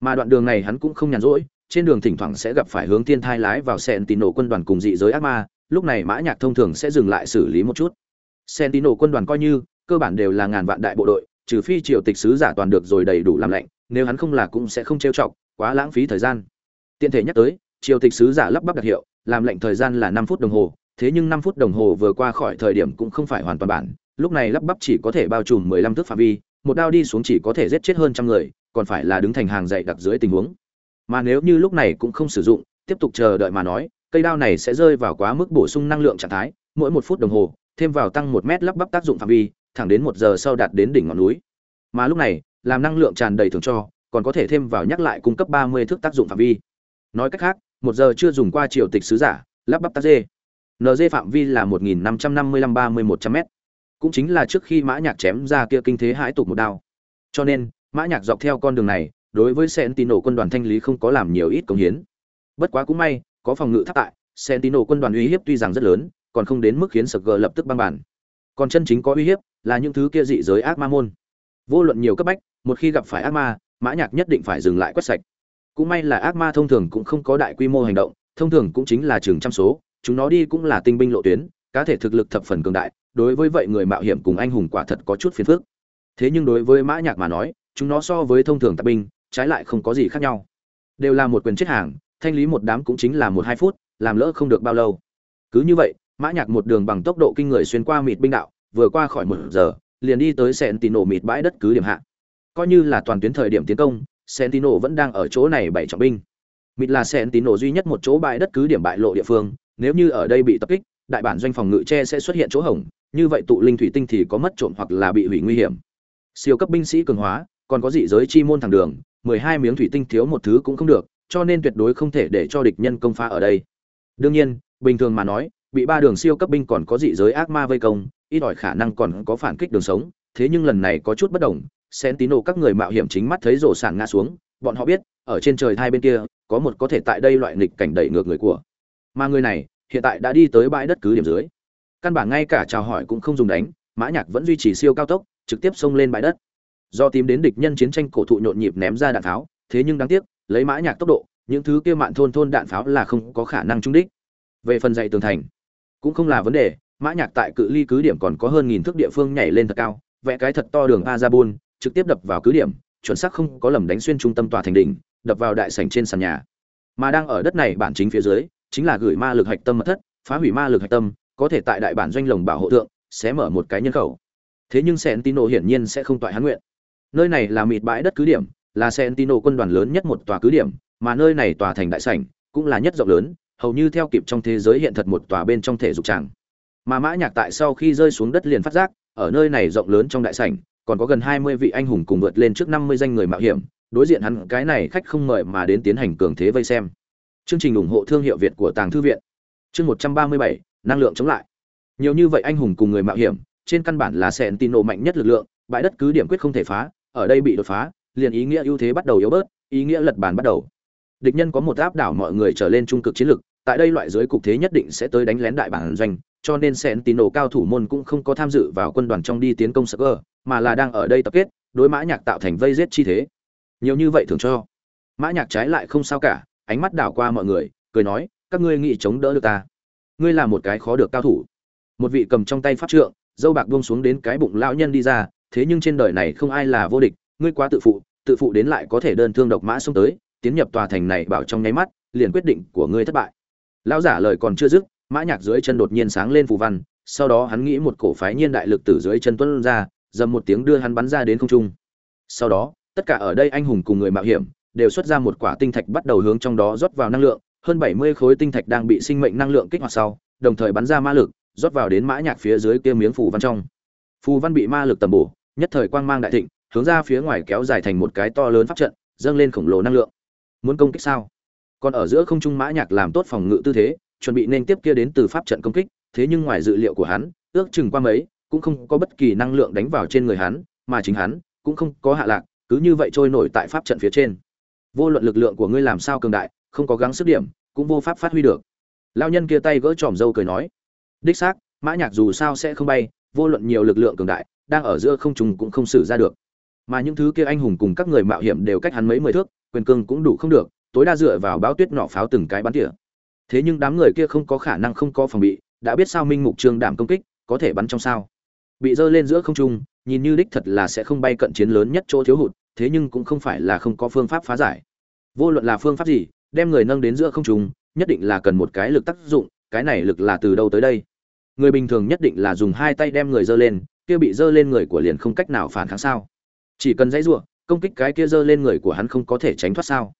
mà đoạn đường này hắn cũng không nhàn rỗi trên đường thỉnh thoảng sẽ gặp phải hướng thiên thai lái vào Sentinel quân đoàn cùng dị giới ác ma, lúc này Mã Nhạc thông thường sẽ dừng lại xử lý một chút. Sentinel quân đoàn coi như cơ bản đều là ngàn vạn đại bộ đội, trừ phi triều tịch sứ giả toàn được rồi đầy đủ làm lệnh, nếu hắn không là cũng sẽ không trêu chọc, quá lãng phí thời gian. Tiện thể nhắc tới, triều tịch sứ giả lắp bắp đặc hiệu, làm lệnh thời gian là 5 phút đồng hồ, thế nhưng 5 phút đồng hồ vừa qua khỏi thời điểm cũng không phải hoàn toàn bản, lúc này lắp bắp chỉ có thể bao trùm mười lăm thước phạm vi, một đao đi xuống chỉ có thể giết chết hơn trăm người, còn phải là đứng thành hàng dậy đặc dưới tình huống. Mà nếu như lúc này cũng không sử dụng, tiếp tục chờ đợi mà nói, cây đao này sẽ rơi vào quá mức bổ sung năng lượng trạng thái, mỗi một phút đồng hồ, thêm vào tăng một mét lắp bắp tác dụng phạm vi, thẳng đến một giờ sau đạt đến đỉnh ngọn núi. Mà lúc này, làm năng lượng tràn đầy thưởng cho, còn có thể thêm vào nhắc lại cung cấp ba mươi thước tác dụng phạm vi. Nói cách khác, một giờ chưa dùng qua triều tịch sứ giả, lắp bắp tác dê. NG phạm vi là 1555-30-100m cũng chính là trước khi mã nhạc chém ra kia kinh thế hãi tục một đao cho nên mã nhạc dọc theo con đường này đối với Sentinel quân đoàn thanh lý không có làm nhiều ít công hiến. Bất quá cũng may, có phòng ngự tháp tại, Sentinel quân đoàn uy hiếp tuy rằng rất lớn, còn không đến mức khiến Sg lập tức băng bản. Còn chân chính có uy hiếp là những thứ kia dị giới ác ma môn. Vô luận nhiều cấp bách, một khi gặp phải ác ma, Mã Nhạc nhất định phải dừng lại quét sạch. Cũng may là ác ma thông thường cũng không có đại quy mô hành động, thông thường cũng chính là trường trăm số, chúng nó đi cũng là tinh binh lộ tuyến, cá thể thực lực thập phần cường đại, đối với vậy người mạo hiểm cùng anh hùng quả thật có chút phiền phức. Thế nhưng đối với Mã Nhạc mà nói, chúng nó so với thông thường tạp binh, trái lại không có gì khác nhau. Đều là một quyền chết hàng thanh lý một đám cũng chính là một hai phút làm lỡ không được bao lâu. Cứ như vậy mã nhạc một đường bằng tốc độ kinh người xuyên qua mịt binh đạo vừa qua khỏi một giờ liền đi tới Sentinel mịt bãi đất cứ điểm hạ. Coi như là toàn tuyến thời điểm tiến công Sentinel vẫn đang ở chỗ này bảy trọng binh. Mịt là Sentinel duy nhất một chỗ bãi đất cứ điểm bại lộ địa phương nếu như ở đây bị tập kích đại bản doanh phòng ngự che sẽ xuất hiện chỗ hổng như vậy tụ linh thủy tinh thì có mất trộm hoặc là bị hủy nguy hiểm. Siêu cấp binh sĩ cường hóa, còn có dị giới chi môn thẳng đường, mười hai miếng thủy tinh thiếu một thứ cũng không được, cho nên tuyệt đối không thể để cho địch nhân công phá ở đây. Đương nhiên, bình thường mà nói, bị ba đường siêu cấp binh còn có dị giới ác ma vây công, ít ỏi khả năng còn có phản kích đường sống, thế nhưng lần này có chút bất đồng, Sentinel các người mạo hiểm chính mắt thấy rổ sảng ngã xuống, bọn họ biết, ở trên trời hai bên kia, có một có thể tại đây loại nghịch cảnh đẩy ngược người của. Mà người này, hiện tại đã đi tới bãi đất cứ điểm dưới căn bản ngay cả chào hỏi cũng không dùng đánh mã nhạc vẫn duy trì siêu cao tốc trực tiếp xông lên bãi đất. Do tìm đến địch nhân chiến tranh cổ thụ nhộn nhịp ném ra đạn pháo thế nhưng đáng tiếc lấy mã nhạc tốc độ những thứ kia mạn thôn thôn đạn pháo là không có khả năng trúng đích. Về phần dạy tường thành cũng không là vấn đề mã nhạc tại cự ly cứ điểm còn có hơn nghìn thước địa phương nhảy lên thật cao vẽ cái thật to đường Azabun, trực tiếp đập vào cứ điểm chuẩn xác không có lầm đánh xuyên trung tâm tòa thành đỉnh đập vào đại sảnh trên sàn nhà. Mà đang ở đất này bản chính phía dưới chính là gửi ma lực hạch tâm mật thất phá hủy ma lực hạch tâm có thể tại đại bản doanh lồng bảo hộ thượng sẽ mở một cái nhân khẩu. Thế nhưng Sentinel hiển nhiên sẽ không toại hắn nguyện. Nơi này là mịt bãi đất cứ điểm là Sentinel quân đoàn lớn nhất một tòa cứ điểm mà nơi này tòa thành đại sảnh cũng là nhất rộng lớn hầu như theo kịp trong thế giới hiện thật một tòa bên trong thể dục tràng. Mà mã nhạc tại sau khi rơi xuống đất liền phát giác ở nơi này rộng lớn trong đại sảnh còn có gần 20 vị anh hùng cùng vượt lên trước 50 danh người mạo hiểm đối diện hắn cái này khách không mời mà đến tiến hành cường thế vây xem. Chương trình ủng hộ thương hiệu việt của tàng thư viện. Chương 137, năng lượng chống lại nhiều như vậy anh hùng cùng người mạo hiểm trên căn bản là Sentinel mạnh nhất lực lượng bãi đất cứ điểm quyết không thể phá ở đây bị đột phá, liền ý nghĩa ưu thế bắt đầu yếu bớt, ý nghĩa lật bàn bắt đầu. Địch nhân có một áp đảo mọi người trở lên trung cực chiến lực, tại đây loại dưới cục thế nhất định sẽ tới đánh lén đại bản doanh, cho nên Sentinel cao thủ môn cũng không có tham dự vào quân đoàn trong đi tiến công Sugar, mà là đang ở đây tập kết, đối mã nhạc tạo thành vây giết chi thế. Nhiều như vậy thường cho. Mã nhạc trái lại không sao cả, ánh mắt đảo qua mọi người, cười nói, các ngươi nghĩ chống đỡ được ta? Ngươi là một cái khó được cao thủ. Một vị cầm trong tay pháp trượng, dâu bạc buông xuống đến cái bụng lão nhân đi ra, thế nhưng trên đời này không ai là vô địch ngươi quá tự phụ tự phụ đến lại có thể đơn thương độc mã xông tới tiến nhập tòa thành này bảo trong nháy mắt liền quyết định của ngươi thất bại lão giả lời còn chưa dứt mã nhạc dưới chân đột nhiên sáng lên phù văn sau đó hắn nghĩ một cổ phái nhiên đại lực từ dưới chân tuôn ra dầm một tiếng đưa hắn bắn ra đến không trung sau đó tất cả ở đây anh hùng cùng người mạo hiểm đều xuất ra một quả tinh thạch bắt đầu hướng trong đó rót vào năng lượng hơn 70 khối tinh thạch đang bị sinh mệnh năng lượng kích hoạt sau, đồng thời bắn ra ma lực, rót vào đến mã nhạc phía dưới kia miếng phù văn trong. Phù văn bị ma lực tầm bổ, nhất thời quang mang đại thịnh, hướng ra phía ngoài kéo dài thành một cái to lớn pháp trận, dâng lên khổng lồ năng lượng. Muốn công kích sao? Còn ở giữa không trung mã nhạc làm tốt phòng ngự tư thế, chuẩn bị nên tiếp kia đến từ pháp trận công kích, thế nhưng ngoài dự liệu của hắn, ước chừng qua mấy, cũng không có bất kỳ năng lượng đánh vào trên người hắn, mà chính hắn cũng không có hạ lạc, cứ như vậy trôi nổi tại pháp trận phía trên. Vô luận lực lượng của ngươi làm sao cường đại không có gắng sức điểm, cũng vô pháp phát huy được. Lão nhân kia tay gỡ tròm dâu cười nói, đích xác, mã nhạc dù sao sẽ không bay, vô luận nhiều lực lượng cường đại, đang ở giữa không trùng cũng không xử ra được. Mà những thứ kia anh hùng cùng các người mạo hiểm đều cách hắn mấy mười thước, quyền cương cũng đủ không được, tối đa dựa vào báo tuyết nọ pháo từng cái bắn tỉa. Thế nhưng đám người kia không có khả năng không có phòng bị, đã biết sao minh mục trương đảm công kích, có thể bắn trong sao. Bị rơi lên giữa không trung, nhìn như đích thật là sẽ không bay cận chiến lớn nhất chỗ thiếu hụt, thế nhưng cũng không phải là không có phương pháp phá giải. Vô luận là phương pháp gì đem người nâng đến giữa không trung, nhất định là cần một cái lực tác dụng, cái này lực là từ đâu tới đây? Người bình thường nhất định là dùng hai tay đem người dơ lên, kia bị dơ lên người của liền không cách nào phản kháng sao? Chỉ cần dãy rủa, công kích cái kia dơ lên người của hắn không có thể tránh thoát sao?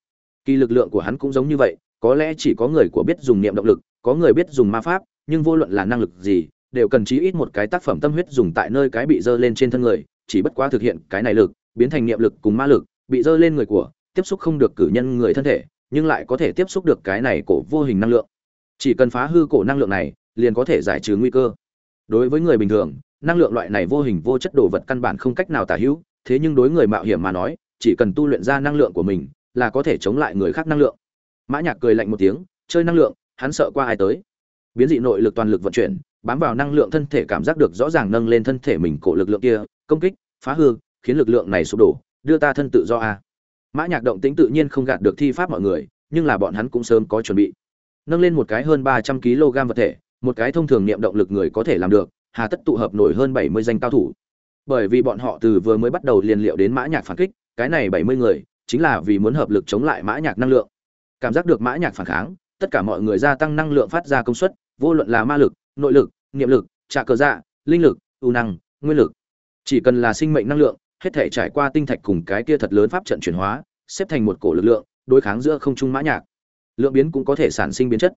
Kỳ lực lượng của hắn cũng giống như vậy, có lẽ chỉ có người của biết dùng niệm động lực, có người biết dùng ma pháp, nhưng vô luận là năng lực gì, đều cần chí ít một cái tác phẩm tâm huyết dùng tại nơi cái bị dơ lên trên thân người, chỉ bất quá thực hiện cái này lực, biến thành niệm lực cùng ma lực, bị dơ lên người của, tiếp xúc không được cử nhân người thân thể nhưng lại có thể tiếp xúc được cái này cổ vô hình năng lượng. Chỉ cần phá hư cổ năng lượng này, liền có thể giải trừ nguy cơ. Đối với người bình thường, năng lượng loại này vô hình vô chất đồ vật căn bản không cách nào tả hữu, thế nhưng đối người mạo hiểm mà nói, chỉ cần tu luyện ra năng lượng của mình, là có thể chống lại người khác năng lượng. Mã nhạc cười lạnh một tiếng, chơi năng lượng, hắn sợ qua ai tới? Biến dị nội lực toàn lực vận chuyển, bám vào năng lượng thân thể cảm giác được rõ ràng nâng lên thân thể mình cổ lực lượng kia, công kích, phá hư, khiến lực lượng này sụp đổ, đưa ta thân tự do a mã nhạc động tĩnh tự nhiên không gạt được thi pháp mọi người, nhưng là bọn hắn cũng sớm có chuẩn bị. Nâng lên một cái hơn ba trăm kg vật thể, một cái thông thường niệm động lực người có thể làm được, hà tất tụ hợp nổi hơn bảy mươi danh cao thủ. Bởi vì bọn họ từ vừa mới bắt đầu liền liệu đến mã nhạc phản kích, cái này bảy mươi người, chính là vì muốn hợp lực chống lại mã nhạc năng lượng. Cảm giác được mã nhạc phản kháng, tất cả mọi người gia tăng năng lượng phát ra công suất, vô luận là ma lực, nội lực, niệm lực trả cờ dạ linh lực, ưu năng, nguyên lực. Chỉ cần là sinh mệnh năng lượng hết thể trải qua tinh thạch cùng cái kia thật lớn pháp trận chuyển hóa, xếp thành một cổ lực lượng, đối kháng giữa không trung mã nhạc. Lượng biến cũng có thể sản sinh biến chất.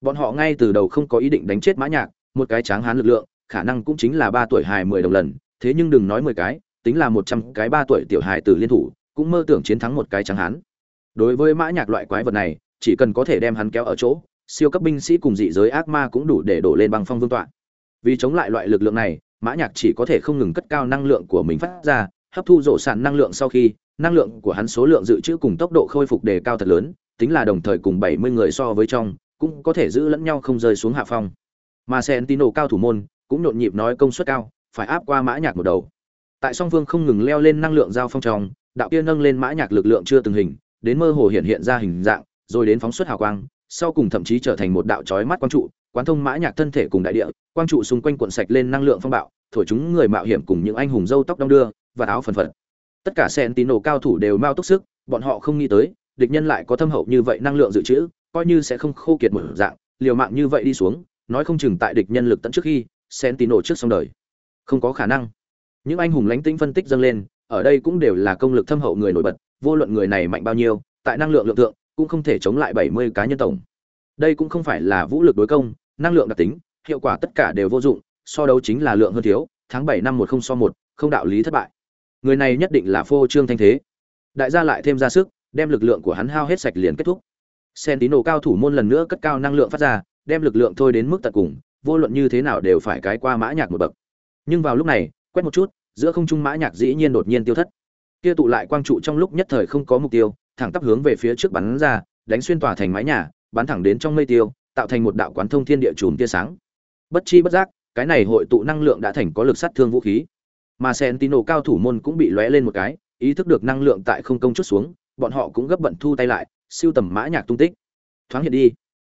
Bọn họ ngay từ đầu không có ý định đánh chết mã nhạc, một cái tráng hán lực lượng, khả năng cũng chính là ba tuổi hài mười đồng lần, thế nhưng đừng nói mười cái, tính là một trăm cái ba tuổi tiểu hài tử liên thủ, cũng mơ tưởng chiến thắng một cái tráng hán. Đối với mã nhạc loại quái vật này, chỉ cần có thể đem hắn kéo ở chỗ, siêu cấp binh sĩ cùng dị giới ác ma cũng đủ để đổ lên băng phong vương toản vì chống lại loại lực lượng này, mã nhạc chỉ có thể không ngừng cất cao năng lượng của mình phát ra hấp thu rổ sản năng lượng sau khi, năng lượng của hắn số lượng dự trữ cùng tốc độ khôi phục đề cao thật lớn, tính là đồng thời cùng 70 người so với trong, cũng có thể giữ lẫn nhau không rơi xuống hạ phong. Mà Sentino cao thủ môn, cũng nhộn nhịp nói công suất cao, phải áp qua mã nhạc một đầu. Tại song vương không ngừng leo lên năng lượng giao phong trong, đạo kia nâng lên mã nhạc lực lượng chưa từng hình, đến mơ hồ hiện hiện ra hình dạng, rồi đến phóng xuất hào quang, sau cùng thậm chí trở thành một đạo chói mắt quang trụ, quán thông mã nhạc thân thể cùng đại địa, quang trụ xung quanh cuộn sạch lên năng lượng phong bạo, thổi chúng người mạo hiểm cùng những anh hùng râu tóc đông đưa và áo phần phật. Tất cả Sentinel cao thủ đều mau túc sức bọn họ không nghĩ tới địch nhân lại có thâm hậu như vậy năng lượng dự trữ coi như sẽ không khô kiệt một dạng liều mạng như vậy đi xuống nói không chừng tại địch nhân lực tận trước khi Sentinel trước xong đời. Không có khả năng. Những anh hùng lãnh tĩnh phân tích dâng lên ở đây cũng đều là công lực thâm hậu người nổi bật vô luận người này mạnh bao nhiêu tại năng lượng lượng tượng cũng không thể chống lại 70 cá nhân tổng. Đây cũng không phải là vũ lực đối công năng lượng đặc tính hiệu quả tất cả đều vô dụng so đấu chính là lượng hơn thiếu tháng 7 năm 10 so 1, không đạo lý thất bại người này nhất định là phô trương thanh thế. Đại gia lại thêm ra sức, đem lực lượng của hắn hao hết sạch liền kết thúc. Sentino cao thủ môn lần nữa cất cao năng lượng phát ra, đem lực lượng thôi đến mức tận cùng, vô luận như thế nào đều phải cái qua mã nhạc một bậc. Nhưng vào lúc này, quét một chút, giữa không trung mã nhạc dĩ nhiên đột nhiên tiêu thất. Kia tụ lại quang trụ trong lúc nhất thời không có mục tiêu, thẳng tắp hướng về phía trước bắn ra, đánh xuyên tòa thành mái nhà, bắn thẳng đến trong mây tiêu, tạo thành một đạo quán thông thiên địa chùm tia sáng. Bất chi bất giác, cái này hội tụ năng lượng đã thành có lực sát thương vũ khí mà Sentino cao thủ môn cũng bị lóe lên một cái, ý thức được năng lượng tại không công chút xuống, bọn họ cũng gấp bận thu tay lại, siêu tầm mã nhạc tung tích. Thoáng hiện đi.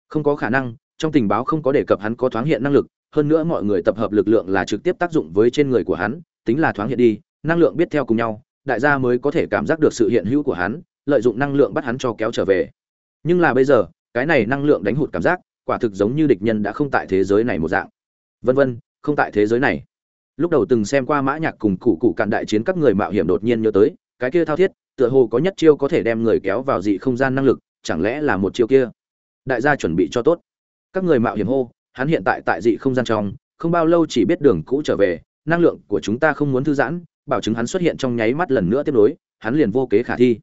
Không có khả năng, trong tình báo không có đề cập hắn có thoáng hiện năng lực, hơn nữa mọi người tập hợp lực lượng là trực tiếp tác dụng với trên người của hắn, tính là thoáng hiện đi, năng lượng biết theo cùng nhau, đại gia mới có thể cảm giác được sự hiện hữu của hắn, lợi dụng năng lượng bắt hắn cho kéo trở về. Nhưng là bây giờ, cái này năng lượng đánh hụt cảm giác, quả thực giống như địch nhân đã không tại thế giới này một dạng. Vân vân, không tại thế giới này lúc đầu từng xem qua mã nhạc cùng cụ cụ cạn đại chiến các người mạo hiểm đột nhiên nhớ tới, cái kia thao thiết, tựa hồ có nhất chiêu có thể đem người kéo vào dị không gian năng lực, chẳng lẽ là một chiêu kia? Đại gia chuẩn bị cho tốt. Các người mạo hiểm hô, hắn hiện tại tại dị không gian trong, không bao lâu chỉ biết đường cũ trở về, năng lượng của chúng ta không muốn thư giãn, bảo chứng hắn xuất hiện trong nháy mắt lần nữa tiếp nối, hắn liền vô kế khả thi.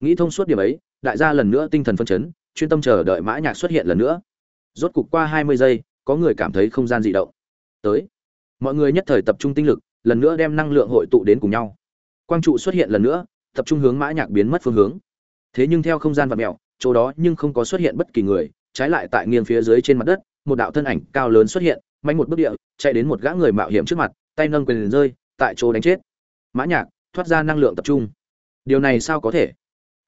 Nghĩ thông suốt điểm ấy, đại gia lần nữa tinh thần phân chấn, chuyên tâm chờ đợi mã nhạc xuất hiện lần nữa. Rốt cục qua hai mươi giây, có người cảm thấy không gian dị động. Tới mọi người nhất thời tập trung tinh lực, lần nữa đem năng lượng hội tụ đến cùng nhau. Quang trụ xuất hiện lần nữa, tập trung hướng mã nhạc biến mất phương hướng. Thế nhưng theo không gian vật mèo, chỗ đó nhưng không có xuất hiện bất kỳ người, trái lại tại nghiêng phía dưới trên mặt đất, một đạo thân ảnh cao lớn xuất hiện, mạnh một bước địa, chạy đến một gã người mạo hiểm trước mặt, tay nâng quyền rơi, tại chỗ đánh chết. Mã nhạc, thoát ra năng lượng tập trung. Điều này sao có thể?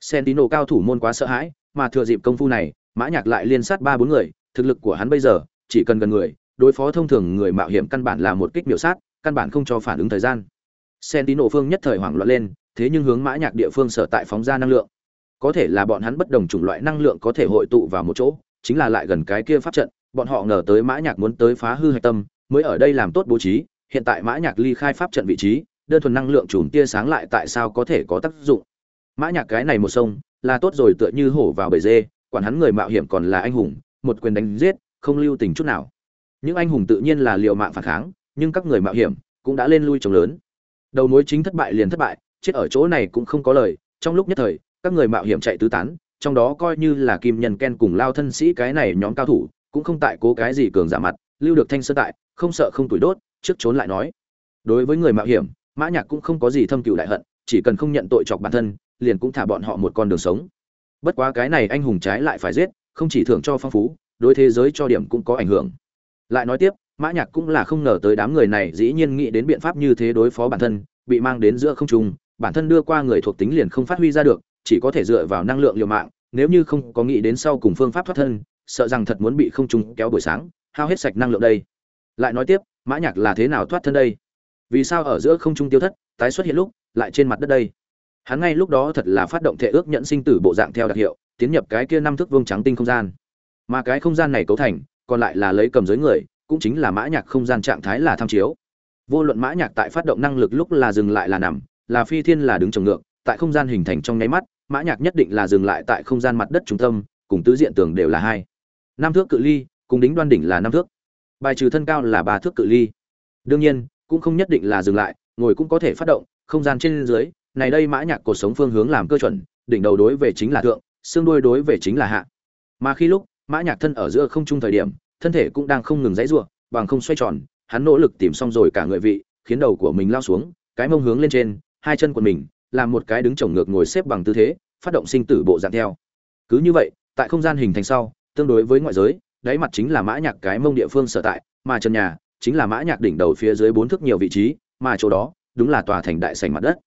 Sentino cao thủ môn quá sợ hãi, mà thừa dịp công phu này, mã nhạc lại liên sát ba bốn người, thực lực của hắn bây giờ, chỉ cần gần người đối phó thông thường người mạo hiểm căn bản là một kích miểu sát, căn bản không cho phản ứng thời gian. Sentino phương nhất thời hoảng loạn lên, thế nhưng hướng mã nhạc địa phương sở tại phóng ra năng lượng. Có thể là bọn hắn bất đồng chủng loại năng lượng có thể hội tụ vào một chỗ, chính là lại gần cái kia pháp trận, bọn họ ngờ tới mã nhạc muốn tới phá hư hạch tâm, mới ở đây làm tốt bố trí, hiện tại mã nhạc ly khai pháp trận vị trí, đơn thuần năng lượng chùm tia sáng lại tại sao có thể có tác dụng? Mã nhạc cái này một sông, là tốt rồi tựa như hổ vào bầy dê, quản hắn người mạo hiểm còn là anh hùng, một quyền đánh giết, không lưu tình chút nào những anh hùng tự nhiên là liều mạng phản kháng, nhưng các người mạo hiểm cũng đã lên lui trồng lớn. Đầu mối chính thất bại liền thất bại, chết ở chỗ này cũng không có lời. Trong lúc nhất thời, các người mạo hiểm chạy tứ tán, trong đó coi như là kim nhân ken cùng lao thân sĩ cái này nhóm cao thủ, cũng không tại cố cái gì cường giả mặt, lưu được thanh sơn tại, không sợ không tuổi đốt, trước trốn lại nói. Đối với người mạo hiểm, mã nhạc cũng không có gì thâm cừu đại hận, chỉ cần không nhận tội chọc bản thân, liền cũng thả bọn họ một con đường sống. Bất quá cái này anh hùng trái lại phải giết, không chỉ thưởng cho phong phú, đối thế giới cho điểm cũng có ảnh hưởng lại nói tiếp, mã nhạc cũng là không ngờ tới đám người này dĩ nhiên nghĩ đến biện pháp như thế đối phó bản thân, bị mang đến giữa không trung, bản thân đưa qua người thuộc tính liền không phát huy ra được, chỉ có thể dựa vào năng lượng liều mạng, nếu như không có nghĩ đến sau cùng phương pháp thoát thân, sợ rằng thật muốn bị không trung kéo buổi sáng, hao hết sạch năng lượng đây. Lại nói tiếp, mã nhạc là thế nào thoát thân đây? Vì sao ở giữa không trung tiêu thất, tái xuất hiện lúc, lại trên mặt đất đây? Hắn ngay lúc đó thật là phát động thể ước nhận sinh tử bộ dạng theo đặc hiệu, tiến nhập cái kia năm thước vương trắng tinh không gian. Mà cái không gian này cấu thành còn lại là lấy cầm giới người, cũng chính là mã nhạc không gian trạng thái là tham chiếu. Vô luận mã nhạc tại phát động năng lực lúc là dừng lại là nằm, là phi thiên là đứng trồng ngược, tại không gian hình thành trong nháy mắt, mã nhạc nhất định là dừng lại tại không gian mặt đất trung tâm, cùng tứ diện tường đều là hai. Năm thước cự ly, cùng đính đoan đỉnh là năm thước. Bài trừ thân cao là ba thước cự ly. Đương nhiên, cũng không nhất định là dừng lại, ngồi cũng có thể phát động, không gian trên dưới, này đây mã nhạc cuộc sống phương hướng làm cơ chuẩn, đỉnh đầu đối về chính là thượng, xương đuôi đối về chính là hạ. Mà khi lúc, mã nhạc thân ở giữa không trung thời điểm thân thể cũng đang không ngừng dãy rủa bằng không xoay tròn, hắn nỗ lực tìm xong rồi cả người vị, khiến đầu của mình lao xuống, cái mông hướng lên trên, hai chân của mình, làm một cái đứng chồng ngược ngồi xếp bằng tư thế, phát động sinh tử bộ dạng theo. Cứ như vậy, tại không gian hình thành sau, tương đối với ngoại giới, đáy mặt chính là mã nhạc cái mông địa phương sở tại, mà chân nhà chính là mã nhạc đỉnh đầu phía dưới bốn thước nhiều vị trí, mà chỗ đó đúng là tòa thành đại sảnh mặt đất.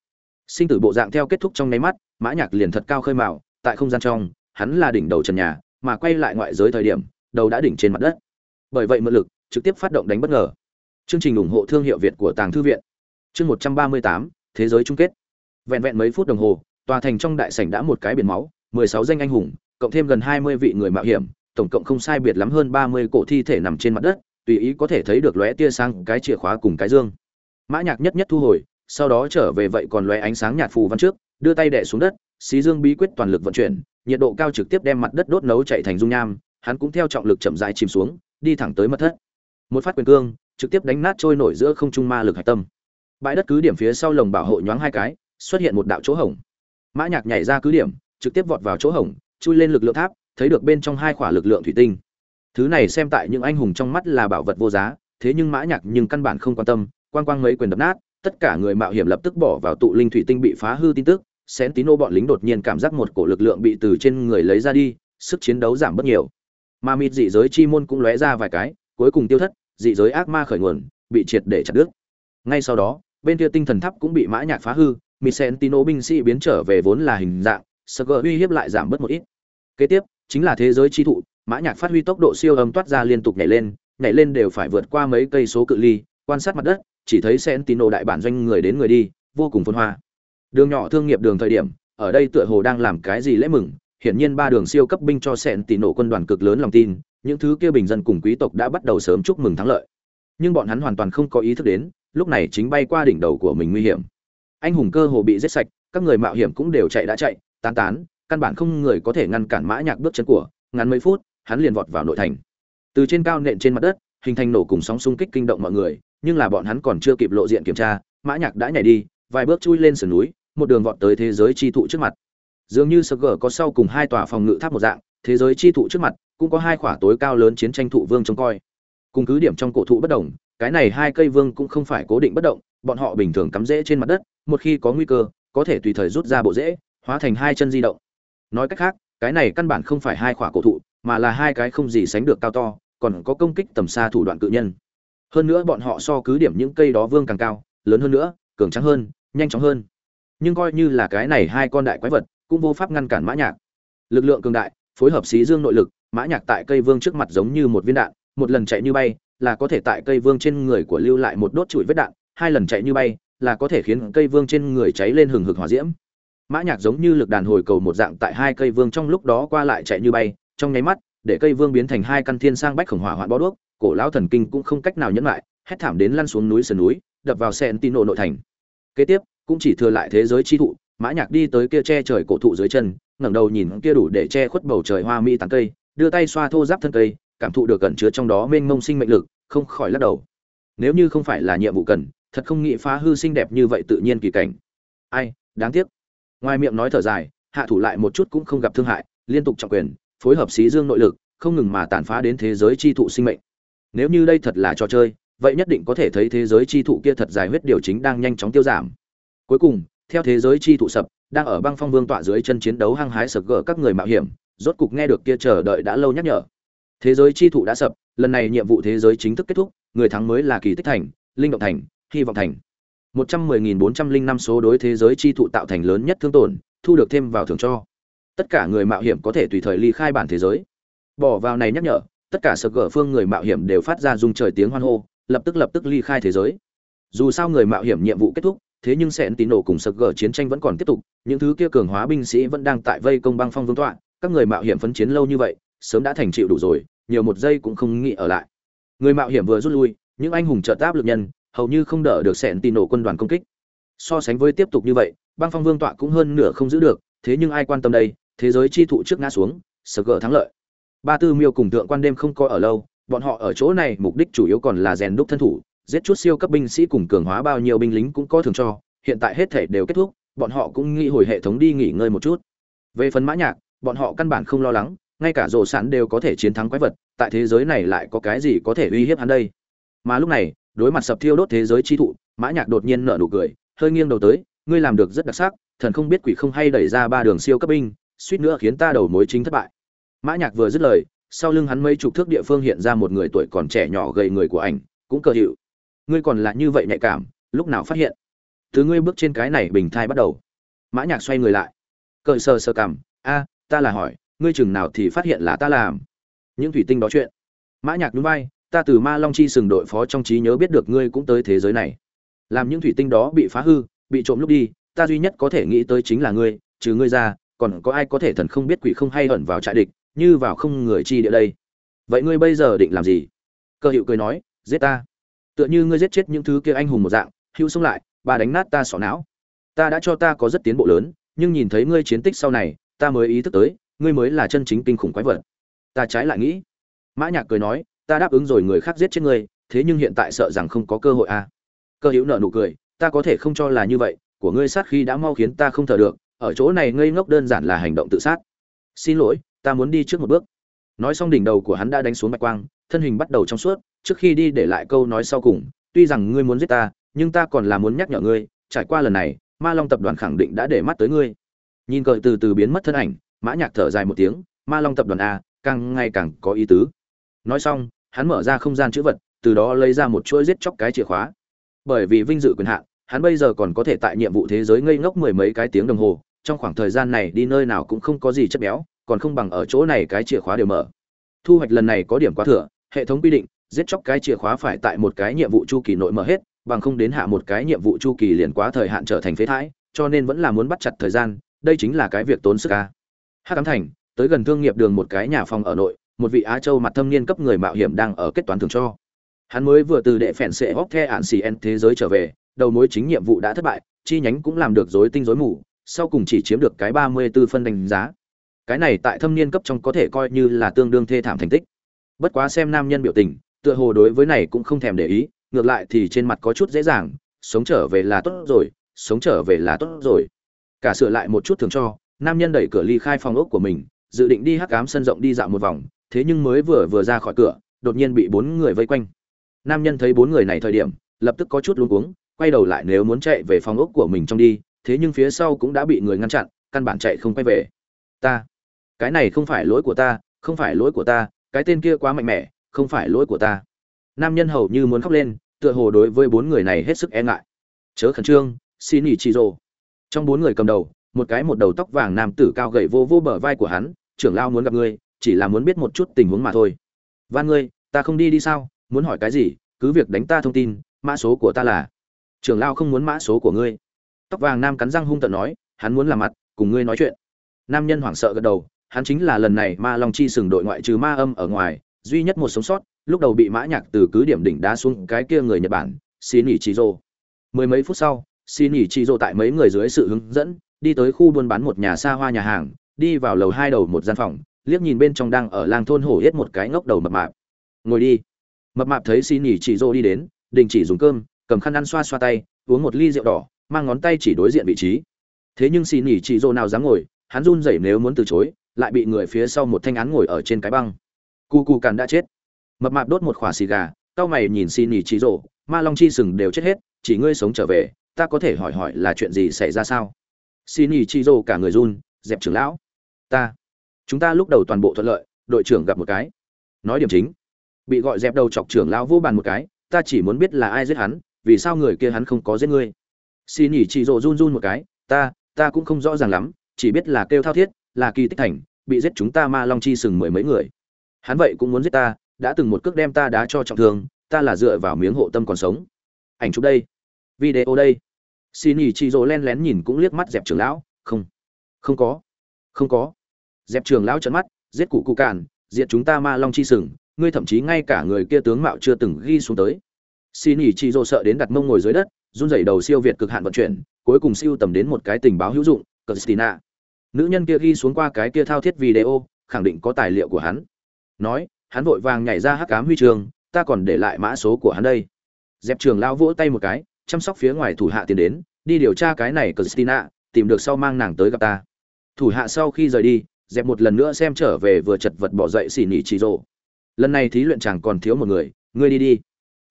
Sinh tử bộ dạng theo kết thúc trong nháy mắt, mã nhạc liền thật cao khơi mào, tại không gian trong, hắn là đỉnh đầu trần nhà, mà quay lại ngoại giới thời điểm, đầu đã đỉnh trên mặt đất bởi vậy mượn lực, trực tiếp phát động đánh bất ngờ. Chương trình ủng hộ thương hiệu việt của tàng thư viện. Chương một trăm ba mươi tám, thế giới chung kết. Vẹn vẹn mấy phút đồng hồ, tòa thành trong đại sảnh đã một cái biển máu, mười sáu danh anh hùng, cộng thêm gần hai mươi vị người mạo hiểm, tổng cộng không sai biệt lắm hơn ba mươi cổ thi thể nằm trên mặt đất, tùy ý có thể thấy được lóe tia sang cái chìa khóa cùng cái dương. Mã nhạc nhất nhất thu hồi, sau đó trở về vậy còn lóe ánh sáng nhạt phù văn trước, đưa tay đè xuống đất, xí dương bí quyết toàn lực vận chuyển, nhiệt độ cao trực tiếp đem mặt đất đốt nấu chạy thành dung nham, hắn cũng theo trọng lực chậm rãi chìm xuống đi thẳng tới mật thất. Một phát quyền cương trực tiếp đánh nát trôi nổi giữa không trung ma lực hạch tâm. Bãi đất cứ điểm phía sau lồng bảo hộ nhoáng hai cái xuất hiện một đạo chỗ hổng. Mã nhạc nhảy ra cứ điểm trực tiếp vọt vào chỗ hổng chui lên lực lượng tháp thấy được bên trong hai khỏa lực lượng thủy tinh. Thứ này xem tại những anh hùng trong mắt là bảo vật vô giá thế nhưng mã nhạc nhưng căn bản không quan tâm quang quang mấy quyền đập nát tất cả người mạo hiểm lập tức bỏ vào tụ linh thủy tinh bị phá hư tin tức Sentino bọn lính đột nhiên cảm giác một cổ lực lượng bị từ trên người lấy ra đi, sức chiến đấu giảm bất nhiều. Mà mịt dị giới chi môn cũng lóe ra vài cái, cuối cùng tiêu thất, dị giới ác ma khởi nguồn, bị triệt để chặt đứt. Ngay sau đó, bên kia tinh thần tháp cũng bị mã nhạc phá hư, mịt Sentino binh sĩ biến trở về vốn là hình dạng, Sugar uy hiếp lại giảm bớt một ít. Kế tiếp, chính là thế giới chi thụ, mã nhạc phát huy tốc độ siêu âm toát ra liên tục nhảy lên, nhảy lên đều phải vượt qua mấy cây số cự ly, quan sát mặt đất, chỉ thấy sen tino đại bản doanh người đến người đi, vô cùng phồn hoa đường nhỏ thương nghiệp đường thời điểm ở đây tựa hồ đang làm cái gì lễ mừng hiển nhiên ba đường siêu cấp binh cho sẹn tỉ nổ quân đoàn cực lớn lòng tin, những thứ kia bình dân cùng quý tộc đã bắt đầu sớm chúc mừng thắng lợi. Nhưng bọn hắn hoàn toàn không có ý thức đến, lúc này chính bay qua đỉnh đầu của mình nguy hiểm. Anh hùng cơ hồ bị giết sạch, các người mạo hiểm cũng đều chạy đã chạy, tán tán, căn bản không người có thể ngăn cản mã nhạc bước chân của, ngắn mấy phút, hắn liền vọt vào nội thành. Từ trên cao nện trên mặt đất, hình thành nổ cùng sóng xung kích kinh động mọi người, nhưng là bọn hắn còn chưa kịp lộ diện kiểm tra, mã nhạc đã nhảy đi, vài bước chui lên sườn núi, một đường vọt tới thế giới chi thụ trước mặt dường như sg có sau cùng hai tòa phòng ngự tháp một dạng, thế giới chi thụ trước mặt, cũng có hai khỏa tối cao lớn chiến tranh thụ vương trông coi. Cùng cứ điểm trong cổ thụ bất động cái này hai cây vương cũng không phải cố định bất động, bọn họ bình thường cắm rễ trên mặt đất, một khi có nguy cơ, có thể tùy thời rút ra bộ rễ, hóa thành hai chân di động. Nói cách khác, cái này căn bản không phải hai khỏa cổ thụ, mà là hai cái không gì sánh được cao to, còn có công kích tầm xa thủ đoạn cự nhân. Hơn nữa bọn họ so cứ điểm những cây đó vương càng cao, lớn hơn nữa, cường trắng hơn, nhanh chóng hơn. Nhưng coi như là cái này hai con đại quái vật cũng vô pháp ngăn cản mã nhạc. Lực lượng cường đại, phối hợp xí dương nội lực, mã nhạc tại cây vương trước mặt giống như một viên đạn, một lần chạy như bay là có thể tại cây vương trên người của lưu lại một đốt chuỗi vết đạn, hai lần chạy như bay là có thể khiến cây vương trên người cháy lên hừng hực hỏa diễm. Mã nhạc giống như lực đàn hồi cầu một dạng tại hai cây vương trong lúc đó qua lại chạy như bay, trong nháy mắt, để cây vương biến thành hai căn thiên sang bách khổng hỏa hoạn bó đuốc, cổ lão thần kinh cũng không cách nào nhẫn lại, hét thảm đến lăn xuống núi sườn núi, đập vào sẹn tino nội thành. Kế tiếp, cũng chỉ thừa lại thế giới chi thụ mã nhạc đi tới kia che trời cổ thụ dưới chân, ngẩng đầu nhìn kia đủ để che khuất bầu trời hoa mỹ tán cây, đưa tay xoa thô giáp thân cây, cảm thụ được cẩn chứa trong đó mênh mông sinh mệnh lực, không khỏi lắc đầu. Nếu như không phải là nhiệm vụ cần, thật không nghĩ phá hư xinh đẹp như vậy tự nhiên kỳ cảnh. Ai, đáng tiếc. Ngoài miệng nói thở dài, hạ thủ lại một chút cũng không gặp thương hại, liên tục trọng quyền, phối hợp xí dương nội lực, không ngừng mà tàn phá đến thế giới chi thụ sinh mệnh. Nếu như đây thật là trò chơi, vậy nhất định có thể thấy thế giới chi thụ kia thật dài huyết điều chính đang nhanh chóng tiêu giảm. Cuối cùng theo thế giới chi thụ sập, đang ở băng phong vương tọa dưới chân chiến đấu hăng hái sập gỡ các người mạo hiểm, rốt cục nghe được kia chờ đợi đã lâu nhắc nhở. Thế giới chi thụ đã sập, lần này nhiệm vụ thế giới chính thức kết thúc, người thắng mới là kỳ tích thành, linh động thành, hy vọng thành. Một trăm mười nghìn bốn trăm linh năm số đối thế giới chi thụ tạo thành lớn nhất thương tổn, thu được thêm vào thưởng cho. Tất cả người mạo hiểm có thể tùy thời ly khai bản thế giới. Bỏ vào này nhắc nhở, tất cả sập gỡ phương người mạo hiểm đều phát ra dung trời tiếng hoan hô, lập tức lập tức ly khai thế giới. Dù sao người mạo hiểm nhiệm vụ kết thúc thế nhưng sẹn tín nổ cùng sập gở chiến tranh vẫn còn tiếp tục, những thứ kia cường hóa binh sĩ vẫn đang tại vây công băng phong vương tọa, các người mạo hiểm phấn chiến lâu như vậy, sớm đã thành chịu đủ rồi, nhiều một giây cũng không nghĩ ở lại. Người mạo hiểm vừa rút lui, những anh hùng trợ áp lực nhân, hầu như không đỡ được sẹn tín nổ quân đoàn công kích. So sánh với tiếp tục như vậy, băng phong vương tọa cũng hơn nửa không giữ được, thế nhưng ai quan tâm đây? Thế giới chi thụ trước ngã xuống, sực gỡ thắng lợi. Ba tư miêu cùng thượng quan đêm không coi ở lâu, bọn họ ở chỗ này, mục đích chủ yếu còn là rèn đúc thân thủ giết chút siêu cấp binh sĩ cùng cường hóa bao nhiêu binh lính cũng có thường cho, hiện tại hết thể đều kết thúc, bọn họ cũng nghĩ hồi hệ thống đi nghỉ ngơi một chút. Về phần mã nhạc, bọn họ căn bản không lo lắng, ngay cả rồ sản đều có thể chiến thắng quái vật, tại thế giới này lại có cái gì có thể uy hiếp hắn đây? Mà lúc này, đối mặt sập thiêu đốt thế giới chi thụ, mã nhạc đột nhiên nở nụ cười, hơi nghiêng đầu tới, ngươi làm được rất đặc sắc, thần không biết quỷ không hay đẩy ra ba đường siêu cấp binh, suýt nữa khiến ta đầu mối chính thất bại. Mã nhạc vừa dứt lời, sau lưng hắn mấy chục thước địa phương hiện ra một người tuổi còn trẻ nhỏ gầy người của ảnh, cũng cờ hiệu ngươi còn là như vậy nhạy cảm, lúc nào phát hiện? Từ ngươi bước trên cái này bình thai bắt đầu. Mã nhạc xoay người lại. Cởi sờ sờ cằm, a, ta là hỏi, ngươi chừng nào thì phát hiện là ta làm? Những thủy tinh đó chuyện. Mã nhạc nhún vai, ta từ ma long chi sừng đội phó trong trí nhớ biết được ngươi cũng tới thế giới này. Làm những thủy tinh đó bị phá hư, bị trộm lúc đi, ta duy nhất có thể nghĩ tới chính là ngươi, trừ ngươi ra, còn có ai có thể thần không biết quỷ không hay ẩn vào trại địch, như vào không người chi địa đây. Vậy ngươi bây giờ định làm gì? Cơ hiệu cười nói, giết ta tựa như ngươi giết chết những thứ kia anh hùng một dạng hữu xông lại bà đánh nát ta sọ não. Ta đã cho ta có rất tiến bộ lớn, nhưng nhìn thấy ngươi chiến tích sau này, ta mới ý thức tới, ngươi mới là chân chính kinh khủng quái vật. Ta trái lại nghĩ. Mã nhạc cười nói, ta đáp ứng rồi người khác giết chết ngươi, thế nhưng hiện tại sợ rằng không có cơ hội à. Cơ hữu nở nụ cười, ta có thể không cho là như vậy, của ngươi sát khi đã mau khiến ta không thở được, ở chỗ này ngây ngốc đơn giản là hành động tự sát. Xin lỗi, ta muốn đi trước một bước. Nói xong đỉnh đầu của hắn đã đánh xuống bạch quang, thân hình bắt đầu trong suốt trước khi đi để lại câu nói sau cùng, tuy rằng ngươi muốn giết ta, nhưng ta còn là muốn nhắc nhở ngươi, trải qua lần này, ma long tập đoàn khẳng định đã để mắt tới ngươi. Nhìn cờ từ từ biến mất thân ảnh, mã nhạc thở dài một tiếng, ma long tập đoàn a, càng ngày càng có ý tứ. Nói xong, hắn mở ra không gian chữ vật, từ đó lấy ra một chuỗi giết chóc cái chìa khóa. Bởi vì vinh dự quyền hạn, hắn bây giờ còn có thể tại nhiệm vụ thế giới ngây ngốc mười mấy cái tiếng đồng hồ, trong khoảng thời gian này đi nơi nào cũng không có gì chất béo, còn không bằng ở chỗ này cái chìa khóa đều mở. Thu hoạch lần này có điểm quá thừa, hệ thống quy định giết chóc cái chìa khóa phải tại một cái nhiệm vụ chu kỳ nội mở hết, bằng không đến hạ một cái nhiệm vụ chu kỳ liền quá thời hạn trở thành phế thải, cho nên vẫn là muốn bắt chặt thời gian, đây chính là cái việc tốn sức ca Hát cám thành, tới gần thương nghiệp đường một cái nhà phòng ở nội, một vị á châu mặt thâm niên cấp người mạo hiểm đang ở kết toán thường cho. Hắn mới vừa từ đệ phèn sệ hóc the ạn xì en thế giới trở về, đầu mối chính nhiệm vụ đã thất bại, chi nhánh cũng làm được rối tinh rối mù, sau cùng chỉ chiếm được cái ba mươi 34 phân đánh giá. Cái này tại thâm niên cấp trong có thể coi như là tương đương thê thảm thành tích. Bất quá xem nam nhân biểu tình tựa hồ đối với này cũng không thèm để ý, ngược lại thì trên mặt có chút dễ dàng, sống trở về là tốt rồi, sống trở về là tốt rồi. Cả sửa lại một chút thường cho, nam nhân đẩy cửa ly khai phòng ốc của mình, dự định đi hắc cám sân rộng đi dạo một vòng, thế nhưng mới vừa vừa ra khỏi cửa, đột nhiên bị bốn người vây quanh. Nam nhân thấy bốn người này thời điểm, lập tức có chút luống cuống, quay đầu lại nếu muốn chạy về phòng ốc của mình trong đi, thế nhưng phía sau cũng đã bị người ngăn chặn, căn bản chạy không quay về. Ta, cái này không phải lỗi của ta, không phải lỗi của ta, cái tên kia quá mạnh mẽ không phải lỗi của ta. Nam nhân hầu như muốn khóc lên, tựa hồ đối với bốn người này hết sức e ngại. Chớ khẩn trương, xin nghỉ chị rồ trong bốn người cầm đầu, một cái một đầu tóc vàng nam tử cao gậy vô vô bờ vai của hắn, trưởng lao muốn gặp ngươi, chỉ là muốn biết một chút tình huống mà thôi. Van ngươi, ta không đi đi sao? Muốn hỏi cái gì? Cứ việc đánh ta thông tin, mã số của ta là trưởng lao không muốn mã số của ngươi. Tóc vàng nam cắn răng hung tận nói, hắn muốn làm mặt, cùng ngươi nói chuyện. Nam nhân hoảng sợ gật đầu, hắn chính là lần này ma long chi sừng đội ngoại trừ ma âm ở ngoài duy nhất một sống sót, lúc đầu bị mã nhạc từ cứ điểm đỉnh đá xuống cái kia người nhật bản xin nghỉ chi rô mười mấy phút sau xin nghỉ chi rô tại mấy người dưới sự hướng dẫn, đi tới khu buôn bán một nhà xa hoa nhà hàng, đi vào lầu hai đầu một gian phòng, liếc nhìn bên trong đang ở làng thôn hổ hết một cái ngốc đầu mập mạp. Ngồi đi. Mập mạp thấy xin nhỉ chị dô đi đến, đình chỉ dùng cơm, cầm khăn ăn xoa xoa tay, uống một ly rượu đỏ, mang ngón tay chỉ đối diện vị trí. Thế nhưng xin nhỉ chị dô nào dám ngồi, hắn run rẩy nếu muốn từ chối, lại bị người phía sau một thanh án ngồi ở trên cái băng cu cu càn đã chết. Mập mạp đốt một khỏa xì gà tao mày nhìn xin nỉ trí rộ ma long chi sừng đều chết hết, chỉ ngươi sống trở về, ta có thể hỏi hỏi là chuyện gì xảy ra sao? Xin nỉ trí rộ cả người run, dẹp trưởng lão, ta, chúng ta lúc đầu toàn bộ thuận lợi, đội trưởng gặp một cái. Nói điểm chính, bị gọi dẹp đầu chọc trưởng lão vô bàn một cái, ta chỉ muốn biết là ai giết hắn, vì sao người kia hắn không có giết ngươi? Xin nỉ trí rộ run run một cái, ta ta cũng không rõ ràng lắm, chỉ biết là kêu thao thiết, là kỳ tích thành, bị giết chúng ta ma long chi sừng mười mấy người hắn vậy cũng muốn giết ta, đã từng một cước đem ta đá cho trọng thương, ta là dựa vào miếng hộ tâm còn sống. Ảnh chụp đây. Video đây. Xin ý chị rộ len lén nhìn cũng liếc mắt dẹp trưởng lão. Không. Không có. Không có. Dẹp trường lão trợn mắt, giết cụ cụ cản diệt chúng ta ma long chi sừng, ngươi thậm chí ngay cả người kia tướng mạo chưa từng ghi xuống tới. Xin ý chị dỗ sợ đến đặt mông ngồi dưới đất, run rẩy đầu siêu việt cực hạn vận chuyển, cuối cùng siêu tầm đến một cái tình báo hữu dụng, Christina. nữ nhân kia ghi xuống qua cái kia thao thiết video, khẳng định có tài liệu của hắn nói hắn vội vàng nhảy ra hắc cám huy trường ta còn để lại mã số của hắn đây. Dẹp trường lao vỗ tay một cái chăm sóc phía ngoài thủ hạ tiến đến đi điều tra cái này Christina, tìm được sau mang nàng tới gặp ta. Thủ hạ sau khi rời đi dẹp một lần nữa xem trở về vừa chật vật bỏ dậy xì nỉ chỉ rồ lần này thí luyện chàng còn thiếu một người ngươi đi đi.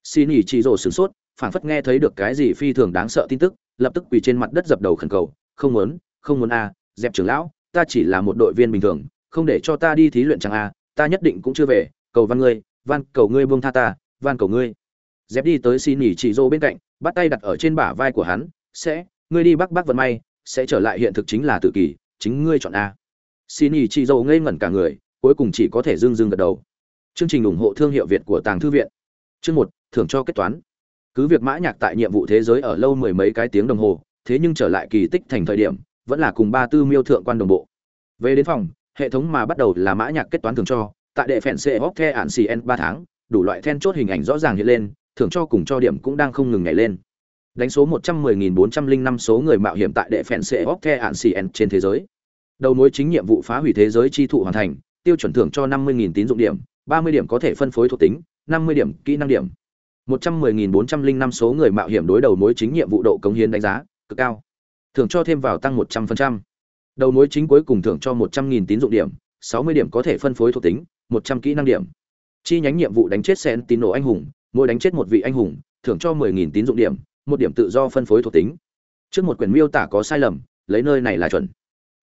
Xì nỉ chỉ rồ sửng sốt phảng phất nghe thấy được cái gì phi thường đáng sợ tin tức lập tức quỳ trên mặt đất dập đầu khẩn cầu không muốn không muốn a dẹp trưởng lão ta chỉ là một đội viên bình thường không để cho ta đi thí luyện chàng a ta nhất định cũng chưa về, cầu văn ngươi, van cầu ngươi buông tha ta, van cầu ngươi. Dẹp đi tới xin nhỉ chỉ dô bên cạnh, bắt tay đặt ở trên bả vai của hắn, sẽ, ngươi đi bắc bắc vận may, sẽ trở lại hiện thực chính là tự kỷ, chính ngươi chọn a. Xin nhỉ chị dô ngây ngẩn cả người, cuối cùng chỉ có thể dưng dưng gật đầu. Chương trình ủng hộ thương hiệu việt của tàng thư viện. Chương một, thưởng cho kết toán. Cứ việc mã nhạc tại nhiệm vụ thế giới ở lâu mười mấy cái tiếng đồng hồ, thế nhưng trở lại kỳ tích thành thời điểm, vẫn là cùng ba tư miêu thượng quan đồng bộ. Về đến phòng hệ thống mà bắt đầu là mã nhạc kết toán thưởng cho, tại đệ phèn xe hốc the ản cn ba tháng, đủ loại then chốt hình ảnh rõ ràng hiện lên, thưởng cho cùng cho điểm cũng đang không ngừng nhảy lên. Đánh số một trăm mười nghìn bốn trăm linh năm số người mạo hiểm tại đệ phèn xe hốc the ản cn trên thế giới. Đầu mối chính nhiệm vụ phá hủy thế giới chi thụ hoàn thành, tiêu chuẩn thưởng cho năm mươi tín dụng điểm, ba mươi điểm có thể phân phối thuộc tính, năm mươi điểm kỹ năng điểm. Một trăm mười bốn trăm linh năm số người mạo hiểm đối đầu mối chính nhiệm vụ độ cống hiến đánh giá cực cao. Thưởng cho thêm vào tăng một trăm linh đầu mối chính cuối cùng thưởng cho một trăm nghìn tín dụng điểm sáu mươi điểm có thể phân phối thuộc tính một trăm kỹ năng điểm. Chi nhánh nhiệm vụ đánh chết sen tín nổ anh hùng mỗi đánh chết một vị anh hùng thưởng cho mười nghìn tín dụng điểm một điểm tự do phân phối thuộc tính. Trước một quyển miêu tả có sai lầm lấy nơi này là chuẩn.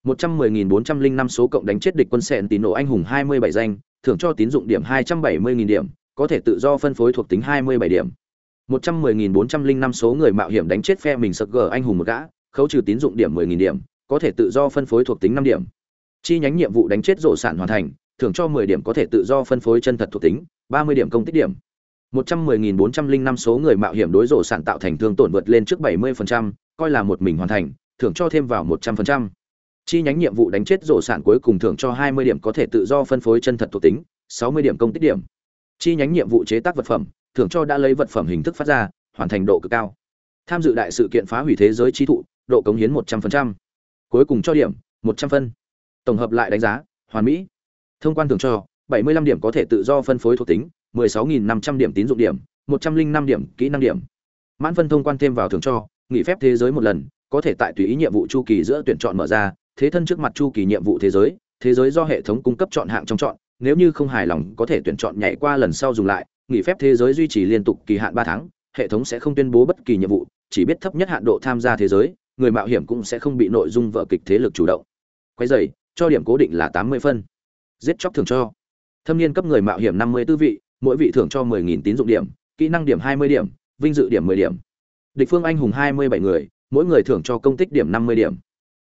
110.405 số cộng đánh chết địch quân sen tín nổ anh hùng 27 danh, thưởng cho tín dụng điểm 270.000 điểm, có thể tự do phân phối thuộc tính 27 điểm. 110.405 số người mạo hiểm đánh chết phe mình sực gở anh hùng một gã, khấu trừ tín dụng điểm 10.000 điểm, có thể tự do phân phối thuộc tính 5 điểm. Chi nhánh nhiệm vụ đánh chết rỗ sản hoàn thành, thưởng cho 10 điểm có thể tự do phân phối chân thật thuộc tính, 30 điểm công tích điểm. 110.405 số người mạo hiểm đối rỗ sản tạo thành thương tổn vượt lên trước 70%, coi là một mình hoàn thành, thưởng cho thêm vào 100% chi nhánh nhiệm vụ đánh chết rổ sản cuối cùng thưởng cho 20 điểm có thể tự do phân phối chân thật thuộc tính 60 điểm công tích điểm chi nhánh nhiệm vụ chế tác vật phẩm thưởng cho đã lấy vật phẩm hình thức phát ra hoàn thành độ cực cao tham dự đại sự kiện phá hủy thế giới chi thụ độ cống hiến 100% cuối cùng cho điểm 100 phân. Tổng hợp lại đánh giá, hoàn mỹ. Thông quan thưởng cho 75 điểm có thể tự do phân phối thuộc tính 16.500 điểm tín dụng điểm 105 điểm kỹ năng điểm. Mãn phân thông quan thêm vào thưởng cho, nghỉ phép thế giới một lần, có thể tại tùy ý nhiệm vụ chu kỳ giữa tuyển chọn mở ra, thế thân trước mặt chu kỳ nhiệm vụ thế giới thế giới do hệ thống cung cấp chọn hạng trong chọn, nếu như không hài lòng có thể tuyển chọn nhảy qua lần sau dùng lại, nghỉ phép thế giới duy trì liên tục kỳ hạn ba tháng, hệ thống sẽ không tuyên bố bất kỳ nhiệm vụ, chỉ biết thấp nhất hạn độ tham gia thế giới người mạo hiểm cũng sẽ không bị nội dung vở kịch thế lực chủ động. Quay dày cho điểm cố định là tám mươi phân. Giết chóc thường cho. Thâm niên cấp người mạo hiểm năm mươi tư vị, mỗi vị thưởng cho mười nghìn tín dụng điểm, kỹ năng điểm hai mươi điểm, vinh dự điểm mười điểm. Địch phương anh hùng hai mươi bảy người, mỗi người thưởng cho công tích điểm năm mươi điểm.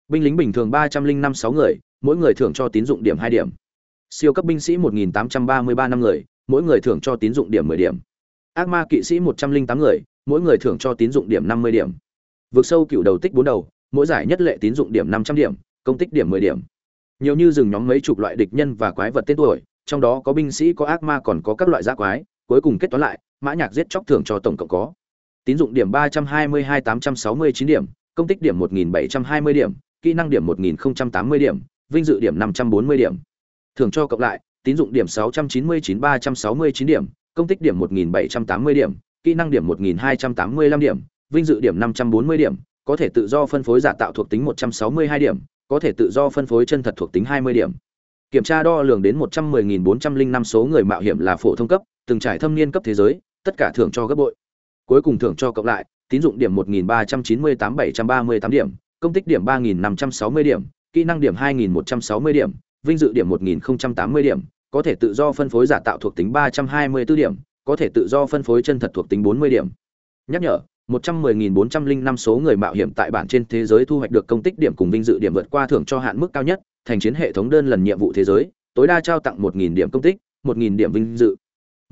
Binh lính bình thường ba trăm linh năm sáu người, mỗi người thưởng cho tín dụng điểm hai điểm. Siêu cấp binh sĩ một nghìn tám trăm ba mươi ba năm người, mỗi người thưởng cho tín dụng điểm mười điểm. Ác ma kỵ sĩ một trăm linh tám người, mỗi người thưởng cho tín dụng điểm năm mươi điểm vượt sâu cựu đầu tích bốn đầu mỗi giải nhất lệ tín dụng điểm năm trăm điểm công tích điểm mười điểm nhiều như rừng nhóm mấy chục loại địch nhân và quái vật tên tuổi trong đó có binh sĩ có ác ma còn có các loại giác quái cuối cùng kết toán lại mã nhạc giết chóc thưởng cho tổng cộng có tín dụng điểm ba trăm hai mươi hai tám trăm sáu mươi chín điểm công tích điểm một nghìn bảy trăm hai mươi điểm kỹ năng điểm 1080 điểm, vinh dự điểm 540 điểm. Thưởng cho cộng lại, tín dụng điểm 699 369 điểm, công tích điểm 1780 điểm, kỹ năng điểm 1285 điểm, vinh dự điểm 540 điểm, có thể tự do phân phối giả tạo thuộc tính 162 điểm, có thể tự do phân phối chân thật thuộc tính 20 điểm. Kiểm tra đo lường đến 110.405 số người mạo hiểm là phổ thông cấp, từng trải thâm niên cấp thế giới, tất cả thưởng cho gấp bội. Cuối cùng thưởng cho cộng lại, tín dụng điểm 1398 738 điểm, công tích điểm 3560 điểm, kỹ năng điểm 2160 điểm, vinh dự điểm 1080 điểm, có thể tự do phân phối giả tạo thuộc tính 324 điểm, có thể tự do phân phối chân thật thuộc tính 40 điểm. Nhắc nhở, 110.405 số người mạo hiểm tại bản trên thế giới thu hoạch được công tích điểm cùng vinh dự điểm vượt qua thưởng cho hạn mức cao nhất, thành chiến hệ thống đơn lần nhiệm vụ thế giới, tối đa trao tặng 1.000 điểm công tích, 1.000 điểm vinh dự.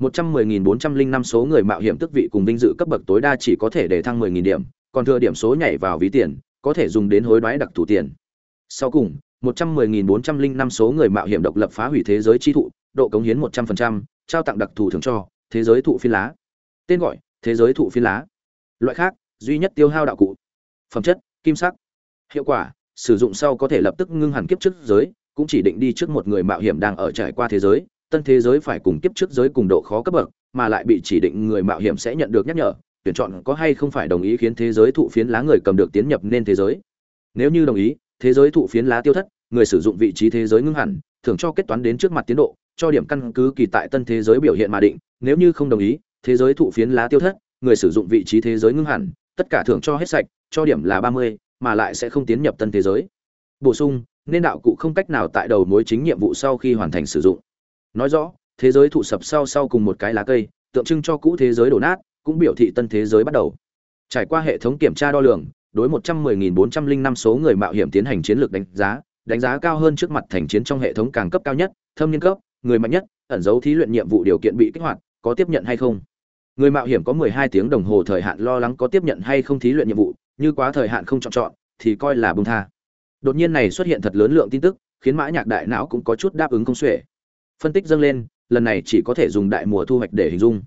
110.405 số người mạo hiểm tức vị cùng vinh dự cấp bậc tối đa chỉ có thể để thăng 10.000 điểm, còn thừa điểm số nhảy vào ví tiền, có thể dùng đến hối đoái đặc thủ tiền. Sau cùng, 110.405 số người mạo hiểm độc lập phá hủy thế giới chi thụ, độ cống hiến 100%, trao tặng đặc thù thưởng cho thế giới thụ phi lá. Tên gọi: Thế giới thụ phi lá. Loại khác: duy nhất tiêu hao đạo cụ. Phẩm chất: kim sắc. Hiệu quả: sử dụng sau có thể lập tức ngưng hẳn kiếp trước giới, cũng chỉ định đi trước một người mạo hiểm đang ở trải qua thế giới, tân thế giới phải cùng kiếp trước giới cùng độ khó cấp bậc, mà lại bị chỉ định người mạo hiểm sẽ nhận được nhắc nhở, tuyển chọn có hay không phải đồng ý khiến thế giới thụ phiến lá người cầm được tiến nhập nên thế giới. Nếu như đồng ý, thế giới thụ phiến lá tiêu thất, người sử dụng vị trí thế giới ngưng hẳn, thưởng cho kết toán đến trước mặt tiến độ, cho điểm căn cứ kỳ tại tân thế giới biểu hiện mà định, nếu như không đồng ý, thế giới thụ phiến lá tiêu thất, người sử dụng vị trí thế giới ngưng hẳn, tất cả thưởng cho hết sạch, cho điểm là 30, mà lại sẽ không tiến nhập tân thế giới. Bổ sung, nên đạo cụ không cách nào tại đầu mối chính nhiệm vụ sau khi hoàn thành sử dụng. Nói rõ, thế giới thụ sập sau sau cùng một cái lá cây, tượng trưng cho cũ thế giới đổ nát, cũng biểu thị tân thế giới bắt đầu. Trải qua hệ thống kiểm tra đo lường, đối 110.405 số người mạo hiểm tiến hành chiến lược đánh giá, đánh giá cao hơn trước mặt thành chiến trong hệ thống càng cấp cao nhất, thâm niên cấp, người mạnh nhất, ẩn dấu thí luyện nhiệm vụ điều kiện bị kích hoạt, có tiếp nhận hay không? Người mạo hiểm có 12 tiếng đồng hồ thời hạn lo lắng có tiếp nhận hay không thí luyện nhiệm vụ, như quá thời hạn không chọn chọn thì coi là bung tha. Đột nhiên này xuất hiện thật lớn lượng tin tức, khiến Mã Nhạc đại não cũng có chút đáp ứng không xuể. Phân tích dâng lên, lần này chỉ có thể dùng đại mùa thu hoạch để hình dung.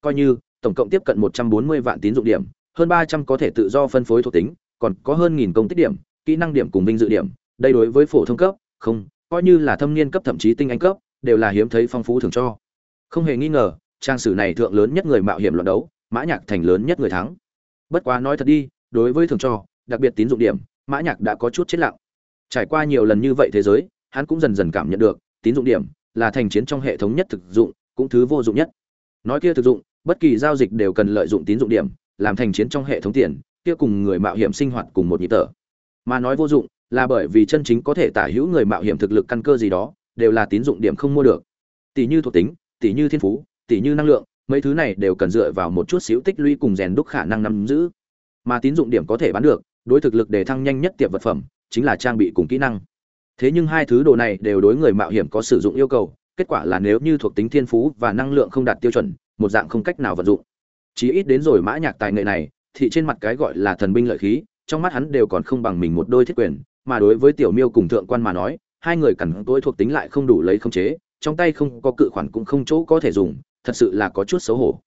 Coi như tổng cộng tiếp cận 140 vạn tín dụng điểm, hơn 300 có thể tự do phân phối thuộc tính, còn có hơn nghìn công tích điểm, kỹ năng điểm cùng vinh dự điểm, đây đối với phổ thông cấp, không, coi như là thâm niên cấp thậm chí tinh anh cấp, đều là hiếm thấy phong phú thường cho. Không hề nghi ngờ, trang sử này thượng lớn nhất người mạo hiểm luận đấu, Mã Nhạc thành lớn nhất người thắng. Bất quá nói thật đi, đối với thường cho, đặc biệt tín dụng điểm, Mã Nhạc đã có chút chết lặng. Trải qua nhiều lần như vậy thế giới, hắn cũng dần dần cảm nhận được, tín dụng điểm là thành chiến trong hệ thống nhất thực dụng, cũng thứ vô dụng nhất. Nói kia thực dụng, bất kỳ giao dịch đều cần lợi dụng tín dụng điểm, làm thành chiến trong hệ thống tiền, kia cùng người mạo hiểm sinh hoạt cùng một nhịp thở. Mà nói vô dụng, là bởi vì chân chính có thể tả hữu người mạo hiểm thực lực căn cơ gì đó, đều là tín dụng điểm không mua được. Tỷ như thuộc tính, tỷ như thiên phú, tỷ như năng lượng, mấy thứ này đều cần dựa vào một chút xíu tích lũy cùng rèn đúc khả năng nắm giữ. Mà tín dụng điểm có thể bán được, đối thực lực để thăng nhanh nhất tiệp vật phẩm, chính là trang bị cùng kỹ năng. Thế nhưng hai thứ đồ này đều đối người mạo hiểm có sử dụng yêu cầu, kết quả là nếu như thuộc tính thiên phú và năng lượng không đạt tiêu chuẩn, một dạng không cách nào vận dụng. Chí ít đến rồi mã nhạc tài nghệ này, thì trên mặt cái gọi là thần binh lợi khí, trong mắt hắn đều còn không bằng mình một đôi thiết quyền, mà đối với tiểu miêu cùng thượng quan mà nói hai người cẩn tối thuộc tính lại không đủ lấy khống chế trong tay không có cự khoản cũng không chỗ có thể dùng thật sự là có chút xấu hổ.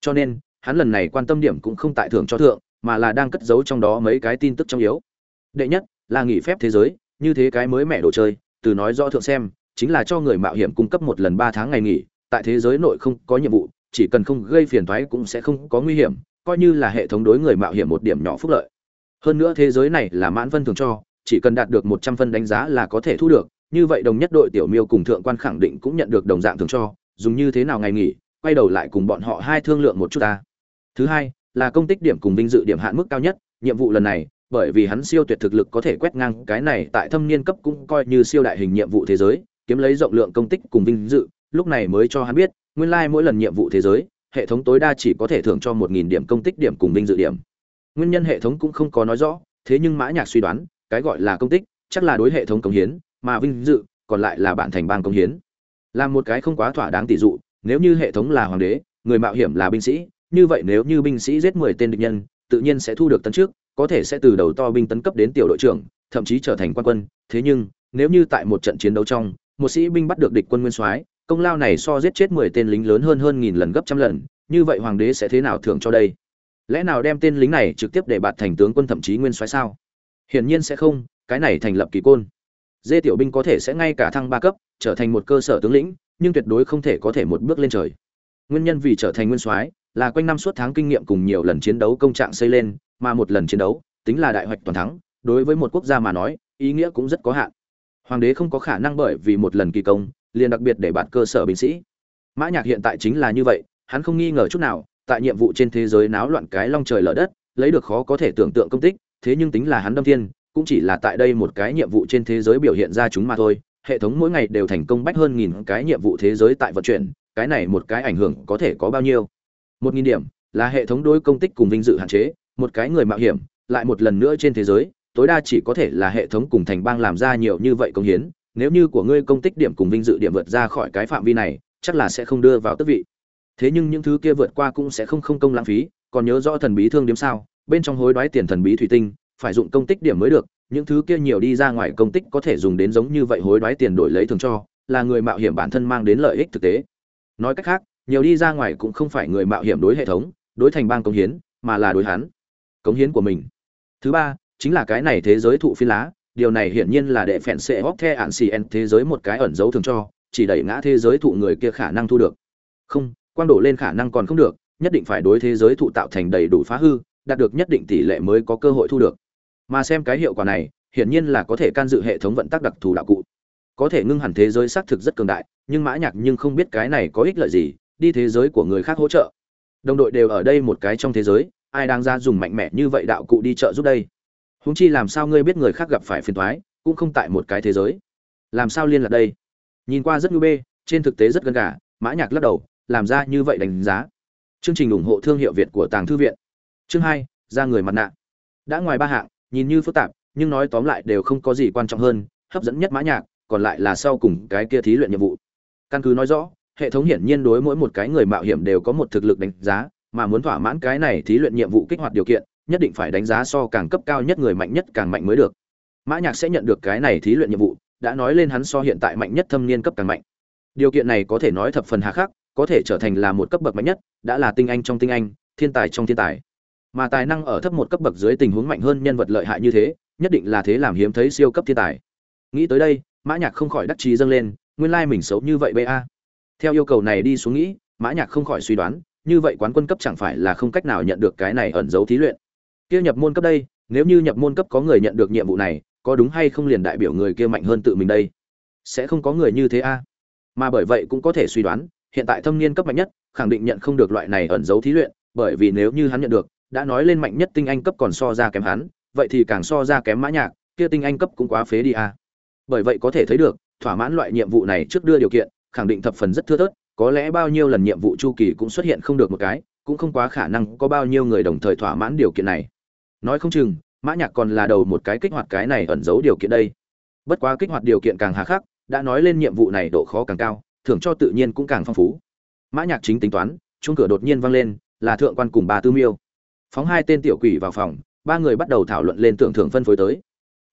Cho nên hắn lần này quan tâm điểm cũng không tại thưởng cho thượng mà là đang cất giấu trong đó mấy cái tin tức trong yếu. Đệ nhất là nghỉ phép thế giới như thế cái mới mẹ đồ chơi từ nói rõ thượng xem chính là cho người mạo hiểm cung cấp một lần ba tháng ngày nghỉ tại thế giới nội không có nhiệm vụ chỉ cần không gây phiền toái cũng sẽ không có nguy hiểm coi như là hệ thống đối người mạo hiểm một điểm nhỏ phúc lợi. Hơn nữa thế giới này là mãn vân thường cho chỉ cần đạt được một trăm phân đánh giá là có thể thu được, như vậy đồng nhất đội tiểu miêu cùng thượng quan khẳng định cũng nhận được đồng dạng thường cho, dùng như thế nào ngày nghỉ, quay đầu lại cùng bọn họ hai thương lượng một chút ta. Thứ hai, là công tích điểm cùng vinh dự điểm hạn mức cao nhất, nhiệm vụ lần này, bởi vì hắn siêu tuyệt thực lực có thể quét ngang cái này tại thâm niên cấp cũng coi như siêu đại hình nhiệm vụ thế giới, kiếm lấy rộng lượng công tích cùng vinh dự, lúc này mới cho hắn biết, nguyên lai mỗi lần nhiệm vụ thế giới, hệ thống tối đa chỉ có thể thưởng cho một nghìn điểm công tích điểm cùng vinh dự điểm. Nguyên nhân hệ thống cũng không có nói rõ, thế nhưng Mã Nhạc suy đoán, cái gọi là công tích chắc là đối hệ thống công hiến mà vinh dự còn lại là bạn thành bang công hiến là một cái không quá thỏa đáng tỷ dụ nếu như hệ thống là hoàng đế người mạo hiểm là binh sĩ như vậy nếu như binh sĩ giết mười tên địch nhân tự nhiên sẽ thu được tấn trước có thể sẽ từ đầu to binh tấn cấp đến tiểu đội trưởng thậm chí trở thành quan quân. Thế nhưng nếu như tại một trận chiến đấu trong một sĩ binh bắt được địch quân nguyên soái công lao này so giết chết mười tên lính lớn hơn hơn nghìn lần gấp trăm lần như vậy hoàng đế sẽ thế nào thưởng cho đây? Lẽ nào đem tên lính này trực tiếp để bạt thành tướng quân thậm chí nguyên soái sao? Hiển nhiên sẽ không, cái này thành lập kỳ côn dê tiểu binh có thể sẽ ngay cả thăng ba cấp, trở thành một cơ sở tướng lĩnh, nhưng tuyệt đối không thể có thể một bước lên trời. Nguyên nhân vì trở thành nguyên soái là quanh năm suốt tháng kinh nghiệm cùng nhiều lần chiến đấu công trạng xây lên, mà một lần chiến đấu, tính là đại hoạch toàn thắng, đối với một quốc gia mà nói, ý nghĩa cũng rất có hạn. Hoàng đế không có khả năng bởi vì một lần kỳ công, liền đặc biệt để bạt cơ sở binh sĩ. Mã nhạc hiện tại chính là như vậy, hắn không nghi ngờ chút nào, tại nhiệm vụ trên thế giới náo loạn cái long trời lở đất, lấy được khó có thể tưởng tượng công tích, thế nhưng tính là hắn đâm thiên cũng chỉ là tại đây một cái nhiệm vụ trên thế giới biểu hiện ra chúng mà thôi, hệ thống mỗi ngày đều thành công bách hơn nghìn cái nhiệm vụ thế giới tại vận chuyển, cái này một cái ảnh hưởng có thể có bao nhiêu? Một nghìn điểm là hệ thống đối công tích cùng vinh dự hạn chế, một cái người mạo hiểm, lại một lần nữa trên thế giới, tối đa chỉ có thể là hệ thống cùng thành bang làm ra nhiều như vậy công hiến, nếu như của ngươi công tích điểm cùng vinh dự điểm vượt ra khỏi cái phạm vi này, chắc là sẽ không đưa vào tước vị. Thế nhưng những thứ kia vượt qua cũng sẽ không không công lãng phí, còn nhớ rõ thần bí thương điếm sao? Bên trong hối đoái tiền thần bí thủy tinh phải dụng công tích điểm mới được, những thứ kia nhiều đi ra ngoài công tích có thể dùng đến giống như vậy hối đoái tiền đổi lấy thường cho, là người mạo hiểm bản thân mang đến lợi ích thực tế. Nói cách khác, nhiều đi ra ngoài cũng không phải người mạo hiểm đối hệ thống, đối thành bang công hiến, mà là đối hắn, cống hiến của mình. Thứ ba, chính là cái này thế giới thụ phi lá, điều này hiển nhiên là đệ phèn sẽ hóc the ạn xì en thế giới một cái ẩn dấu thường cho, chỉ đẩy ngã thế giới thụ người kia khả năng thu được. Không, quang đổ lên khả năng còn không được, nhất định phải đối thế giới thụ tạo thành đầy đủ phá hư, đạt được nhất định tỷ lệ mới có cơ hội thu được mà xem cái hiệu quả này, hiển nhiên là có thể can dự hệ thống vận tắc đặc thù đạo cụ. Có thể ngưng hẳn thế giới xác thực rất cường đại, nhưng mã nhạc nhưng không biết cái này có ích lợi gì, đi thế giới của người khác hỗ trợ. Đồng đội đều ở đây một cái trong thế giới, ai đang ra dùng mạnh mẽ như vậy đạo cụ đi chợ giúp đây? Huống chi làm sao ngươi biết người khác gặp phải phiền toái, cũng không tại một cái thế giới. Làm sao liên lạc đây? Nhìn qua rất nhu bê, trên thực tế rất gần gà, mã nhạc lắc đầu, làm ra như vậy đánh giá. Chương trình ủng hộ thương hiệu việt của tàng thư viện. Chương hai, ra người mặt nạ. Đã ngoài ba hạng nhìn như phức tạp, nhưng nói tóm lại đều không có gì quan trọng hơn, hấp dẫn nhất mã nhạc, còn lại là sau cùng cái kia thí luyện nhiệm vụ. Căn cứ nói rõ, hệ thống hiển nhiên đối mỗi một cái người mạo hiểm đều có một thực lực đánh giá, mà muốn thỏa mãn cái này thí luyện nhiệm vụ kích hoạt điều kiện, nhất định phải đánh giá so càng cấp cao nhất người mạnh nhất càng mạnh mới được. Mã nhạc sẽ nhận được cái này thí luyện nhiệm vụ, đã nói lên hắn so hiện tại mạnh nhất thâm niên cấp càng mạnh. Điều kiện này có thể nói thập phần hà khắc, có thể trở thành là một cấp bậc mạnh nhất, đã là tinh anh trong tinh anh, thiên tài trong thiên tài mà tài năng ở thấp một cấp bậc dưới tình huống mạnh hơn nhân vật lợi hại như thế, nhất định là thế làm hiếm thấy siêu cấp thiên tài. Nghĩ tới đây, mã nhạc không khỏi đắc chí dâng lên, nguyên lai mình xấu như vậy ba theo yêu cầu này đi xuống nghĩ, mã nhạc không khỏi suy đoán, như vậy quán quân cấp chẳng phải là không cách nào nhận được cái này ẩn dấu thí luyện. Kia nhập môn cấp đây, nếu như nhập môn cấp có người nhận được nhiệm vụ này, có đúng hay không liền đại biểu người kia mạnh hơn tự mình đây? Sẽ không có người như thế a. Mà bởi vậy cũng có thể suy đoán, hiện tại thâm niên cấp mạnh nhất, khẳng định nhận không được loại này ẩn dấu thí luyện, bởi vì nếu như hắn nhận được đã nói lên mạnh nhất tinh anh cấp còn so ra kém hắn, vậy thì càng so ra kém mã nhạc, kia tinh anh cấp cũng quá phế đi a bởi vậy có thể thấy được, thỏa mãn loại nhiệm vụ này trước đưa điều kiện, khẳng định thập phần rất thưa thớt, có lẽ bao nhiêu lần nhiệm vụ chu kỳ cũng xuất hiện không được một cái, cũng không quá khả năng có bao nhiêu người đồng thời thỏa mãn điều kiện này. Nói không chừng, mã nhạc còn là đầu một cái kích hoạt cái này ẩn giấu điều kiện đây. Bất quá kích hoạt điều kiện càng hà khắc, đã nói lên nhiệm vụ này độ khó càng cao, thưởng cho tự nhiên cũng càng phong phú. Mã nhạc chính tính toán, chuông cửa đột nhiên vang lên, là thượng quan cùng bà tư miêu phóng hai tên tiểu quỷ vào phòng, ba người bắt đầu thảo luận lên tưởng thưởng phân phối tới.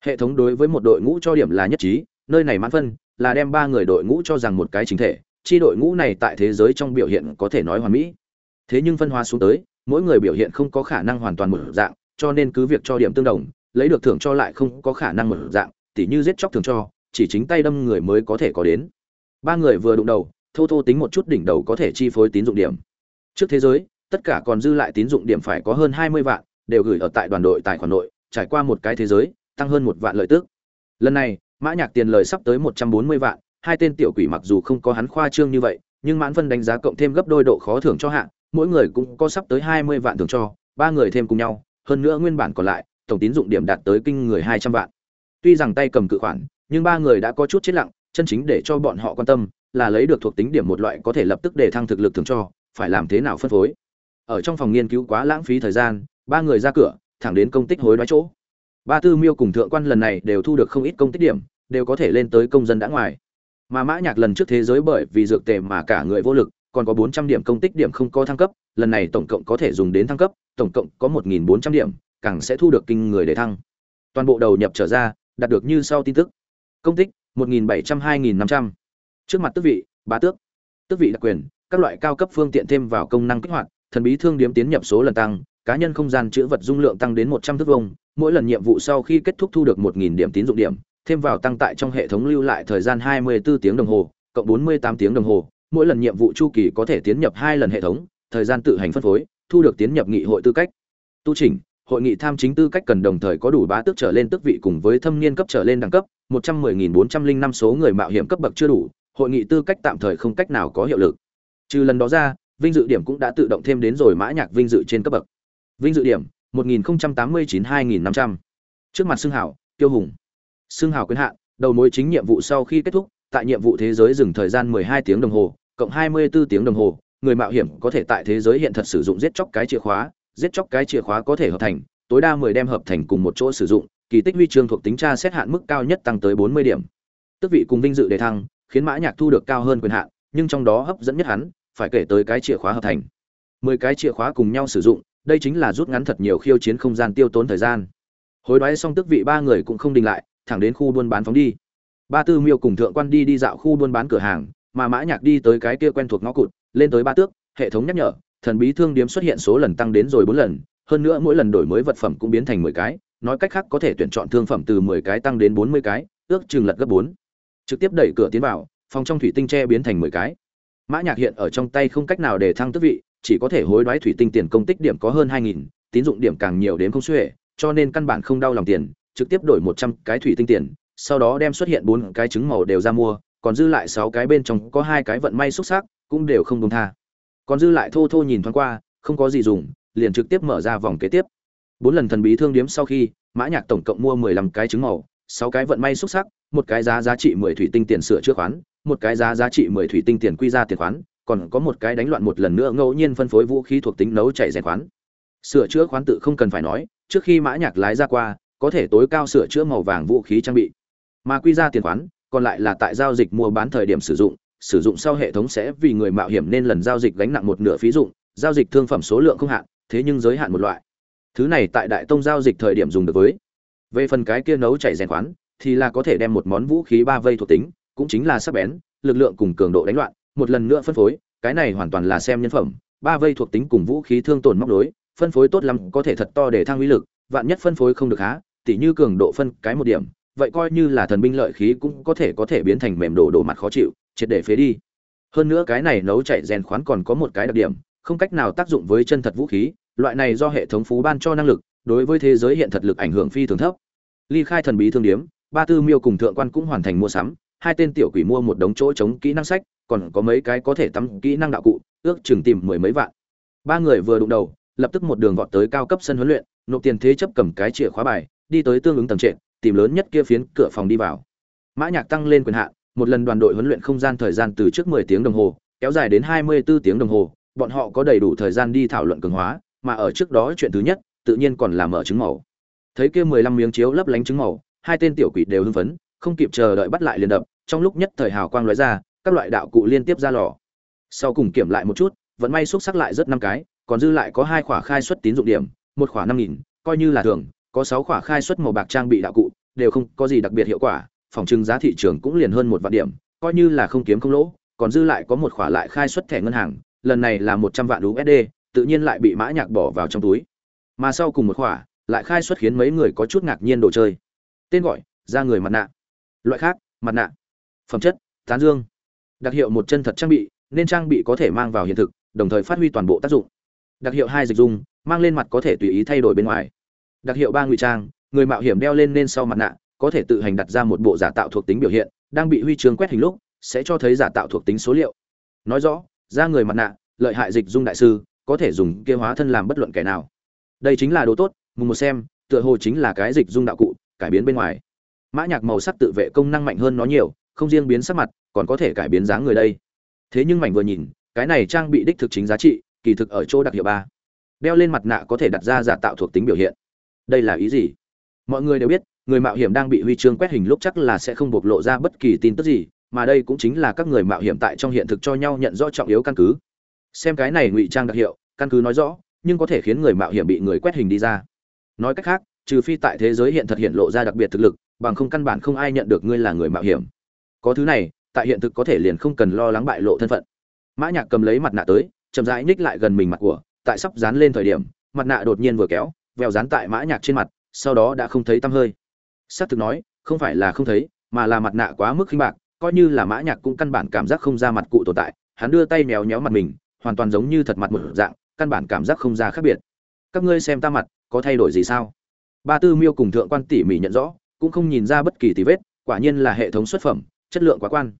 Hệ thống đối với một đội ngũ cho điểm là nhất trí, nơi này mãn phân, là đem ba người đội ngũ cho rằng một cái chính thể, chi đội ngũ này tại thế giới trong biểu hiện có thể nói hoàn mỹ. Thế nhưng phân hóa xuống tới, mỗi người biểu hiện không có khả năng hoàn toàn một dạng, cho nên cứ việc cho điểm tương đồng, lấy được thưởng cho lại không có khả năng một dạng, tỉ như giết chóc thường cho, chỉ chính tay đâm người mới có thể có đến. Ba người vừa đụng đầu, thô thô tính một chút đỉnh đầu có thể chi phối tín dụng điểm. Trước thế giới tất cả còn dư lại tín dụng điểm phải có hơn hai mươi vạn, đều gửi ở tại đoàn đội tài khoản nội, trải qua một cái thế giới, tăng hơn một vạn lợi tức. Lần này, mã nhạc tiền lời sắp tới một trăm bốn mươi vạn, hai tên tiểu quỷ mặc dù không có hắn khoa trương như vậy, nhưng mãn vân đánh giá cộng thêm gấp đôi độ khó thưởng cho hạng mỗi người cũng có sắp tới hai mươi vạn thưởng cho, ba người thêm cùng nhau, hơn nữa nguyên bản còn lại, tổng tín dụng điểm đạt tới kinh người hai trăm vạn. Tuy rằng tay cầm cự khoản, nhưng ba người đã có chút chết lặng, chân chính để cho bọn họ quan tâm, là lấy được thuộc tính điểm một loại có thể lập tức để thăng thực lực thưởng cho, phải làm thế nào phân phối ở trong phòng nghiên cứu quá lãng phí thời gian, ba người ra cửa, thẳng đến công tích hối đoái chỗ. Ba tư miêu cùng thượng quan lần này đều thu được không ít công tích điểm, đều có thể lên tới công dân đã ngoài. Mà mã nhạc lần trước thế giới bởi vì dược tề mà cả người vô lực, còn có 400 điểm công tích điểm không có thăng cấp, lần này tổng cộng có thể dùng đến thăng cấp, tổng cộng có 1.400 điểm, càng sẽ thu được kinh người để thăng. Toàn bộ đầu nhập trở ra, đạt được như sau tin tức. Công tích 1.700-2.500 trước mặt tước vị, bá tước. Tước vị đặc quyền, các loại cao cấp phương tiện thêm vào công năng kích hoạt thần bí thương điểm tiến nhập số lần tăng cá nhân không gian chữ vật dung lượng tăng đến 100 thước vông mỗi lần nhiệm vụ sau khi kết thúc thu được 1.000 điểm tín dụng điểm thêm vào tăng tại trong hệ thống lưu lại thời gian 24 tiếng đồng hồ, cộng 48 tiếng đồng hồ, mỗi lần nhiệm vụ chu kỳ có thể tiến nhập hai lần hệ thống, thời gian tự hành phân phối, thu được tiến nhập nghị hội tư cách. Tu chỉnh, hội nghị tham chính tư cách cần đồng thời có đủ bá tước trở lên tước vị cùng với thâm niên cấp trở lên đẳng cấp, 110.405 số người mạo hiểm cấp bậc chưa đủ, hội nghị tư cách tạm thời không cách nào có hiệu lực. Trừ lần đó ra, vinh dự điểm cũng đã tự động thêm đến rồi mã nhạc vinh dự trên cấp bậc. Vinh dự điểm 1089-2500. Trước mặt Sương hảo, tiêu hùng. Sương hảo quyền hạn, đầu mối chính nhiệm vụ sau khi kết thúc, tại nhiệm vụ thế giới dừng thời gian 12 tiếng đồng hồ, cộng 24 tiếng đồng hồ, người mạo hiểm có thể tại thế giới hiện thật sử dụng giết chóc cái chìa khóa, giết chóc cái chìa khóa có thể hợp thành, tối đa 10 đem hợp thành cùng một chỗ sử dụng, kỳ tích huy chương thuộc tính tra xét hạn mức cao nhất tăng tới 40 điểm. Tức vị cùng vinh dự đề thăng, khiến Mã Nhạc thu được cao hơn quyền hạn, nhưng trong đó hấp dẫn nhất hắn, phải kể tới cái chìa khóa hợp thành. 10 cái chìa khóa cùng nhau sử dụng, đây chính là rút ngắn thật nhiều khiêu chiến không gian tiêu tốn thời gian. Hối đoái xong tức vị ba người cũng không đình lại, thẳng đến khu buôn bán phóng đi. Ba Tư Miêu cùng Thượng Quan đi đi dạo khu buôn bán cửa hàng, mà Mã Nhạc đi tới cái kia quen thuộc ngõ cụt, lên tới ba tước, hệ thống nhắc nhở, thần bí thương điếm xuất hiện số lần tăng đến rồi 4 lần, hơn nữa mỗi lần đổi mới vật phẩm cũng biến thành 10 cái, nói cách khác có thể tuyển chọn thương phẩm từ 10 cái tăng đến 40 cái, ước chừng lật gấp 4. Trực tiếp đẩy cửa tiến vào, phòng trong thủy tinh tre biến thành 10 cái. Mã Nhạc hiện ở trong tay không cách nào để thăng tước vị, chỉ có thể hối đoái thủy tinh tiền công tích điểm có hơn 2000, tín dụng điểm càng nhiều đến không xuể, cho nên căn bản không đau lòng tiền, trực tiếp đổi 100 cái thủy tinh tiền, sau đó đem xuất hiện bốn cái trứng màu đều ra mua, còn dư lại 6 cái bên trong có hai cái vận may xuất sắc, cũng đều không buông tha. Còn dư lại thô thô nhìn thoáng qua, không có gì dùng, liền trực tiếp mở ra vòng kế tiếp. Bốn lần thần bí thương điếm sau khi, Mã Nhạc tổng cộng mua 15 cái trứng màu, 6 cái vận may xuất sắc, một cái giá giá trị 10 thủy tinh tiền sửa chữa khoán, một cái giá giá trị 10 thủy tinh tiền quy ra tiền khoán, còn có một cái đánh loạn một lần nữa ngẫu nhiên phân phối vũ khí thuộc tính nấu chảy rèn khoán. Sửa chữa khoán tự không cần phải nói, trước khi Mã Nhạc lái ra qua, có thể tối cao sửa chữa màu vàng vũ khí trang bị. Mà quy ra tiền khoán, còn lại là tại giao dịch mua bán thời điểm sử dụng, sử dụng sau hệ thống sẽ vì người mạo hiểm nên lần giao dịch gánh nặng một nửa phí dụng, giao dịch thương phẩm số lượng không hạn, thế nhưng giới hạn một loại. Thứ này tại đại tông giao dịch thời điểm dùng được với. Về phần cái kia nấu chảy rèn khoán, thì là có thể đem một món vũ khí ba vây thuộc tính, cũng chính là sắc bén, lực lượng cùng cường độ đánh loạn, một lần nữa phân phối, cái này hoàn toàn là xem nhân phẩm, ba vây thuộc tính cùng vũ khí thương tổn móc đối, phân phối tốt lắm có thể thật to để thăng uy lực, vạn nhất phân phối không được há, tỉ như cường độ phân cái một điểm, vậy coi như là thần binh lợi khí cũng có thể có thể biến thành mềm đổ đổ mặt khó chịu, triệt để phế đi. Hơn nữa cái này nấu chạy rèn khoán còn có một cái đặc điểm, không cách nào tác dụng với chân thật vũ khí, loại này do hệ thống phú ban cho năng lực, đối với thế giới hiện thật lực ảnh hưởng phi thường thấp. Ly khai thần bí thương điếm, Ba Tư Miêu cùng thượng quan cũng hoàn thành mua sắm, hai tên tiểu quỷ mua một đống chỗ chống kỹ năng sách, còn có mấy cái có thể tắm kỹ năng đạo cụ, ước chừng tìm mười mấy vạn. Ba người vừa đụng đầu, lập tức một đường vọt tới cao cấp sân huấn luyện, nộp tiền thế chấp cầm cái chìa khóa bài, đi tới tương ứng tầng trệt, tìm lớn nhất kia phiến cửa phòng đi vào. Mã Nhạc tăng lên quyền hạn, một lần đoàn đội huấn luyện không gian thời gian từ trước 10 tiếng đồng hồ, kéo dài đến 24 tiếng đồng hồ, bọn họ có đầy đủ thời gian đi thảo luận cường hóa, mà ở trước đó chuyện thứ nhất, tự nhiên còn là mở trứng màu. Thấy kia 15 miếng chiếu lấp lánh trứng màu, hai tên tiểu quỷ đều hưng phấn, không kịp chờ đợi bắt lại liền đập, trong lúc nhất thời hào quang lóe ra, các loại đạo cụ liên tiếp ra lò. Sau cùng kiểm lại một chút, vẫn may xúc sắc lại rất năm cái, còn dư lại có hai khỏa khai xuất tín dụng điểm, một khỏa 5000, coi như là thường, có 6 khỏa khai xuất màu bạc trang bị đạo cụ, đều không có gì đặc biệt hiệu quả, phòng trưng giá thị trường cũng liền hơn một vạn điểm, coi như là không kiếm không lỗ, còn dư lại có một khỏa lại khai xuất thẻ ngân hàng, lần này là 100 vạn USD, tự nhiên lại bị Mã Nhạc bỏ vào trong túi. Mà sau cùng một khỏa, lại khai xuất khiến mấy người có chút ngạc nhiên đồ chơi. Tên gọi: ra người mặt nạ. Loại khác: mặt nạ. Phẩm chất: tán dương. Đặc hiệu một chân thật trang bị, nên trang bị có thể mang vào hiện thực, đồng thời phát huy toàn bộ tác dụng. Đặc hiệu hai dịch dung, mang lên mặt có thể tùy ý thay đổi bên ngoài. Đặc hiệu ba ngụy trang, người mạo hiểm đeo lên nên sau mặt nạ, có thể tự hành đặt ra một bộ giả tạo thuộc tính biểu hiện, đang bị huy chương quét hình lúc, sẽ cho thấy giả tạo thuộc tính số liệu. Nói rõ, ra người mặt nạ, lợi hại dịch dung đại sư, có thể dùng kia hóa thân làm bất luận kẻ nào. Đây chính là đồ tốt, mùng một xem, tựa hồ chính là cái dịch dung đạo cụ, cải biến bên ngoài. Mã nhạc màu sắc tự vệ công năng mạnh hơn nó nhiều, không riêng biến sắc mặt, còn có thể cải biến dáng người đây. Thế nhưng mảnh vừa nhìn, cái này trang bị đích thực chính giá trị, kỳ thực ở chỗ đặc hiệu ba. Đeo lên mặt nạ có thể đặt ra giả tạo thuộc tính biểu hiện. Đây là ý gì? Mọi người đều biết, người mạo hiểm đang bị huy chương quét hình lúc chắc là sẽ không bộc lộ ra bất kỳ tin tức gì, mà đây cũng chính là các người mạo hiểm tại trong hiện thực cho nhau nhận rõ trọng yếu căn cứ. Xem cái này ngụy trang đặc hiệu, căn cứ nói rõ, nhưng có thể khiến người mạo hiểm bị người quét hình đi ra. Nói cách khác, trừ phi tại thế giới hiện thật hiện lộ ra đặc biệt thực lực, bằng không căn bản không ai nhận được ngươi là người mạo hiểm. Có thứ này, tại hiện thực có thể liền không cần lo lắng bại lộ thân phận. Mã Nhạc cầm lấy mặt nạ tới, chậm rãi nhích lại gần mình mặt của, tại sắp dán lên thời điểm, mặt nạ đột nhiên vừa kéo, vèo dán tại Mã Nhạc trên mặt, sau đó đã không thấy tăm hơi. Sát thực nói, không phải là không thấy mà là mặt nạ quá mức khinh bạc coi như là mã nhạc cũng căn bản cảm giác không ra mặt cụ tồn tại hắn đưa tay méo méo mặt mình hoàn toàn giống như thật mặt một dạng căn bản cảm giác không ra khác biệt các ngươi xem ta mặt có thay đổi gì sao ba tư miêu cùng thượng quan tỉ mỉ nhận rõ cũng không nhìn ra bất kỳ tí vết quả nhiên là hệ thống xuất phẩm chất lượng quá quan.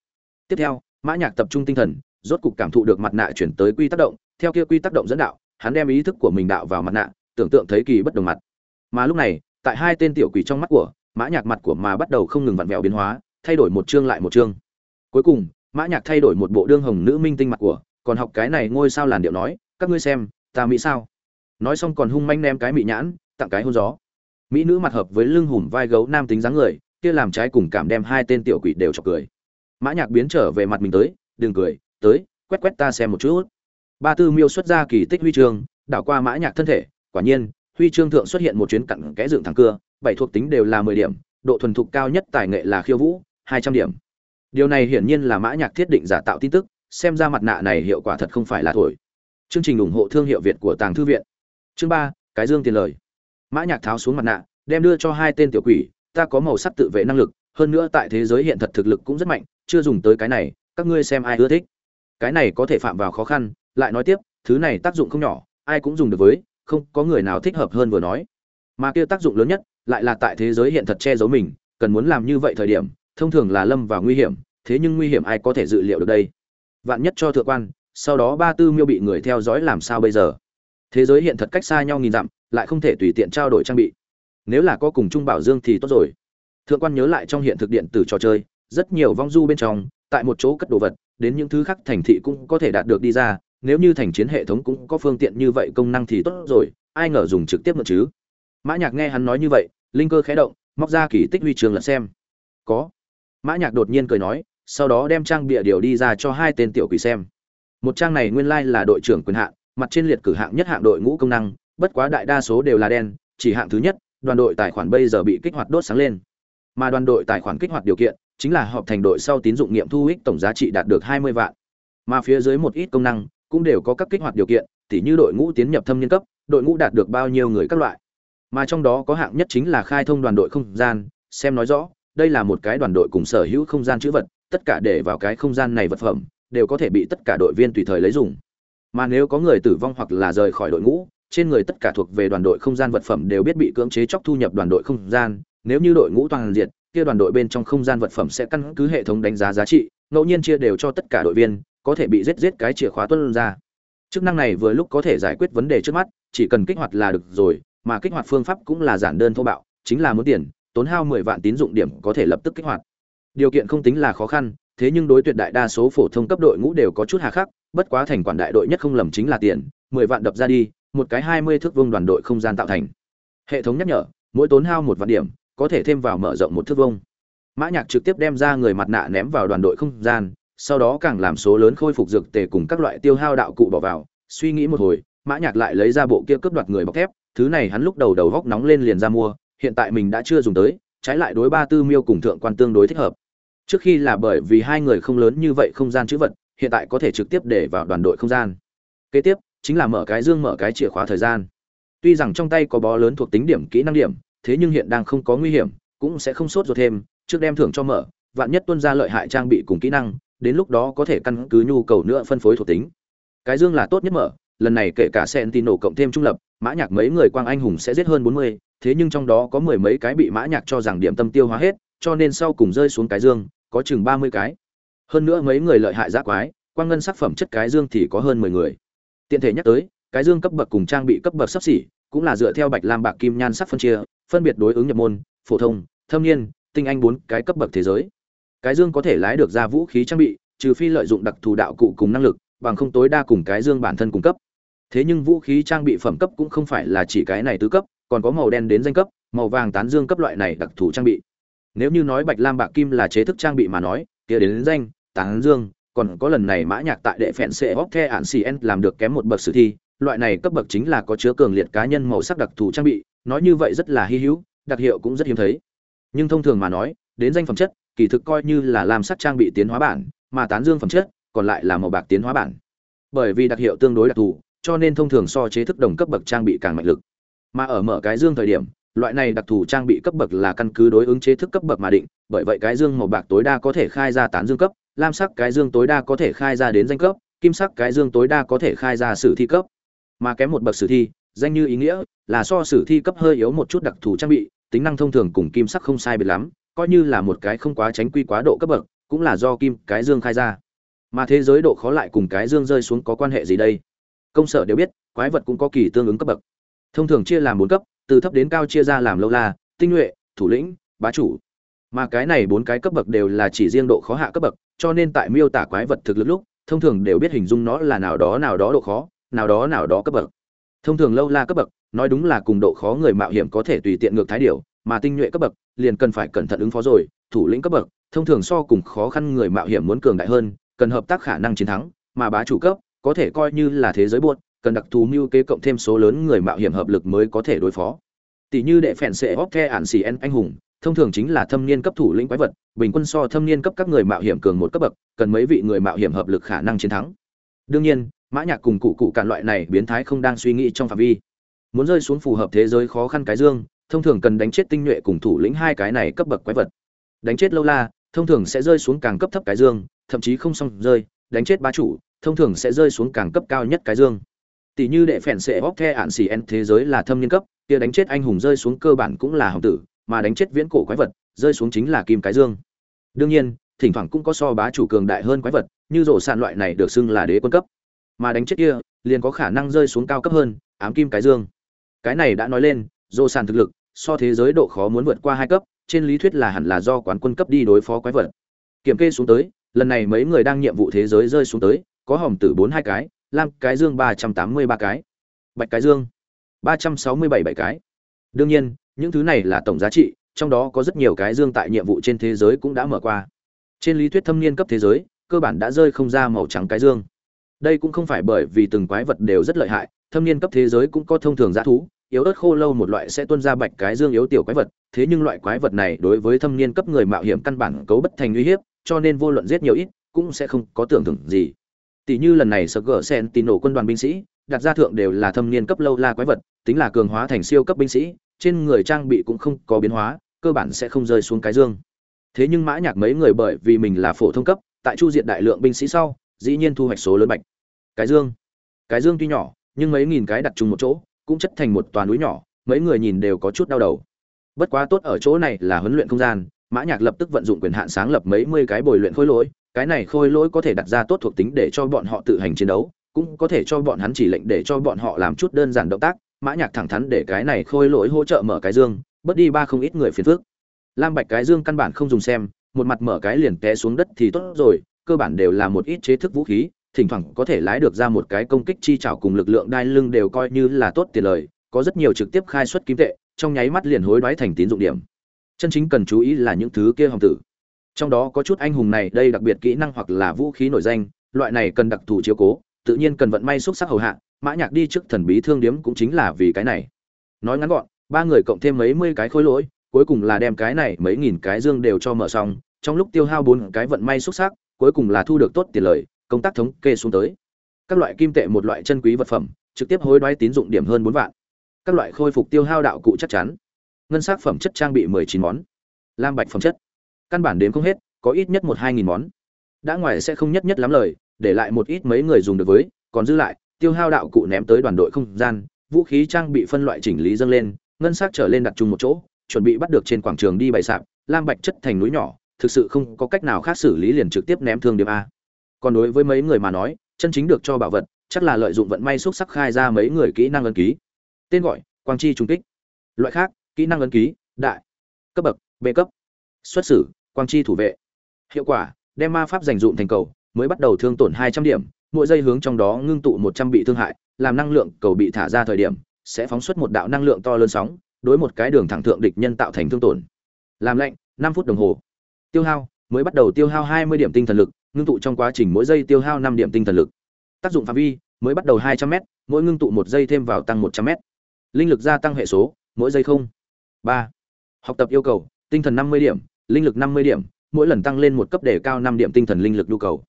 Tiếp theo, mã nhạc tập trung tinh thần, rốt cục cảm thụ được mặt nạ chuyển tới quy tác động, theo kia quy tác động dẫn đạo, hắn đem ý thức của mình đạo vào mặt nạ, tưởng tượng thấy kỳ bất đồng mặt. Mà lúc này, tại hai tên tiểu quỷ trong mắt của mã nhạc mặt của mà bắt đầu không ngừng vặn vẹo biến hóa, thay đổi một chương lại một chương. Cuối cùng, mã nhạc thay đổi một bộ đương hồng nữ minh tinh mặt của, còn học cái này ngôi sao làn điệu nói, các ngươi xem, ta mỹ sao? Nói xong còn hung manh ném cái mỹ nhãn, tặng cái hôn gió. Mỹ nữ mặt hợp với lưng hùm vai gấu nam tính dáng người kia làm trái cùng cảm đem hai tên tiểu quỷ đều chọc cười. Mã nhạc biến trở về mặt mình tới, đừng cười, tới, quét quét ta xem một chút. Ba tư miêu xuất ra kỳ tích huy chương, đảo qua mã nhạc thân thể, quả nhiên, huy chương thượng xuất hiện một chuyến cặn kẽ dựng thẳng cưa, bảy thuộc tính đều là mười điểm, độ thuần thục cao nhất tài nghệ là khiêu vũ, hai trăm điểm. Điều này hiển nhiên là mã nhạc thiết định giả tạo tin tức, xem ra mặt nạ này hiệu quả thật không phải là thổi. Chương trình ủng hộ thương hiệu việt của tàng thư viện. Chương ba, cái dương tiền lời. Mã nhạc tháo xuống mặt nạ, đem đưa cho hai tên tiểu quỷ ta có màu sắc tự vệ năng lực, hơn nữa tại thế giới hiện thật thực lực cũng rất mạnh, chưa dùng tới cái này, các ngươi xem ai ưa thích. Cái này có thể phạm vào khó khăn, lại nói tiếp, thứ này tác dụng không nhỏ, ai cũng dùng được với, không có người nào thích hợp hơn vừa nói. Mà kia tác dụng lớn nhất, lại là tại thế giới hiện thật che giấu mình, cần muốn làm như vậy thời điểm, thông thường là lâm vào nguy hiểm, thế nhưng nguy hiểm ai có thể dự liệu được đây? Vạn nhất cho thượng quan, sau đó ba tư miêu bị người theo dõi làm sao bây giờ? Thế giới hiện thật cách xa nhau nghìn dặm, lại không thể tùy tiện trao đổi trang bị nếu là có cùng chung bảo dương thì tốt rồi. Thượng quan nhớ lại trong hiện thực điện tử trò chơi, rất nhiều vong du bên trong, tại một chỗ cất đồ vật, đến những thứ khác thành thị cũng có thể đạt được đi ra, nếu như thành chiến hệ thống cũng có phương tiện như vậy công năng thì tốt rồi, ai ngờ dùng trực tiếp mượn chứ? Mã nhạc nghe hắn nói như vậy, linh cơ khẽ động, móc ra kỳ tích huy trường lật xem. Có. Mã nhạc đột nhiên cười nói, sau đó đem trang bìa điều đi ra cho hai tên tiểu quỷ xem. Một trang này nguyên lai like là đội trưởng quyền hạn, mặt trên liệt cử hạng nhất hạng đội ngũ công năng, bất quá đại đa số đều là đen, chỉ hạng thứ nhất đoàn đội tài khoản bây giờ bị kích hoạt đốt sáng lên. Mà đoàn đội tài khoản kích hoạt điều kiện chính là họp thành đội sau tín dụng nghiệm thu ích tổng giá trị đạt được 20 vạn. Mà phía dưới một ít công năng cũng đều có các kích hoạt điều kiện, tỉ như đội ngũ tiến nhập thâm niên cấp, đội ngũ đạt được bao nhiêu người các loại. Mà trong đó có hạng nhất chính là khai thông đoàn đội không gian, xem nói rõ, đây là một cái đoàn đội cùng sở hữu không gian chữ vật, tất cả để vào cái không gian này vật phẩm, đều có thể bị tất cả đội viên tùy thời lấy dùng. Mà nếu có người tử vong hoặc là rời khỏi đội ngũ trên người tất cả thuộc về đoàn đội không gian vật phẩm đều biết bị cưỡng chế chóc thu nhập đoàn đội không gian, nếu như đội ngũ toàn diện, kia đoàn đội bên trong không gian vật phẩm sẽ căn cứ hệ thống đánh giá giá trị, ngẫu nhiên chia đều cho tất cả đội viên, có thể bị giết giết cái chìa khóa tuân ra. Chức năng này vừa lúc có thể giải quyết vấn đề trước mắt, chỉ cần kích hoạt là được rồi, mà kích hoạt phương pháp cũng là giản đơn thô bạo, chính là muốn tiền, tốn hao mười vạn tín dụng điểm có thể lập tức kích hoạt. Điều kiện không tính là khó khăn, thế nhưng đối tuyệt đại đa số phổ thông cấp đội ngũ đều có chút hà khắc, bất quá thành quản đại đội nhất không lầm chính là tiền, mười vạn đập ra đi một cái hai mươi thước vuông đoàn đội không gian tạo thành. Hệ thống nhắc nhở, mỗi tốn hao một vạn điểm, có thể thêm vào mở rộng một thước vuông. Mã nhạc trực tiếp đem ra người mặt nạ ném vào đoàn đội không gian, sau đó càng làm số lớn khôi phục dược tề cùng các loại tiêu hao đạo cụ bỏ vào. Suy nghĩ một hồi, mã nhạc lại lấy ra bộ kia cướp đoạt người bọc thép, thứ này hắn lúc đầu đầu góc nóng lên liền ra mua, hiện tại mình đã chưa dùng tới, trái lại đối ba tư miêu cùng thượng quan tương đối thích hợp. Trước khi là bởi vì hai người không lớn như vậy không gian chữ vật, hiện tại có thể trực tiếp để vào đoàn đội không gian. Kế tiếp chính là mở cái dương mở cái chìa khóa thời gian tuy rằng trong tay có bó lớn thuộc tính điểm kỹ năng điểm thế nhưng hiện đang không có nguy hiểm cũng sẽ không sốt ruột thêm trước đem thưởng cho mở vạn nhất tuân ra lợi hại trang bị cùng kỹ năng đến lúc đó có thể căn cứ nhu cầu nữa phân phối thuộc tính cái dương là tốt nhất mở lần này kể cả Sentinel cộng thêm trung lập, mã nhạc mấy người quang anh hùng sẽ giết hơn 40, thế nhưng trong đó có mười mấy cái bị mã nhạc cho rằng điểm tâm tiêu hóa hết, cho nên sau cùng rơi xuống cái dương, có chừng 30 cái. Hơn nữa mấy người lợi hại giá quái, quang ngân sắc phẩm chất cái dương thì có hơn 10 người. Tiện thể nhắc tới, cái dương cấp bậc cùng trang bị cấp bậc sắp xỉ, cũng là dựa theo bạch lam bạc kim nhan sắc phân chia, phân biệt đối ứng nhập môn, phổ thông, thâm niên, tinh anh bốn cái cấp bậc thế giới. Cái dương có thể lái được ra vũ khí trang bị, trừ phi lợi dụng đặc thù đạo cụ cùng năng lực, bằng không tối đa cùng cái dương bản thân cung cấp thế nhưng vũ khí trang bị phẩm cấp cũng không phải là chỉ cái này tứ cấp còn có màu đen đến danh cấp màu vàng tán dương cấp loại này đặc thù trang bị nếu như nói bạch lam bạc kim là chế thức trang bị mà nói kia đến danh tán dương còn có lần này mã nhạc tại đệ phèn sẽ hóc the ản cn làm được kém một bậc sử thi, loại này cấp bậc chính là có chứa cường liệt cá nhân màu sắc đặc thù trang bị, nói như vậy rất là hy hữu, đặc hiệu cũng rất hiếm thấy. Nhưng thông thường mà nói, đến danh phẩm chất, kỳ thực coi như là làm sắc trang bị tiến hóa bản, mà tán dương phẩm chất, còn lại là màu bạc tiến hóa bản. Bởi vì đặc hiệu tương đối đặc thù, cho nên thông thường so chế thức đồng cấp bậc trang bị càng mạnh lực. Mà ở mở cái dương thời điểm, loại này đặc thù trang bị cấp bậc là căn cứ đối ứng chế thức cấp bậc mà định, bởi vậy cái dương màu bạc tối đa có thể khai ra tán dương cấp lam sắc cái dương tối đa có thể khai ra đến danh cấp, kim sắc cái dương tối đa có thể khai ra sử thi cấp. Mà kém một bậc sử thi, danh như ý nghĩa là so sử thi cấp hơi yếu một chút đặc thù trang bị, tính năng thông thường cùng kim sắc không sai biệt lắm, coi như là một cái không quá tránh quy quá độ cấp bậc, cũng là do kim cái dương khai ra. Mà thế giới độ khó lại cùng cái dương rơi xuống có quan hệ gì đây? Công sở đều biết, quái vật cũng có kỳ tương ứng cấp bậc. Thông thường chia làm bốn cấp, từ thấp đến cao chia ra làm lâu la, tinh nhuệ, thủ lĩnh, bá chủ. Mà cái này bốn cái cấp bậc đều là chỉ riêng độ khó hạ cấp bậc cho nên tại miêu tả quái vật thực lực lúc, thông thường đều biết hình dung nó là nào đó nào đó độ khó, nào đó nào đó cấp bậc. Thông thường lâu la cấp bậc, nói đúng là cùng độ khó người mạo hiểm có thể tùy tiện ngược thái điều, mà tinh nhuệ cấp bậc, liền cần phải cẩn thận ứng phó rồi, thủ lĩnh cấp bậc, thông thường so cùng khó khăn người mạo hiểm muốn cường đại hơn, cần hợp tác khả năng chiến thắng, mà bá chủ cấp, có thể coi như là thế giới buốt, cần đặc thù mưu kế cộng thêm số lớn người mạo hiểm hợp lực mới có thể đối phó. Tỷ như đệ phèn sệ hóc the ản xì en anh hùng thông thường chính là thâm niên cấp thủ lĩnh quái vật, bình quân so thâm niên cấp các người mạo hiểm cường một cấp bậc, cần mấy vị người mạo hiểm hợp lực khả năng chiến thắng. Đương nhiên, mã nhạc cùng cụ cụ cản loại này biến thái không đang suy nghĩ trong phạm vi. Muốn rơi xuống phù hợp thế giới khó khăn cái dương, thông thường cần đánh chết tinh nhuệ cùng thủ lĩnh hai cái này cấp bậc quái vật. Đánh chết lâu la, thông thường sẽ rơi xuống càng cấp thấp cái dương, thậm chí không xong rơi, đánh chết bá chủ, thông thường sẽ rơi xuống càng cấp cao nhất cái dương. Tỷ như đệ phèn sẽ bóc the ạn xì en thế giới là thâm niên cấp, kia đánh chết anh hùng rơi xuống cơ bản cũng là hồng tử mà đánh chết viễn cổ quái vật, rơi xuống chính là kim cái dương. Đương nhiên, thỉnh thoảng cũng có so bá chủ cường đại hơn quái vật, như rổ sàn loại này được xưng là đế quân cấp. Mà đánh chết kia, liền có khả năng rơi xuống cao cấp hơn, ám kim cái dương. Cái này đã nói lên, rổ sàn thực lực, so thế giới độ khó muốn vượt qua hai cấp, trên lý thuyết là hẳn là do quán quân cấp đi đối phó quái vật. Kiểm kê xuống tới, lần này mấy người đang nhiệm vụ thế giới rơi xuống tới, có hòm tử bốn hai cái, lam cái dương ba trăm tám mươi ba cái, bạch cái dương ba trăm sáu mươi bảy bảy cái. Đương nhiên những thứ này là tổng giá trị, trong đó có rất nhiều cái dương tại nhiệm vụ trên thế giới cũng đã mở qua. Trên lý thuyết thâm niên cấp thế giới, cơ bản đã rơi không ra màu trắng cái dương. Đây cũng không phải bởi vì từng quái vật đều rất lợi hại, thâm niên cấp thế giới cũng có thông thường g thú, yếu ớt khô lâu một loại sẽ tuôn ra bạch cái dương yếu tiểu quái vật, thế nhưng loại quái vật này đối với thâm niên cấp người mạo hiểm căn bản cấu bất thành uy hiếp, cho nên vô luận giết nhiều ít, cũng sẽ không có tưởng tượng gì. Tỷ như lần này sơ gỡ sen tín nổ quân đoàn binh sĩ, đặt ra thượng đều là thâm niên cấp lâu la quái vật, tính là cường hóa thành siêu cấp binh sĩ trên người trang bị cũng không có biến hóa, cơ bản sẽ không rơi xuống cái dương. Thế nhưng mã nhạc mấy người bởi vì mình là phổ thông cấp, tại chu diện đại lượng binh sĩ sau, dĩ nhiên thu hoạch số lớn bạch. Cái dương. Cái dương tuy nhỏ, nhưng mấy nghìn cái đặt chung một chỗ, cũng chất thành một toàn núi nhỏ, mấy người nhìn đều có chút đau đầu. Bất quá tốt ở chỗ này là huấn luyện không gian, mã nhạc lập tức vận dụng quyền hạn sáng lập mấy mươi cái bồi luyện khôi lỗi, cái này khôi lỗi có thể đặt ra tốt thuộc tính để cho bọn họ tự hành chiến đấu, cũng có thể cho bọn hắn chỉ lệnh để cho bọn họ làm chút đơn giản động tác mã nhạc thẳng thắn để cái này khôi lỗi hỗ trợ mở cái dương, bớt đi ba không ít người phiền phức. Lam bạch cái dương căn bản không dùng xem, một mặt mở cái liền té xuống đất thì tốt rồi, cơ bản đều là một ít chế thức vũ khí, thỉnh thoảng có thể lái được ra một cái công kích chi chảo cùng lực lượng đai lưng đều coi như là tốt tiền lời, có rất nhiều trực tiếp khai xuất kim tệ, trong nháy mắt liền hối đoái thành tín dụng điểm. Chân chính cần chú ý là những thứ kia hồng tử. Trong đó có chút anh hùng này, đây đặc biệt kỹ năng hoặc là vũ khí nổi danh, loại này cần đặc thù chiếu cố, tự nhiên cần vận may xúc sắc hầu hạ mã nhạc đi trước thần bí thương điếm cũng chính là vì cái này. Nói ngắn gọn, ba người cộng thêm mấy mươi cái khối lỗi, cuối cùng là đem cái này mấy nghìn cái dương đều cho mở xong, trong lúc tiêu hao bốn cái vận may xuất sắc, cuối cùng là thu được tốt tiền lời, công tác thống kê xuống tới. Các loại kim tệ một loại chân quý vật phẩm, trực tiếp hối đoái tín dụng điểm hơn bốn vạn. Các loại khôi phục tiêu hao đạo cụ chắc chắn. Ngân sắc phẩm chất trang bị mười chín món. Lam bạch phẩm chất. Căn bản đến không hết, có ít nhất một hai nghìn món. Đã ngoài sẽ không nhất nhất lắm lời, để lại một ít mấy người dùng được với, còn dư lại tiêu hao đạo cụ ném tới đoàn đội không gian, vũ khí trang bị phân loại chỉnh lý dâng lên, ngân sắc trở lên đặt chung một chỗ, chuẩn bị bắt được trên quảng trường đi bày sạp, lam bạch chất thành núi nhỏ, thực sự không có cách nào khác xử lý liền trực tiếp ném thương điểm a. Còn đối với mấy người mà nói, chân chính được cho bảo vật, chắc là lợi dụng vận may xúc sắc khai ra mấy người kỹ năng ấn ký. Tên gọi, quang chi trung kích. Loại khác, kỹ năng ấn ký, đại, cấp bậc, b cấp. Xuất xử, quang chi thủ vệ. Hiệu quả, đem ma pháp dành dụm thành cầu, mới bắt đầu thương tổn hai trăm điểm mỗi giây hướng trong đó ngưng tụ một trăm bị thương hại, làm năng lượng cầu bị thả ra thời điểm, sẽ phóng xuất một đạo năng lượng to lớn sóng, đối một cái đường thẳng thượng địch nhân tạo thành thương tổn. Làm lệnh năm phút đồng hồ. Tiêu hao, mới bắt đầu tiêu hao hai mươi điểm tinh thần lực, ngưng tụ trong quá trình mỗi giây tiêu hao năm điểm tinh thần lực. Tác dụng phạm vi, mới bắt đầu hai trăm m mỗi ngưng tụ một giây thêm vào tăng một trăm m linh lực gia tăng hệ số, mỗi giây không. Ba. Học tập yêu cầu, tinh thần năm mươi điểm, linh lực năm mươi điểm, mỗi lần tăng lên một cấp để cao năm điểm tinh thần linh lực nhu cầu.